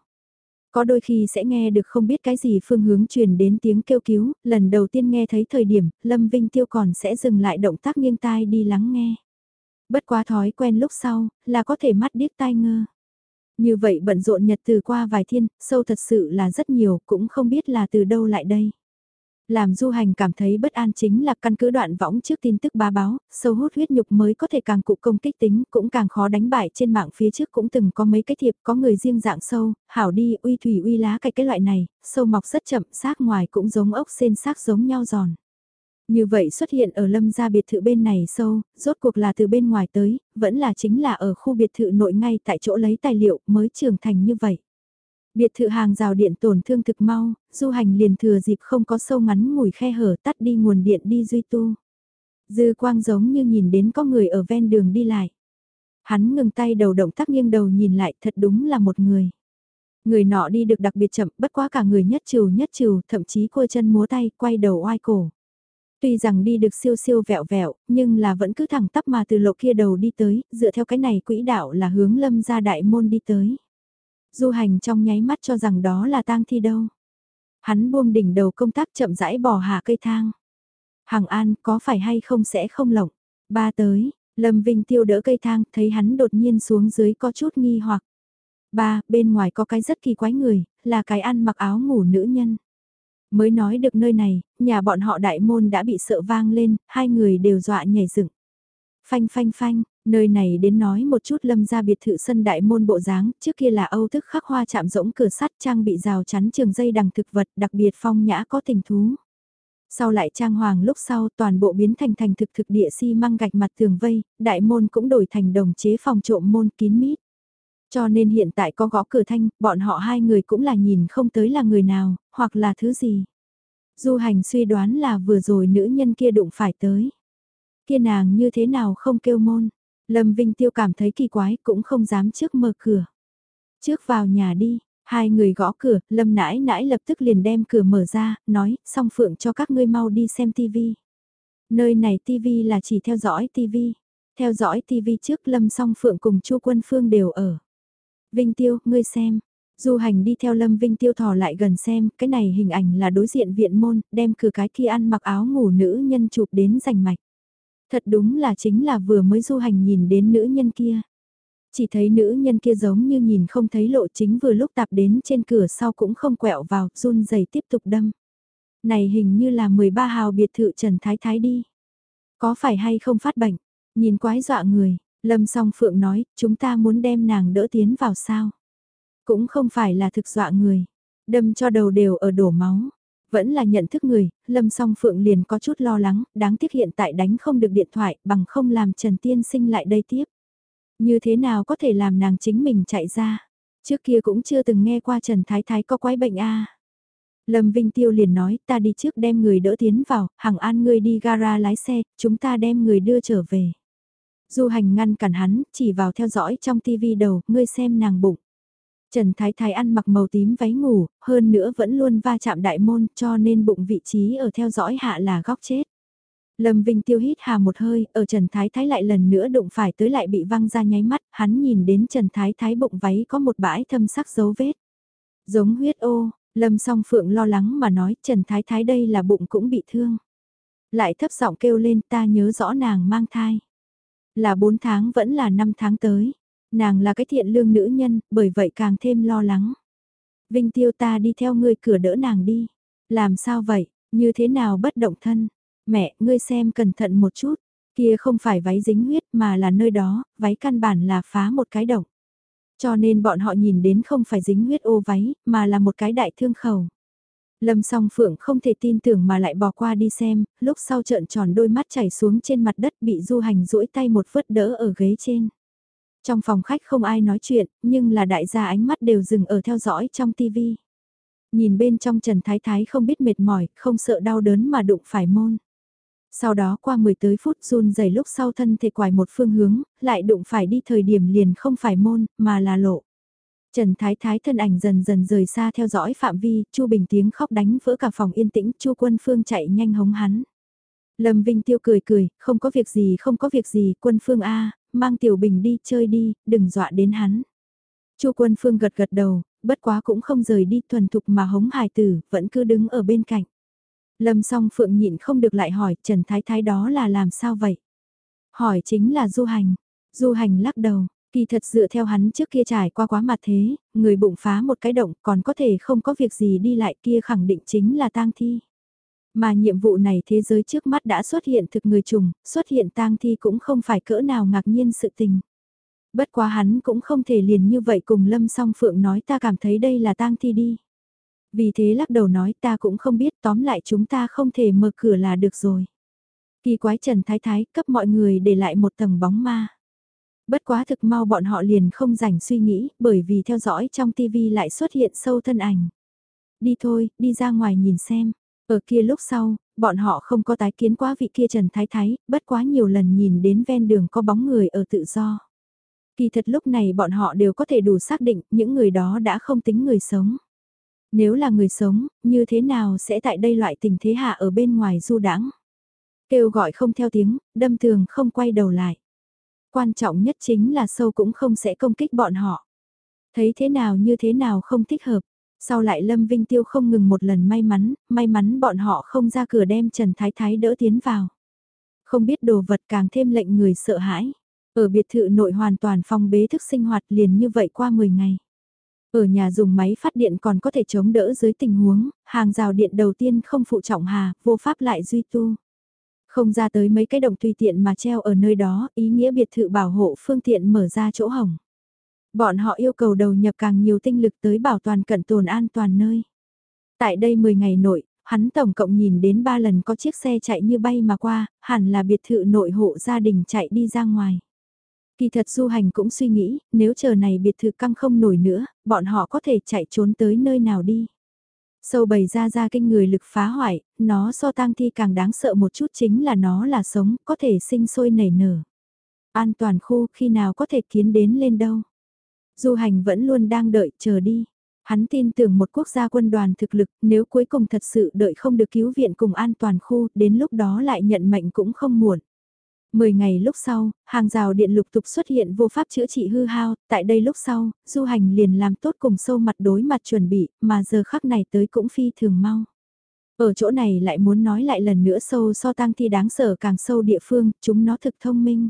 Có đôi khi sẽ nghe được không biết cái gì phương hướng truyền đến tiếng kêu cứu, lần đầu tiên nghe thấy thời điểm, Lâm Vinh Tiêu còn sẽ dừng lại động tác nghiêng tai đi lắng nghe. Bất quá thói quen lúc sau, là có thể mắt điếc tai ngơ. Như vậy bận rộn nhật từ qua vài thiên, sâu thật sự là rất nhiều, cũng không biết là từ đâu lại đây. Làm du hành cảm thấy bất an chính là căn cứ đoạn võng trước tin tức bá báo, sâu hút huyết nhục mới có thể càng cụ công kích tính, cũng càng khó đánh bại trên mạng phía trước cũng từng có mấy cái thiệp, có người riêng dạng sâu, hảo đi, uy thủy uy lá cái cái loại này, sâu mọc rất chậm, xác ngoài cũng giống ốc sen xác giống nhau giòn. Như vậy xuất hiện ở lâm gia biệt thự bên này sâu, rốt cuộc là từ bên ngoài tới, vẫn là chính là ở khu biệt thự nội ngay tại chỗ lấy tài liệu mới trưởng thành như vậy. Biệt thự hàng rào điện tổn thương thực mau, du hành liền thừa dịp không có sâu ngắn ngủi khe hở tắt đi nguồn điện đi duy tu. Dư quang giống như nhìn đến có người ở ven đường đi lại. Hắn ngừng tay đầu động tác nghiêng đầu nhìn lại thật đúng là một người. Người nọ đi được đặc biệt chậm bất quá cả người nhất trừ nhất trừ thậm chí cua chân múa tay quay đầu oai cổ. Tuy rằng đi được siêu siêu vẹo vẹo, nhưng là vẫn cứ thẳng tắp mà từ lộ kia đầu đi tới, dựa theo cái này quỹ đạo là hướng lâm ra đại môn đi tới du hành trong nháy mắt cho rằng đó là tang thi đâu. Hắn buông đỉnh đầu công tác chậm rãi bỏ hạ cây thang. Hằng An có phải hay không sẽ không lộng. Ba tới, Lâm Vinh tiêu đỡ cây thang thấy hắn đột nhiên xuống dưới có chút nghi hoặc. Ba, bên ngoài có cái rất kỳ quái người, là cái ăn mặc áo ngủ nữ nhân. Mới nói được nơi này, nhà bọn họ đại môn đã bị sợ vang lên, hai người đều dọa nhảy dựng. Phanh phanh phanh, Nơi này đến nói một chút lâm ra biệt thự sân đại môn bộ dáng, trước kia là âu thức khắc hoa chạm rỗng cửa sắt trang bị rào chắn trường dây đằng thực vật đặc biệt phong nhã có tình thú. Sau lại trang hoàng lúc sau toàn bộ biến thành thành thực thực địa xi si măng gạch mặt tường vây, đại môn cũng đổi thành đồng chế phòng trộm môn kín mít. Cho nên hiện tại có gõ cửa thanh, bọn họ hai người cũng là nhìn không tới là người nào, hoặc là thứ gì. Du hành suy đoán là vừa rồi nữ nhân kia đụng phải tới. Kia nàng như thế nào không kêu môn. Lâm Vinh Tiêu cảm thấy kỳ quái cũng không dám trước mở cửa. Trước vào nhà đi, hai người gõ cửa, Lâm nãi nãi lập tức liền đem cửa mở ra, nói, song phượng cho các ngươi mau đi xem tivi. Nơi này tivi là chỉ theo dõi tivi. Theo dõi tivi trước Lâm song phượng cùng Chu Quân Phương đều ở. Vinh Tiêu, ngươi xem. Du hành đi theo Lâm Vinh Tiêu thò lại gần xem, cái này hình ảnh là đối diện viện môn, đem cửa cái kia ăn mặc áo ngủ nữ nhân chụp đến rành mạch. Thật đúng là chính là vừa mới du hành nhìn đến nữ nhân kia. Chỉ thấy nữ nhân kia giống như nhìn không thấy lộ chính vừa lúc tạp đến trên cửa sau cũng không quẹo vào, run rẩy tiếp tục đâm. Này hình như là 13 hào biệt thự Trần Thái Thái đi. Có phải hay không phát bệnh? Nhìn quái dọa người, Lâm song phượng nói, chúng ta muốn đem nàng đỡ tiến vào sao? Cũng không phải là thực dọa người, đâm cho đầu đều ở đổ máu. Vẫn là nhận thức người, Lâm song phượng liền có chút lo lắng, đáng tiếc hiện tại đánh không được điện thoại bằng không làm Trần Tiên sinh lại đây tiếp. Như thế nào có thể làm nàng chính mình chạy ra? Trước kia cũng chưa từng nghe qua Trần Thái Thái có quái bệnh a. Lâm Vinh Tiêu liền nói ta đi trước đem người đỡ tiến vào, hằng an ngươi đi gara lái xe, chúng ta đem người đưa trở về. Du hành ngăn cản hắn, chỉ vào theo dõi trong tivi đầu, ngươi xem nàng bụng. Trần Thái Thái ăn mặc màu tím váy ngủ, hơn nữa vẫn luôn va chạm đại môn cho nên bụng vị trí ở theo dõi hạ là góc chết. Lâm Vinh tiêu hít hà một hơi, ở Trần Thái Thái lại lần nữa đụng phải tới lại bị văng ra nháy mắt, hắn nhìn đến Trần Thái Thái bụng váy có một bãi thâm sắc dấu vết. Giống huyết ô, Lâm song phượng lo lắng mà nói Trần Thái Thái đây là bụng cũng bị thương. Lại thấp giọng kêu lên ta nhớ rõ nàng mang thai. Là 4 tháng vẫn là 5 tháng tới. Nàng là cái thiện lương nữ nhân, bởi vậy càng thêm lo lắng. Vinh tiêu ta đi theo ngươi cửa đỡ nàng đi. Làm sao vậy, như thế nào bất động thân? Mẹ, ngươi xem cẩn thận một chút. Kia không phải váy dính huyết mà là nơi đó, váy căn bản là phá một cái động. Cho nên bọn họ nhìn đến không phải dính huyết ô váy, mà là một cái đại thương khẩu. Lâm song phượng không thể tin tưởng mà lại bỏ qua đi xem, lúc sau trợn tròn đôi mắt chảy xuống trên mặt đất bị du hành duỗi tay một vứt đỡ ở ghế trên. Trong phòng khách không ai nói chuyện, nhưng là đại gia ánh mắt đều dừng ở theo dõi trong tivi. Nhìn bên trong Trần Thái Thái không biết mệt mỏi, không sợ đau đớn mà đụng phải môn. Sau đó qua 10 tới phút run dày lúc sau thân thể quài một phương hướng, lại đụng phải đi thời điểm liền không phải môn, mà là lộ. Trần Thái Thái thân ảnh dần dần rời xa theo dõi phạm vi, Chu Bình tiếng khóc đánh vỡ cả phòng yên tĩnh, Chu Quân Phương chạy nhanh hống hắn. Lâm Vinh Tiêu cười cười, không có việc gì không có việc gì, Quân Phương A, mang Tiểu Bình đi chơi đi, đừng dọa đến hắn. Chu Quân Phương gật gật đầu, bất quá cũng không rời đi thuần thục mà hống hài tử, vẫn cứ đứng ở bên cạnh. Lâm song Phượng nhịn không được lại hỏi Trần Thái Thái đó là làm sao vậy? Hỏi chính là du hành. Du hành lắc đầu, Kỳ thật dựa theo hắn trước kia trải qua quá mặt thế, người bụng phá một cái động còn có thể không có việc gì đi lại kia khẳng định chính là tang thi. Mà nhiệm vụ này thế giới trước mắt đã xuất hiện thực người trùng, xuất hiện tang thi cũng không phải cỡ nào ngạc nhiên sự tình. Bất quá hắn cũng không thể liền như vậy cùng Lâm Song Phượng nói ta cảm thấy đây là tang thi đi. Vì thế lắc đầu nói ta cũng không biết tóm lại chúng ta không thể mở cửa là được rồi. Kỳ quái Trần Thái Thái cấp mọi người để lại một tầng bóng ma. Bất quá thực mau bọn họ liền không rảnh suy nghĩ, bởi vì theo dõi trong tivi lại xuất hiện sâu thân ảnh. Đi thôi, đi ra ngoài nhìn xem. Ở kia lúc sau, bọn họ không có tái kiến quá vị kia Trần Thái Thái, bất quá nhiều lần nhìn đến ven đường có bóng người ở tự do. Kỳ thật lúc này bọn họ đều có thể đủ xác định những người đó đã không tính người sống. Nếu là người sống, như thế nào sẽ tại đây loại tình thế hạ ở bên ngoài du đãng Kêu gọi không theo tiếng, đâm thường không quay đầu lại quan trọng nhất chính là sâu cũng không sẽ công kích bọn họ. Thấy thế nào như thế nào không thích hợp. Sau lại Lâm Vinh Tiêu không ngừng một lần may mắn, may mắn bọn họ không ra cửa đem Trần Thái Thái đỡ tiến vào. Không biết đồ vật càng thêm lệnh người sợ hãi. Ở biệt thự nội hoàn toàn phong bế thức sinh hoạt liền như vậy qua 10 ngày. Ở nhà dùng máy phát điện còn có thể chống đỡ dưới tình huống, hàng rào điện đầu tiên không phụ trọng hà, vô pháp lại duy tu. Không ra tới mấy cái đồng tùy tiện mà treo ở nơi đó, ý nghĩa biệt thự bảo hộ phương tiện mở ra chỗ hỏng. Bọn họ yêu cầu đầu nhập càng nhiều tinh lực tới bảo toàn cận tồn an toàn nơi. Tại đây 10 ngày nội, hắn tổng cộng nhìn đến 3 lần có chiếc xe chạy như bay mà qua, hẳn là biệt thự nội hộ gia đình chạy đi ra ngoài. Kỳ thật du hành cũng suy nghĩ, nếu chờ này biệt thự căng không nổi nữa, bọn họ có thể chạy trốn tới nơi nào đi. Sâu bầy ra ra kinh người lực phá hoại, nó so tang thi càng đáng sợ một chút chính là nó là sống, có thể sinh sôi nảy nở. An toàn khu khi nào có thể kiến đến lên đâu. Du hành vẫn luôn đang đợi, chờ đi. Hắn tin tưởng một quốc gia quân đoàn thực lực, nếu cuối cùng thật sự đợi không được cứu viện cùng an toàn khu, đến lúc đó lại nhận mệnh cũng không muộn. Mười ngày lúc sau, hàng rào điện lục tục xuất hiện vô pháp chữa trị hư hao, tại đây lúc sau, du hành liền làm tốt cùng sâu mặt đối mặt chuẩn bị, mà giờ khắc này tới cũng phi thường mau. Ở chỗ này lại muốn nói lại lần nữa sâu so tang thi đáng sợ càng sâu địa phương, chúng nó thực thông minh.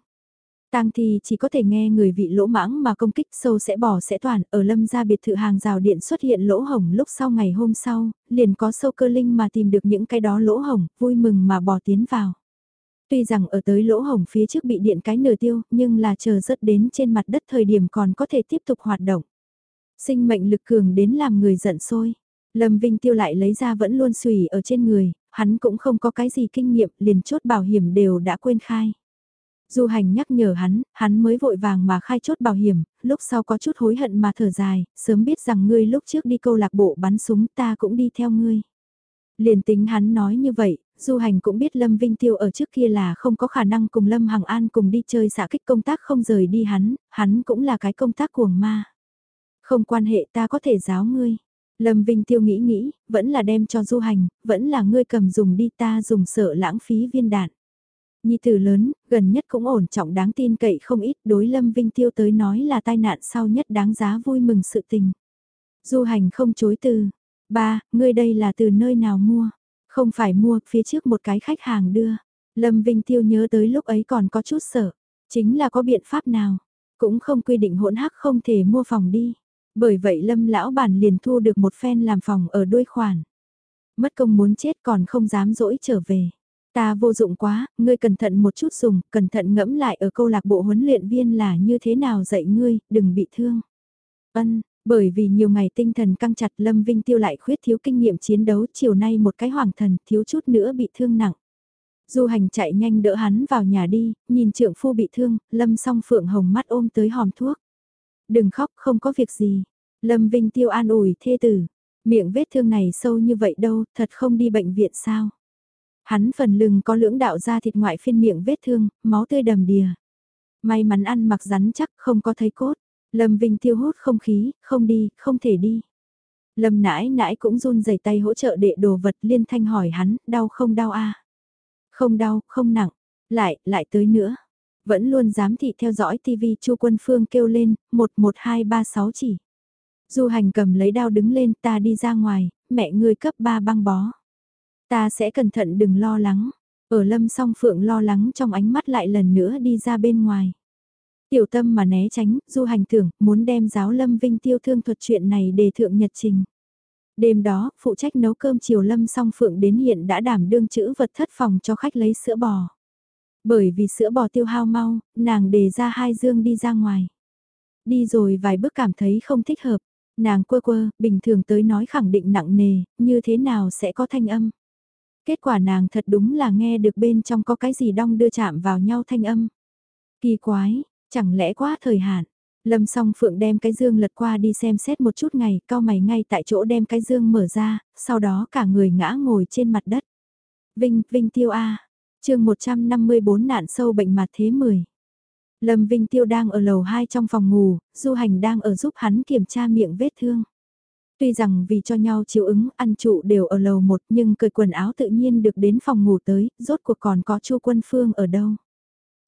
Tang thi chỉ có thể nghe người vị lỗ mãng mà công kích sâu sẽ bỏ sẽ toàn, ở lâm gia biệt thự hàng rào điện xuất hiện lỗ hổng lúc sau ngày hôm sau, liền có sâu cơ linh mà tìm được những cái đó lỗ hổng, vui mừng mà bỏ tiến vào. Tuy rằng ở tới lỗ hổng phía trước bị điện cái nửa tiêu, nhưng là chờ rất đến trên mặt đất thời điểm còn có thể tiếp tục hoạt động. Sinh mệnh lực cường đến làm người giận sôi Lâm Vinh Tiêu lại lấy ra vẫn luôn xùy ở trên người, hắn cũng không có cái gì kinh nghiệm, liền chốt bảo hiểm đều đã quên khai. Du hành nhắc nhở hắn, hắn mới vội vàng mà khai chốt bảo hiểm, lúc sau có chút hối hận mà thở dài, sớm biết rằng ngươi lúc trước đi câu lạc bộ bắn súng ta cũng đi theo ngươi. Liền tính hắn nói như vậy, Du Hành cũng biết Lâm Vinh Tiêu ở trước kia là không có khả năng cùng Lâm Hằng An cùng đi chơi xạ kích công tác không rời đi hắn, hắn cũng là cái công tác cuồng ma. Không quan hệ ta có thể giáo ngươi. Lâm Vinh Tiêu nghĩ nghĩ, vẫn là đem cho Du Hành, vẫn là ngươi cầm dùng đi ta dùng sợ lãng phí viên đạn. Nhi tử lớn, gần nhất cũng ổn trọng đáng tin cậy không ít đối Lâm Vinh Tiêu tới nói là tai nạn sau nhất đáng giá vui mừng sự tình. Du hành không chối từ. Ba, ngươi đây là từ nơi nào mua? Không phải mua, phía trước một cái khách hàng đưa. Lâm Vinh Tiêu nhớ tới lúc ấy còn có chút sợ. Chính là có biện pháp nào? Cũng không quy định hỗn hắc không thể mua phòng đi. Bởi vậy Lâm lão bản liền thu được một phen làm phòng ở đuôi khoản. Mất công muốn chết còn không dám dỗi trở về. Ta vô dụng quá, ngươi cẩn thận một chút dùng, cẩn thận ngẫm lại ở câu lạc bộ huấn luyện viên là như thế nào dạy ngươi, đừng bị thương. Ân, bởi vì nhiều ngày tinh thần căng chặt Lâm Vinh Tiêu lại khuyết thiếu kinh nghiệm chiến đấu chiều nay một cái hoàng thần thiếu chút nữa bị thương nặng. Du hành chạy nhanh đỡ hắn vào nhà đi, nhìn trượng phu bị thương, Lâm song phượng hồng mắt ôm tới hòm thuốc. Đừng khóc, không có việc gì. Lâm Vinh Tiêu an ủi thê tử. Miệng vết thương này sâu như vậy đâu, thật không đi bệnh viện sao. Hắn phần lưng có lưỡng đạo da thịt ngoại phiên miệng vết thương, máu tươi đầm đìa. May mắn ăn mặc rắn chắc không có thấy cốt. Lâm Vinh tiêu hút không khí, không đi, không thể đi. Lâm nãi nãi cũng run rẩy tay hỗ trợ đệ đồ vật liên thanh hỏi hắn, đau không đau a Không đau, không nặng. Lại, lại tới nữa. Vẫn luôn dám thị theo dõi TV chu quân phương kêu lên, 11236 chỉ. Du hành cầm lấy đao đứng lên ta đi ra ngoài, mẹ ngươi cấp 3 băng bó. Ta sẽ cẩn thận đừng lo lắng. Ở lâm song phượng lo lắng trong ánh mắt lại lần nữa đi ra bên ngoài. Tiểu tâm mà né tránh, du hành tưởng, muốn đem giáo lâm vinh tiêu thương thuật chuyện này để thượng nhật trình. Đêm đó, phụ trách nấu cơm chiều lâm song phượng đến hiện đã đảm đương chữ vật thất phòng cho khách lấy sữa bò. Bởi vì sữa bò tiêu hao mau, nàng đề ra hai dương đi ra ngoài. Đi rồi vài bước cảm thấy không thích hợp, nàng quơ quơ, bình thường tới nói khẳng định nặng nề, như thế nào sẽ có thanh âm. Kết quả nàng thật đúng là nghe được bên trong có cái gì đong đưa chạm vào nhau thanh âm. Kỳ quái, chẳng lẽ quá thời hạn. Lâm song phượng đem cái dương lật qua đi xem xét một chút ngày, cao mày ngay tại chỗ đem cái dương mở ra, sau đó cả người ngã ngồi trên mặt đất. Vinh, Vinh Tiêu A, chương 154 nạn sâu bệnh mặt thế 10. Lâm Vinh Tiêu đang ở lầu 2 trong phòng ngủ, Du Hành đang ở giúp hắn kiểm tra miệng vết thương. Tuy rằng vì cho nhau chiếu ứng, ăn trụ đều ở lầu một nhưng cởi quần áo tự nhiên được đến phòng ngủ tới, rốt cuộc còn có chu quân phương ở đâu.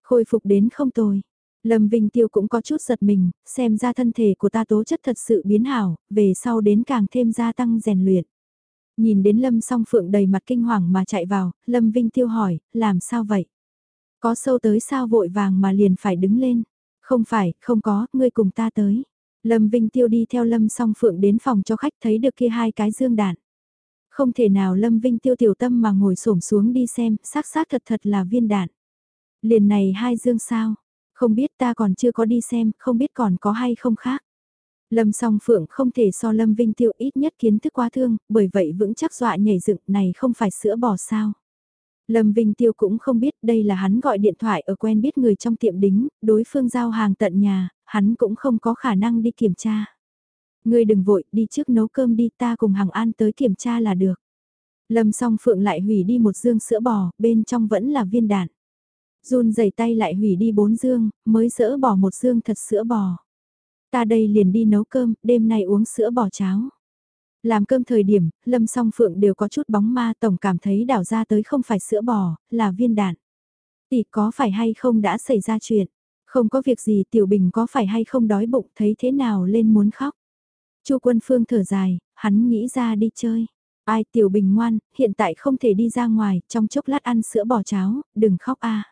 Khôi phục đến không tồi. Lâm Vinh Tiêu cũng có chút giật mình, xem ra thân thể của ta tố chất thật sự biến hảo, về sau đến càng thêm gia tăng rèn luyện. Nhìn đến Lâm song phượng đầy mặt kinh hoàng mà chạy vào, Lâm Vinh Tiêu hỏi, làm sao vậy? Có sâu tới sao vội vàng mà liền phải đứng lên? Không phải, không có, ngươi cùng ta tới. Lâm Vinh Tiêu đi theo Lâm song phượng đến phòng cho khách thấy được kia hai cái dương đạn. Không thể nào Lâm Vinh Tiêu tiểu tâm mà ngồi xổm xuống đi xem, xác xác thật thật là viên đạn. Liền này hai dương sao? Không biết ta còn chưa có đi xem, không biết còn có hay không khác. Lâm song phượng không thể so Lâm Vinh Tiêu ít nhất kiến thức quá thương, bởi vậy vững chắc dọa nhảy dựng này không phải sữa bò sao. Lâm Vinh Tiêu cũng không biết đây là hắn gọi điện thoại ở quen biết người trong tiệm đính, đối phương giao hàng tận nhà, hắn cũng không có khả năng đi kiểm tra. Ngươi đừng vội, đi trước nấu cơm đi ta cùng hằng an tới kiểm tra là được. Lâm song phượng lại hủy đi một dương sữa bò, bên trong vẫn là viên đạn. Run rẩy tay lại hủy đi bốn dương, mới dỡ bỏ một dương thật sữa bò. Ta đây liền đi nấu cơm, đêm nay uống sữa bò cháo. Làm cơm thời điểm, Lâm song phượng đều có chút bóng ma tổng cảm thấy đảo ra tới không phải sữa bò, là viên đạn. Tỷ có phải hay không đã xảy ra chuyện? Không có việc gì Tiểu Bình có phải hay không đói bụng thấy thế nào lên muốn khóc? Chu Quân Phương thở dài, hắn nghĩ ra đi chơi. Ai Tiểu Bình ngoan, hiện tại không thể đi ra ngoài, trong chốc lát ăn sữa bò cháo, đừng khóc a.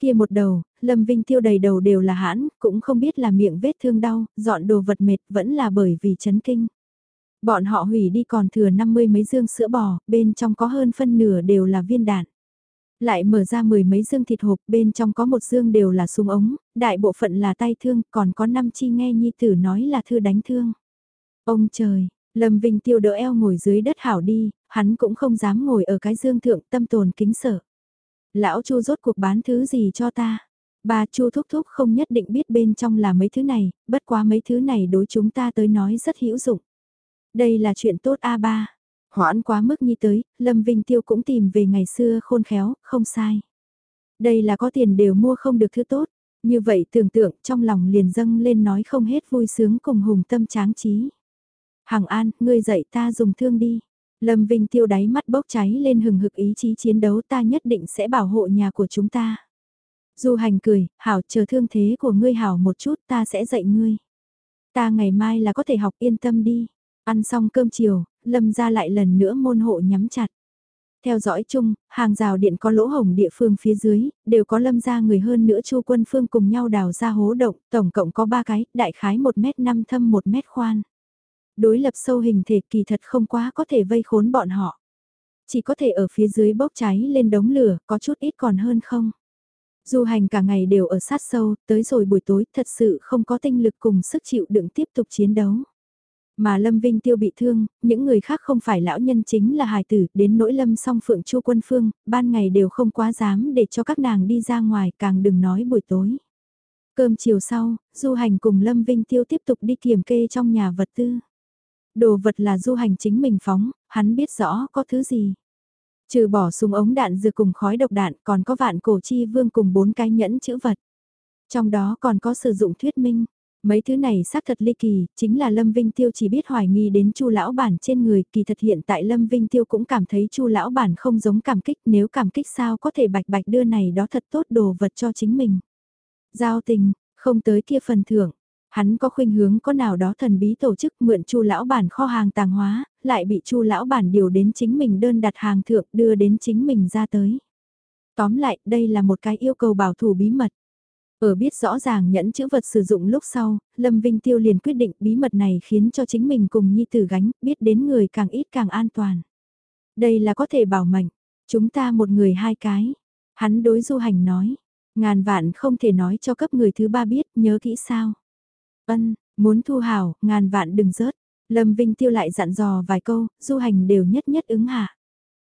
Kia một đầu, Lâm Vinh tiêu đầy đầu đều là hãn, cũng không biết là miệng vết thương đau, dọn đồ vật mệt vẫn là bởi vì chấn kinh. Bọn họ hủy đi còn thừa 50 mấy dương sữa bò, bên trong có hơn phân nửa đều là viên đạn. Lại mở ra mười mấy dương thịt hộp, bên trong có một dương đều là súng ống, đại bộ phận là tay thương, còn có năm chi nghe nhi tử nói là thư đánh thương. Ông trời, Lâm Vinh tiêu đỡ eo ngồi dưới đất hảo đi, hắn cũng không dám ngồi ở cái dương thượng tâm tồn kính sợ. Lão Chu rốt cuộc bán thứ gì cho ta? Bà Chu thúc thúc không nhất định biết bên trong là mấy thứ này, bất quá mấy thứ này đối chúng ta tới nói rất hữu dụng. Đây là chuyện tốt a ba. Hoãn quá mức nhi tới, Lâm Vinh Tiêu cũng tìm về ngày xưa khôn khéo, không sai. Đây là có tiền đều mua không được thứ tốt. Như vậy tưởng tượng trong lòng liền dâng lên nói không hết vui sướng cùng hùng tâm tráng trí. Hằng An, ngươi dạy ta dùng thương đi. Lâm Vinh Tiêu đáy mắt bốc cháy lên hừng hực ý chí chiến đấu ta nhất định sẽ bảo hộ nhà của chúng ta. Du hành cười, hảo chờ thương thế của ngươi hảo một chút ta sẽ dạy ngươi. Ta ngày mai là có thể học yên tâm đi. Ăn xong cơm chiều, Lâm ra lại lần nữa môn hộ nhắm chặt. Theo dõi chung, hàng rào điện có lỗ hồng địa phương phía dưới, đều có lâm ra người hơn nữa chu quân phương cùng nhau đào ra hố động, tổng cộng có 3 cái, đại khái 1 mét 5 thâm 1 mét khoan. Đối lập sâu hình thể kỳ thật không quá có thể vây khốn bọn họ. Chỉ có thể ở phía dưới bốc cháy lên đống lửa, có chút ít còn hơn không. Du hành cả ngày đều ở sát sâu, tới rồi buổi tối thật sự không có tinh lực cùng sức chịu đựng tiếp tục chiến đấu. Mà Lâm Vinh Tiêu bị thương, những người khác không phải lão nhân chính là hài tử, đến nỗi Lâm song phượng chu quân phương, ban ngày đều không quá dám để cho các nàng đi ra ngoài càng đừng nói buổi tối. Cơm chiều sau, du hành cùng Lâm Vinh Tiêu tiếp tục đi kiểm kê trong nhà vật tư. Đồ vật là du hành chính mình phóng, hắn biết rõ có thứ gì. Trừ bỏ súng ống đạn dược cùng khói độc đạn còn có vạn cổ chi vương cùng bốn cái nhẫn chữ vật. Trong đó còn có sử dụng thuyết minh. Mấy thứ này xác thật ly kỳ, chính là Lâm Vinh Tiêu chỉ biết hoài nghi đến Chu lão bản trên người, kỳ thật hiện tại Lâm Vinh Tiêu cũng cảm thấy Chu lão bản không giống cảm kích, nếu cảm kích sao có thể bạch bạch đưa này đó thật tốt đồ vật cho chính mình. Giao tình, không tới kia phần thưởng, hắn có khuynh hướng có nào đó thần bí tổ chức mượn Chu lão bản kho hàng tàng hóa, lại bị Chu lão bản điều đến chính mình đơn đặt hàng thượng đưa đến chính mình ra tới. Tóm lại, đây là một cái yêu cầu bảo thủ bí mật. Ở biết rõ ràng nhẫn chữ vật sử dụng lúc sau, Lâm Vinh Tiêu liền quyết định bí mật này khiến cho chính mình cùng Nhi Tử gánh, biết đến người càng ít càng an toàn. Đây là có thể bảo mệnh, chúng ta một người hai cái. Hắn đối du hành nói, ngàn vạn không thể nói cho cấp người thứ ba biết, nhớ kỹ sao. Ân, muốn thu hào, ngàn vạn đừng rớt. Lâm Vinh Tiêu lại dặn dò vài câu, du hành đều nhất nhất ứng hạ.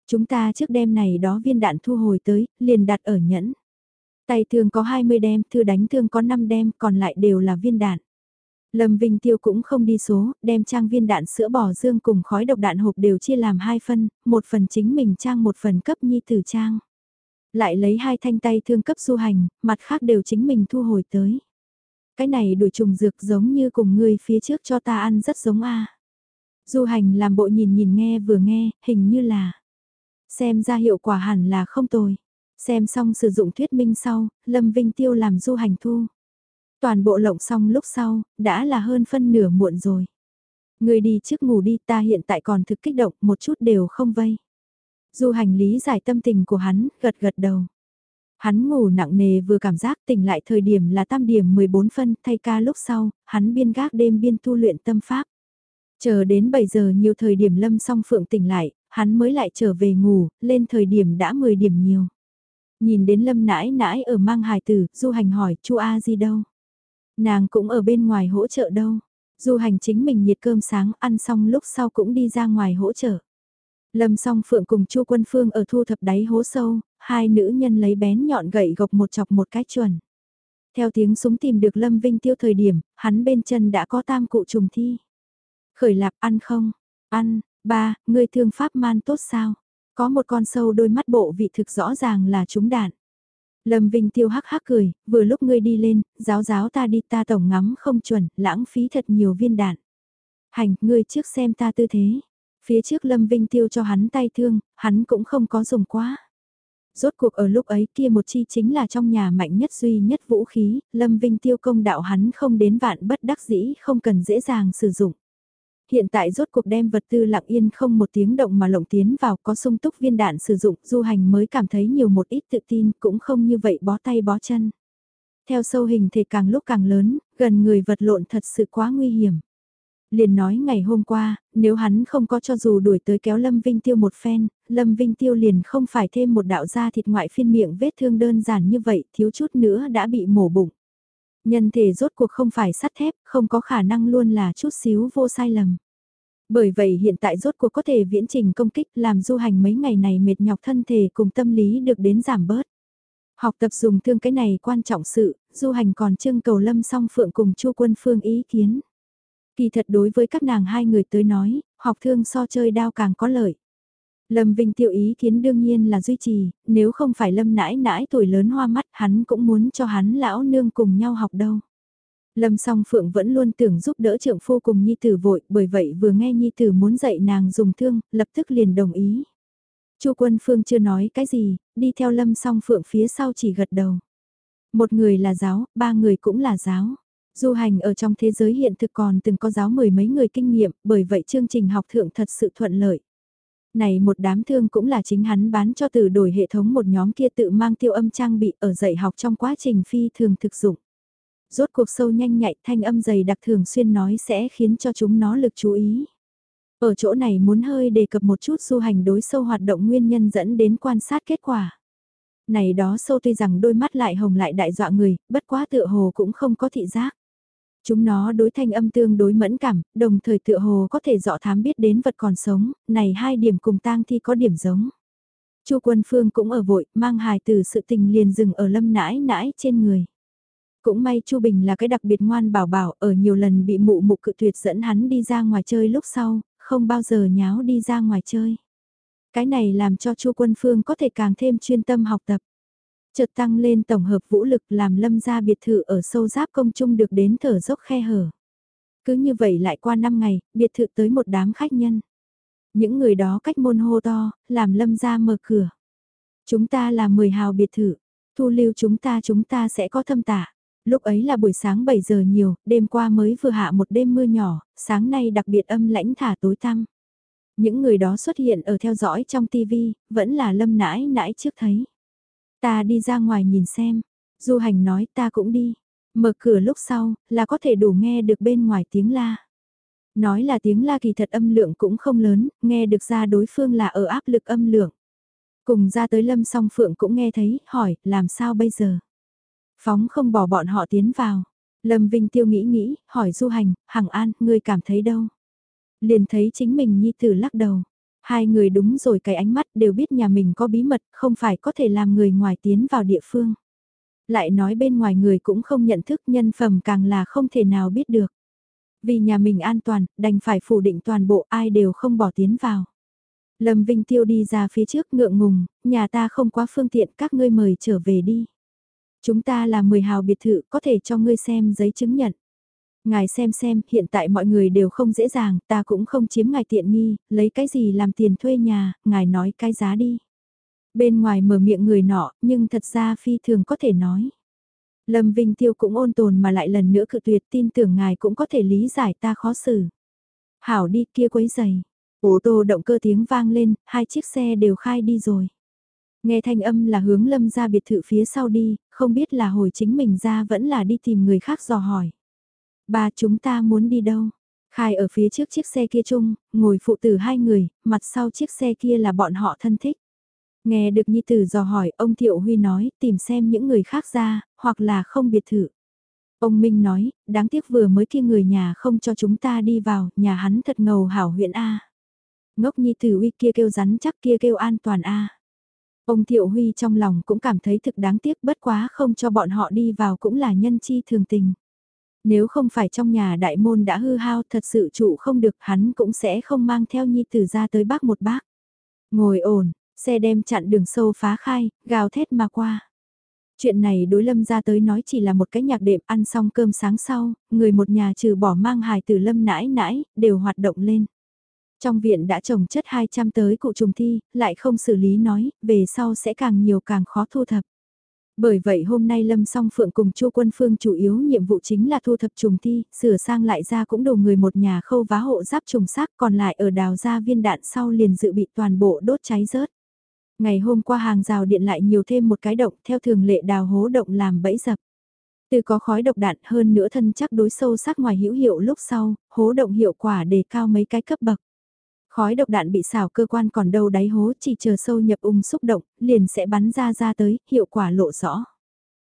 Chúng ta trước đêm này đó viên đạn thu hồi tới, liền đặt ở nhẫn. Tay thương có 20 đem, thư đánh thương có 5 đem, còn lại đều là viên đạn. Lâm Vinh Tiêu cũng không đi số, đem trang viên đạn sữa bò dương cùng khói độc đạn hộp đều chia làm hai phân, một phần chính mình trang một phần cấp nhi tử trang. Lại lấy hai thanh tay thương cấp du hành, mặt khác đều chính mình thu hồi tới. Cái này đuổi trùng dược giống như cùng người phía trước cho ta ăn rất giống a. Du hành làm bộ nhìn nhìn nghe vừa nghe, hình như là. Xem ra hiệu quả hẳn là không tồi. Xem xong sử dụng thuyết minh sau, Lâm Vinh Tiêu làm du hành thu. Toàn bộ lộng xong lúc sau, đã là hơn phân nửa muộn rồi. Người đi trước ngủ đi ta hiện tại còn thực kích động một chút đều không vây. Du hành lý giải tâm tình của hắn, gật gật đầu. Hắn ngủ nặng nề vừa cảm giác tỉnh lại thời điểm là tam điểm 14 phân thay ca lúc sau, hắn biên gác đêm biên tu luyện tâm pháp. Chờ đến 7 giờ nhiều thời điểm lâm song phượng tỉnh lại, hắn mới lại trở về ngủ, lên thời điểm đã 10 điểm nhiều. Nhìn đến lâm nãi nãi ở mang hài tử, du hành hỏi, chu A di đâu? Nàng cũng ở bên ngoài hỗ trợ đâu? Du hành chính mình nhiệt cơm sáng ăn xong lúc sau cũng đi ra ngoài hỗ trợ. Lâm song phượng cùng Chu Quân Phương ở thu thập đáy hố sâu, hai nữ nhân lấy bén nhọn gậy gộc một chọc một cái chuẩn. Theo tiếng súng tìm được Lâm Vinh Tiêu thời điểm, hắn bên chân đã có tam cụ trùng thi. Khởi lạp ăn không? Ăn, ba, ngươi thương pháp man tốt sao? Có một con sâu đôi mắt bộ vị thực rõ ràng là trúng đạn. Lâm Vinh Tiêu hắc hắc cười, vừa lúc ngươi đi lên, giáo giáo ta đi ta tổng ngắm không chuẩn, lãng phí thật nhiều viên đạn. Hành, ngươi trước xem ta tư thế. Phía trước Lâm Vinh Tiêu cho hắn tay thương, hắn cũng không có dùng quá. Rốt cuộc ở lúc ấy kia một chi chính là trong nhà mạnh nhất duy nhất vũ khí, Lâm Vinh Tiêu công đạo hắn không đến vạn bất đắc dĩ không cần dễ dàng sử dụng. Hiện tại rốt cuộc đem vật tư lặng yên không một tiếng động mà lộng tiến vào có sung túc viên đạn sử dụng du hành mới cảm thấy nhiều một ít tự tin cũng không như vậy bó tay bó chân. Theo sâu hình thể càng lúc càng lớn, gần người vật lộn thật sự quá nguy hiểm liền nói ngày hôm qua, nếu hắn không có cho dù đuổi tới kéo Lâm Vinh Tiêu một phen, Lâm Vinh Tiêu liền không phải thêm một đạo da thịt ngoại phiên miệng vết thương đơn giản như vậy, thiếu chút nữa đã bị mổ bụng. Nhân thể rốt cuộc không phải sắt thép, không có khả năng luôn là chút xíu vô sai lầm. Bởi vậy hiện tại rốt cuộc có thể viễn trình công kích làm du hành mấy ngày này mệt nhọc thân thể cùng tâm lý được đến giảm bớt. Học tập dùng thương cái này quan trọng sự, du hành còn trưng cầu lâm song phượng cùng chu quân phương ý kiến. Kỳ thật đối với các nàng hai người tới nói, học thương so chơi đao càng có lợi. Lâm Vinh tiêu ý kiến đương nhiên là duy trì, nếu không phải Lâm nãi nãi tuổi lớn hoa mắt hắn cũng muốn cho hắn lão nương cùng nhau học đâu. Lâm song phượng vẫn luôn tưởng giúp đỡ trưởng phu cùng Nhi Tử vội, bởi vậy vừa nghe Nhi Tử muốn dạy nàng dùng thương, lập tức liền đồng ý. Chu quân phương chưa nói cái gì, đi theo lâm song phượng phía sau chỉ gật đầu. Một người là giáo, ba người cũng là giáo. Du hành ở trong thế giới hiện thực còn từng có giáo mười mấy người kinh nghiệm, bởi vậy chương trình học thượng thật sự thuận lợi. Này một đám thương cũng là chính hắn bán cho từ đổi hệ thống một nhóm kia tự mang tiêu âm trang bị ở dạy học trong quá trình phi thường thực dụng. Rốt cuộc sâu nhanh nhạy thanh âm dày đặc thường xuyên nói sẽ khiến cho chúng nó lực chú ý. Ở chỗ này muốn hơi đề cập một chút du hành đối sâu hoạt động nguyên nhân dẫn đến quan sát kết quả. Này đó sâu tuy rằng đôi mắt lại hồng lại đại dọa người, bất quá tựa hồ cũng không có thị giác. Chúng nó đối thanh âm tương đối mẫn cảm, đồng thời tựa hồ có thể dọ thám biết đến vật còn sống, này hai điểm cùng tang thi có điểm giống. Chu Quân Phương cũng ở vội, mang hài từ sự tình liền dừng ở lâm nãi nãi trên người. Cũng may Chu Bình là cái đặc biệt ngoan bảo bảo, ở nhiều lần bị mụ mụ cự tuyệt dẫn hắn đi ra ngoài chơi lúc sau, không bao giờ nháo đi ra ngoài chơi. Cái này làm cho Chu Quân Phương có thể càng thêm chuyên tâm học tập chợt tăng lên tổng hợp vũ lực làm lâm gia biệt thự ở sâu giáp công trung được đến thở dốc khe hở. Cứ như vậy lại qua 5 ngày, biệt thự tới một đám khách nhân. Những người đó cách môn hô to, làm lâm gia mở cửa. Chúng ta là 10 hào biệt thự, thu lưu chúng ta chúng ta sẽ có thâm tả. Lúc ấy là buổi sáng 7 giờ nhiều, đêm qua mới vừa hạ một đêm mưa nhỏ, sáng nay đặc biệt âm lãnh thả tối tăm. Những người đó xuất hiện ở theo dõi trong tivi, vẫn là lâm nãi nãi trước thấy. Ta đi ra ngoài nhìn xem. Du hành nói ta cũng đi. Mở cửa lúc sau, là có thể đủ nghe được bên ngoài tiếng la. Nói là tiếng la kỳ thật âm lượng cũng không lớn, nghe được ra đối phương là ở áp lực âm lượng. Cùng ra tới lâm song phượng cũng nghe thấy, hỏi, làm sao bây giờ? Phóng không bỏ bọn họ tiến vào. Lâm Vinh Tiêu nghĩ nghĩ, hỏi Du Hành, Hằng An, ngươi cảm thấy đâu? Liền thấy chính mình nhi tử lắc đầu. Hai người đúng rồi cái ánh mắt đều biết nhà mình có bí mật, không phải có thể làm người ngoài tiến vào địa phương. Lại nói bên ngoài người cũng không nhận thức nhân phẩm càng là không thể nào biết được. Vì nhà mình an toàn, đành phải phủ định toàn bộ ai đều không bỏ tiến vào. Lâm Vinh Tiêu đi ra phía trước ngượng ngùng, nhà ta không quá phương tiện các ngươi mời trở về đi. Chúng ta là 10 hào biệt thự có thể cho ngươi xem giấy chứng nhận. Ngài xem xem, hiện tại mọi người đều không dễ dàng, ta cũng không chiếm ngài tiện nghi, lấy cái gì làm tiền thuê nhà, ngài nói cái giá đi. Bên ngoài mở miệng người nọ, nhưng thật ra phi thường có thể nói. Lâm Vinh Tiêu cũng ôn tồn mà lại lần nữa cự tuyệt tin tưởng ngài cũng có thể lý giải ta khó xử. Hảo đi kia quấy giày. Ô tô động cơ tiếng vang lên, hai chiếc xe đều khai đi rồi. Nghe thanh âm là hướng lâm ra biệt thự phía sau đi, không biết là hồi chính mình ra vẫn là đi tìm người khác dò hỏi. Ba chúng ta muốn đi đâu? Khai ở phía trước chiếc xe kia chung, ngồi phụ tử hai người, mặt sau chiếc xe kia là bọn họ thân thích. Nghe được Nhi Tử dò hỏi, ông Thiệu Huy nói, tìm xem những người khác ra, hoặc là không biệt thự. Ông Minh nói, đáng tiếc vừa mới kia người nhà không cho chúng ta đi vào, nhà hắn thật ngầu hảo huyện A. ngốc nhi tử uy kia kêu rắn chắc kia kêu an toàn a. Ông Thiệu Huy trong lòng cũng cảm thấy thực đáng tiếc bất quá không cho bọn họ đi vào cũng là nhân chi thường tình. Nếu không phải trong nhà đại môn đã hư hao thật sự trụ không được hắn cũng sẽ không mang theo nhi tử ra tới bác một bác. Ngồi ổn, xe đem chặn đường sâu phá khai, gào thét mà qua. Chuyện này đối lâm ra tới nói chỉ là một cái nhạc đệm ăn xong cơm sáng sau, người một nhà trừ bỏ mang hài từ lâm nãi nãi, đều hoạt động lên. Trong viện đã trồng chất 200 tới cụ trùng thi, lại không xử lý nói, về sau sẽ càng nhiều càng khó thu thập. Bởi vậy hôm nay Lâm Song Phượng cùng Chu Quân Phương chủ yếu nhiệm vụ chính là thu thập trùng thi, sửa sang lại ra cũng đồ người một nhà khâu vá hộ giáp trùng xác còn lại ở đào ra viên đạn sau liền dự bị toàn bộ đốt cháy rớt. Ngày hôm qua hàng rào điện lại nhiều thêm một cái động theo thường lệ đào hố động làm bẫy dập. Từ có khói độc đạn hơn nữa thân chắc đối sâu sắc ngoài hữu hiệu lúc sau, hố động hiệu quả đề cao mấy cái cấp bậc. Khói độc đạn bị xào cơ quan còn đâu đáy hố chỉ chờ sâu nhập ung xúc động, liền sẽ bắn ra ra tới, hiệu quả lộ rõ.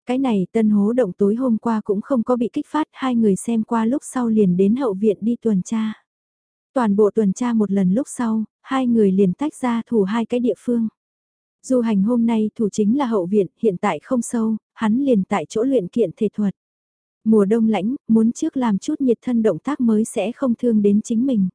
Cái này tân hố động tối hôm qua cũng không có bị kích phát, hai người xem qua lúc sau liền đến hậu viện đi tuần tra. Toàn bộ tuần tra một lần lúc sau, hai người liền tách ra thủ hai cái địa phương. Du hành hôm nay thủ chính là hậu viện, hiện tại không sâu, hắn liền tại chỗ luyện kiện thể thuật. Mùa đông lãnh, muốn trước làm chút nhiệt thân động tác mới sẽ không thương đến chính mình.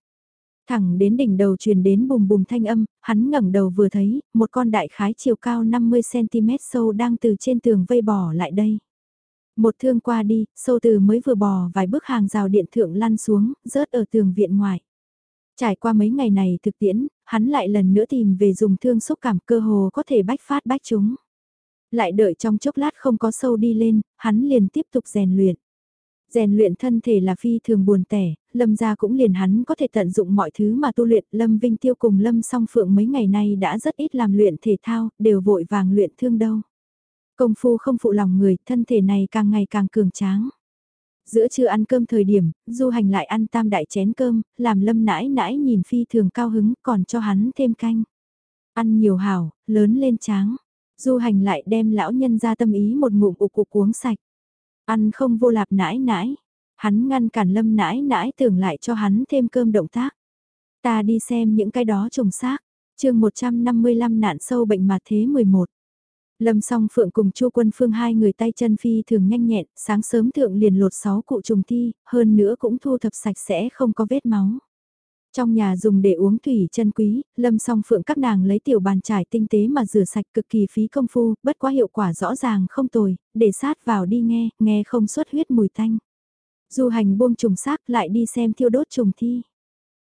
Thẳng đến đỉnh đầu truyền đến bùm bùm thanh âm, hắn ngẩng đầu vừa thấy, một con đại khái chiều cao 50cm sâu đang từ trên tường vây bò lại đây. Một thương qua đi, sâu từ mới vừa bò vài bước hàng rào điện thượng lăn xuống, rớt ở tường viện ngoài. Trải qua mấy ngày này thực tiễn, hắn lại lần nữa tìm về dùng thương xúc cảm cơ hồ có thể bách phát bách chúng. Lại đợi trong chốc lát không có sâu đi lên, hắn liền tiếp tục rèn luyện. Rèn luyện thân thể là phi thường buồn tẻ, Lâm gia cũng liền hắn có thể tận dụng mọi thứ mà tu luyện. Lâm Vinh Tiêu cùng Lâm song phượng mấy ngày nay đã rất ít làm luyện thể thao, đều vội vàng luyện thương đâu. Công phu không phụ lòng người, thân thể này càng ngày càng cường tráng. Giữa trưa ăn cơm thời điểm, du hành lại ăn tam đại chén cơm, làm lâm nãi nãi nhìn phi thường cao hứng còn cho hắn thêm canh. Ăn nhiều hảo, lớn lên tráng. Du hành lại đem lão nhân ra tâm ý một ngụm ục cục uống sạch. Ăn không vô lạp nãi nãi. Hắn ngăn cản lâm nãi nãi tưởng lại cho hắn thêm cơm động tác. Ta đi xem những cái đó trồng xác. chương 155 nạn sâu bệnh mà thế 11. Lâm song phượng cùng chu quân phương hai người tay chân phi thường nhanh nhẹn, sáng sớm thượng liền lột sáu cụ trùng thi, hơn nữa cũng thu thập sạch sẽ không có vết máu. Trong nhà dùng để uống thủy chân quý, lâm song phượng các nàng lấy tiểu bàn trải tinh tế mà rửa sạch cực kỳ phí công phu, bất quá hiệu quả rõ ràng không tồi, để sát vào đi nghe, nghe không xuất huyết mùi tanh. Du hành buông trùng xác lại đi xem thiêu đốt trùng thi.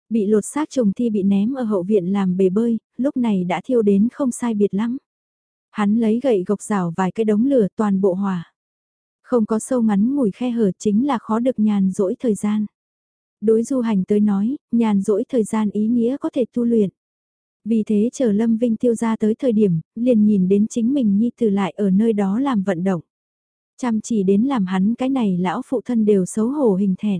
Bị lột xác trùng thi bị ném ở hậu viện làm bể bơi, lúc này đã thiêu đến không sai biệt lắm. Hắn lấy gậy gộc rào vài cái đống lửa toàn bộ hòa. Không có sâu ngắn mùi khe hở chính là khó được nhàn rỗi thời gian. Đối du hành tới nói, nhàn rỗi thời gian ý nghĩa có thể tu luyện. Vì thế chờ Lâm Vinh tiêu ra tới thời điểm, liền nhìn đến chính mình nhi tử lại ở nơi đó làm vận động. Chăm chỉ đến làm hắn cái này lão phụ thân đều xấu hổ hình thẹn.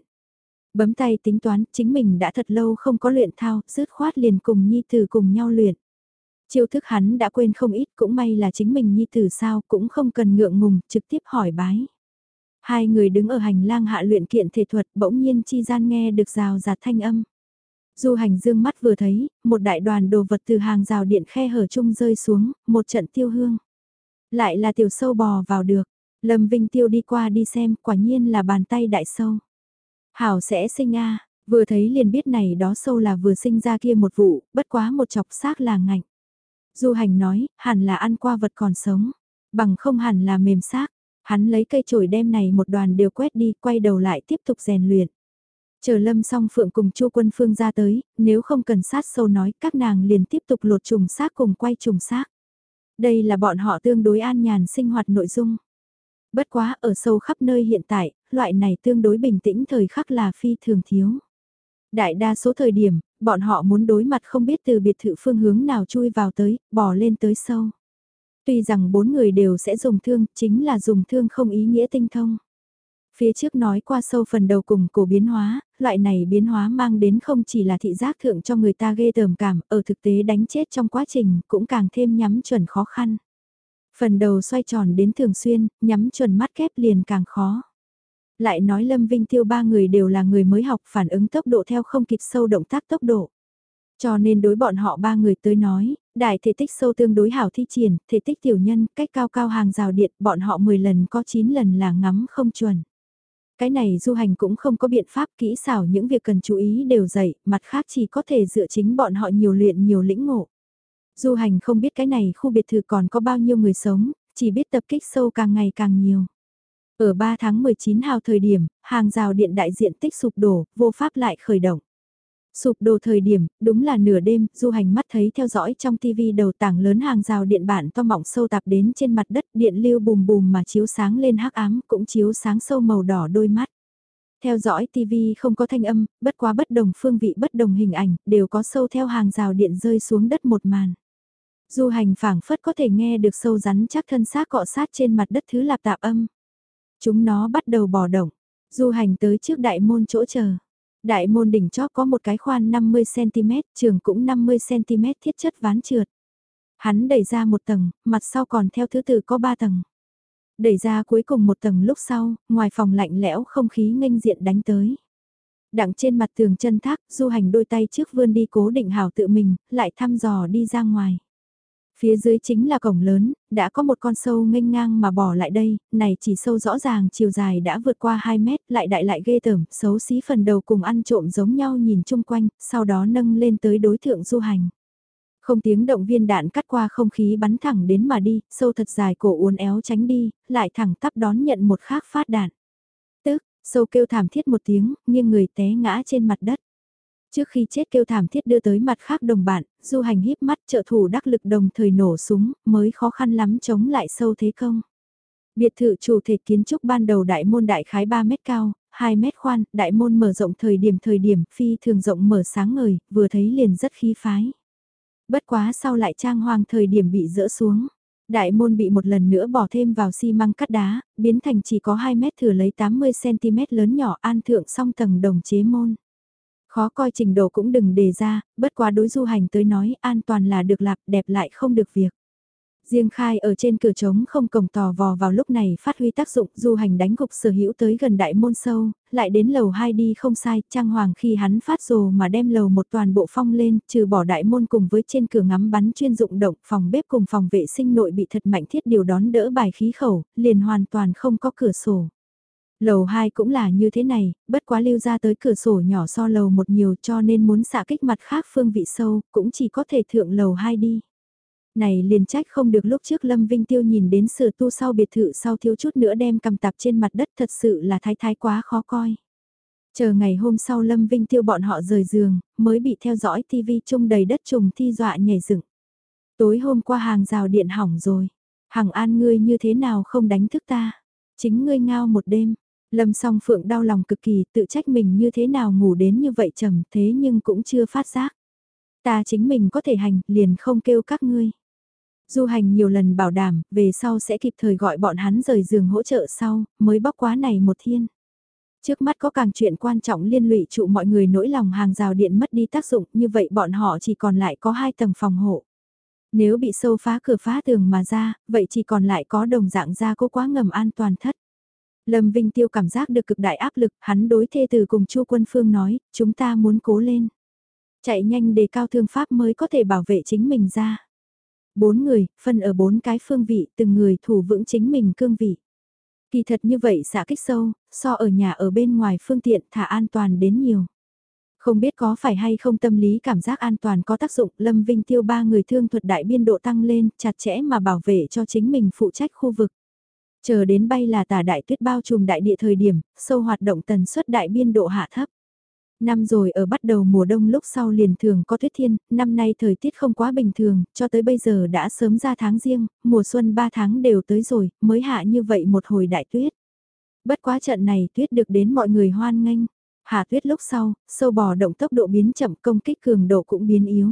Bấm tay tính toán chính mình đã thật lâu không có luyện thao, rứt khoát liền cùng nhi tử cùng nhau luyện. Chiêu thức hắn đã quên không ít cũng may là chính mình nhi tử sao cũng không cần ngượng ngùng trực tiếp hỏi bái. Hai người đứng ở hành lang hạ luyện kiện thể thuật bỗng nhiên chi gian nghe được rào rạt thanh âm. Du hành dương mắt vừa thấy, một đại đoàn đồ vật từ hàng rào điện khe hở chung rơi xuống, một trận tiêu hương. Lại là tiểu sâu bò vào được, Lâm Vinh Tiêu đi qua đi xem, quả nhiên là bàn tay đại sâu. Hảo sẽ sinh a vừa thấy liền biết này đó sâu là vừa sinh ra kia một vụ, bất quá một chọc xác là ngạnh. Du hành nói, hẳn là ăn qua vật còn sống, bằng không hẳn là mềm xác. Hắn lấy cây chổi đem này một đoàn đều quét đi, quay đầu lại tiếp tục rèn luyện. Chờ lâm song phượng cùng chu quân phương ra tới, nếu không cần sát sâu nói, các nàng liền tiếp tục lột trùng xác cùng quay trùng xác. Đây là bọn họ tương đối an nhàn sinh hoạt nội dung. Bất quá ở sâu khắp nơi hiện tại, loại này tương đối bình tĩnh thời khắc là phi thường thiếu. Đại đa số thời điểm, bọn họ muốn đối mặt không biết từ biệt thự phương hướng nào chui vào tới, bỏ lên tới sâu. Tuy rằng bốn người đều sẽ dùng thương, chính là dùng thương không ý nghĩa tinh thông. Phía trước nói qua sâu phần đầu cùng cổ biến hóa, loại này biến hóa mang đến không chỉ là thị giác thượng cho người ta ghê tởm cảm, ở thực tế đánh chết trong quá trình cũng càng thêm nhắm chuẩn khó khăn. Phần đầu xoay tròn đến thường xuyên, nhắm chuẩn mắt kép liền càng khó. Lại nói Lâm Vinh Tiêu ba người đều là người mới học phản ứng tốc độ theo không kịp sâu động tác tốc độ. Cho nên đối bọn họ ba người tới nói, đại thể tích sâu tương đối hảo thi triển, thể tích tiểu nhân, cách cao cao hàng rào điện, bọn họ 10 lần có 9 lần là ngắm không chuẩn. Cái này du hành cũng không có biện pháp kỹ xảo những việc cần chú ý đều dạy, mặt khác chỉ có thể dựa chính bọn họ nhiều luyện nhiều lĩnh ngộ. Du hành không biết cái này khu biệt thự còn có bao nhiêu người sống, chỉ biết tập kích sâu càng ngày càng nhiều. Ở 3 tháng 19 hào thời điểm, hàng rào điện đại diện tích sụp đổ, vô pháp lại khởi động. Sụp đổ thời điểm, đúng là nửa đêm, du hành mắt thấy theo dõi trong tivi đầu tảng lớn hàng rào điện bản to mỏng sâu tạp đến trên mặt đất điện lưu bùm bùm mà chiếu sáng lên hắc ám cũng chiếu sáng sâu màu đỏ đôi mắt. Theo dõi tivi không có thanh âm, bất quá bất đồng phương vị bất đồng hình ảnh, đều có sâu theo hàng rào điện rơi xuống đất một màn. Du hành phảng phất có thể nghe được sâu rắn chắc thân xác cọ sát trên mặt đất thứ lạp tạp âm. Chúng nó bắt đầu bò động. Du hành tới trước đại môn chỗ chờ. Đại môn đỉnh chóp có một cái khoan 50cm, trường cũng 50cm thiết chất ván trượt. Hắn đẩy ra một tầng, mặt sau còn theo thứ tự có ba tầng. Đẩy ra cuối cùng một tầng lúc sau, ngoài phòng lạnh lẽo không khí nghênh diện đánh tới. Đặng trên mặt tường chân thác, du hành đôi tay trước vươn đi cố định hảo tự mình, lại thăm dò đi ra ngoài. Phía dưới chính là cổng lớn, đã có một con sâu nghênh ngang mà bỏ lại đây, này chỉ sâu rõ ràng chiều dài đã vượt qua 2 mét, lại đại lại ghê tởm, xấu xí phần đầu cùng ăn trộm giống nhau nhìn chung quanh, sau đó nâng lên tới đối thượng du hành. Không tiếng động viên đạn cắt qua không khí bắn thẳng đến mà đi, sâu thật dài cổ uốn éo tránh đi, lại thẳng tắp đón nhận một khác phát đạn. Tức, sâu kêu thảm thiết một tiếng, nghiêng người té ngã trên mặt đất. Trước khi chết kêu thảm thiết đưa tới mặt khác đồng bạn, du hành híp mắt trợ thủ đắc lực đồng thời nổ súng, mới khó khăn lắm chống lại sâu thế công. Biệt thự chủ thể kiến trúc ban đầu đại môn đại khái 3 mét cao, 2 mét khoan, đại môn mở rộng thời điểm thời điểm, phi thường rộng mở sáng ngời, vừa thấy liền rất khí phái. Bất quá sau lại trang hoàng thời điểm bị dỡ xuống. Đại môn bị một lần nữa bỏ thêm vào xi măng cắt đá, biến thành chỉ có 2 mét thừa lấy 80cm lớn nhỏ an thượng song tầng đồng chế môn. Khó coi trình độ cũng đừng đề ra, bất quá đối du hành tới nói an toàn là được lạp đẹp lại không được việc. Riêng khai ở trên cửa trống không cổng tò vò vào lúc này phát huy tác dụng du hành đánh gục sở hữu tới gần đại môn sâu, lại đến lầu 2 đi không sai, trang hoàng khi hắn phát rồ mà đem lầu một toàn bộ phong lên, trừ bỏ đại môn cùng với trên cửa ngắm bắn chuyên dụng động, phòng bếp cùng phòng vệ sinh nội bị thật mạnh thiết điều đón đỡ bài khí khẩu, liền hoàn toàn không có cửa sổ. Lầu 2 cũng là như thế này, bất quá lưu ra tới cửa sổ nhỏ so lầu một nhiều cho nên muốn xạ kích mặt khác phương vị sâu, cũng chỉ có thể thượng lầu 2 đi. Này liền trách không được lúc trước Lâm Vinh Tiêu nhìn đến sửa tu sau biệt thự sau thiếu chút nữa đem cầm tạp trên mặt đất thật sự là thái thái quá khó coi. Chờ ngày hôm sau Lâm Vinh Tiêu bọn họ rời giường, mới bị theo dõi TV chung đầy đất trùng thi dọa nhảy dựng. Tối hôm qua hàng rào điện hỏng rồi. hàng an ngươi như thế nào không đánh thức ta. Chính ngươi ngao một đêm, Lâm song phượng đau lòng cực kỳ tự trách mình như thế nào ngủ đến như vậy trầm thế nhưng cũng chưa phát giác. Ta chính mình có thể hành, liền không kêu các ngươi. Du hành nhiều lần bảo đảm, về sau sẽ kịp thời gọi bọn hắn rời giường hỗ trợ sau, mới bóc quá này một thiên. Trước mắt có càng chuyện quan trọng liên lụy trụ mọi người nỗi lòng hàng rào điện mất đi tác dụng, như vậy bọn họ chỉ còn lại có hai tầng phòng hộ. Nếu bị sâu phá cửa phá tường mà ra, vậy chỉ còn lại có đồng dạng ra cố quá ngầm an toàn thất. Lâm Vinh Tiêu cảm giác được cực đại áp lực, hắn đối thê từ cùng Chu Quân Phương nói, chúng ta muốn cố lên. Chạy nhanh để cao thương pháp mới có thể bảo vệ chính mình ra. Bốn người, phân ở bốn cái phương vị, từng người thủ vững chính mình cương vị. Kỳ thật như vậy xả kích sâu, so ở nhà ở bên ngoài phương tiện thả an toàn đến nhiều. Không biết có phải hay không tâm lý cảm giác an toàn có tác dụng, Lâm Vinh Tiêu ba người thương thuật đại biên độ tăng lên, chặt chẽ mà bảo vệ cho chính mình phụ trách khu vực. Chờ đến bay là tả đại tuyết bao trùm đại địa thời điểm, sâu hoạt động tần suất đại biên độ hạ thấp. Năm rồi ở bắt đầu mùa đông lúc sau liền thường có tuyết thiên, năm nay thời tiết không quá bình thường, cho tới bây giờ đã sớm ra tháng riêng, mùa xuân 3 tháng đều tới rồi, mới hạ như vậy một hồi đại tuyết. Bất quá trận này tuyết được đến mọi người hoan nghênh. Hạ tuyết lúc sau, sâu bò động tốc độ biến chậm công kích cường độ cũng biến yếu.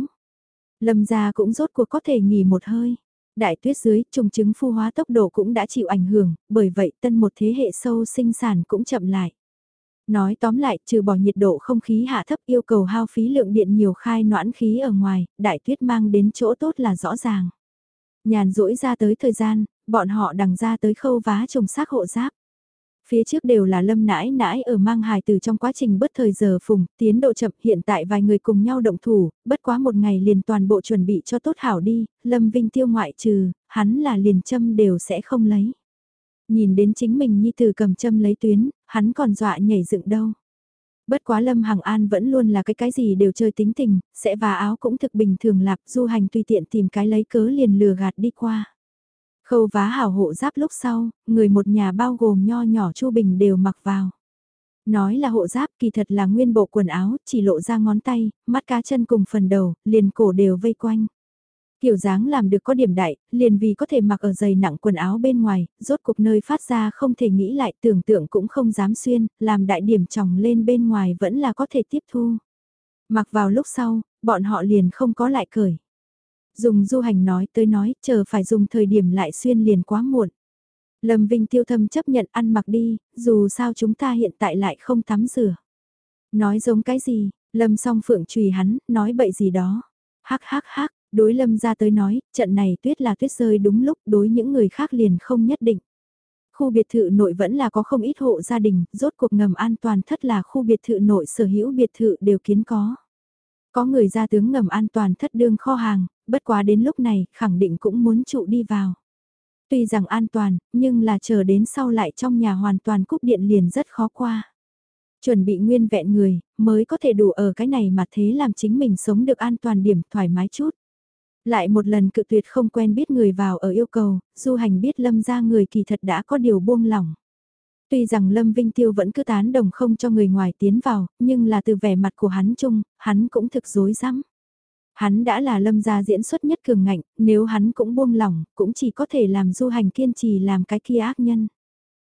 Lâm gia cũng rốt cuộc có thể nghỉ một hơi. Đại tuyết dưới, trùng chứng phu hóa tốc độ cũng đã chịu ảnh hưởng, bởi vậy tân một thế hệ sâu sinh sản cũng chậm lại. Nói tóm lại, trừ bỏ nhiệt độ không khí hạ thấp yêu cầu hao phí lượng điện nhiều khai noãn khí ở ngoài, đại tuyết mang đến chỗ tốt là rõ ràng. Nhàn rỗi ra tới thời gian, bọn họ đằng ra tới khâu vá trồng xác hộ giáp. Phía trước đều là lâm nãi nãi ở mang hài từ trong quá trình bất thời giờ phùng, tiến độ chậm hiện tại vài người cùng nhau động thủ, bất quá một ngày liền toàn bộ chuẩn bị cho tốt hảo đi, lâm vinh tiêu ngoại trừ, hắn là liền châm đều sẽ không lấy. Nhìn đến chính mình nhi từ cầm châm lấy tuyến, hắn còn dọa nhảy dựng đâu. Bất quá Lâm Hằng An vẫn luôn là cái cái gì đều chơi tính tình, sẽ và áo cũng thực bình thường lạp du hành tùy tiện tìm cái lấy cớ liền lừa gạt đi qua. Khâu vá hảo hộ giáp lúc sau, người một nhà bao gồm nho nhỏ Chu Bình đều mặc vào. Nói là hộ giáp kỳ thật là nguyên bộ quần áo, chỉ lộ ra ngón tay, mắt cá chân cùng phần đầu, liền cổ đều vây quanh. Kiểu dáng làm được có điểm đại, liền vì có thể mặc ở giày nặng quần áo bên ngoài, rốt cuộc nơi phát ra không thể nghĩ lại tưởng tượng cũng không dám xuyên, làm đại điểm tròng lên bên ngoài vẫn là có thể tiếp thu. Mặc vào lúc sau, bọn họ liền không có lại cởi. Dùng du hành nói tới nói, chờ phải dùng thời điểm lại xuyên liền quá muộn. Lâm Vinh tiêu thâm chấp nhận ăn mặc đi, dù sao chúng ta hiện tại lại không tắm rửa. Nói giống cái gì, Lâm song phượng trùy hắn, nói bậy gì đó. Hắc hắc hắc, đối Lâm ra tới nói, trận này tuyết là tuyết rơi đúng lúc, đối những người khác liền không nhất định. Khu biệt thự nội vẫn là có không ít hộ gia đình, rốt cuộc ngầm an toàn thất là khu biệt thự nội sở hữu biệt thự đều kiến có. Có người ra tướng ngầm an toàn thất đương kho hàng, bất quá đến lúc này khẳng định cũng muốn trụ đi vào. Tuy rằng an toàn, nhưng là chờ đến sau lại trong nhà hoàn toàn cúp điện liền rất khó qua. Chuẩn bị nguyên vẹn người, mới có thể đủ ở cái này mà thế làm chính mình sống được an toàn điểm thoải mái chút. Lại một lần cự tuyệt không quen biết người vào ở yêu cầu, du hành biết lâm ra người kỳ thật đã có điều buông lỏng. Tuy rằng Lâm Vinh Tiêu vẫn cứ tán đồng không cho người ngoài tiến vào, nhưng là từ vẻ mặt của hắn chung, hắn cũng thực dối rắm Hắn đã là lâm gia diễn xuất nhất cường ngạnh, nếu hắn cũng buông lỏng, cũng chỉ có thể làm du hành kiên trì làm cái kia ác nhân.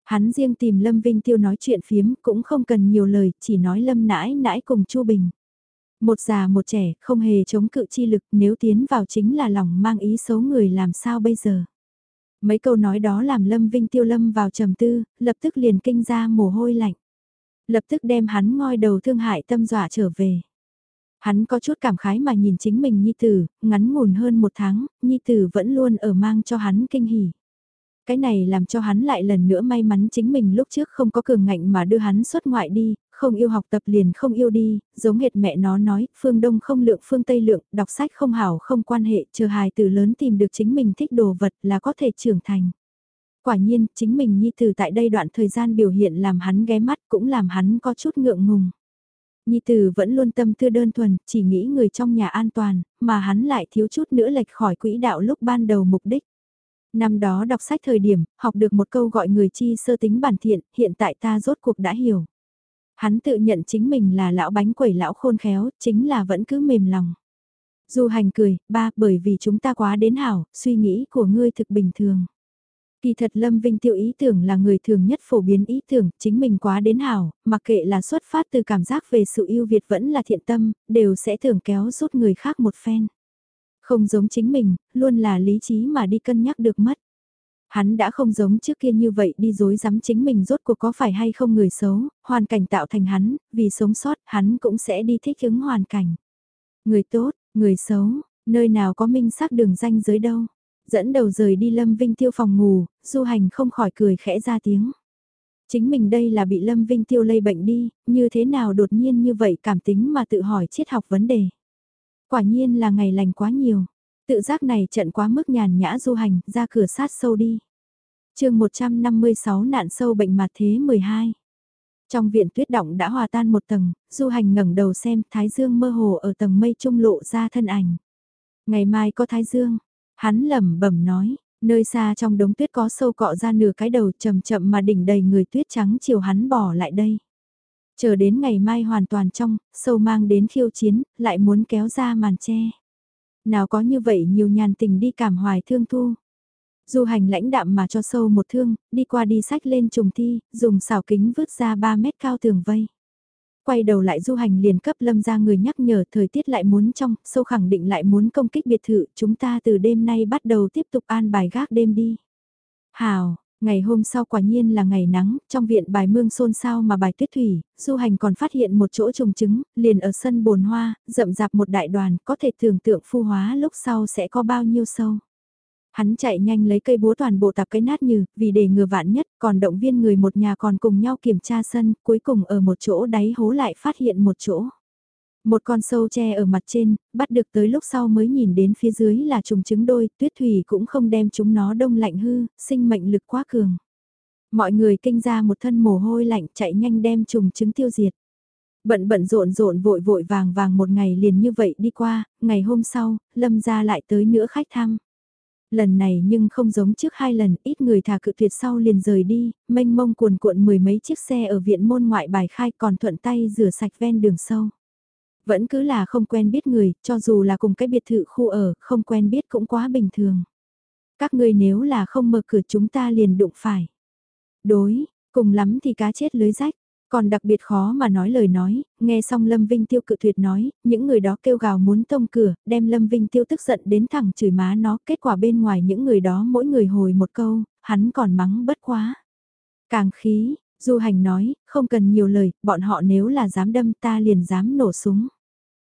Hắn riêng tìm Lâm Vinh Tiêu nói chuyện phiếm, cũng không cần nhiều lời, chỉ nói Lâm nãi nãi cùng Chu Bình. Một già một trẻ, không hề chống cự chi lực, nếu tiến vào chính là lòng mang ý xấu người làm sao bây giờ. Mấy câu nói đó làm Lâm Vinh Tiêu Lâm vào trầm tư, lập tức liền kinh ra mồ hôi lạnh. Lập tức đem hắn ngoi đầu thương hại tâm dọa trở về. Hắn có chút cảm khái mà nhìn chính mình Nhi Tử, ngắn ngủn hơn một tháng, Nhi Tử vẫn luôn ở mang cho hắn kinh hỉ. Cái này làm cho hắn lại lần nữa may mắn chính mình lúc trước không có cường ngạnh mà đưa hắn xuất ngoại đi, không yêu học tập liền không yêu đi, giống hệt mẹ nó nói, phương Đông không lượng phương Tây lượng, đọc sách không hảo không quan hệ, chờ hài từ lớn tìm được chính mình thích đồ vật là có thể trưởng thành. Quả nhiên, chính mình Nhi Tử tại đây đoạn thời gian biểu hiện làm hắn ghé mắt cũng làm hắn có chút ngượng ngùng. Nhi Tử vẫn luôn tâm tư đơn thuần, chỉ nghĩ người trong nhà an toàn, mà hắn lại thiếu chút nữa lệch khỏi quỹ đạo lúc ban đầu mục đích. Năm đó đọc sách thời điểm, học được một câu gọi người chi sơ tính bản thiện, hiện tại ta rốt cuộc đã hiểu. Hắn tự nhận chính mình là lão bánh quẩy lão khôn khéo, chính là vẫn cứ mềm lòng. Du hành cười, ba, bởi vì chúng ta quá đến hảo, suy nghĩ của ngươi thực bình thường. Kỳ thật Lâm Vinh Tiêu ý tưởng là người thường nhất phổ biến ý tưởng, chính mình quá đến hảo, mặc kệ là xuất phát từ cảm giác về sự yêu Việt vẫn là thiện tâm, đều sẽ thường kéo rút người khác một phen. Không giống chính mình, luôn là lý trí mà đi cân nhắc được mất. Hắn đã không giống trước kia như vậy đi dối dám chính mình rốt cuộc có phải hay không người xấu, hoàn cảnh tạo thành hắn, vì sống sót hắn cũng sẽ đi thích ứng hoàn cảnh. Người tốt, người xấu, nơi nào có minh xác đường danh giới đâu dẫn đầu rời đi Lâm Vinh Tiêu phòng ngủ, du hành không khỏi cười khẽ ra tiếng. Chính mình đây là bị Lâm Vinh Tiêu lây bệnh đi, như thế nào đột nhiên như vậy cảm tính mà tự hỏi triết học vấn đề. Quả nhiên là ngày lành quá nhiều, tự giác này trận quá mức nhàn nhã du hành, ra cửa sát sâu đi. chương 156 nạn sâu bệnh mặt thế 12. Trong viện tuyết động đã hòa tan một tầng, du hành ngẩng đầu xem thái dương mơ hồ ở tầng mây trung lộ ra thân ảnh. Ngày mai có thái dương, Hắn lẩm bẩm nói, nơi xa trong đống tuyết có sâu cọ ra nửa cái đầu chậm chậm mà đỉnh đầy người tuyết trắng chiều hắn bỏ lại đây. Chờ đến ngày mai hoàn toàn trong, sâu mang đến khiêu chiến, lại muốn kéo ra màn che. Nào có như vậy nhiều nhàn tình đi cảm hoài thương thu. Du hành lãnh đạm mà cho sâu một thương, đi qua đi sách lên trùng thi, dùng xào kính vứt ra 3 mét cao tường vây quay đầu lại du hành liền cấp lâm ra người nhắc nhở thời tiết lại muốn trong, sâu khẳng định lại muốn công kích biệt thự, chúng ta từ đêm nay bắt đầu tiếp tục an bài gác đêm đi. Hào, ngày hôm sau quả nhiên là ngày nắng, trong viện bài mương xôn xao mà bài tuyết thủy, du hành còn phát hiện một chỗ trùng trứng, liền ở sân bồn hoa, rậm rạp một đại đoàn, có thể tưởng tượng phu hóa lúc sau sẽ có bao nhiêu sâu. Hắn chạy nhanh lấy cây búa toàn bộ tạp cái nát như, vì để ngừa vạn nhất, còn động viên người một nhà còn cùng nhau kiểm tra sân, cuối cùng ở một chỗ đáy hố lại phát hiện một chỗ. Một con sâu tre ở mặt trên, bắt được tới lúc sau mới nhìn đến phía dưới là trùng trứng đôi, tuyết thủy cũng không đem chúng nó đông lạnh hư, sinh mệnh lực quá cường. Mọi người kinh ra một thân mồ hôi lạnh chạy nhanh đem trùng trứng tiêu diệt. Bận bận rộn rộn vội vội vàng vàng một ngày liền như vậy đi qua, ngày hôm sau, Lâm ra lại tới nữa khách thăm. Lần này nhưng không giống trước hai lần, ít người thả cự tuyệt sau liền rời đi, mênh mông cuồn cuộn mười mấy chiếc xe ở viện môn ngoại bài khai còn thuận tay rửa sạch ven đường sâu. Vẫn cứ là không quen biết người, cho dù là cùng cái biệt thự khu ở, không quen biết cũng quá bình thường. Các ngươi nếu là không mở cửa chúng ta liền đụng phải. Đối, cùng lắm thì cá chết lưới rách. Còn đặc biệt khó mà nói lời nói, nghe xong Lâm Vinh Tiêu cự tuyệt nói, những người đó kêu gào muốn tông cửa, đem Lâm Vinh Tiêu tức giận đến thẳng chửi má nó, kết quả bên ngoài những người đó mỗi người hồi một câu, hắn còn mắng bất quá. Càng khí, Du Hành nói, không cần nhiều lời, bọn họ nếu là dám đâm ta liền dám nổ súng.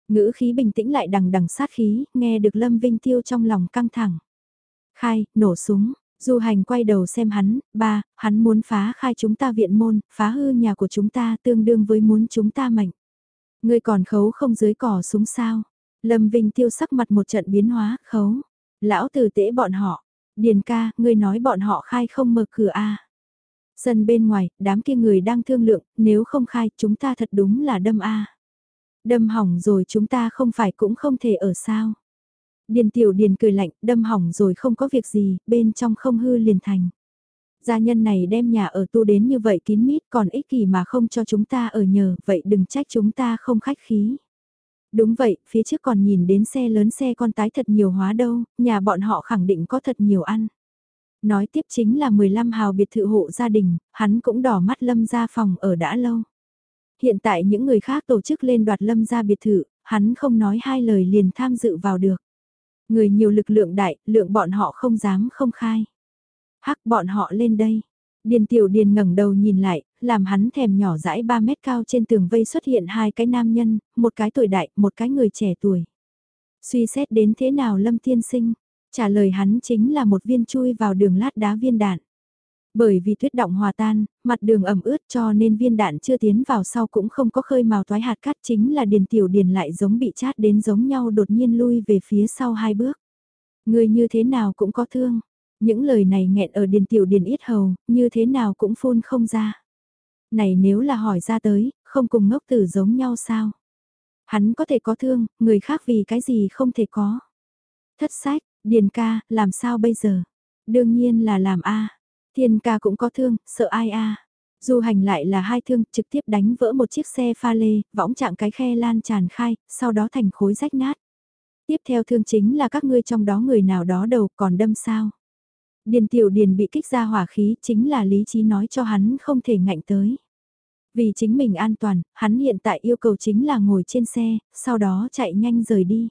Ngữ khí bình tĩnh lại đằng đằng sát khí, nghe được Lâm Vinh Tiêu trong lòng căng thẳng. Khai, nổ súng, Du hành quay đầu xem hắn, ba, hắn muốn phá khai chúng ta viện môn, phá hư nhà của chúng ta tương đương với muốn chúng ta mạnh. Ngươi còn khấu không dưới cỏ súng sao. Lâm Vinh tiêu sắc mặt một trận biến hóa, khấu. Lão tử tễ bọn họ. Điền ca, ngươi nói bọn họ khai không mở cửa a à. Sân bên ngoài, đám kia người đang thương lượng, nếu không khai chúng ta thật đúng là đâm a Đâm hỏng rồi chúng ta không phải cũng không thể ở sao. Điền tiểu điền cười lạnh, đâm hỏng rồi không có việc gì, bên trong không hư liền thành. Gia nhân này đem nhà ở tu đến như vậy kín mít còn ích kỷ mà không cho chúng ta ở nhờ, vậy đừng trách chúng ta không khách khí. Đúng vậy, phía trước còn nhìn đến xe lớn xe con tái thật nhiều hóa đâu, nhà bọn họ khẳng định có thật nhiều ăn. Nói tiếp chính là 15 hào biệt thự hộ gia đình, hắn cũng đỏ mắt lâm ra phòng ở đã lâu. Hiện tại những người khác tổ chức lên đoạt lâm ra biệt thự, hắn không nói hai lời liền tham dự vào được. Người nhiều lực lượng đại, lượng bọn họ không dám không khai. Hắc bọn họ lên đây. Điền tiểu điền ngẩng đầu nhìn lại, làm hắn thèm nhỏ dãi 3 mét cao trên tường vây xuất hiện hai cái nam nhân, một cái tuổi đại, một cái người trẻ tuổi. Suy xét đến thế nào Lâm Tiên Sinh, trả lời hắn chính là một viên chui vào đường lát đá viên đạn. Bởi vì tuyết động hòa tan, mặt đường ẩm ướt cho nên viên đạn chưa tiến vào sau cũng không có khơi màu toái hạt cát chính là điền tiểu điền lại giống bị chát đến giống nhau đột nhiên lui về phía sau hai bước. Người như thế nào cũng có thương. Những lời này nghẹn ở điền tiểu điền ít hầu, như thế nào cũng phun không ra. Này nếu là hỏi ra tới, không cùng ngốc tử giống nhau sao? Hắn có thể có thương, người khác vì cái gì không thể có. Thất sách, điền ca, làm sao bây giờ? Đương nhiên là làm A. Thiên ca cũng có thương, sợ ai a? Du hành lại là hai thương, trực tiếp đánh vỡ một chiếc xe pha lê, võng chạm cái khe lan tràn khai, sau đó thành khối rách nát. Tiếp theo thương chính là các ngươi trong đó người nào đó đầu còn đâm sao. Điền tiểu điền bị kích ra hỏa khí chính là lý trí nói cho hắn không thể ngạnh tới. Vì chính mình an toàn, hắn hiện tại yêu cầu chính là ngồi trên xe, sau đó chạy nhanh rời đi.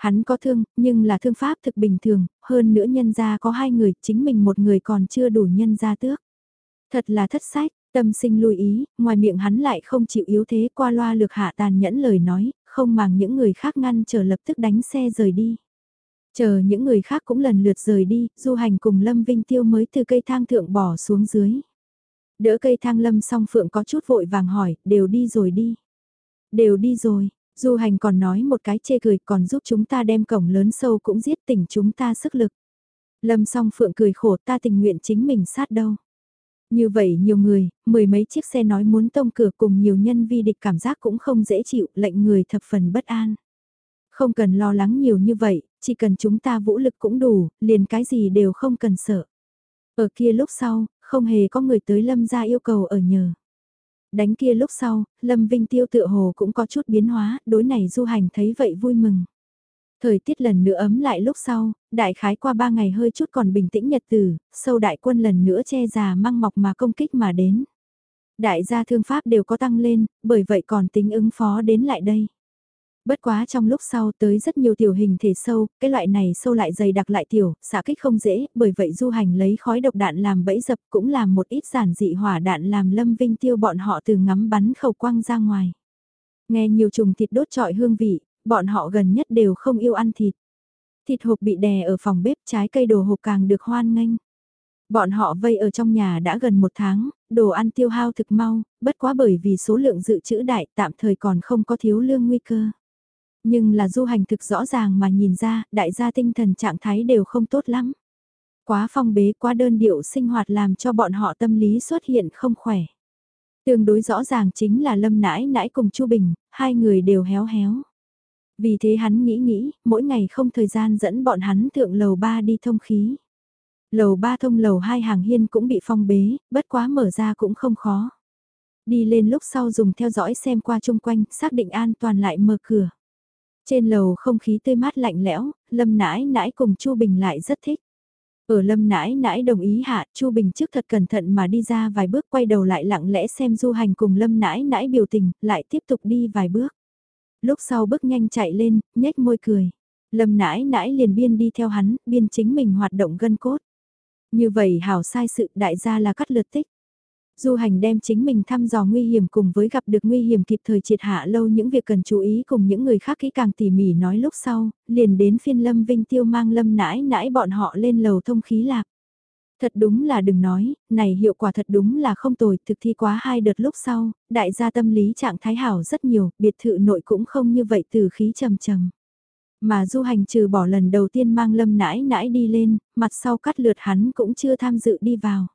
Hắn có thương, nhưng là thương pháp thực bình thường, hơn nữa nhân gia có hai người, chính mình một người còn chưa đủ nhân gia tước. Thật là thất sách, tâm sinh lưu ý, ngoài miệng hắn lại không chịu yếu thế qua loa lược hạ tàn nhẫn lời nói, không màng những người khác ngăn chờ lập tức đánh xe rời đi. Chờ những người khác cũng lần lượt rời đi, du hành cùng Lâm Vinh Tiêu mới từ cây thang thượng bỏ xuống dưới. Đỡ cây thang Lâm song Phượng có chút vội vàng hỏi, đều đi rồi đi. Đều đi rồi, Du hành còn nói một cái chê cười còn giúp chúng ta đem cổng lớn sâu cũng giết tỉnh chúng ta sức lực. Lâm song phượng cười khổ ta tình nguyện chính mình sát đâu. Như vậy nhiều người, mười mấy chiếc xe nói muốn tông cửa cùng nhiều nhân vi địch cảm giác cũng không dễ chịu, lệnh người thập phần bất an. Không cần lo lắng nhiều như vậy, chỉ cần chúng ta vũ lực cũng đủ, liền cái gì đều không cần sợ. Ở kia lúc sau, không hề có người tới lâm ra yêu cầu ở nhờ. Đánh kia lúc sau, Lâm Vinh Tiêu tựa hồ cũng có chút biến hóa, đối này du hành thấy vậy vui mừng. Thời tiết lần nữa ấm lại lúc sau, đại khái qua ba ngày hơi chút còn bình tĩnh nhật tử, sâu đại quân lần nữa che già măng mọc mà công kích mà đến. Đại gia thương pháp đều có tăng lên, bởi vậy còn tính ứng phó đến lại đây. Bất quá trong lúc sau tới rất nhiều tiểu hình thể sâu, cái loại này sâu lại dày đặc lại tiểu, xạ kích không dễ, bởi vậy du hành lấy khói độc đạn làm bẫy dập cũng làm một ít giản dị hỏa đạn làm lâm vinh tiêu bọn họ từ ngắm bắn khẩu quang ra ngoài. Nghe nhiều trùng thịt đốt trọi hương vị, bọn họ gần nhất đều không yêu ăn thịt. Thịt hộp bị đè ở phòng bếp trái cây đồ hộp càng được hoan nghênh. Bọn họ vây ở trong nhà đã gần một tháng, đồ ăn tiêu hao thực mau, bất quá bởi vì số lượng dự trữ đại tạm thời còn không có thiếu lương nguy cơ. Nhưng là du hành thực rõ ràng mà nhìn ra, đại gia tinh thần trạng thái đều không tốt lắm. Quá phong bế quá đơn điệu sinh hoạt làm cho bọn họ tâm lý xuất hiện không khỏe. Tương đối rõ ràng chính là lâm nãi nãi cùng Chu Bình, hai người đều héo héo. Vì thế hắn nghĩ nghĩ, mỗi ngày không thời gian dẫn bọn hắn thượng lầu ba đi thông khí. Lầu ba thông lầu hai hàng hiên cũng bị phong bế, bất quá mở ra cũng không khó. Đi lên lúc sau dùng theo dõi xem qua chung quanh, xác định an toàn lại mở cửa. Trên lầu không khí tươi mát lạnh lẽo, Lâm nãi nãi cùng Chu Bình lại rất thích. Ở Lâm nãi nãi đồng ý hạ, Chu Bình trước thật cẩn thận mà đi ra vài bước quay đầu lại lặng lẽ xem du hành cùng Lâm nãi nãi biểu tình, lại tiếp tục đi vài bước. Lúc sau bước nhanh chạy lên, nhếch môi cười. Lâm nãi nãi liền biên đi theo hắn, biên chính mình hoạt động gân cốt. Như vậy hảo sai sự đại gia là cắt lượt tích. Du hành đem chính mình thăm dò nguy hiểm cùng với gặp được nguy hiểm kịp thời triệt hạ lâu những việc cần chú ý cùng những người khác kỹ càng tỉ mỉ nói lúc sau, liền đến phiên Lâm Vinh Tiêu mang Lâm nãi nãi bọn họ lên lầu thông khí lạc. Thật đúng là đừng nói, này hiệu quả thật đúng là không tồi, thực thi quá hai đợt lúc sau, đại gia tâm lý trạng thái hảo rất nhiều, biệt thự nội cũng không như vậy từ khí trầm trầm. Mà du hành trừ bỏ lần đầu tiên mang lâm nãi nãi đi lên, mặt sau cắt lượt hắn cũng chưa tham dự đi vào.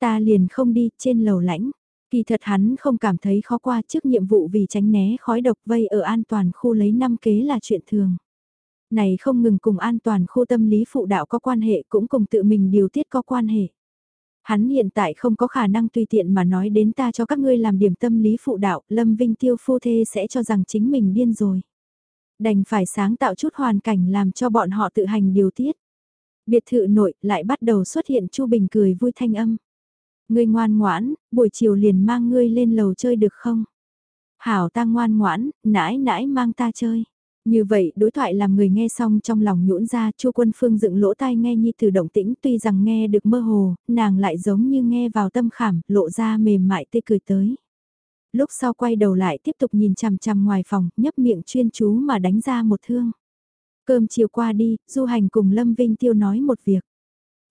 Ta liền không đi, trên lầu lãnh. Kỳ thật hắn không cảm thấy khó qua trước nhiệm vụ vì tránh né khói độc vây ở an toàn khu lấy năm kế là chuyện thường. Này không ngừng cùng an toàn khu tâm lý phụ đạo có quan hệ cũng cùng tự mình điều tiết có quan hệ. Hắn hiện tại không có khả năng tùy tiện mà nói đến ta cho các ngươi làm điểm tâm lý phụ đạo, Lâm Vinh Tiêu phu thê sẽ cho rằng chính mình điên rồi. Đành phải sáng tạo chút hoàn cảnh làm cho bọn họ tự hành điều tiết. Biệt thự nội lại bắt đầu xuất hiện Chu Bình cười vui thanh âm. Ngươi ngoan ngoãn, buổi chiều liền mang ngươi lên lầu chơi được không? Hảo ta ngoan ngoãn, nãi nãi mang ta chơi. Như vậy đối thoại làm người nghe xong trong lòng nhũn ra chu quân phương dựng lỗ tai nghe nhi từ động tĩnh tuy rằng nghe được mơ hồ, nàng lại giống như nghe vào tâm khảm, lộ ra mềm mại tê cười tới. Lúc sau quay đầu lại tiếp tục nhìn chằm chằm ngoài phòng, nhấp miệng chuyên chú mà đánh ra một thương. Cơm chiều qua đi, du hành cùng Lâm Vinh Tiêu nói một việc.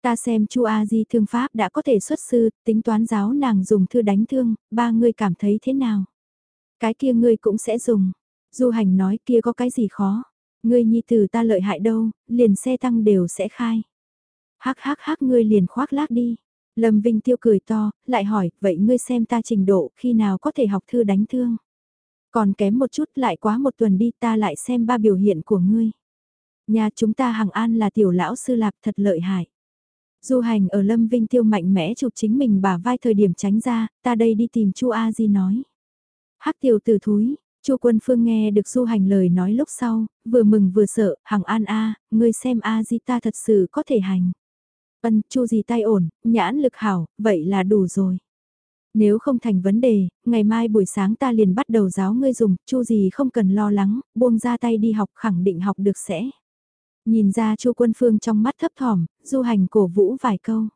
Ta xem Chu A Di thương pháp đã có thể xuất sư, tính toán giáo nàng dùng thư đánh thương, ba ngươi cảm thấy thế nào? Cái kia ngươi cũng sẽ dùng. Du hành nói kia có cái gì khó? Ngươi nhi tử ta lợi hại đâu, liền xe tăng đều sẽ khai. Hắc hắc hắc ngươi liền khoác lác đi. Lâm Vinh Tiêu cười to, lại hỏi, vậy ngươi xem ta trình độ khi nào có thể học thư đánh thương? Còn kém một chút lại quá một tuần đi ta lại xem ba biểu hiện của ngươi. Nhà chúng ta hằng an là tiểu lão sư lạc thật lợi hại. Du hành ở Lâm Vinh Tiêu mạnh mẽ chụp chính mình bả vai thời điểm tránh ra, ta đây đi tìm Chu A Di nói. Hắc tiểu tử thúi, Chu Quân Phương nghe được Du hành lời nói lúc sau, vừa mừng vừa sợ, hằng an a, ngươi xem A Di ta thật sự có thể hành. Ân, Chu gì tay ổn, nhãn lực hảo, vậy là đủ rồi. Nếu không thành vấn đề, ngày mai buổi sáng ta liền bắt đầu giáo ngươi dùng, Chu gì không cần lo lắng, buông ra tay đi học khẳng định học được sẽ. Nhìn ra Chu Quân Phương trong mắt thấp thỏm, du hành cổ vũ vài câu.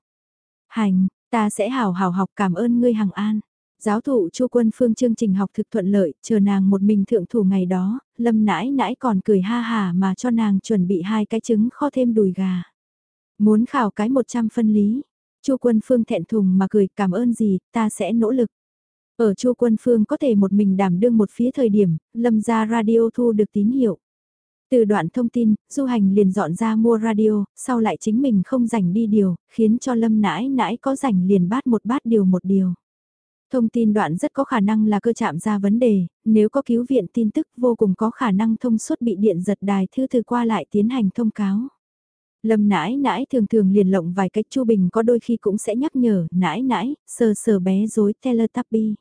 Hành, ta sẽ hào hào học cảm ơn ngươi hằng an. Giáo thụ Chu Quân Phương chương trình học thực thuận lợi, chờ nàng một mình thượng thủ ngày đó, Lâm nãi nãi còn cười ha hà mà cho nàng chuẩn bị hai cái trứng kho thêm đùi gà. Muốn khảo cái 100 phân lý. Chu Quân Phương thẹn thùng mà cười cảm ơn gì, ta sẽ nỗ lực. Ở Chu Quân Phương có thể một mình đảm đương một phía thời điểm, Lâm ra radio thu được tín hiệu. Từ đoạn thông tin, du hành liền dọn ra mua radio, sau lại chính mình không rảnh đi điều, khiến cho lâm nãi nãi có rảnh liền bát một bát điều một điều. Thông tin đoạn rất có khả năng là cơ chạm ra vấn đề, nếu có cứu viện tin tức vô cùng có khả năng thông suốt bị điện giật đài thư từ qua lại tiến hành thông cáo. Lâm nãi nãi thường thường liền lộng vài cách Chu Bình có đôi khi cũng sẽ nhắc nhở nãi nãi, sờ sờ bé dối Teletubby.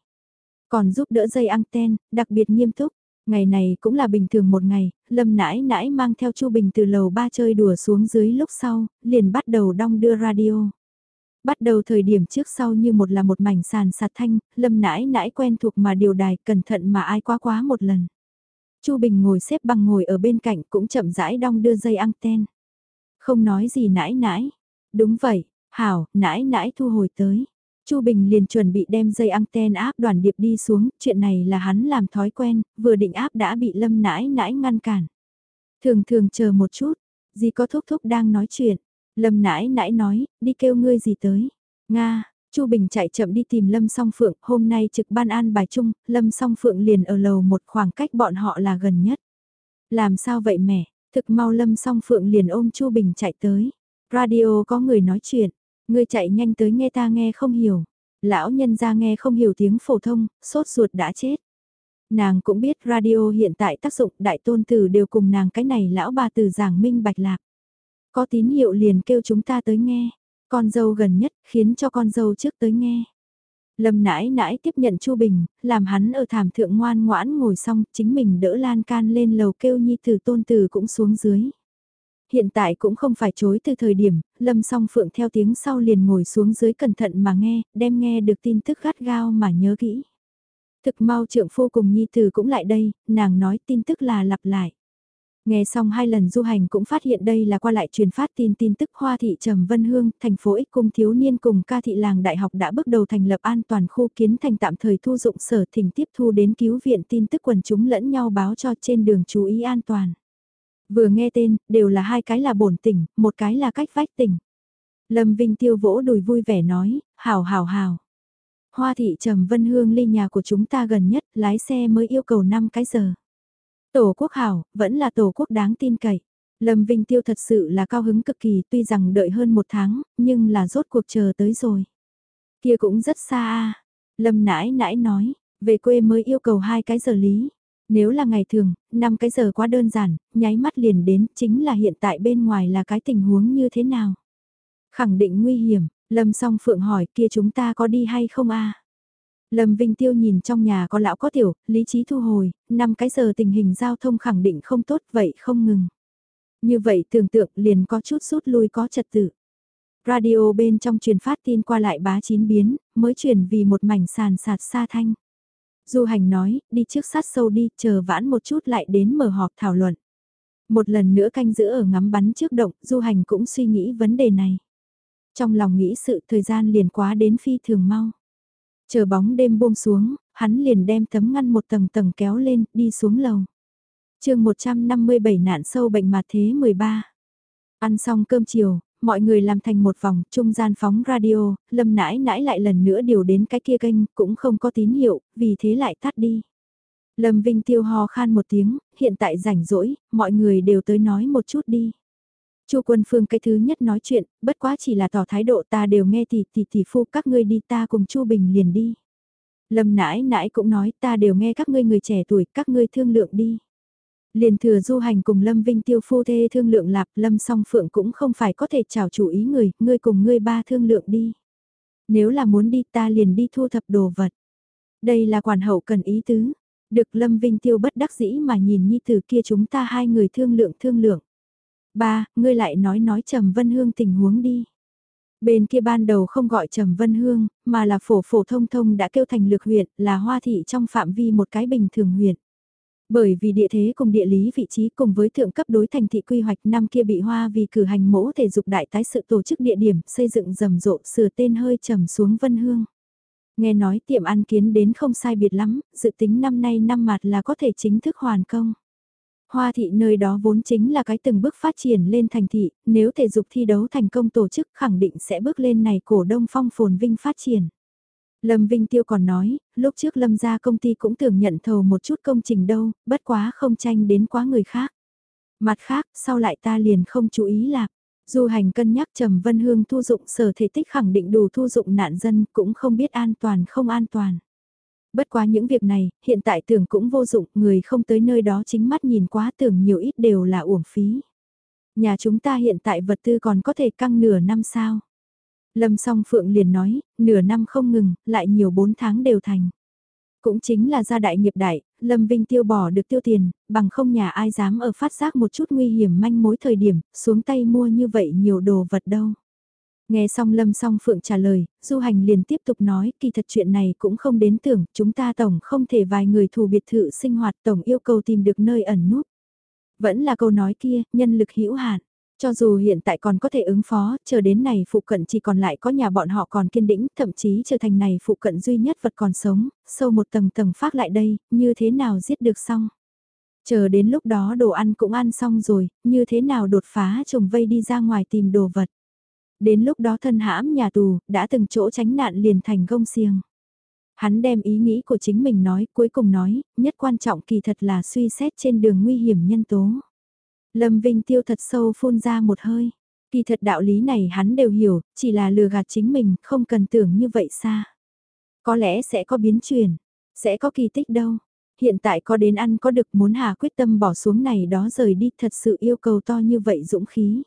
Còn giúp đỡ dây anten, đặc biệt nghiêm túc. Ngày này cũng là bình thường một ngày, Lâm nãi nãi mang theo Chu Bình từ lầu ba chơi đùa xuống dưới lúc sau, liền bắt đầu đong đưa radio. Bắt đầu thời điểm trước sau như một là một mảnh sàn sạt thanh, Lâm nãi nãi quen thuộc mà điều đài cẩn thận mà ai quá quá một lần. Chu Bình ngồi xếp bằng ngồi ở bên cạnh cũng chậm rãi đong đưa dây anten. Không nói gì nãi nãi. Đúng vậy, hảo, nãi nãi thu hồi tới. Chu Bình liền chuẩn bị đem dây anten áp đoàn điệp đi xuống, chuyện này là hắn làm thói quen, vừa định áp đã bị lâm nãi nãi ngăn cản. Thường thường chờ một chút, Gì có thúc thúc đang nói chuyện. Lâm nãi nãi nói, đi kêu ngươi gì tới. Nga, Chu Bình chạy chậm đi tìm Lâm Song Phượng, hôm nay trực ban an bài chung, Lâm Song Phượng liền ở lầu một khoảng cách bọn họ là gần nhất. Làm sao vậy mẹ, thực mau Lâm Song Phượng liền ôm Chu Bình chạy tới. Radio có người nói chuyện, ngươi chạy nhanh tới nghe ta nghe không hiểu. Lão nhân ra nghe không hiểu tiếng phổ thông, sốt ruột đã chết. Nàng cũng biết radio hiện tại tác dụng đại tôn tử đều cùng nàng cái này lão bà từ giảng minh bạch lạc. Có tín hiệu liền kêu chúng ta tới nghe. Con dâu gần nhất khiến cho con dâu trước tới nghe. Lâm nãi nãi tiếp nhận Chu Bình, làm hắn ở thảm thượng ngoan ngoãn ngồi xong, chính mình đỡ lan can lên lầu kêu nhi tử tôn tử cũng xuống dưới. Hiện tại cũng không phải chối từ thời điểm, Lâm song phượng theo tiếng sau liền ngồi xuống dưới cẩn thận mà nghe, đem nghe được tin tức gắt gao mà nhớ kỹ. Thực mau trượng phu cùng nhi tử cũng lại đây, nàng nói tin tức là lặp lại. Nghe xong hai lần du hành cũng phát hiện đây là qua lại truyền phát tin tin tức Hoa Thị Trầm Vân Hương, thành phố Ích Cung Thiếu Niên cùng ca thị làng đại học đã bước đầu thành lập an toàn khu kiến thành tạm thời thu dụng sở thỉnh tiếp thu đến cứu viện tin tức quần chúng lẫn nhau báo cho trên đường chú ý an toàn. Vừa nghe tên, đều là hai cái là bổn tỉnh, một cái là cách vách tỉnh. Lâm Vinh Tiêu vỗ đùi vui vẻ nói, hào hào hào. Hoa thị Trầm Vân Hương ly nhà của chúng ta gần nhất, lái xe mới yêu cầu 5 cái giờ. Tổ quốc hảo, vẫn là tổ quốc đáng tin cậy. Lâm Vinh Tiêu thật sự là cao hứng cực kỳ tuy rằng đợi hơn một tháng, nhưng là rốt cuộc chờ tới rồi. Kia cũng rất xa a Lâm nãi nãi nói, về quê mới yêu cầu hai cái giờ lý. Nếu là ngày thường, năm cái giờ quá đơn giản, nháy mắt liền đến, chính là hiện tại bên ngoài là cái tình huống như thế nào. Khẳng định nguy hiểm, Lâm song phượng hỏi kia chúng ta có đi hay không a Lâm Vinh Tiêu nhìn trong nhà có lão có tiểu, lý trí thu hồi, năm cái giờ tình hình giao thông khẳng định không tốt vậy không ngừng. Như vậy tưởng tượng liền có chút rút lui có trật tự. Radio bên trong truyền phát tin qua lại bá chín biến, mới truyền vì một mảnh sàn sạt xa thanh. Du hành nói, đi trước sát sâu đi, chờ vãn một chút lại đến mở họp thảo luận. Một lần nữa canh giữ ở ngắm bắn trước động, du hành cũng suy nghĩ vấn đề này. Trong lòng nghĩ sự thời gian liền quá đến phi thường mau. Chờ bóng đêm buông xuống, hắn liền đem tấm ngăn một tầng tầng kéo lên, đi xuống lầu. chương 157 nạn sâu bệnh mà thế 13. Ăn xong cơm chiều, mọi người làm thành một vòng, trung gian phóng radio, lâm nãi nãi lại lần nữa điều đến cái kia kênh, cũng không có tín hiệu, vì thế lại tắt đi. Lâm Vinh tiêu ho khan một tiếng, hiện tại rảnh rỗi, mọi người đều tới nói một chút đi. Chu Quân Phương cái thứ nhất nói chuyện, bất quá chỉ là tỏ thái độ ta đều nghe tỷ tỷ tỷ phu các ngươi đi ta cùng Chu Bình liền đi. Lâm nãi nãi cũng nói ta đều nghe các ngươi người trẻ tuổi các ngươi thương lượng đi. Liền thừa du hành cùng Lâm Vinh tiêu phu thê thương lượng lạp Lâm song phượng cũng không phải có thể chào chủ ý người, ngươi cùng ngươi ba thương lượng đi. Nếu là muốn đi ta liền đi thu thập đồ vật. Đây là quản hậu cần ý tứ. Được Lâm Vinh tiêu bất đắc dĩ mà nhìn nhi từ kia chúng ta hai người thương lượng thương lượng. Ba, ngươi lại nói nói Trầm Vân Hương tình huống đi. Bên kia ban đầu không gọi Trầm Vân Hương, mà là phổ phổ thông thông đã kêu thành lược huyện, là hoa thị trong phạm vi một cái bình thường huyện. Bởi vì địa thế cùng địa lý vị trí cùng với thượng cấp đối thành thị quy hoạch năm kia bị hoa vì cử hành mẫu thể dục đại tái sự tổ chức địa điểm xây dựng rầm rộ sửa tên hơi trầm xuống Vân Hương. Nghe nói tiệm ăn kiến đến không sai biệt lắm, dự tính năm nay năm mặt là có thể chính thức hoàn công. Hoa thị nơi đó vốn chính là cái từng bước phát triển lên thành thị, nếu thể dục thi đấu thành công tổ chức khẳng định sẽ bước lên này cổ đông phong phồn vinh phát triển. Lâm Vinh Tiêu còn nói, lúc trước Lâm ra công ty cũng tưởng nhận thầu một chút công trình đâu, bất quá không tranh đến quá người khác. Mặt khác, sau lại ta liền không chú ý lạc. Du hành cân nhắc Trầm Vân Hương thu dụng sở thể tích khẳng định đủ thu dụng nạn dân cũng không biết an toàn không an toàn. Bất quá những việc này, hiện tại tưởng cũng vô dụng, người không tới nơi đó chính mắt nhìn quá tưởng nhiều ít đều là uổng phí. Nhà chúng ta hiện tại vật tư còn có thể căng nửa năm sao? Lâm song phượng liền nói, nửa năm không ngừng, lại nhiều bốn tháng đều thành. Cũng chính là gia đại nghiệp đại, Lâm Vinh tiêu bỏ được tiêu tiền, bằng không nhà ai dám ở phát giác một chút nguy hiểm manh mối thời điểm, xuống tay mua như vậy nhiều đồ vật đâu. Nghe xong Lâm song Phượng trả lời, Du Hành liền tiếp tục nói, kỳ thật chuyện này cũng không đến tưởng, chúng ta tổng không thể vài người thù biệt thự sinh hoạt tổng yêu cầu tìm được nơi ẩn nút. Vẫn là câu nói kia, nhân lực hữu hạn. Cho dù hiện tại còn có thể ứng phó, chờ đến này phụ cận chỉ còn lại có nhà bọn họ còn kiên đĩnh, thậm chí trở thành này phụ cận duy nhất vật còn sống, sâu một tầng tầng phát lại đây, như thế nào giết được xong. Chờ đến lúc đó đồ ăn cũng ăn xong rồi, như thế nào đột phá trồng vây đi ra ngoài tìm đồ vật. Đến lúc đó thân hãm nhà tù, đã từng chỗ tránh nạn liền thành gông xiềng. Hắn đem ý nghĩ của chính mình nói, cuối cùng nói, nhất quan trọng kỳ thật là suy xét trên đường nguy hiểm nhân tố. Lâm Vinh Tiêu thật sâu phun ra một hơi. Kỳ thật đạo lý này hắn đều hiểu, chỉ là lừa gạt chính mình, không cần tưởng như vậy xa. Có lẽ sẽ có biến chuyển, sẽ có kỳ tích đâu. Hiện tại có đến ăn có được muốn hà quyết tâm bỏ xuống này đó rời đi thật sự yêu cầu to như vậy dũng khí.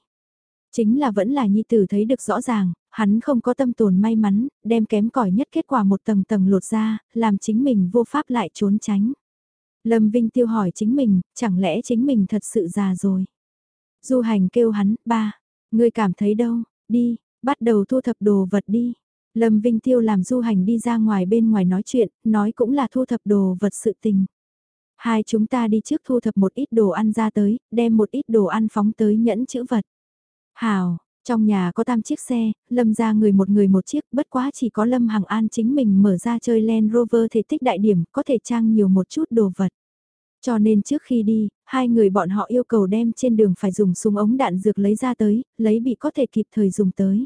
Chính là vẫn là nhi tử thấy được rõ ràng, hắn không có tâm tồn may mắn, đem kém cỏi nhất kết quả một tầng tầng lột ra, làm chính mình vô pháp lại trốn tránh. Lâm Vinh tiêu hỏi chính mình, chẳng lẽ chính mình thật sự già rồi. Du hành kêu hắn, ba, ngươi cảm thấy đâu, đi, bắt đầu thu thập đồ vật đi. Lâm Vinh Tiêu làm du hành đi ra ngoài bên ngoài nói chuyện, nói cũng là thu thập đồ vật sự tình. Hai chúng ta đi trước thu thập một ít đồ ăn ra tới, đem một ít đồ ăn phóng tới nhẫn chữ vật. Hào, trong nhà có tam chiếc xe, Lâm ra người một người một chiếc, bất quá chỉ có Lâm Hằng An chính mình mở ra chơi Land Rover thể tích đại điểm, có thể trang nhiều một chút đồ vật. Cho nên trước khi đi, hai người bọn họ yêu cầu đem trên đường phải dùng súng ống đạn dược lấy ra tới, lấy bị có thể kịp thời dùng tới.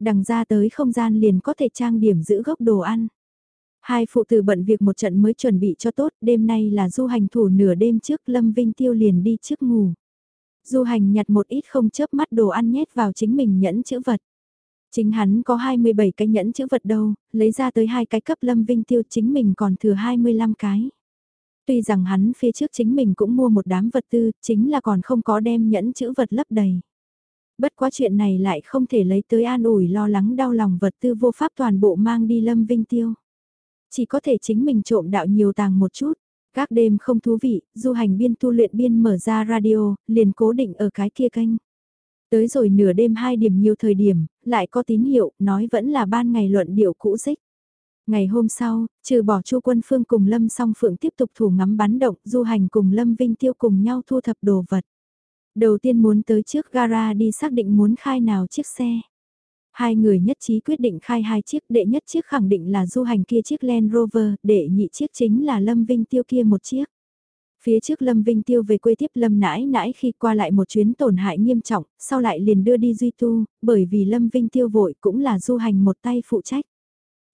Đằng ra tới không gian liền có thể trang điểm giữ gốc đồ ăn. Hai phụ tử bận việc một trận mới chuẩn bị cho tốt, đêm nay là du hành thủ nửa đêm trước Lâm Vinh Tiêu liền đi trước ngủ. Du hành nhặt một ít không chớp mắt đồ ăn nhét vào chính mình nhẫn chữ vật. Chính hắn có 27 cái nhẫn chữ vật đâu, lấy ra tới hai cái cấp Lâm Vinh Tiêu chính mình còn thừa 25 cái. Tuy rằng hắn phía trước chính mình cũng mua một đám vật tư, chính là còn không có đem nhẫn chữ vật lấp đầy. Bất quá chuyện này lại không thể lấy tới an ủi lo lắng đau lòng vật tư vô pháp toàn bộ mang đi Lâm Vinh Tiêu. Chỉ có thể chính mình trộm đạo nhiều tàng một chút. Các đêm không thú vị, du hành biên tu luyện biên mở ra radio, liền cố định ở cái kia kênh. Tới rồi nửa đêm hai điểm nhiều thời điểm, lại có tín hiệu, nói vẫn là ban ngày luận điệu cũ dích. Ngày hôm sau, trừ bỏ chu quân phương cùng Lâm song phượng tiếp tục thủ ngắm bắn động, du hành cùng Lâm Vinh Tiêu cùng nhau thu thập đồ vật. Đầu tiên muốn tới trước gara đi xác định muốn khai nào chiếc xe. Hai người nhất trí quyết định khai hai chiếc, đệ nhất chiếc khẳng định là du hành kia chiếc Land Rover, đệ nhị chiếc chính là Lâm Vinh Tiêu kia một chiếc. Phía trước Lâm Vinh Tiêu về quê tiếp Lâm nãi nãi khi qua lại một chuyến tổn hại nghiêm trọng, sau lại liền đưa đi duy tu, bởi vì Lâm Vinh Tiêu vội cũng là du hành một tay phụ trách.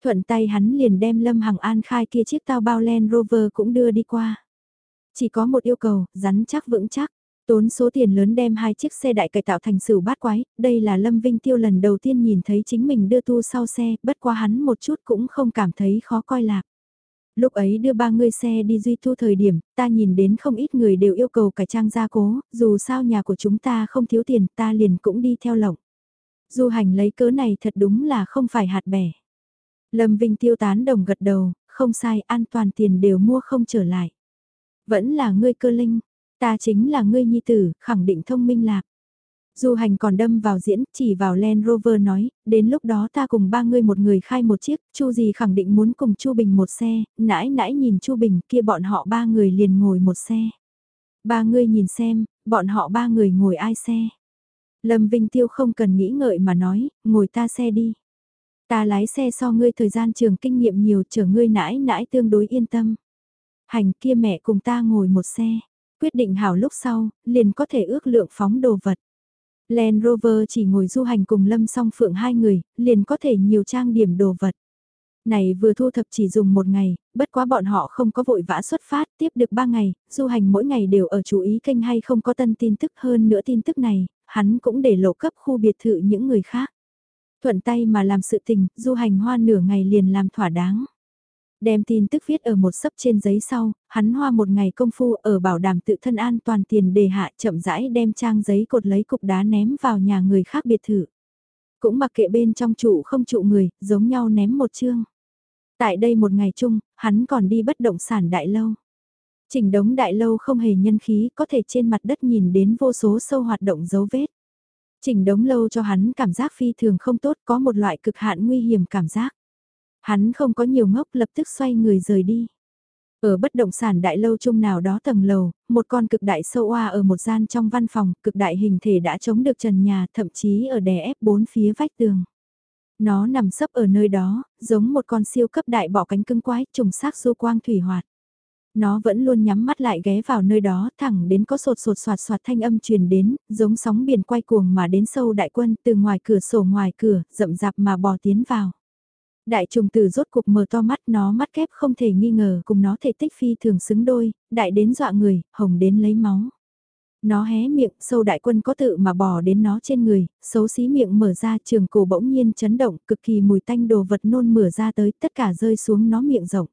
Thuận tay hắn liền đem Lâm Hằng An khai kia chiếc tao bao Land Rover cũng đưa đi qua. Chỉ có một yêu cầu, rắn chắc vững chắc. Tốn số tiền lớn đem hai chiếc xe đại cải tạo thành sửu bát quái, đây là Lâm Vinh Tiêu lần đầu tiên nhìn thấy chính mình đưa tu sau xe, bất quá hắn một chút cũng không cảm thấy khó coi lạc. Lúc ấy đưa ba người xe đi duy tu thời điểm, ta nhìn đến không ít người đều yêu cầu cải trang gia cố, dù sao nhà của chúng ta không thiếu tiền, ta liền cũng đi theo lộng. Du hành lấy cớ này thật đúng là không phải hạt bẻ. Lâm Vinh tiêu tán đồng gật đầu, không sai, an toàn tiền đều mua không trở lại. Vẫn là ngươi cơ linh, Ta chính là ngươi nhi tử, khẳng định thông minh lạc. Du hành còn đâm vào diễn, chỉ vào Land Rover nói, đến lúc đó ta cùng ba người một người khai một chiếc, Chu gì khẳng định muốn cùng Chu Bình một xe, nãi nãi nhìn Chu Bình kia bọn họ ba người liền ngồi một xe. Ba người nhìn xem, bọn họ ba người ngồi ai xe. Lâm Vinh Tiêu không cần nghĩ ngợi mà nói, ngồi ta xe đi. Ta lái xe so ngươi thời gian trường kinh nghiệm nhiều chở ngươi nãi nãi tương đối yên tâm. Hành kia mẹ cùng ta ngồi một xe quyết định hảo lúc sau, liền có thể ước lượng phóng đồ vật. Land Rover chỉ ngồi du hành cùng Lâm song phượng hai người, liền có thể nhiều trang điểm đồ vật. Này vừa thu thập chỉ dùng một ngày, bất quá bọn họ không có vội vã xuất phát, tiếp được ba ngày, du hành mỗi ngày đều ở chú ý kênh hay không có tân tin tức hơn nữa tin tức này, hắn cũng để lộ cấp khu biệt thự những người khác. Thuận tay mà làm sự tình, du hành hoa nửa ngày liền làm thỏa đáng. Đem tin tức viết ở một sấp trên giấy sau, hắn hoa một ngày công phu ở bảo đảm tự thân an toàn tiền đề hạ chậm rãi đem trang giấy cột lấy cục đá ném vào nhà người khác biệt thự. Cũng mặc kệ bên trong trụ không trụ người, giống nhau ném một chương. Tại đây một ngày chung, hắn còn đi bất động sản đại lâu. Chỉnh đống đại lâu không hề nhân khí có thể trên mặt đất nhìn đến vô số sâu hoạt động dấu vết. Chỉnh đống lâu cho hắn cảm giác phi thường không tốt có một loại cực hạn nguy hiểm cảm giác. Hắn không có nhiều ngốc lập tức xoay người rời đi. Ở bất động sản đại lâu chung nào đó tầng lầu, một con cực đại sâu oa ở một gian trong văn phòng, cực đại hình thể đã chống được trần nhà, thậm chí ở đè ép bốn phía vách tường. Nó nằm sấp ở nơi đó, giống một con siêu cấp đại bỏ cánh cưng quái, trùng xác du quang thủy hoạt. Nó vẫn luôn nhắm mắt lại ghé vào nơi đó, thẳng đến có sột sột soạt soạt thanh âm truyền đến, giống sóng biển quay cuồng mà đến sâu đại quân từ ngoài cửa sổ ngoài cửa, rậm rạp mà bò tiến vào. Đại trùng tử rốt cuộc mở to mắt nó mắt kép không thể nghi ngờ cùng nó thể tích phi thường xứng đôi, đại đến dọa người, hồng đến lấy máu. Nó hé miệng, sâu đại quân có tự mà bò đến nó trên người, xấu xí miệng mở ra trường cổ bỗng nhiên chấn động, cực kỳ mùi tanh đồ vật nôn mửa ra tới, tất cả rơi xuống nó miệng rộng.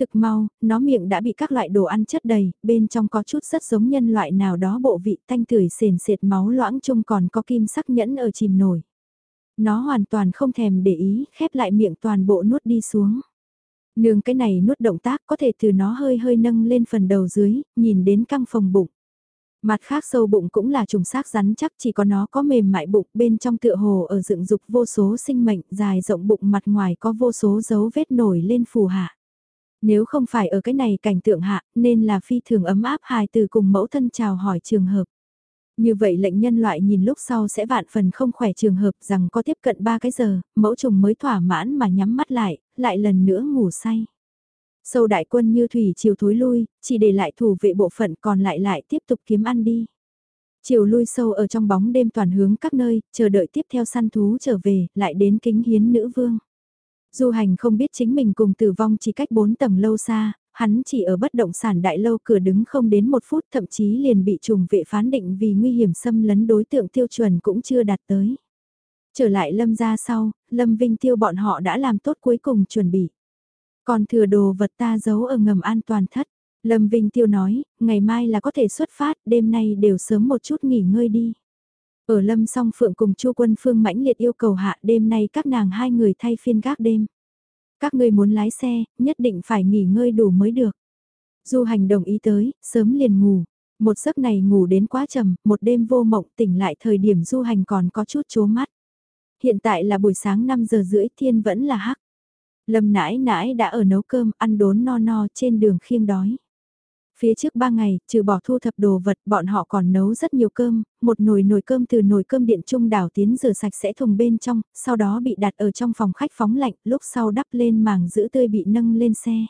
Thực mau, nó miệng đã bị các loại đồ ăn chất đầy, bên trong có chút rất giống nhân loại nào đó bộ vị thanh tửi sền sệt máu loãng chung còn có kim sắc nhẫn ở chìm nổi. Nó hoàn toàn không thèm để ý, khép lại miệng toàn bộ nuốt đi xuống. Nương cái này nuốt động tác có thể từ nó hơi hơi nâng lên phần đầu dưới, nhìn đến căng phòng bụng. Mặt khác sâu bụng cũng là trùng xác rắn chắc chỉ có nó có mềm mại bụng bên trong tựa hồ ở dựng dục vô số sinh mệnh dài rộng bụng mặt ngoài có vô số dấu vết nổi lên phù hạ. Nếu không phải ở cái này cảnh tượng hạ nên là phi thường ấm áp hài từ cùng mẫu thân chào hỏi trường hợp. Như vậy lệnh nhân loại nhìn lúc sau sẽ vạn phần không khỏe trường hợp rằng có tiếp cận 3 cái giờ, mẫu trùng mới thỏa mãn mà nhắm mắt lại, lại lần nữa ngủ say. Sâu đại quân như thủy chiều thối lui, chỉ để lại thủ vệ bộ phận còn lại lại tiếp tục kiếm ăn đi. Chiều lui sâu ở trong bóng đêm toàn hướng các nơi, chờ đợi tiếp theo săn thú trở về, lại đến kính hiến nữ vương. Du hành không biết chính mình cùng tử vong chỉ cách 4 tầng lâu xa, hắn chỉ ở bất động sản đại lâu cửa đứng không đến một phút thậm chí liền bị trùng vệ phán định vì nguy hiểm xâm lấn đối tượng tiêu chuẩn cũng chưa đạt tới. Trở lại lâm ra sau, lâm vinh tiêu bọn họ đã làm tốt cuối cùng chuẩn bị. Còn thừa đồ vật ta giấu ở ngầm an toàn thất. Lâm Vinh Tiêu nói, ngày mai là có thể xuất phát, đêm nay đều sớm một chút nghỉ ngơi đi. Ở Lâm song Phượng cùng Chu Quân Phương mãnh liệt yêu cầu hạ đêm nay các nàng hai người thay phiên gác đêm. Các ngươi muốn lái xe, nhất định phải nghỉ ngơi đủ mới được. Du hành đồng ý tới, sớm liền ngủ. Một giấc này ngủ đến quá trầm, một đêm vô mộng tỉnh lại thời điểm du hành còn có chút chố mắt. Hiện tại là buổi sáng 5 giờ rưỡi thiên vẫn là hắc. Lâm nãi nãi đã ở nấu cơm, ăn đốn no no trên đường khiêng đói. Phía trước ba ngày, trừ bỏ thu thập đồ vật, bọn họ còn nấu rất nhiều cơm, một nồi nồi cơm từ nồi cơm điện trung đảo tiến rửa sạch sẽ thùng bên trong, sau đó bị đặt ở trong phòng khách phóng lạnh, lúc sau đắp lên màng giữ tươi bị nâng lên xe.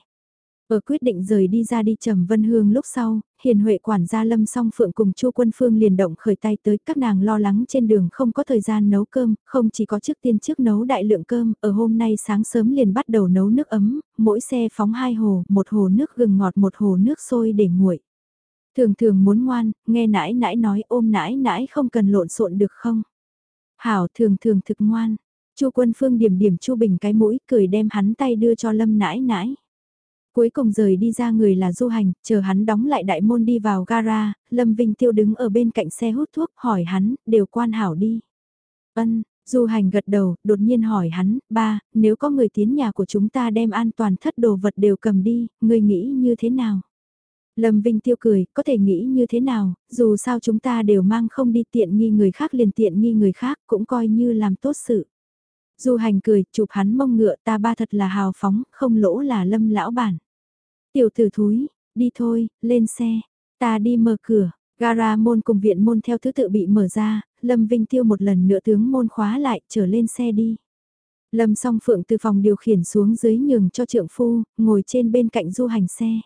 Ở quyết định rời đi ra đi trầm vân hương lúc sau, hiền huệ quản gia lâm song phượng cùng chu quân phương liền động khởi tay tới các nàng lo lắng trên đường không có thời gian nấu cơm, không chỉ có trước tiên trước nấu đại lượng cơm, ở hôm nay sáng sớm liền bắt đầu nấu nước ấm, mỗi xe phóng hai hồ, một hồ nước gừng ngọt một hồ nước sôi để nguội. Thường thường muốn ngoan, nghe nãi nãi nói ôm nãi nãi không cần lộn xộn được không? Hảo thường thường thực ngoan, chu quân phương điểm điểm chu bình cái mũi cười đem hắn tay đưa cho lâm nãi nãi. Cuối cùng rời đi ra người là du hành, chờ hắn đóng lại đại môn đi vào gara, Lâm Vinh Tiêu đứng ở bên cạnh xe hút thuốc hỏi hắn, đều quan hảo đi. Ân, du hành gật đầu, đột nhiên hỏi hắn, ba, nếu có người tiến nhà của chúng ta đem an toàn thất đồ vật đều cầm đi, người nghĩ như thế nào? Lâm Vinh Tiêu cười, có thể nghĩ như thế nào, dù sao chúng ta đều mang không đi tiện nghi người khác liền tiện nghi người khác, cũng coi như làm tốt sự. Du hành cười, chụp hắn mông ngựa ta ba thật là hào phóng, không lỗ là lâm lão bản. Tiểu tử thúi, đi thôi, lên xe, ta đi mở cửa, gara môn cùng viện môn theo thứ tự bị mở ra, Lâm Vinh Tiêu một lần nữa tướng môn khóa lại, trở lên xe đi. Lâm song phượng từ phòng điều khiển xuống dưới nhường cho trượng phu, ngồi trên bên cạnh du hành xe.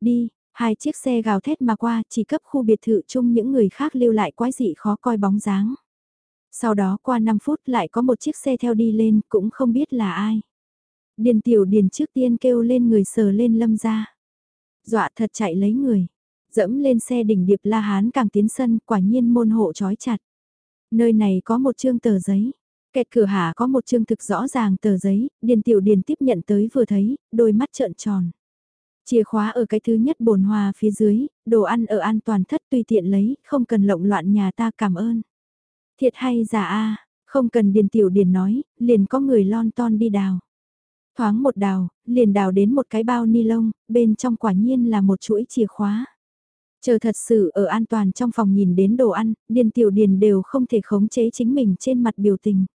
Đi, hai chiếc xe gào thét mà qua, chỉ cấp khu biệt thự chung những người khác lưu lại quái dị khó coi bóng dáng. Sau đó qua 5 phút lại có một chiếc xe theo đi lên, cũng không biết là ai. Điền tiểu điền trước tiên kêu lên người sờ lên lâm ra. Dọa thật chạy lấy người. Dẫm lên xe đỉnh điệp la hán càng tiến sân, quả nhiên môn hộ trói chặt. Nơi này có một chương tờ giấy. Kẹt cửa hạ có một chương thực rõ ràng tờ giấy, điền tiểu điền tiếp nhận tới vừa thấy, đôi mắt trợn tròn. Chìa khóa ở cái thứ nhất bồn hoa phía dưới, đồ ăn ở an toàn thất tùy tiện lấy, không cần lộng loạn nhà ta cảm ơn. Thiệt hay giả a không cần điền tiểu điền nói, liền có người lon ton đi đào. Thoáng một đào, liền đào đến một cái bao ni lông, bên trong quả nhiên là một chuỗi chìa khóa. Chờ thật sự ở an toàn trong phòng nhìn đến đồ ăn, điền tiểu điền đều không thể khống chế chính mình trên mặt biểu tình.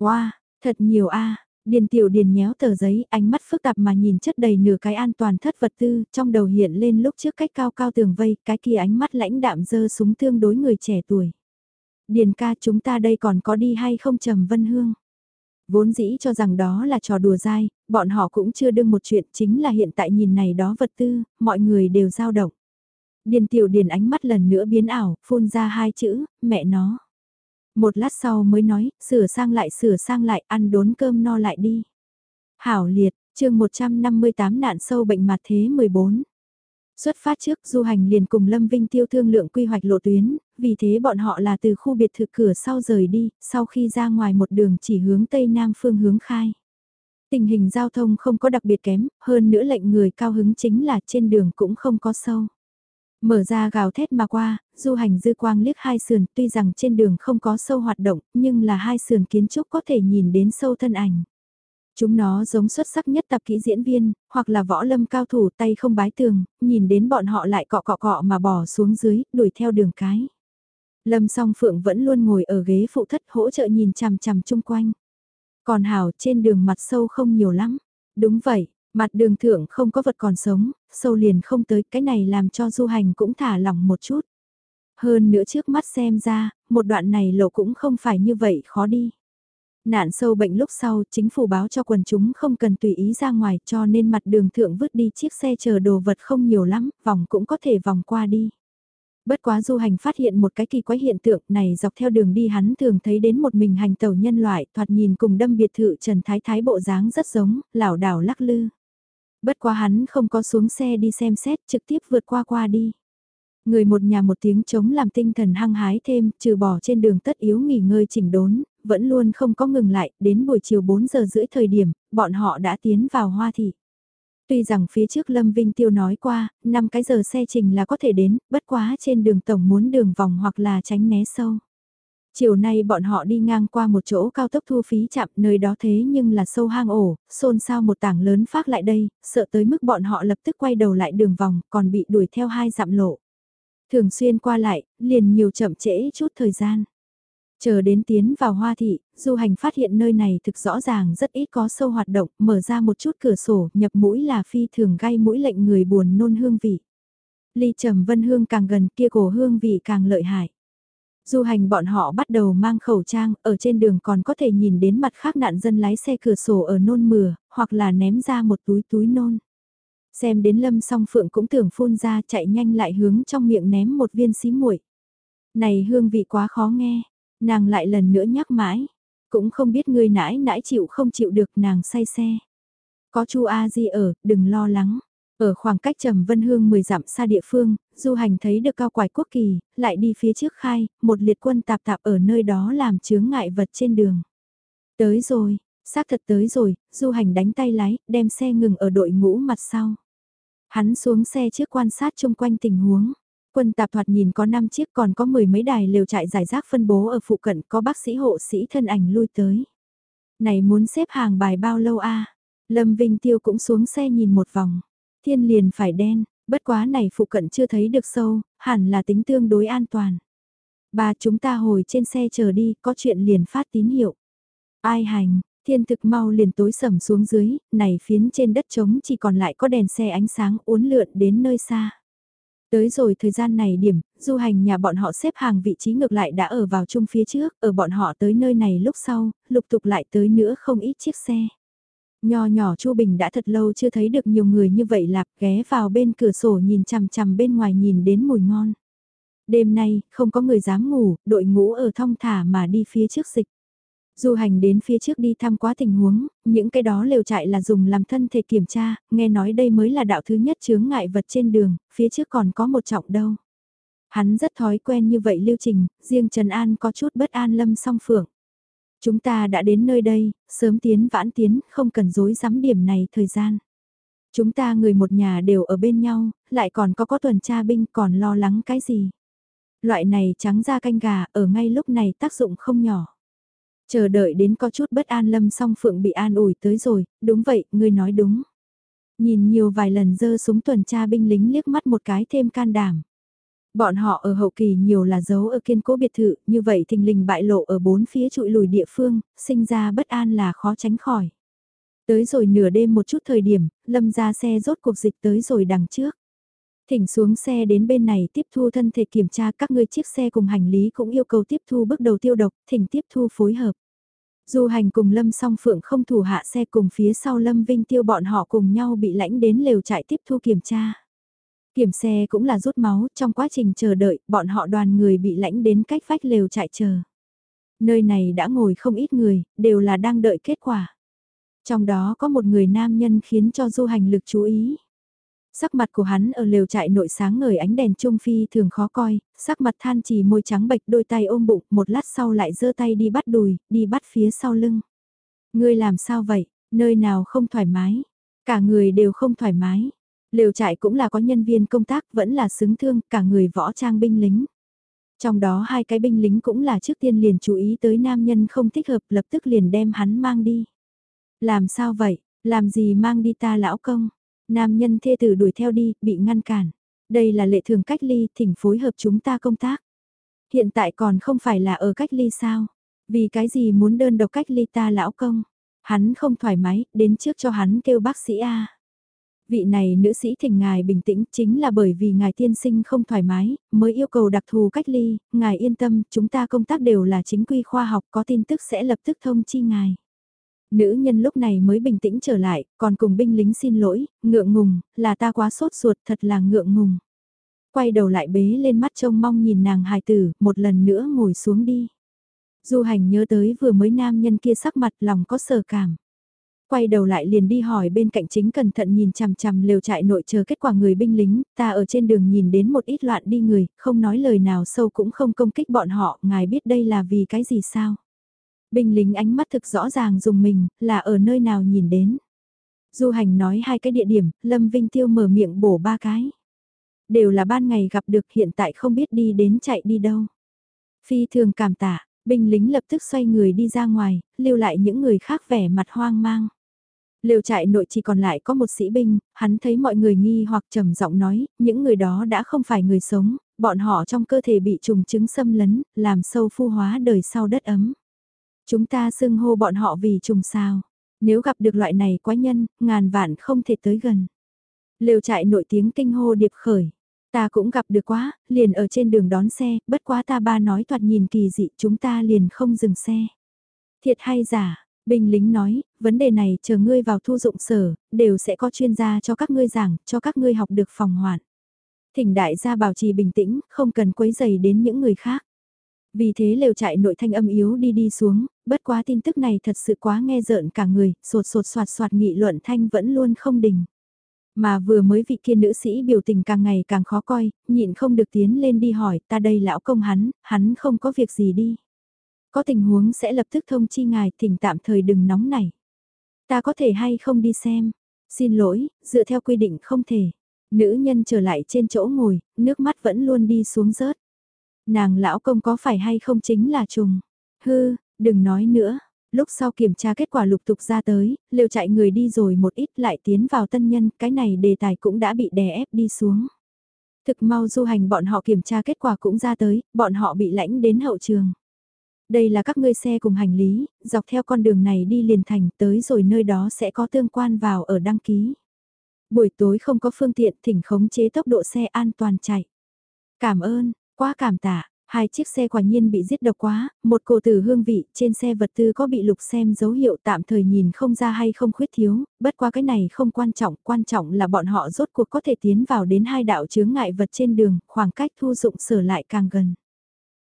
Wow, thật nhiều a Điền tiểu điền nhéo tờ giấy, ánh mắt phức tạp mà nhìn chất đầy nửa cái an toàn thất vật tư, trong đầu hiện lên lúc trước cách cao cao tường vây, cái kia ánh mắt lãnh đạm dơ súng tương đối người trẻ tuổi. Điền ca chúng ta đây còn có đi hay không trầm vân hương? Vốn dĩ cho rằng đó là trò đùa dai, bọn họ cũng chưa đương một chuyện chính là hiện tại nhìn này đó vật tư, mọi người đều dao động. Điền tiểu điền ánh mắt lần nữa biến ảo, phun ra hai chữ, mẹ nó. Một lát sau mới nói, sửa sang lại sửa sang lại, ăn đốn cơm no lại đi. Hảo liệt, chương 158 nạn sâu bệnh mặt thế 14. Xuất phát trước du hành liền cùng Lâm Vinh tiêu thương lượng quy hoạch lộ tuyến, vì thế bọn họ là từ khu biệt thự cửa sau rời đi, sau khi ra ngoài một đường chỉ hướng Tây Nam phương hướng khai. Tình hình giao thông không có đặc biệt kém, hơn nữa lệnh người cao hứng chính là trên đường cũng không có sâu. Mở ra gào thét mà qua, du hành dư quang liếc hai sườn tuy rằng trên đường không có sâu hoạt động nhưng là hai sườn kiến trúc có thể nhìn đến sâu thân ảnh. Chúng nó giống xuất sắc nhất tập kỹ diễn viên, hoặc là võ lâm cao thủ tay không bái tường, nhìn đến bọn họ lại cọ cọ cọ mà bỏ xuống dưới, đuổi theo đường cái. Lâm song phượng vẫn luôn ngồi ở ghế phụ thất hỗ trợ nhìn chằm chằm chung quanh. Còn hào trên đường mặt sâu không nhiều lắm. Đúng vậy, mặt đường thượng không có vật còn sống, sâu liền không tới cái này làm cho du hành cũng thả lỏng một chút. Hơn nữa trước mắt xem ra, một đoạn này lộ cũng không phải như vậy khó đi. Nạn sâu bệnh lúc sau, chính phủ báo cho quần chúng không cần tùy ý ra ngoài cho nên mặt đường thượng vứt đi chiếc xe chờ đồ vật không nhiều lắm, vòng cũng có thể vòng qua đi. Bất quá du hành phát hiện một cái kỳ quái hiện tượng này dọc theo đường đi hắn thường thấy đến một mình hành tàu nhân loại thoạt nhìn cùng đâm biệt thự Trần Thái Thái bộ dáng rất giống, lảo đảo lắc lư. Bất quá hắn không có xuống xe đi xem xét trực tiếp vượt qua qua đi. Người một nhà một tiếng chống làm tinh thần hăng hái thêm, trừ bỏ trên đường tất yếu nghỉ ngơi chỉnh đốn, vẫn luôn không có ngừng lại, đến buổi chiều 4 giờ rưỡi thời điểm, bọn họ đã tiến vào hoa thị. Tuy rằng phía trước Lâm Vinh Tiêu nói qua, 5 cái giờ xe trình là có thể đến, bất quá trên đường tổng muốn đường vòng hoặc là tránh né sâu. Chiều nay bọn họ đi ngang qua một chỗ cao tốc thu phí chạm nơi đó thế nhưng là sâu hang ổ, xôn xao một tảng lớn phát lại đây, sợ tới mức bọn họ lập tức quay đầu lại đường vòng, còn bị đuổi theo hai dặm lộ. Thường xuyên qua lại, liền nhiều chậm trễ chút thời gian. Chờ đến tiến vào hoa thị, du hành phát hiện nơi này thực rõ ràng rất ít có sâu hoạt động, mở ra một chút cửa sổ, nhập mũi là phi thường gây mũi lệnh người buồn nôn hương vị. Ly trầm vân hương càng gần kia cổ hương vị càng lợi hại. Du hành bọn họ bắt đầu mang khẩu trang, ở trên đường còn có thể nhìn đến mặt khác nạn dân lái xe cửa sổ ở nôn mửa, hoặc là ném ra một túi túi nôn. Xem đến lâm song phượng cũng tưởng phun ra chạy nhanh lại hướng trong miệng ném một viên xí muội. Này hương vị quá khó nghe, Nàng lại lần nữa nhắc mãi, cũng không biết người nãi nãi chịu không chịu được nàng say xe. Có chu A Di ở, đừng lo lắng. Ở khoảng cách Trầm Vân Hương 10 dặm xa địa phương, du hành thấy được cao quải quốc kỳ, lại đi phía trước khai, một liệt quân tạp tạp ở nơi đó làm chướng ngại vật trên đường. Tới rồi, xác thật tới rồi, du hành đánh tay lái, đem xe ngừng ở đội ngũ mặt sau. Hắn xuống xe trước quan sát chung quanh tình huống. Quân tạp thoạt nhìn có 5 chiếc còn có mười mấy đài lều trại giải rác phân bố ở phụ cận có bác sĩ hộ sĩ thân ảnh lui tới. Này muốn xếp hàng bài bao lâu a Lâm Vinh Tiêu cũng xuống xe nhìn một vòng. Thiên liền phải đen, bất quá này phụ cận chưa thấy được sâu, hẳn là tính tương đối an toàn. Bà chúng ta hồi trên xe chờ đi, có chuyện liền phát tín hiệu. Ai hành, thiên thực mau liền tối sầm xuống dưới, này phiến trên đất trống chỉ còn lại có đèn xe ánh sáng uốn lượn đến nơi xa. Tới rồi thời gian này điểm, du hành nhà bọn họ xếp hàng vị trí ngược lại đã ở vào chung phía trước, ở bọn họ tới nơi này lúc sau, lục tục lại tới nữa không ít chiếc xe. Nho nhỏ Chu Bình đã thật lâu chưa thấy được nhiều người như vậy lạc ghé vào bên cửa sổ nhìn chằm chằm bên ngoài nhìn đến mùi ngon. Đêm nay, không có người dám ngủ, đội ngũ ở thong thả mà đi phía trước dịch. Du hành đến phía trước đi thăm quá tình huống, những cái đó lều chạy là dùng làm thân thể kiểm tra, nghe nói đây mới là đạo thứ nhất chướng ngại vật trên đường, phía trước còn có một trọng đâu. Hắn rất thói quen như vậy lưu trình, riêng Trần An có chút bất an lâm song phượng. Chúng ta đã đến nơi đây, sớm tiến vãn tiến, không cần dối dám điểm này thời gian. Chúng ta người một nhà đều ở bên nhau, lại còn có có tuần tra binh còn lo lắng cái gì. Loại này trắng da canh gà ở ngay lúc này tác dụng không nhỏ. Chờ đợi đến có chút bất an lâm song phượng bị an ủi tới rồi, đúng vậy, ngươi nói đúng. Nhìn nhiều vài lần dơ súng tuần tra binh lính liếc mắt một cái thêm can đảm. Bọn họ ở hậu kỳ nhiều là giấu ở kiên cố biệt thự, như vậy thình lình bại lộ ở bốn phía trụi lùi địa phương, sinh ra bất an là khó tránh khỏi. Tới rồi nửa đêm một chút thời điểm, lâm ra xe rốt cuộc dịch tới rồi đằng trước. Thỉnh xuống xe đến bên này tiếp thu thân thể kiểm tra các ngươi chiếc xe cùng hành lý cũng yêu cầu tiếp thu bước đầu tiêu độc, thỉnh tiếp thu phối hợp. Du hành cùng Lâm song phượng không thủ hạ xe cùng phía sau Lâm Vinh Tiêu bọn họ cùng nhau bị lãnh đến lều trại tiếp thu kiểm tra. Kiểm xe cũng là rút máu, trong quá trình chờ đợi, bọn họ đoàn người bị lãnh đến cách vách lều trại chờ. Nơi này đã ngồi không ít người, đều là đang đợi kết quả. Trong đó có một người nam nhân khiến cho du hành lực chú ý. Sắc mặt của hắn ở lều trại nội sáng ngời ánh đèn trung phi thường khó coi, sắc mặt than chỉ môi trắng bệch đôi tay ôm bụng, một lát sau lại giơ tay đi bắt đùi, đi bắt phía sau lưng. Ngươi làm sao vậy, nơi nào không thoải mái, cả người đều không thoải mái. Lều trại cũng là có nhân viên công tác vẫn là xứng thương, cả người võ trang binh lính. Trong đó hai cái binh lính cũng là trước tiên liền chú ý tới nam nhân không thích hợp lập tức liền đem hắn mang đi. Làm sao vậy, làm gì mang đi ta lão công? Nam nhân thê tử đuổi theo đi, bị ngăn cản. Đây là lệ thường cách ly, thỉnh phối hợp chúng ta công tác. Hiện tại còn không phải là ở cách ly sao? Vì cái gì muốn đơn độc cách ly ta lão công? Hắn không thoải mái, đến trước cho hắn kêu bác sĩ A. Vị này nữ sĩ thỉnh ngài bình tĩnh chính là bởi vì ngài tiên sinh không thoải mái, mới yêu cầu đặc thù cách ly, ngài yên tâm, chúng ta công tác đều là chính quy khoa học có tin tức sẽ lập tức thông chi ngài. Nữ nhân lúc này mới bình tĩnh trở lại, còn cùng binh lính xin lỗi, ngượng ngùng, là ta quá sốt ruột thật là ngượng ngùng. Quay đầu lại bế lên mắt trông mong nhìn nàng hài tử, một lần nữa ngồi xuống đi. Du hành nhớ tới vừa mới nam nhân kia sắc mặt lòng có sờ cảm. Quay đầu lại liền đi hỏi bên cạnh chính cẩn thận nhìn chằm chằm lều trại nội chờ kết quả người binh lính, ta ở trên đường nhìn đến một ít loạn đi người, không nói lời nào sâu cũng không công kích bọn họ, ngài biết đây là vì cái gì sao? Binh lính ánh mắt thực rõ ràng dùng mình, là ở nơi nào nhìn đến. Du hành nói hai cái địa điểm, Lâm Vinh Tiêu mở miệng bổ ba cái. Đều là ban ngày gặp được hiện tại không biết đi đến chạy đi đâu. Phi thường cảm tạ, binh lính lập tức xoay người đi ra ngoài, lưu lại những người khác vẻ mặt hoang mang. Liều trại nội chỉ còn lại có một sĩ binh, hắn thấy mọi người nghi hoặc trầm giọng nói, những người đó đã không phải người sống, bọn họ trong cơ thể bị trùng chứng xâm lấn, làm sâu phu hóa đời sau đất ấm. Chúng ta xưng hô bọn họ vì trùng sao. Nếu gặp được loại này quá nhân, ngàn vạn không thể tới gần. lều trại nổi tiếng kinh hô điệp khởi. Ta cũng gặp được quá, liền ở trên đường đón xe, bất quá ta ba nói thoạt nhìn kỳ dị chúng ta liền không dừng xe. Thiệt hay giả, binh lính nói, vấn đề này chờ ngươi vào thu dụng sở, đều sẽ có chuyên gia cho các ngươi giảng, cho các ngươi học được phòng hoạn. Thỉnh đại gia bảo trì bình tĩnh, không cần quấy dày đến những người khác. Vì thế lều trại nội thanh âm yếu đi đi xuống, bất quá tin tức này thật sự quá nghe rợn cả người, sột sột soạt soạt nghị luận thanh vẫn luôn không đình. Mà vừa mới vị kia nữ sĩ biểu tình càng ngày càng khó coi, nhịn không được tiến lên đi hỏi ta đây lão công hắn, hắn không có việc gì đi. Có tình huống sẽ lập tức thông chi ngài thỉnh tạm thời đừng nóng này. Ta có thể hay không đi xem. Xin lỗi, dựa theo quy định không thể. Nữ nhân trở lại trên chỗ ngồi, nước mắt vẫn luôn đi xuống rớt. Nàng lão công có phải hay không chính là trùng. Hư, đừng nói nữa. Lúc sau kiểm tra kết quả lục tục ra tới, liều chạy người đi rồi một ít lại tiến vào tân nhân, cái này đề tài cũng đã bị đè ép đi xuống. Thực mau du hành bọn họ kiểm tra kết quả cũng ra tới, bọn họ bị lãnh đến hậu trường. Đây là các ngươi xe cùng hành lý, dọc theo con đường này đi liền thành tới rồi nơi đó sẽ có tương quan vào ở đăng ký. Buổi tối không có phương tiện thỉnh khống chế tốc độ xe an toàn chạy. Cảm ơn, quá cảm tạ, hai chiếc xe quả nhiên bị giết độc quá, một cổ tử hương vị trên xe vật tư có bị lục xem dấu hiệu tạm thời nhìn không ra hay không khuyết thiếu, bất qua cái này không quan trọng, quan trọng là bọn họ rốt cuộc có thể tiến vào đến hai đạo chướng ngại vật trên đường, khoảng cách thu dụng sở lại càng gần.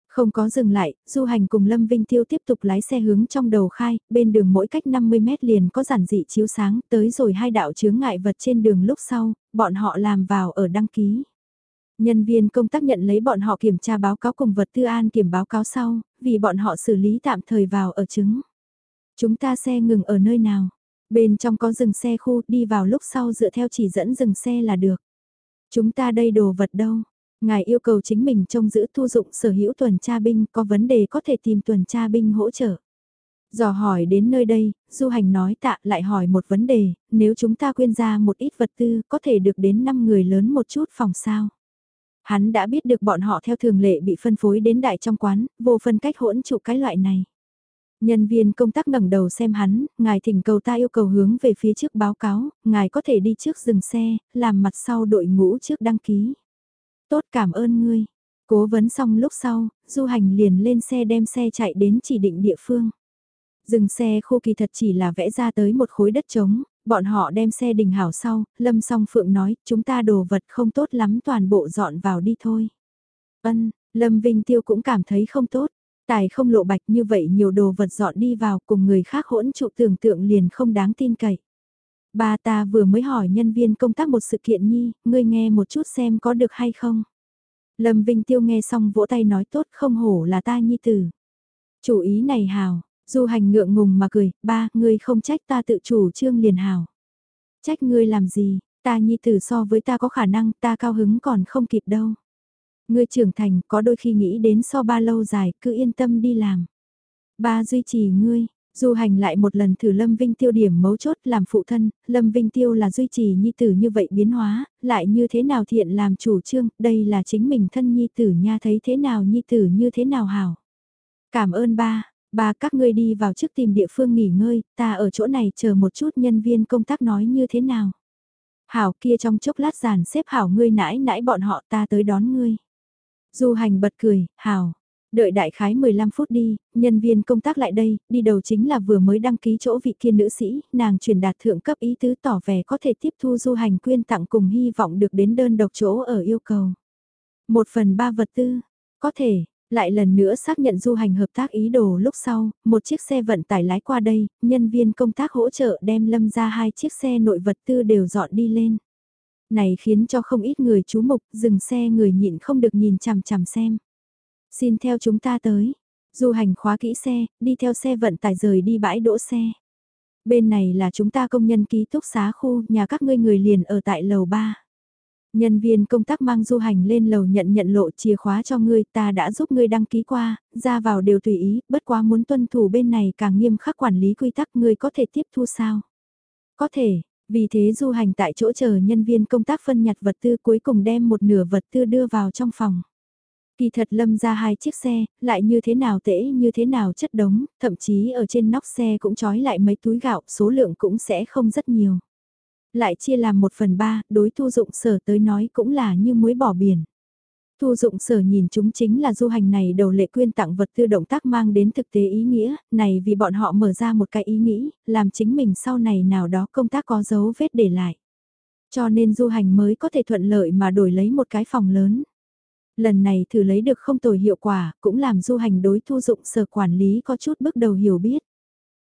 Không có dừng lại, du hành cùng Lâm Vinh Tiêu tiếp tục lái xe hướng trong đầu khai, bên đường mỗi cách 50 mét liền có giản dị chiếu sáng, tới rồi hai đạo chướng ngại vật trên đường lúc sau, bọn họ làm vào ở đăng ký. Nhân viên công tác nhận lấy bọn họ kiểm tra báo cáo cùng vật tư an kiểm báo cáo sau, vì bọn họ xử lý tạm thời vào ở chứng. Chúng ta xe ngừng ở nơi nào? Bên trong có dừng xe khu, đi vào lúc sau dựa theo chỉ dẫn dừng xe là được. Chúng ta đây đồ vật đâu? Ngài yêu cầu chính mình trông giữ thu dụng sở hữu tuần tra binh có vấn đề có thể tìm tuần tra binh hỗ trợ. Dò hỏi đến nơi đây, du hành nói tạ lại hỏi một vấn đề, nếu chúng ta quyên ra một ít vật tư có thể được đến 5 người lớn một chút phòng sao. Hắn đã biết được bọn họ theo thường lệ bị phân phối đến đại trong quán, vô phân cách hỗn trụ cái loại này. Nhân viên công tác ngẩng đầu xem hắn, ngài thỉnh cầu ta yêu cầu hướng về phía trước báo cáo, ngài có thể đi trước dừng xe, làm mặt sau đội ngũ trước đăng ký. Tốt cảm ơn ngươi. Cố vấn xong lúc sau, du hành liền lên xe đem xe chạy đến chỉ định địa phương. Dừng xe khu kỳ thật chỉ là vẽ ra tới một khối đất trống, bọn họ đem xe đình hảo sau, Lâm song phượng nói, chúng ta đồ vật không tốt lắm toàn bộ dọn vào đi thôi. Ân, Lâm Vinh Tiêu cũng cảm thấy không tốt, tài không lộ bạch như vậy nhiều đồ vật dọn đi vào cùng người khác hỗn trụ tưởng tượng liền không đáng tin cậy. Ba ta vừa mới hỏi nhân viên công tác một sự kiện nhi, ngươi nghe một chút xem có được hay không. Lâm Vinh Tiêu nghe xong vỗ tay nói tốt không hổ là ta nhi tử. Chủ ý này hào, du hành ngượng ngùng mà cười, ba, ngươi không trách ta tự chủ trương liền hào. Trách ngươi làm gì, ta nhi tử so với ta có khả năng, ta cao hứng còn không kịp đâu. Ngươi trưởng thành có đôi khi nghĩ đến so ba lâu dài, cứ yên tâm đi làm. Ba duy trì ngươi, Du hành lại một lần thử Lâm Vinh Tiêu điểm mấu chốt làm phụ thân, Lâm Vinh Tiêu là duy trì nhi tử như vậy biến hóa, lại như thế nào thiện làm chủ trương, đây là chính mình thân nhi tử nha thấy thế nào nhi tử như thế nào hảo. Cảm ơn ba, ba các ngươi đi vào trước tìm địa phương nghỉ ngơi, ta ở chỗ này chờ một chút nhân viên công tác nói như thế nào. Hảo kia trong chốc lát giàn xếp hảo ngươi nãi nãi bọn họ ta tới đón ngươi. Du hành bật cười, hảo, Đợi đại khái 15 phút đi, nhân viên công tác lại đây, đi đầu chính là vừa mới đăng ký chỗ vị kia nữ sĩ, nàng truyền đạt thượng cấp ý tứ tỏ vẻ có thể tiếp thu du hành quyên tặng cùng hy vọng được đến đơn độc chỗ ở yêu cầu. Một phần ba vật tư, có thể, lại lần nữa xác nhận du hành hợp tác ý đồ lúc sau, một chiếc xe vận tải lái qua đây, nhân viên công tác hỗ trợ đem lâm ra hai chiếc xe nội vật tư đều dọn đi lên. Này khiến cho không ít người chú mục, dừng xe người nhịn không được nhìn chằm chằm xem. Xin theo chúng ta tới. Du hành khóa kỹ xe, đi theo xe vận tải rời đi bãi đỗ xe. Bên này là chúng ta công nhân ký túc xá khu, nhà các ngươi người liền ở tại lầu 3. Nhân viên công tác mang du hành lên lầu nhận nhận lộ chìa khóa cho ngươi, ta đã giúp ngươi đăng ký qua, ra vào đều tùy ý, bất quá muốn tuân thủ bên này càng nghiêm khắc quản lý quy tắc ngươi có thể tiếp thu sao? Có thể, vì thế du hành tại chỗ chờ nhân viên công tác phân nhặt vật tư cuối cùng đem một nửa vật tư đưa vào trong phòng. Kỳ thật lâm ra hai chiếc xe, lại như thế nào tễ như thế nào chất đống, thậm chí ở trên nóc xe cũng trói lại mấy túi gạo, số lượng cũng sẽ không rất nhiều. Lại chia làm một phần ba, đối thu dụng sở tới nói cũng là như muối bỏ biển. Thu dụng sở nhìn chúng chính là du hành này đầu lệ quyên tặng vật tư động tác mang đến thực tế ý nghĩa, này vì bọn họ mở ra một cái ý nghĩ, làm chính mình sau này nào đó công tác có dấu vết để lại. Cho nên du hành mới có thể thuận lợi mà đổi lấy một cái phòng lớn. Lần này thử lấy được không tồi hiệu quả, cũng làm du hành đối thu dụng sở quản lý có chút bước đầu hiểu biết.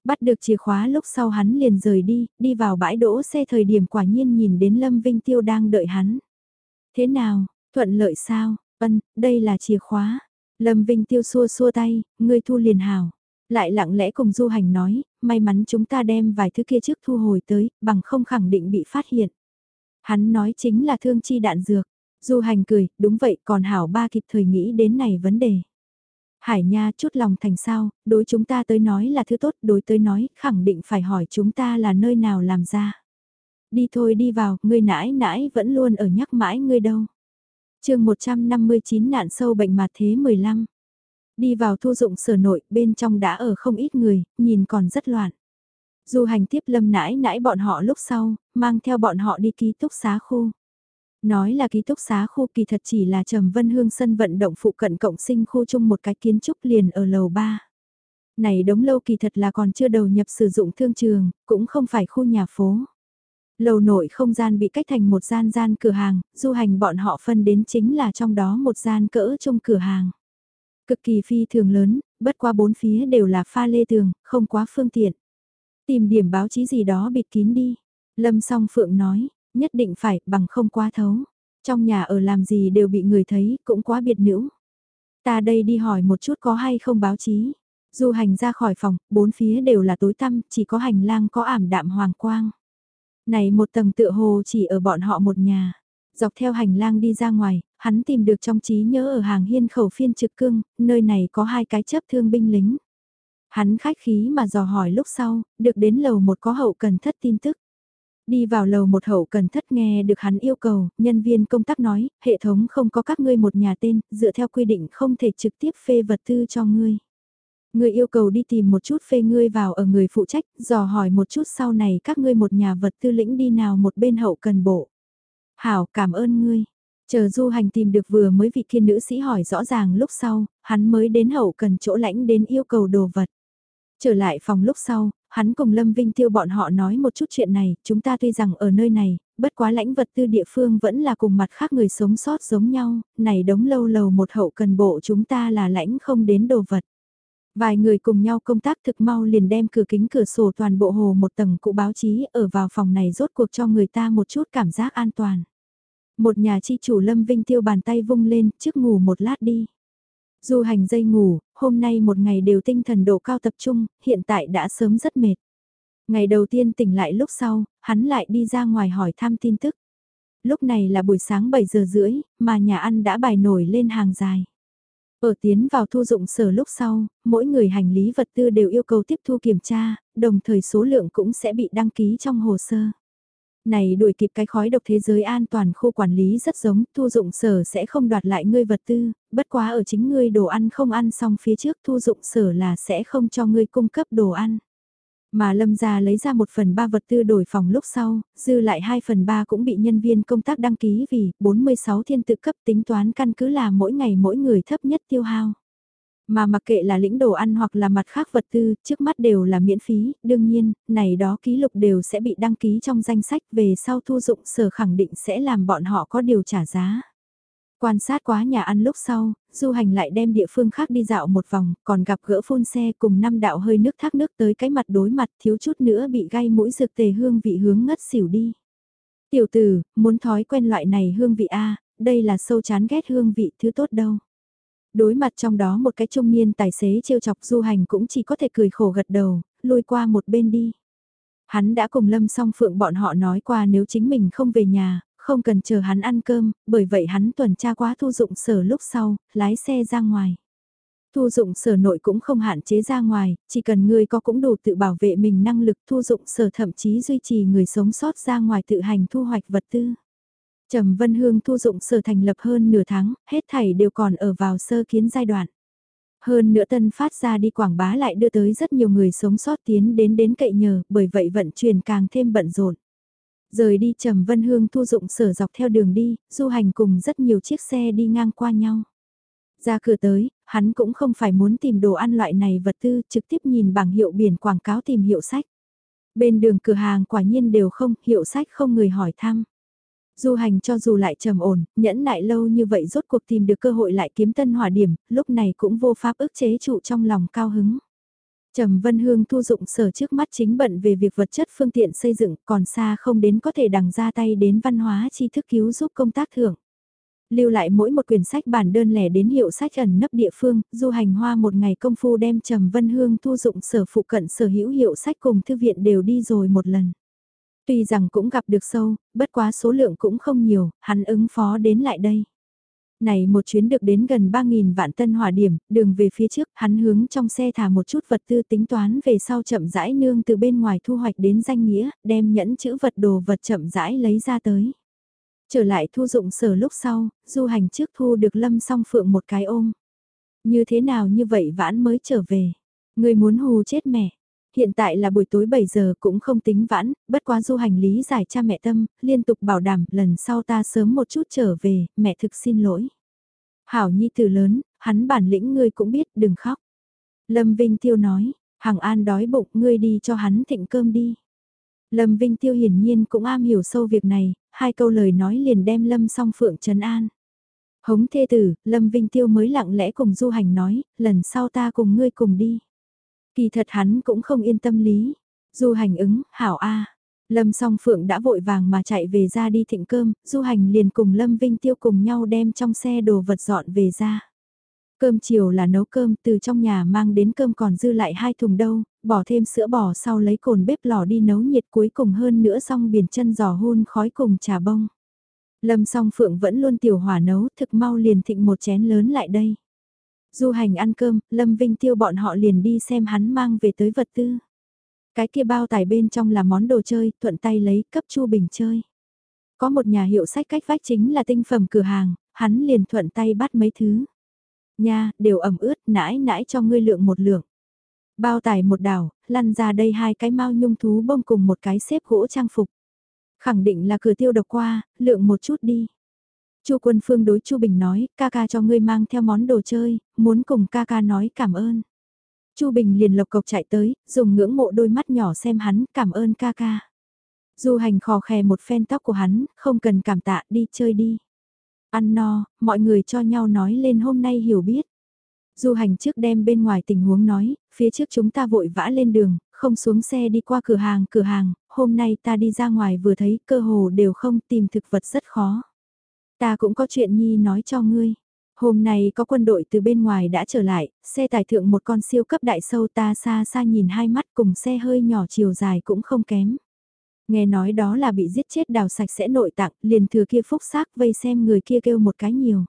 Bắt được chìa khóa lúc sau hắn liền rời đi, đi vào bãi đỗ xe thời điểm quả nhiên nhìn đến Lâm Vinh Tiêu đang đợi hắn. Thế nào, thuận lợi sao, ân, đây là chìa khóa. Lâm Vinh Tiêu xua xua tay, ngươi thu liền hào. Lại lặng lẽ cùng du hành nói, may mắn chúng ta đem vài thứ kia trước thu hồi tới, bằng không khẳng định bị phát hiện. Hắn nói chính là thương chi đạn dược. Du hành cười, đúng vậy còn hảo ba kịp thời nghĩ đến này vấn đề. Hải Nha chút lòng thành sao, đối chúng ta tới nói là thứ tốt, đối tới nói, khẳng định phải hỏi chúng ta là nơi nào làm ra. Đi thôi đi vào, ngươi nãi nãi vẫn luôn ở nhắc mãi ngươi đâu. chương 159 nạn sâu bệnh mà thế 15. Đi vào thu dụng sở nội, bên trong đã ở không ít người, nhìn còn rất loạn. Du hành tiếp lâm nãi nãi bọn họ lúc sau, mang theo bọn họ đi ký túc xá khu. Nói là ký túc xá khu kỳ thật chỉ là Trầm Vân Hương sân vận động phụ cận cộng sinh khu chung một cái kiến trúc liền ở lầu 3. Này đống lâu kỳ thật là còn chưa đầu nhập sử dụng thương trường, cũng không phải khu nhà phố. Lầu nội không gian bị cách thành một gian gian cửa hàng, du hành bọn họ phân đến chính là trong đó một gian cỡ trong cửa hàng. Cực kỳ phi thường lớn, bất qua bốn phía đều là pha lê tường, không quá phương tiện. Tìm điểm báo chí gì đó bịt kín đi. Lâm song phượng nói, Nhất định phải, bằng không quá thấu. Trong nhà ở làm gì đều bị người thấy, cũng quá biệt nữ. Ta đây đi hỏi một chút có hay không báo chí. Du hành ra khỏi phòng, bốn phía đều là tối tăm, chỉ có hành lang có ảm đạm hoàng quang. Này một tầng tựa hồ chỉ ở bọn họ một nhà. Dọc theo hành lang đi ra ngoài, hắn tìm được trong trí nhớ ở hàng hiên khẩu phiên trực cương nơi này có hai cái chấp thương binh lính. Hắn khách khí mà dò hỏi lúc sau, được đến lầu một có hậu cần thất tin tức. Đi vào lầu một hậu cần thất nghe được hắn yêu cầu, nhân viên công tác nói, hệ thống không có các ngươi một nhà tên, dựa theo quy định không thể trực tiếp phê vật tư cho ngươi. Ngươi yêu cầu đi tìm một chút phê ngươi vào ở người phụ trách, dò hỏi một chút sau này các ngươi một nhà vật tư lĩnh đi nào một bên hậu cần bộ. Hảo cảm ơn ngươi. Chờ du hành tìm được vừa mới vị kia nữ sĩ hỏi rõ ràng lúc sau, hắn mới đến hậu cần chỗ lãnh đến yêu cầu đồ vật. Trở lại phòng lúc sau, hắn cùng Lâm Vinh Tiêu bọn họ nói một chút chuyện này, chúng ta tuy rằng ở nơi này, bất quá lãnh vật tư địa phương vẫn là cùng mặt khác người sống sót giống nhau, này đống lâu lầu một hậu cần bộ chúng ta là lãnh không đến đồ vật. Vài người cùng nhau công tác thực mau liền đem cửa kính cửa sổ toàn bộ hồ một tầng cụ báo chí ở vào phòng này rốt cuộc cho người ta một chút cảm giác an toàn. Một nhà chi chủ Lâm Vinh Tiêu bàn tay vung lên, trước ngủ một lát đi. Du hành dây ngủ, hôm nay một ngày đều tinh thần độ cao tập trung, hiện tại đã sớm rất mệt. Ngày đầu tiên tỉnh lại lúc sau, hắn lại đi ra ngoài hỏi thăm tin tức. Lúc này là buổi sáng 7 giờ rưỡi, mà nhà ăn đã bài nổi lên hàng dài. Ở tiến vào thu dụng sở lúc sau, mỗi người hành lý vật tư đều yêu cầu tiếp thu kiểm tra, đồng thời số lượng cũng sẽ bị đăng ký trong hồ sơ. Này đuổi kịp cái khói độc thế giới an toàn khu quản lý rất giống, thu dụng sở sẽ không đoạt lại ngươi vật tư, bất quá ở chính ngươi đồ ăn không ăn xong phía trước thu dụng sở là sẽ không cho ngươi cung cấp đồ ăn. Mà lâm gia lấy ra một phần ba vật tư đổi phòng lúc sau, dư lại 2 phần 3 cũng bị nhân viên công tác đăng ký vì 46 thiên tự cấp tính toán căn cứ là mỗi ngày mỗi người thấp nhất tiêu hao. Mà mặc kệ là lĩnh đồ ăn hoặc là mặt khác vật tư, trước mắt đều là miễn phí, đương nhiên, này đó ký lục đều sẽ bị đăng ký trong danh sách về sau thu dụng sở khẳng định sẽ làm bọn họ có điều trả giá. Quan sát quá nhà ăn lúc sau, du hành lại đem địa phương khác đi dạo một vòng, còn gặp gỡ phun xe cùng năm đạo hơi nước thác nước tới cái mặt đối mặt thiếu chút nữa bị gai mũi dược tề hương vị hướng ngất xỉu đi. Tiểu tử, muốn thói quen loại này hương vị A, đây là sâu chán ghét hương vị thứ tốt đâu. Đối mặt trong đó một cái trung niên tài xế trêu chọc du hành cũng chỉ có thể cười khổ gật đầu, lùi qua một bên đi. Hắn đã cùng Lâm song phượng bọn họ nói qua nếu chính mình không về nhà, không cần chờ hắn ăn cơm, bởi vậy hắn tuần tra quá thu dụng sở lúc sau, lái xe ra ngoài. Thu dụng sở nội cũng không hạn chế ra ngoài, chỉ cần người có cũng đủ tự bảo vệ mình năng lực thu dụng sở thậm chí duy trì người sống sót ra ngoài tự hành thu hoạch vật tư. Trầm Vân Hương thu dụng sở thành lập hơn nửa tháng, hết thảy đều còn ở vào sơ kiến giai đoạn. Hơn nữa tân phát ra đi quảng bá lại đưa tới rất nhiều người sống sót tiến đến đến cậy nhờ, bởi vậy vận chuyển càng thêm bận rộn. Rời đi Trầm Vân Hương thu dụng sở dọc theo đường đi, du hành cùng rất nhiều chiếc xe đi ngang qua nhau. Ra cửa tới, hắn cũng không phải muốn tìm đồ ăn loại này vật tư, trực tiếp nhìn bảng hiệu biển quảng cáo tìm hiệu sách. Bên đường cửa hàng quả nhiên đều không, hiệu sách không người hỏi thăm. Du hành cho dù lại trầm ổn, nhẫn nại lâu như vậy rốt cuộc tìm được cơ hội lại kiếm tân hỏa điểm, lúc này cũng vô pháp ức chế trụ trong lòng cao hứng. Trầm Vân Hương thu dụng sở trước mắt chính bận về việc vật chất phương tiện xây dựng còn xa không đến có thể đằng ra tay đến văn hóa tri thức cứu giúp công tác thưởng. Lưu lại mỗi một quyển sách bản đơn lẻ đến hiệu sách ẩn nấp địa phương, du hành hoa một ngày công phu đem Trầm Vân Hương thu dụng sở phụ cận sở hữu hiệu sách cùng thư viện đều đi rồi một lần. Tuy rằng cũng gặp được sâu, bất quá số lượng cũng không nhiều, hắn ứng phó đến lại đây. Này một chuyến được đến gần 3.000 vạn tân hỏa điểm, đường về phía trước, hắn hướng trong xe thả một chút vật tư tính toán về sau chậm rãi nương từ bên ngoài thu hoạch đến danh nghĩa, đem nhẫn chữ vật đồ vật chậm rãi lấy ra tới. Trở lại thu dụng sở lúc sau, du hành trước thu được lâm song phượng một cái ôm. Như thế nào như vậy vãn mới trở về. Người muốn hù chết mẹ. Hiện tại là buổi tối 7 giờ cũng không tính vãn, bất quá du hành lý giải cha mẹ tâm, liên tục bảo đảm lần sau ta sớm một chút trở về, mẹ thực xin lỗi. Hảo nhi từ lớn, hắn bản lĩnh ngươi cũng biết, đừng khóc. Lâm Vinh Tiêu nói, Hằng An đói bụng ngươi đi cho hắn thịnh cơm đi. Lâm Vinh Tiêu hiển nhiên cũng am hiểu sâu việc này, hai câu lời nói liền đem Lâm song phượng trấn an. Hống thê tử, Lâm Vinh Tiêu mới lặng lẽ cùng du hành nói, lần sau ta cùng ngươi cùng đi. Kỳ thật hắn cũng không yên tâm lý. Du hành ứng, hảo A. Lâm song phượng đã vội vàng mà chạy về ra đi thịnh cơm, du hành liền cùng Lâm Vinh Tiêu cùng nhau đem trong xe đồ vật dọn về ra. Cơm chiều là nấu cơm từ trong nhà mang đến cơm còn dư lại hai thùng đâu, bỏ thêm sữa bò sau lấy cồn bếp lò đi nấu nhiệt cuối cùng hơn nữa xong biển chân giò hôn khói cùng trà bông. Lâm song phượng vẫn luôn tiểu hỏa nấu thực mau liền thịnh một chén lớn lại đây. Du hành ăn cơm, Lâm Vinh Tiêu bọn họ liền đi xem hắn mang về tới vật tư. Cái kia bao tải bên trong là món đồ chơi, thuận tay lấy cấp Chu Bình chơi. Có một nhà hiệu sách cách vách chính là tinh phẩm cửa hàng, hắn liền thuận tay bắt mấy thứ. Nha, đều ẩm ướt, nãi nãi cho ngươi lượng một lượng. Bao tải một đảo, lăn ra đây hai cái mau nhung thú bông cùng một cái xếp gỗ trang phục. Khẳng định là cửa tiêu độc qua, lượng một chút đi. Chu Quân Phương đối Chu Bình nói, ca ca cho ngươi mang theo món đồ chơi, muốn cùng ca ca nói cảm ơn. Chu Bình liền lộc cộc chạy tới, dùng ngưỡng mộ đôi mắt nhỏ xem hắn, cảm ơn ca ca. Du hành khò khè một phen tóc của hắn, không cần cảm tạ, đi chơi đi. Ăn no, mọi người cho nhau nói lên hôm nay hiểu biết. Du hành trước đem bên ngoài tình huống nói, phía trước chúng ta vội vã lên đường, không xuống xe đi qua cửa hàng cửa hàng, hôm nay ta đi ra ngoài vừa thấy cơ hồ đều không tìm thực vật rất khó. Ta cũng có chuyện nhi nói cho ngươi. Hôm nay có quân đội từ bên ngoài đã trở lại, xe tải thượng một con siêu cấp đại sâu ta xa xa nhìn hai mắt cùng xe hơi nhỏ chiều dài cũng không kém. Nghe nói đó là bị giết chết đào sạch sẽ nội tạng, liền thừa kia phúc xác vây xem người kia kêu một cái nhiều.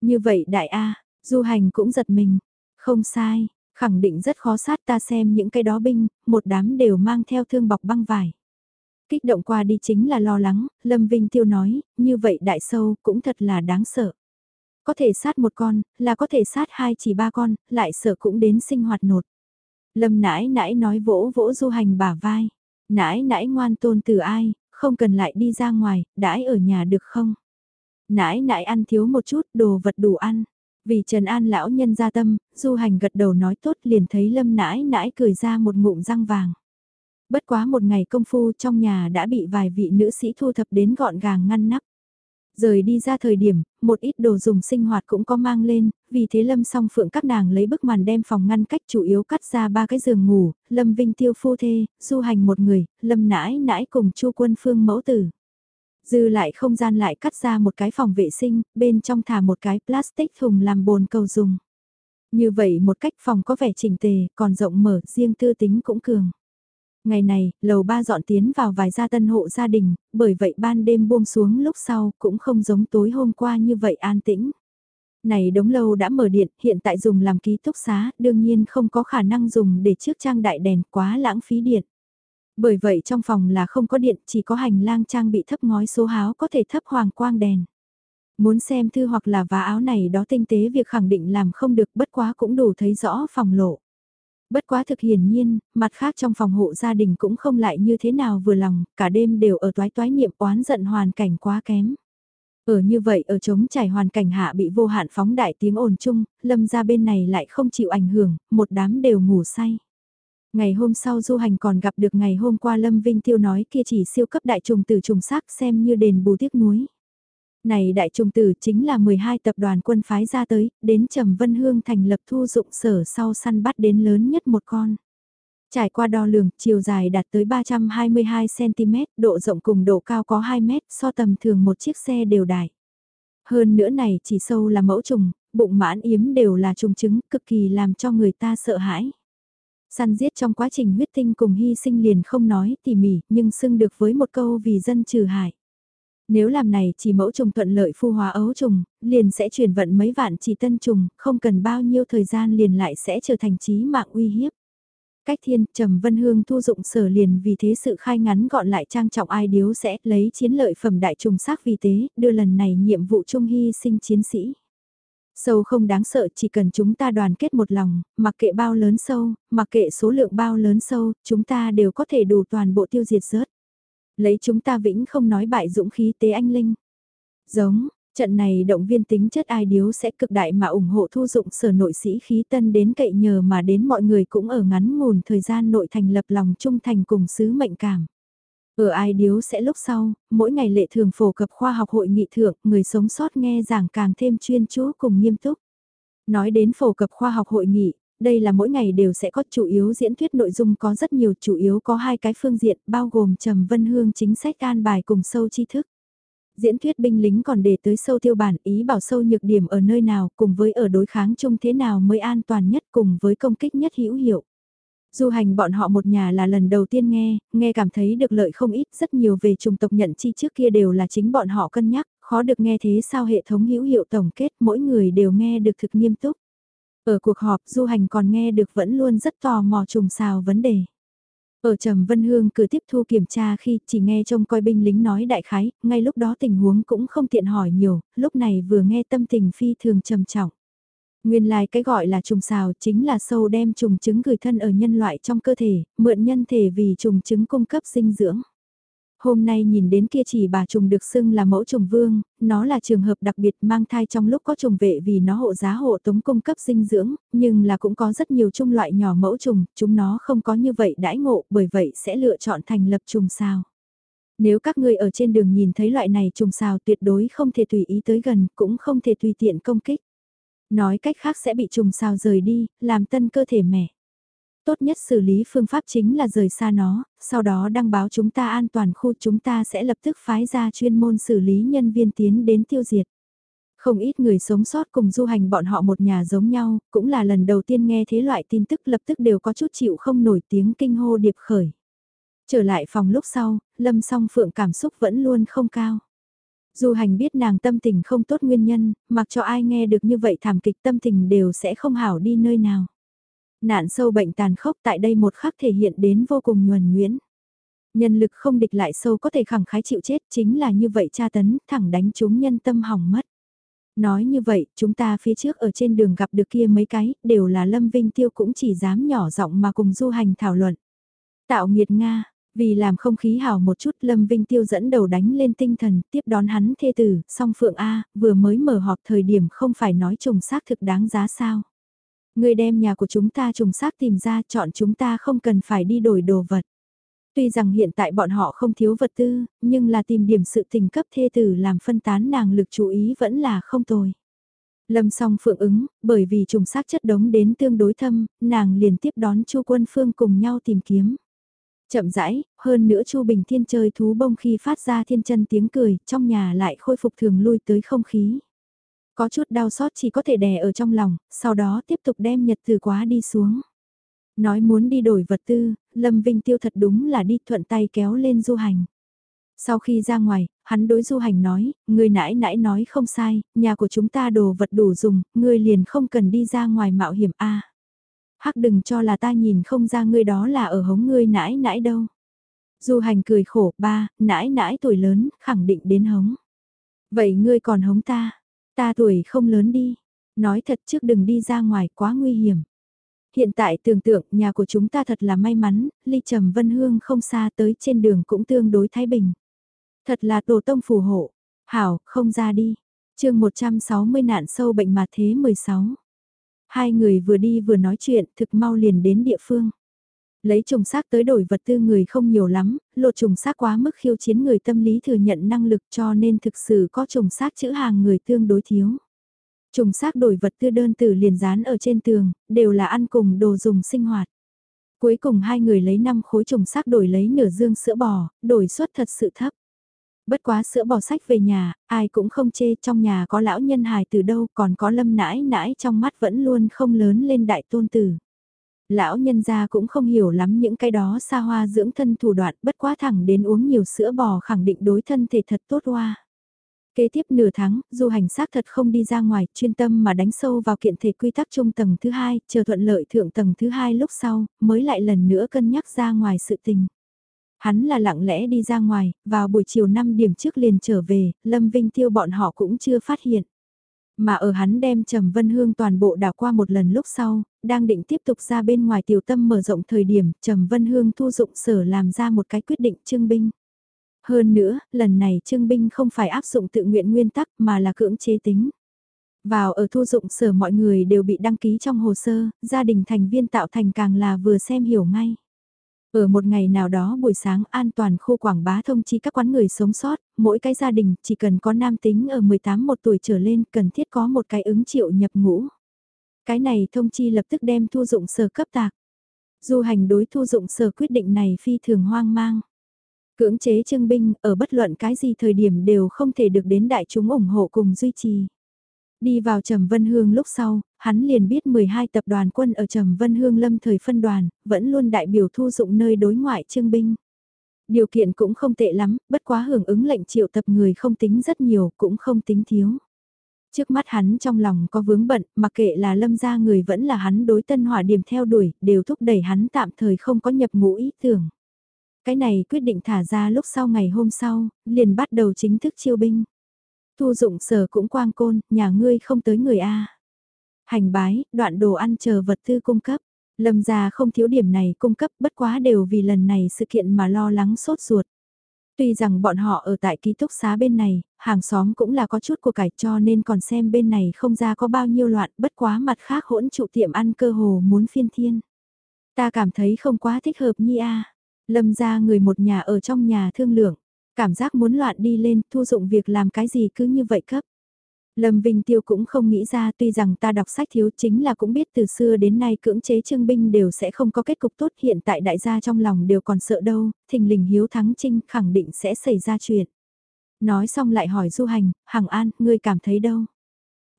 Như vậy đại A, du hành cũng giật mình. Không sai, khẳng định rất khó sát ta xem những cái đó binh, một đám đều mang theo thương bọc băng vải. Kích động qua đi chính là lo lắng, Lâm Vinh Tiêu nói, như vậy đại sâu cũng thật là đáng sợ. Có thể sát một con, là có thể sát hai chỉ ba con, lại sợ cũng đến sinh hoạt nột. Lâm nãi nãi nói vỗ vỗ du hành bả vai. Nãi nãi ngoan tôn từ ai, không cần lại đi ra ngoài, đãi ở nhà được không? Nãi nãi ăn thiếu một chút, đồ vật đủ ăn. Vì Trần An lão nhân ra tâm, du hành gật đầu nói tốt liền thấy lâm nãi nãi cười ra một ngụm răng vàng. Bất quá một ngày công phu trong nhà đã bị vài vị nữ sĩ thu thập đến gọn gàng ngăn nắp. Rời đi ra thời điểm, một ít đồ dùng sinh hoạt cũng có mang lên, vì thế Lâm song phượng các nàng lấy bức màn đem phòng ngăn cách chủ yếu cắt ra ba cái giường ngủ, Lâm Vinh tiêu phu thê, du hành một người, Lâm nãi nãi cùng chu quân phương mẫu tử. Dư lại không gian lại cắt ra một cái phòng vệ sinh, bên trong thả một cái plastic thùng làm bồn cầu dùng. Như vậy một cách phòng có vẻ chỉnh tề, còn rộng mở, riêng tư tính cũng cường. Ngày này, lầu ba dọn tiến vào vài gia tân hộ gia đình, bởi vậy ban đêm buông xuống lúc sau cũng không giống tối hôm qua như vậy an tĩnh. Này đống lâu đã mở điện, hiện tại dùng làm ký túc xá, đương nhiên không có khả năng dùng để trước trang đại đèn quá lãng phí điện. Bởi vậy trong phòng là không có điện, chỉ có hành lang trang bị thấp ngói số háo có thể thấp hoàng quang đèn. Muốn xem thư hoặc là vá áo này đó tinh tế việc khẳng định làm không được bất quá cũng đủ thấy rõ phòng lộ. Bất quá thực hiển nhiên, mặt khác trong phòng hộ gia đình cũng không lại như thế nào vừa lòng, cả đêm đều ở toái toái niệm oán giận hoàn cảnh quá kém. Ở như vậy ở chống trải hoàn cảnh hạ bị vô hạn phóng đại tiếng ồn chung, lâm ra bên này lại không chịu ảnh hưởng, một đám đều ngủ say. Ngày hôm sau du hành còn gặp được ngày hôm qua Lâm Vinh Tiêu nói kia chỉ siêu cấp đại trùng từ trùng sắc xem như đền bù tiếc nuối. Này đại trùng tử chính là 12 tập đoàn quân phái ra tới, đến Trầm Vân Hương thành lập thu dụng sở sau săn bắt đến lớn nhất một con. Trải qua đo lường, chiều dài đạt tới 322cm, độ rộng cùng độ cao có 2m, so tầm thường một chiếc xe đều đại. Hơn nữa này chỉ sâu là mẫu trùng, bụng mãn yếm đều là trùng trứng, cực kỳ làm cho người ta sợ hãi. Săn giết trong quá trình huyết tinh cùng hy sinh liền không nói tỉ mỉ, nhưng xưng được với một câu vì dân trừ hại. Nếu làm này chỉ mẫu trùng thuận lợi phu hóa ấu trùng, liền sẽ chuyển vận mấy vạn chỉ tân trùng, không cần bao nhiêu thời gian liền lại sẽ trở thành trí mạng uy hiếp. Cách thiên, Trầm Vân Hương thu dụng sở liền vì thế sự khai ngắn gọn lại trang trọng ai điếu sẽ lấy chiến lợi phẩm đại trùng xác vì tế, đưa lần này nhiệm vụ trung hy sinh chiến sĩ. Sâu không đáng sợ chỉ cần chúng ta đoàn kết một lòng, mặc kệ bao lớn sâu, mặc kệ số lượng bao lớn sâu, chúng ta đều có thể đủ toàn bộ tiêu diệt rớt. Lấy chúng ta vĩnh không nói bại dũng khí tế anh linh. Giống, trận này động viên tính chất ai điếu sẽ cực đại mà ủng hộ thu dụng sở nội sĩ khí tân đến cậy nhờ mà đến mọi người cũng ở ngắn ngủn thời gian nội thành lập lòng trung thành cùng sứ mệnh cảm. Ở ai điếu sẽ lúc sau, mỗi ngày lệ thường phổ cập khoa học hội nghị thượng, người sống sót nghe giảng càng thêm chuyên chú cùng nghiêm túc. Nói đến phổ cập khoa học hội nghị, đây là mỗi ngày đều sẽ có chủ yếu diễn thuyết nội dung có rất nhiều chủ yếu có hai cái phương diện bao gồm Trầm Vân Hương chính sách an bài cùng sâu tri thức. Diễn thuyết binh lính còn để tới sâu tiêu bản ý bảo sâu nhược điểm ở nơi nào cùng với ở đối kháng chung thế nào mới an toàn nhất cùng với công kích nhất hữu hiệu. Du hành bọn họ một nhà là lần đầu tiên nghe, nghe cảm thấy được lợi không ít, rất nhiều về trùng tộc nhận chi trước kia đều là chính bọn họ cân nhắc, khó được nghe thế sao hệ thống hữu hiệu tổng kết mỗi người đều nghe được thực nghiêm túc. Ở cuộc họp du hành còn nghe được vẫn luôn rất tò mò trùng xào vấn đề. Ở Trầm Vân Hương cứ tiếp thu kiểm tra khi chỉ nghe trông coi binh lính nói đại khái, ngay lúc đó tình huống cũng không tiện hỏi nhiều, lúc này vừa nghe tâm tình phi thường trầm trọng. Nguyên lai like cái gọi là trùng xào chính là sâu đem trùng trứng gửi thân ở nhân loại trong cơ thể, mượn nhân thể vì trùng trứng cung cấp dinh dưỡng. Hôm nay nhìn đến kia chỉ bà trùng được xưng là mẫu trùng vương, nó là trường hợp đặc biệt mang thai trong lúc có trùng vệ vì nó hộ giá hộ tống cung cấp dinh dưỡng, nhưng là cũng có rất nhiều chung loại nhỏ mẫu trùng, chúng nó không có như vậy đãi ngộ, bởi vậy sẽ lựa chọn thành lập trùng sao. Nếu các ngươi ở trên đường nhìn thấy loại này trùng sao tuyệt đối không thể tùy ý tới gần, cũng không thể tùy tiện công kích. Nói cách khác sẽ bị trùng sao rời đi, làm tân cơ thể mẻ. Tốt nhất xử lý phương pháp chính là rời xa nó, sau đó đăng báo chúng ta an toàn khu chúng ta sẽ lập tức phái ra chuyên môn xử lý nhân viên tiến đến tiêu diệt. Không ít người sống sót cùng du hành bọn họ một nhà giống nhau, cũng là lần đầu tiên nghe thế loại tin tức lập tức đều có chút chịu không nổi tiếng kinh hô điệp khởi. Trở lại phòng lúc sau, Lâm song phượng cảm xúc vẫn luôn không cao. Du hành biết nàng tâm tình không tốt nguyên nhân, mặc cho ai nghe được như vậy thảm kịch tâm tình đều sẽ không hảo đi nơi nào. Nạn sâu bệnh tàn khốc tại đây một khắc thể hiện đến vô cùng nhuần nhuyễn. Nhân lực không địch lại sâu có thể khẳng khái chịu chết chính là như vậy tra tấn thẳng đánh chúng nhân tâm hỏng mất. Nói như vậy, chúng ta phía trước ở trên đường gặp được kia mấy cái, đều là Lâm Vinh Tiêu cũng chỉ dám nhỏ giọng mà cùng du hành thảo luận. Tạo nghiệt Nga, vì làm không khí hào một chút Lâm Vinh Tiêu dẫn đầu đánh lên tinh thần, tiếp đón hắn thê tử, song Phượng A, vừa mới mở họp thời điểm không phải nói trùng xác thực đáng giá sao. Người đem nhà của chúng ta trùng xác tìm ra chọn chúng ta không cần phải đi đổi đồ vật. Tuy rằng hiện tại bọn họ không thiếu vật tư, nhưng là tìm điểm sự tình cấp thê tử làm phân tán nàng lực chú ý vẫn là không tồi. Lâm song phượng ứng, bởi vì trùng xác chất đống đến tương đối thâm, nàng liền tiếp đón chu quân phương cùng nhau tìm kiếm. Chậm rãi, hơn nữa Chu Bình Thiên chơi thú bông khi phát ra thiên chân tiếng cười, trong nhà lại khôi phục thường lui tới không khí. Có chút đau xót chỉ có thể đè ở trong lòng, sau đó tiếp tục đem nhật từ quá đi xuống. Nói muốn đi đổi vật tư, Lâm Vinh Tiêu thật đúng là đi thuận tay kéo lên du hành. Sau khi ra ngoài, hắn đối du hành nói, người nãy nãy nói không sai, nhà của chúng ta đồ vật đủ dùng, người liền không cần đi ra ngoài mạo hiểm a hắc đừng cho là ta nhìn không ra ngươi đó là ở hống ngươi nãi nãi đâu. Du hành cười khổ, ba, nãi nãi tuổi lớn, khẳng định đến hống. Vậy ngươi còn hống ta, ta tuổi không lớn đi, nói thật trước đừng đi ra ngoài quá nguy hiểm. Hiện tại tưởng tượng nhà của chúng ta thật là may mắn, ly trầm vân hương không xa tới trên đường cũng tương đối thái bình. Thật là tổ tông phù hộ, hảo, không ra đi. chương 160 nạn sâu bệnh mà thế 16. Hai người vừa đi vừa nói chuyện, thực mau liền đến địa phương. Lấy trùng xác tới đổi vật tư người không nhiều lắm, lột trùng xác quá mức khiêu chiến người tâm lý thừa nhận năng lực cho nên thực sự có trùng xác chữ hàng người tương đối thiếu. Trùng xác đổi vật tư đơn từ liền dán ở trên tường, đều là ăn cùng đồ dùng sinh hoạt. Cuối cùng hai người lấy 5 khối trùng xác đổi lấy nửa dương sữa bò, đổi suất thật sự thấp. Bất quá sữa bò sách về nhà, ai cũng không chê trong nhà có lão nhân hài từ đâu còn có lâm nãi nãi trong mắt vẫn luôn không lớn lên đại tôn tử. Lão nhân gia cũng không hiểu lắm những cái đó xa hoa dưỡng thân thủ đoạn bất quá thẳng đến uống nhiều sữa bò khẳng định đối thân thể thật tốt hoa. Kế tiếp nửa tháng, du hành xác thật không đi ra ngoài, chuyên tâm mà đánh sâu vào kiện thể quy tắc trung tầng thứ hai, chờ thuận lợi thượng tầng thứ hai lúc sau, mới lại lần nữa cân nhắc ra ngoài sự tình. Hắn là lặng lẽ đi ra ngoài, vào buổi chiều 5 điểm trước liền trở về, Lâm Vinh Tiêu bọn họ cũng chưa phát hiện. Mà ở hắn đem Trầm Vân Hương toàn bộ đảo qua một lần lúc sau, đang định tiếp tục ra bên ngoài tiểu tâm mở rộng thời điểm, Trầm Vân Hương thu dụng sở làm ra một cái quyết định trưng binh. Hơn nữa, lần này trưng binh không phải áp dụng tự nguyện nguyên tắc mà là cưỡng chế tính. Vào ở thu dụng sở mọi người đều bị đăng ký trong hồ sơ, gia đình thành viên tạo thành càng là vừa xem hiểu ngay. Ở một ngày nào đó buổi sáng an toàn khu quảng bá thông chi các quán người sống sót, mỗi cái gia đình chỉ cần có nam tính ở 18 một tuổi trở lên cần thiết có một cái ứng triệu nhập ngũ. Cái này thông chi lập tức đem thu dụng sở cấp tạc. Du hành đối thu dụng sở quyết định này phi thường hoang mang. Cưỡng chế trưng binh ở bất luận cái gì thời điểm đều không thể được đến đại chúng ủng hộ cùng duy trì. Đi vào Trầm Vân Hương lúc sau, hắn liền biết 12 tập đoàn quân ở Trầm Vân Hương lâm thời phân đoàn, vẫn luôn đại biểu thu dụng nơi đối ngoại trương binh. Điều kiện cũng không tệ lắm, bất quá hưởng ứng lệnh triệu tập người không tính rất nhiều, cũng không tính thiếu. Trước mắt hắn trong lòng có vướng bận, mặc kệ là lâm gia người vẫn là hắn đối tân hỏa điểm theo đuổi, đều thúc đẩy hắn tạm thời không có nhập ngũ ý tưởng. Cái này quyết định thả ra lúc sau ngày hôm sau, liền bắt đầu chính thức chiêu binh. Thu dụng sở cũng quang côn, nhà ngươi không tới người A. Hành bái, đoạn đồ ăn chờ vật tư cung cấp. Lâm gia không thiếu điểm này cung cấp bất quá đều vì lần này sự kiện mà lo lắng sốt ruột. Tuy rằng bọn họ ở tại ký túc xá bên này, hàng xóm cũng là có chút của cải cho nên còn xem bên này không ra có bao nhiêu loạn bất quá mặt khác hỗn trụ tiệm ăn cơ hồ muốn phiên thiên. Ta cảm thấy không quá thích hợp nhi a Lâm ra người một nhà ở trong nhà thương lượng, cảm giác muốn loạn đi lên thu dụng việc làm cái gì cứ như vậy cấp. Lâm Vinh Tiêu cũng không nghĩ ra tuy rằng ta đọc sách thiếu chính là cũng biết từ xưa đến nay cưỡng chế trương binh đều sẽ không có kết cục tốt hiện tại đại gia trong lòng đều còn sợ đâu, thình lình hiếu thắng trinh khẳng định sẽ xảy ra chuyện. Nói xong lại hỏi Du Hành, Hằng An, ngươi cảm thấy đâu?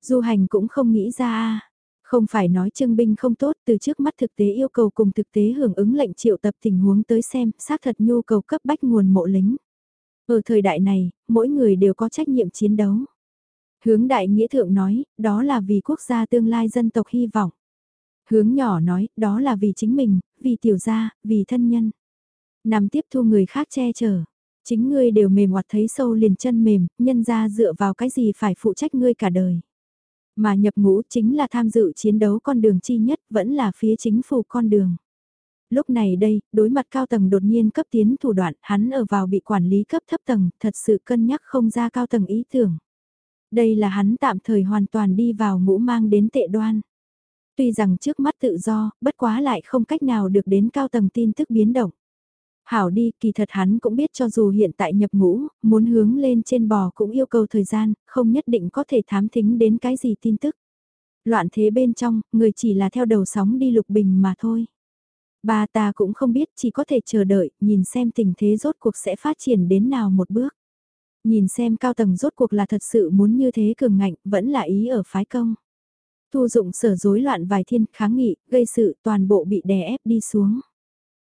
Du Hành cũng không nghĩ ra a Không phải nói trương binh không tốt từ trước mắt thực tế yêu cầu cùng thực tế hưởng ứng lệnh triệu tập tình huống tới xem, xác thật nhu cầu cấp bách nguồn mộ lính. Ở thời đại này, mỗi người đều có trách nhiệm chiến đấu. Hướng đại nghĩa thượng nói, đó là vì quốc gia tương lai dân tộc hy vọng. Hướng nhỏ nói, đó là vì chính mình, vì tiểu gia, vì thân nhân. Nằm tiếp thu người khác che chở. Chính ngươi đều mềm hoặc thấy sâu liền chân mềm, nhân ra dựa vào cái gì phải phụ trách ngươi cả đời. Mà nhập ngũ chính là tham dự chiến đấu con đường chi nhất, vẫn là phía chính phủ con đường. Lúc này đây, đối mặt cao tầng đột nhiên cấp tiến thủ đoạn, hắn ở vào bị quản lý cấp thấp tầng, thật sự cân nhắc không ra cao tầng ý tưởng. Đây là hắn tạm thời hoàn toàn đi vào ngũ mang đến tệ đoan. Tuy rằng trước mắt tự do, bất quá lại không cách nào được đến cao tầng tin tức biến động. Hảo đi, kỳ thật hắn cũng biết cho dù hiện tại nhập ngũ, muốn hướng lên trên bò cũng yêu cầu thời gian, không nhất định có thể thám thính đến cái gì tin tức. Loạn thế bên trong, người chỉ là theo đầu sóng đi lục bình mà thôi. Ba ta cũng không biết, chỉ có thể chờ đợi, nhìn xem tình thế rốt cuộc sẽ phát triển đến nào một bước. Nhìn xem cao tầng rốt cuộc là thật sự muốn như thế cường ngạnh, vẫn là ý ở phái công. Thu dụng sở rối loạn vài thiên kháng nghị, gây sự toàn bộ bị đè ép đi xuống.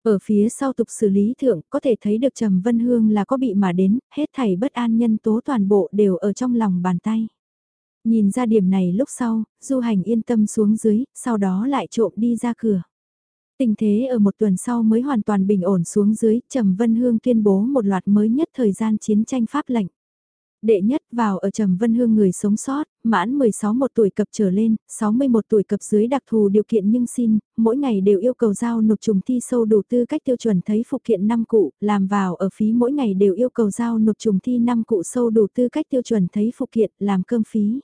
Ở phía sau tục xử lý thượng có thể thấy được Trầm Vân Hương là có bị mà đến, hết thảy bất an nhân tố toàn bộ đều ở trong lòng bàn tay. Nhìn ra điểm này lúc sau, du hành yên tâm xuống dưới, sau đó lại trộm đi ra cửa. Tình thế ở một tuần sau mới hoàn toàn bình ổn xuống dưới, Trầm Vân Hương tuyên bố một loạt mới nhất thời gian chiến tranh pháp lệnh. Đệ nhất vào ở Trầm Vân Hương người sống sót, mãn 16 một tuổi cập trở lên, 61 tuổi cập dưới đặc thù điều kiện nhưng xin, mỗi ngày đều yêu cầu giao nộp trùng thi sâu đủ tư cách tiêu chuẩn thấy phụ kiện 5 cụ, làm vào ở phí mỗi ngày đều yêu cầu giao nộp trùng thi 5 cụ sâu đủ tư cách tiêu chuẩn thấy phụ kiện, làm cơm phí.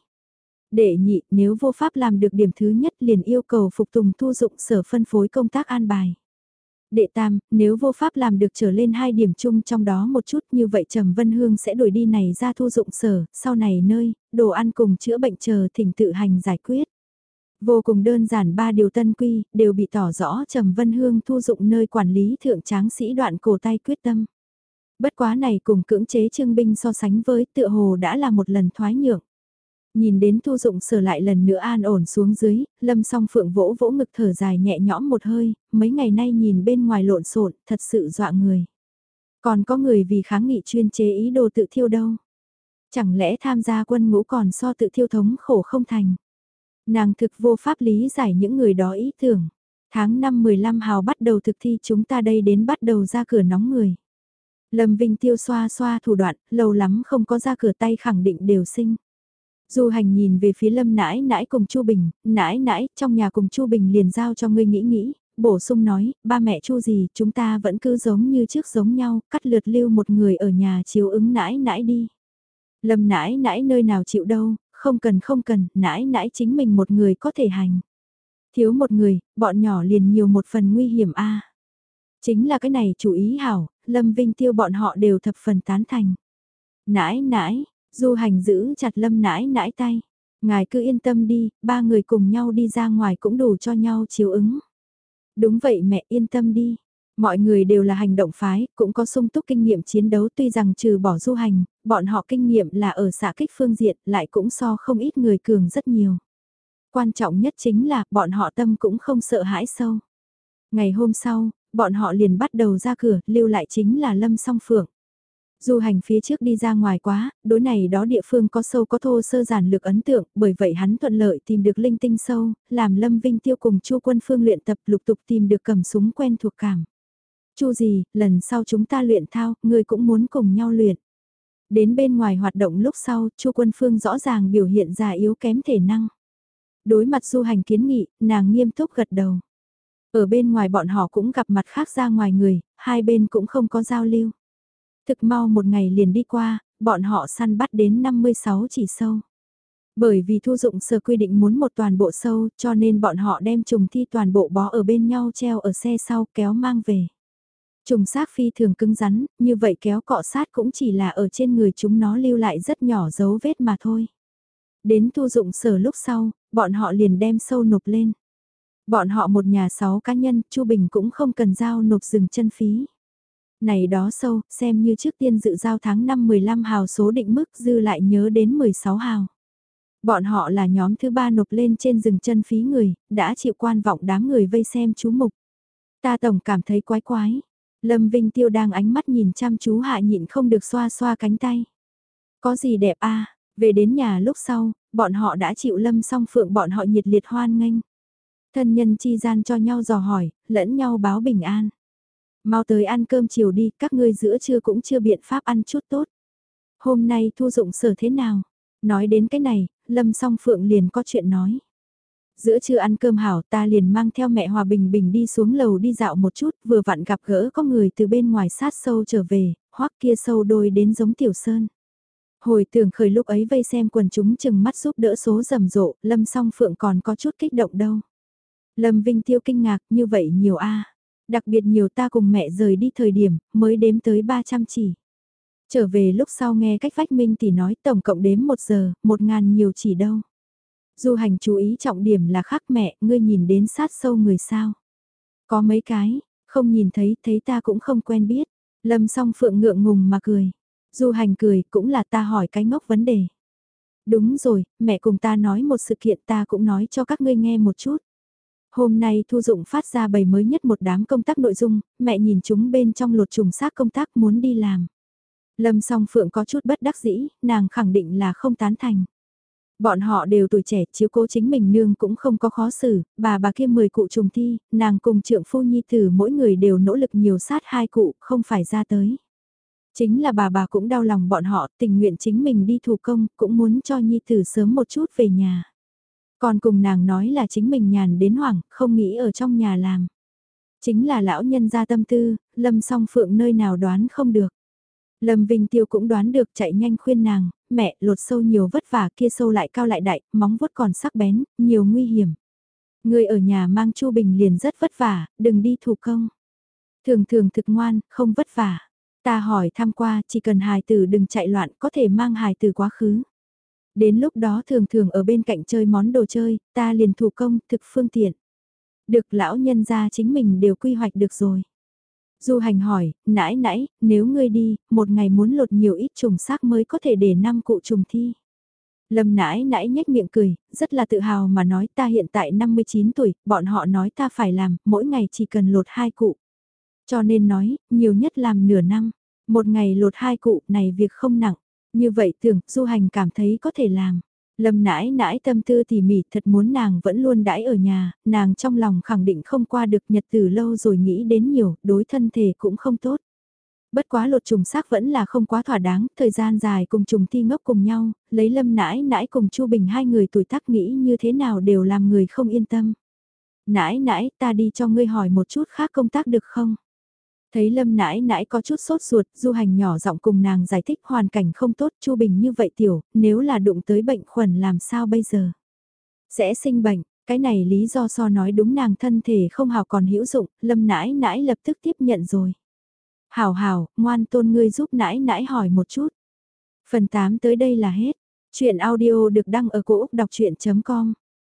Đệ nhị, nếu vô pháp làm được điểm thứ nhất liền yêu cầu phục tùng thu dụng sở phân phối công tác an bài. Đệ tam, nếu vô pháp làm được trở lên hai điểm chung trong đó một chút như vậy Trầm Vân Hương sẽ đổi đi này ra thu dụng sở, sau này nơi, đồ ăn cùng chữa bệnh chờ thỉnh tự hành giải quyết. Vô cùng đơn giản ba điều tân quy, đều bị tỏ rõ Trầm Vân Hương thu dụng nơi quản lý thượng tráng sĩ đoạn cổ tay quyết tâm. Bất quá này cùng cưỡng chế trương binh so sánh với tựa hồ đã là một lần thoái nhượng. Nhìn đến thu dụng sở lại lần nữa an ổn xuống dưới, lâm song phượng vỗ vỗ ngực thở dài nhẹ nhõm một hơi, mấy ngày nay nhìn bên ngoài lộn xộn thật sự dọa người. Còn có người vì kháng nghị chuyên chế ý đồ tự thiêu đâu. Chẳng lẽ tham gia quân ngũ còn so tự thiêu thống khổ không thành. Nàng thực vô pháp lý giải những người đó ý tưởng. Tháng 5 15 hào bắt đầu thực thi chúng ta đây đến bắt đầu ra cửa nóng người. Lâm Vinh tiêu xoa xoa thủ đoạn, lâu lắm không có ra cửa tay khẳng định đều sinh. Du hành nhìn về phía lâm nãi nãi cùng Chu Bình, nãi nãi, trong nhà cùng Chu Bình liền giao cho ngươi nghĩ nghĩ, bổ sung nói, ba mẹ Chu gì, chúng ta vẫn cứ giống như trước giống nhau, cắt lượt lưu một người ở nhà chiếu ứng nãi nãi đi. Lâm nãi nãi nơi nào chịu đâu, không cần không cần, nãi nãi chính mình một người có thể hành. Thiếu một người, bọn nhỏ liền nhiều một phần nguy hiểm a. Chính là cái này chủ ý hảo, Lâm Vinh Tiêu bọn họ đều thập phần tán thành. Nãi nãi, Du hành giữ chặt lâm nãi nãi tay. Ngài cứ yên tâm đi, ba người cùng nhau đi ra ngoài cũng đủ cho nhau chiếu ứng. Đúng vậy mẹ yên tâm đi. Mọi người đều là hành động phái, cũng có sung túc kinh nghiệm chiến đấu tuy rằng trừ bỏ du hành, bọn họ kinh nghiệm là ở xã kích phương diện lại cũng so không ít người cường rất nhiều. Quan trọng nhất chính là bọn họ tâm cũng không sợ hãi sâu. Ngày hôm sau, bọn họ liền bắt đầu ra cửa, lưu lại chính là Lâm Song Phượng. Du hành phía trước đi ra ngoài quá, đối này đó địa phương có sâu có thô sơ giản lược ấn tượng, bởi vậy hắn thuận lợi tìm được linh tinh sâu, làm Lâm Vinh Tiêu cùng Chu Quân Phương luyện tập lục tục tìm được cầm súng quen thuộc cảm. Chu gì, lần sau chúng ta luyện thao, người cũng muốn cùng nhau luyện. Đến bên ngoài hoạt động lúc sau, Chu Quân Phương rõ ràng biểu hiện ra yếu kém thể năng. Đối mặt du hành kiến nghị, nàng nghiêm túc gật đầu. Ở bên ngoài bọn họ cũng gặp mặt khác ra ngoài người, hai bên cũng không có giao lưu. Thực mau một ngày liền đi qua, bọn họ săn bắt đến 56 chỉ sâu. Bởi vì thu dụng sở quy định muốn một toàn bộ sâu cho nên bọn họ đem trùng thi toàn bộ bó ở bên nhau treo ở xe sau kéo mang về. Trùng xác phi thường cứng rắn, như vậy kéo cọ sát cũng chỉ là ở trên người chúng nó lưu lại rất nhỏ dấu vết mà thôi. Đến thu dụng sở lúc sau, bọn họ liền đem sâu nộp lên. Bọn họ một nhà sáu cá nhân, Chu Bình cũng không cần giao nộp rừng chân phí. Này đó sâu, xem như trước tiên dự giao tháng 5 15 hào số định mức dư lại nhớ đến 16 hào. Bọn họ là nhóm thứ ba nộp lên trên rừng chân phí người, đã chịu quan vọng đám người vây xem chú mục. Ta tổng cảm thấy quái quái. Lâm Vinh Tiêu đang ánh mắt nhìn chăm chú hạ nhịn không được xoa xoa cánh tay. Có gì đẹp a về đến nhà lúc sau, bọn họ đã chịu lâm song phượng bọn họ nhiệt liệt hoan nghênh. Thân nhân chi gian cho nhau dò hỏi, lẫn nhau báo bình an. Mau tới ăn cơm chiều đi, các ngươi giữa trưa cũng chưa biện pháp ăn chút tốt. Hôm nay thu dụng sở thế nào? Nói đến cái này, Lâm song phượng liền có chuyện nói. Giữa trưa ăn cơm hảo ta liền mang theo mẹ Hòa Bình Bình đi xuống lầu đi dạo một chút, vừa vặn gặp gỡ có người từ bên ngoài sát sâu trở về, hoắc kia sâu đôi đến giống tiểu sơn. Hồi tưởng khởi lúc ấy vây xem quần chúng chừng mắt giúp đỡ số rầm rộ, Lâm song phượng còn có chút kích động đâu. Lâm Vinh Tiêu kinh ngạc như vậy nhiều a Đặc biệt nhiều ta cùng mẹ rời đi thời điểm, mới đếm tới 300 chỉ. Trở về lúc sau nghe cách vách minh thì nói tổng cộng đếm một giờ, một ngàn nhiều chỉ đâu. Du hành chú ý trọng điểm là khác mẹ, ngươi nhìn đến sát sâu người sao. Có mấy cái, không nhìn thấy, thấy ta cũng không quen biết. Lâm song phượng ngượng ngùng mà cười. Du hành cười, cũng là ta hỏi cái ngốc vấn đề. Đúng rồi, mẹ cùng ta nói một sự kiện ta cũng nói cho các ngươi nghe một chút. Hôm nay Thu Dụng phát ra bầy mới nhất một đám công tác nội dung, mẹ nhìn chúng bên trong lột trùng xác công tác muốn đi làm. Lâm song phượng có chút bất đắc dĩ, nàng khẳng định là không tán thành. Bọn họ đều tuổi trẻ, chiếu cố chính mình nương cũng không có khó xử, bà bà kia 10 cụ trùng thi, nàng cùng trượng phu nhi tử mỗi người đều nỗ lực nhiều sát hai cụ, không phải ra tới. Chính là bà bà cũng đau lòng bọn họ, tình nguyện chính mình đi thủ công, cũng muốn cho nhi tử sớm một chút về nhà. Còn cùng nàng nói là chính mình nhàn đến hoảng, không nghĩ ở trong nhà làm. Chính là lão nhân gia tâm tư, lâm song phượng nơi nào đoán không được. Lâm Vinh Tiêu cũng đoán được chạy nhanh khuyên nàng, mẹ lột sâu nhiều vất vả kia sâu lại cao lại đại, móng vuốt còn sắc bén, nhiều nguy hiểm. Người ở nhà mang Chu Bình liền rất vất vả, đừng đi thủ công. Thường thường thực ngoan, không vất vả. Ta hỏi thăm qua, chỉ cần hài tử đừng chạy loạn, có thể mang hài tử quá khứ. Đến lúc đó thường thường ở bên cạnh chơi món đồ chơi, ta liền thủ công, thực phương tiện. Được lão nhân ra chính mình đều quy hoạch được rồi. Du hành hỏi, nãy nãy, nếu ngươi đi, một ngày muốn lột nhiều ít trùng xác mới có thể để năm cụ trùng thi. Lâm nãi nãi nhếch miệng cười, rất là tự hào mà nói ta hiện tại 59 tuổi, bọn họ nói ta phải làm, mỗi ngày chỉ cần lột hai cụ. Cho nên nói, nhiều nhất làm nửa năm, một ngày lột hai cụ này việc không nặng. Như vậy tưởng, du hành cảm thấy có thể làm. Lâm nãi nãi tâm tư tỉ mỉ thật muốn nàng vẫn luôn đãi ở nhà, nàng trong lòng khẳng định không qua được nhật từ lâu rồi nghĩ đến nhiều, đối thân thể cũng không tốt. Bất quá lột trùng xác vẫn là không quá thỏa đáng, thời gian dài cùng trùng thi ngốc cùng nhau, lấy lâm nãi nãi cùng Chu Bình hai người tuổi tác nghĩ như thế nào đều làm người không yên tâm. Nãi nãi ta đi cho ngươi hỏi một chút khác công tác được không? Thấy lâm nãi nãi có chút sốt ruột, du hành nhỏ giọng cùng nàng giải thích hoàn cảnh không tốt, Chu Bình như vậy tiểu, nếu là đụng tới bệnh khuẩn làm sao bây giờ? Sẽ sinh bệnh, cái này lý do so nói đúng nàng thân thể không hào còn hữu dụng, lâm nãi nãi lập tức tiếp nhận rồi. Hảo hảo, ngoan tôn ngươi giúp nãi nãi hỏi một chút. Phần 8 tới đây là hết. Chuyện audio được đăng ở cổ Úc đọc chuyện.com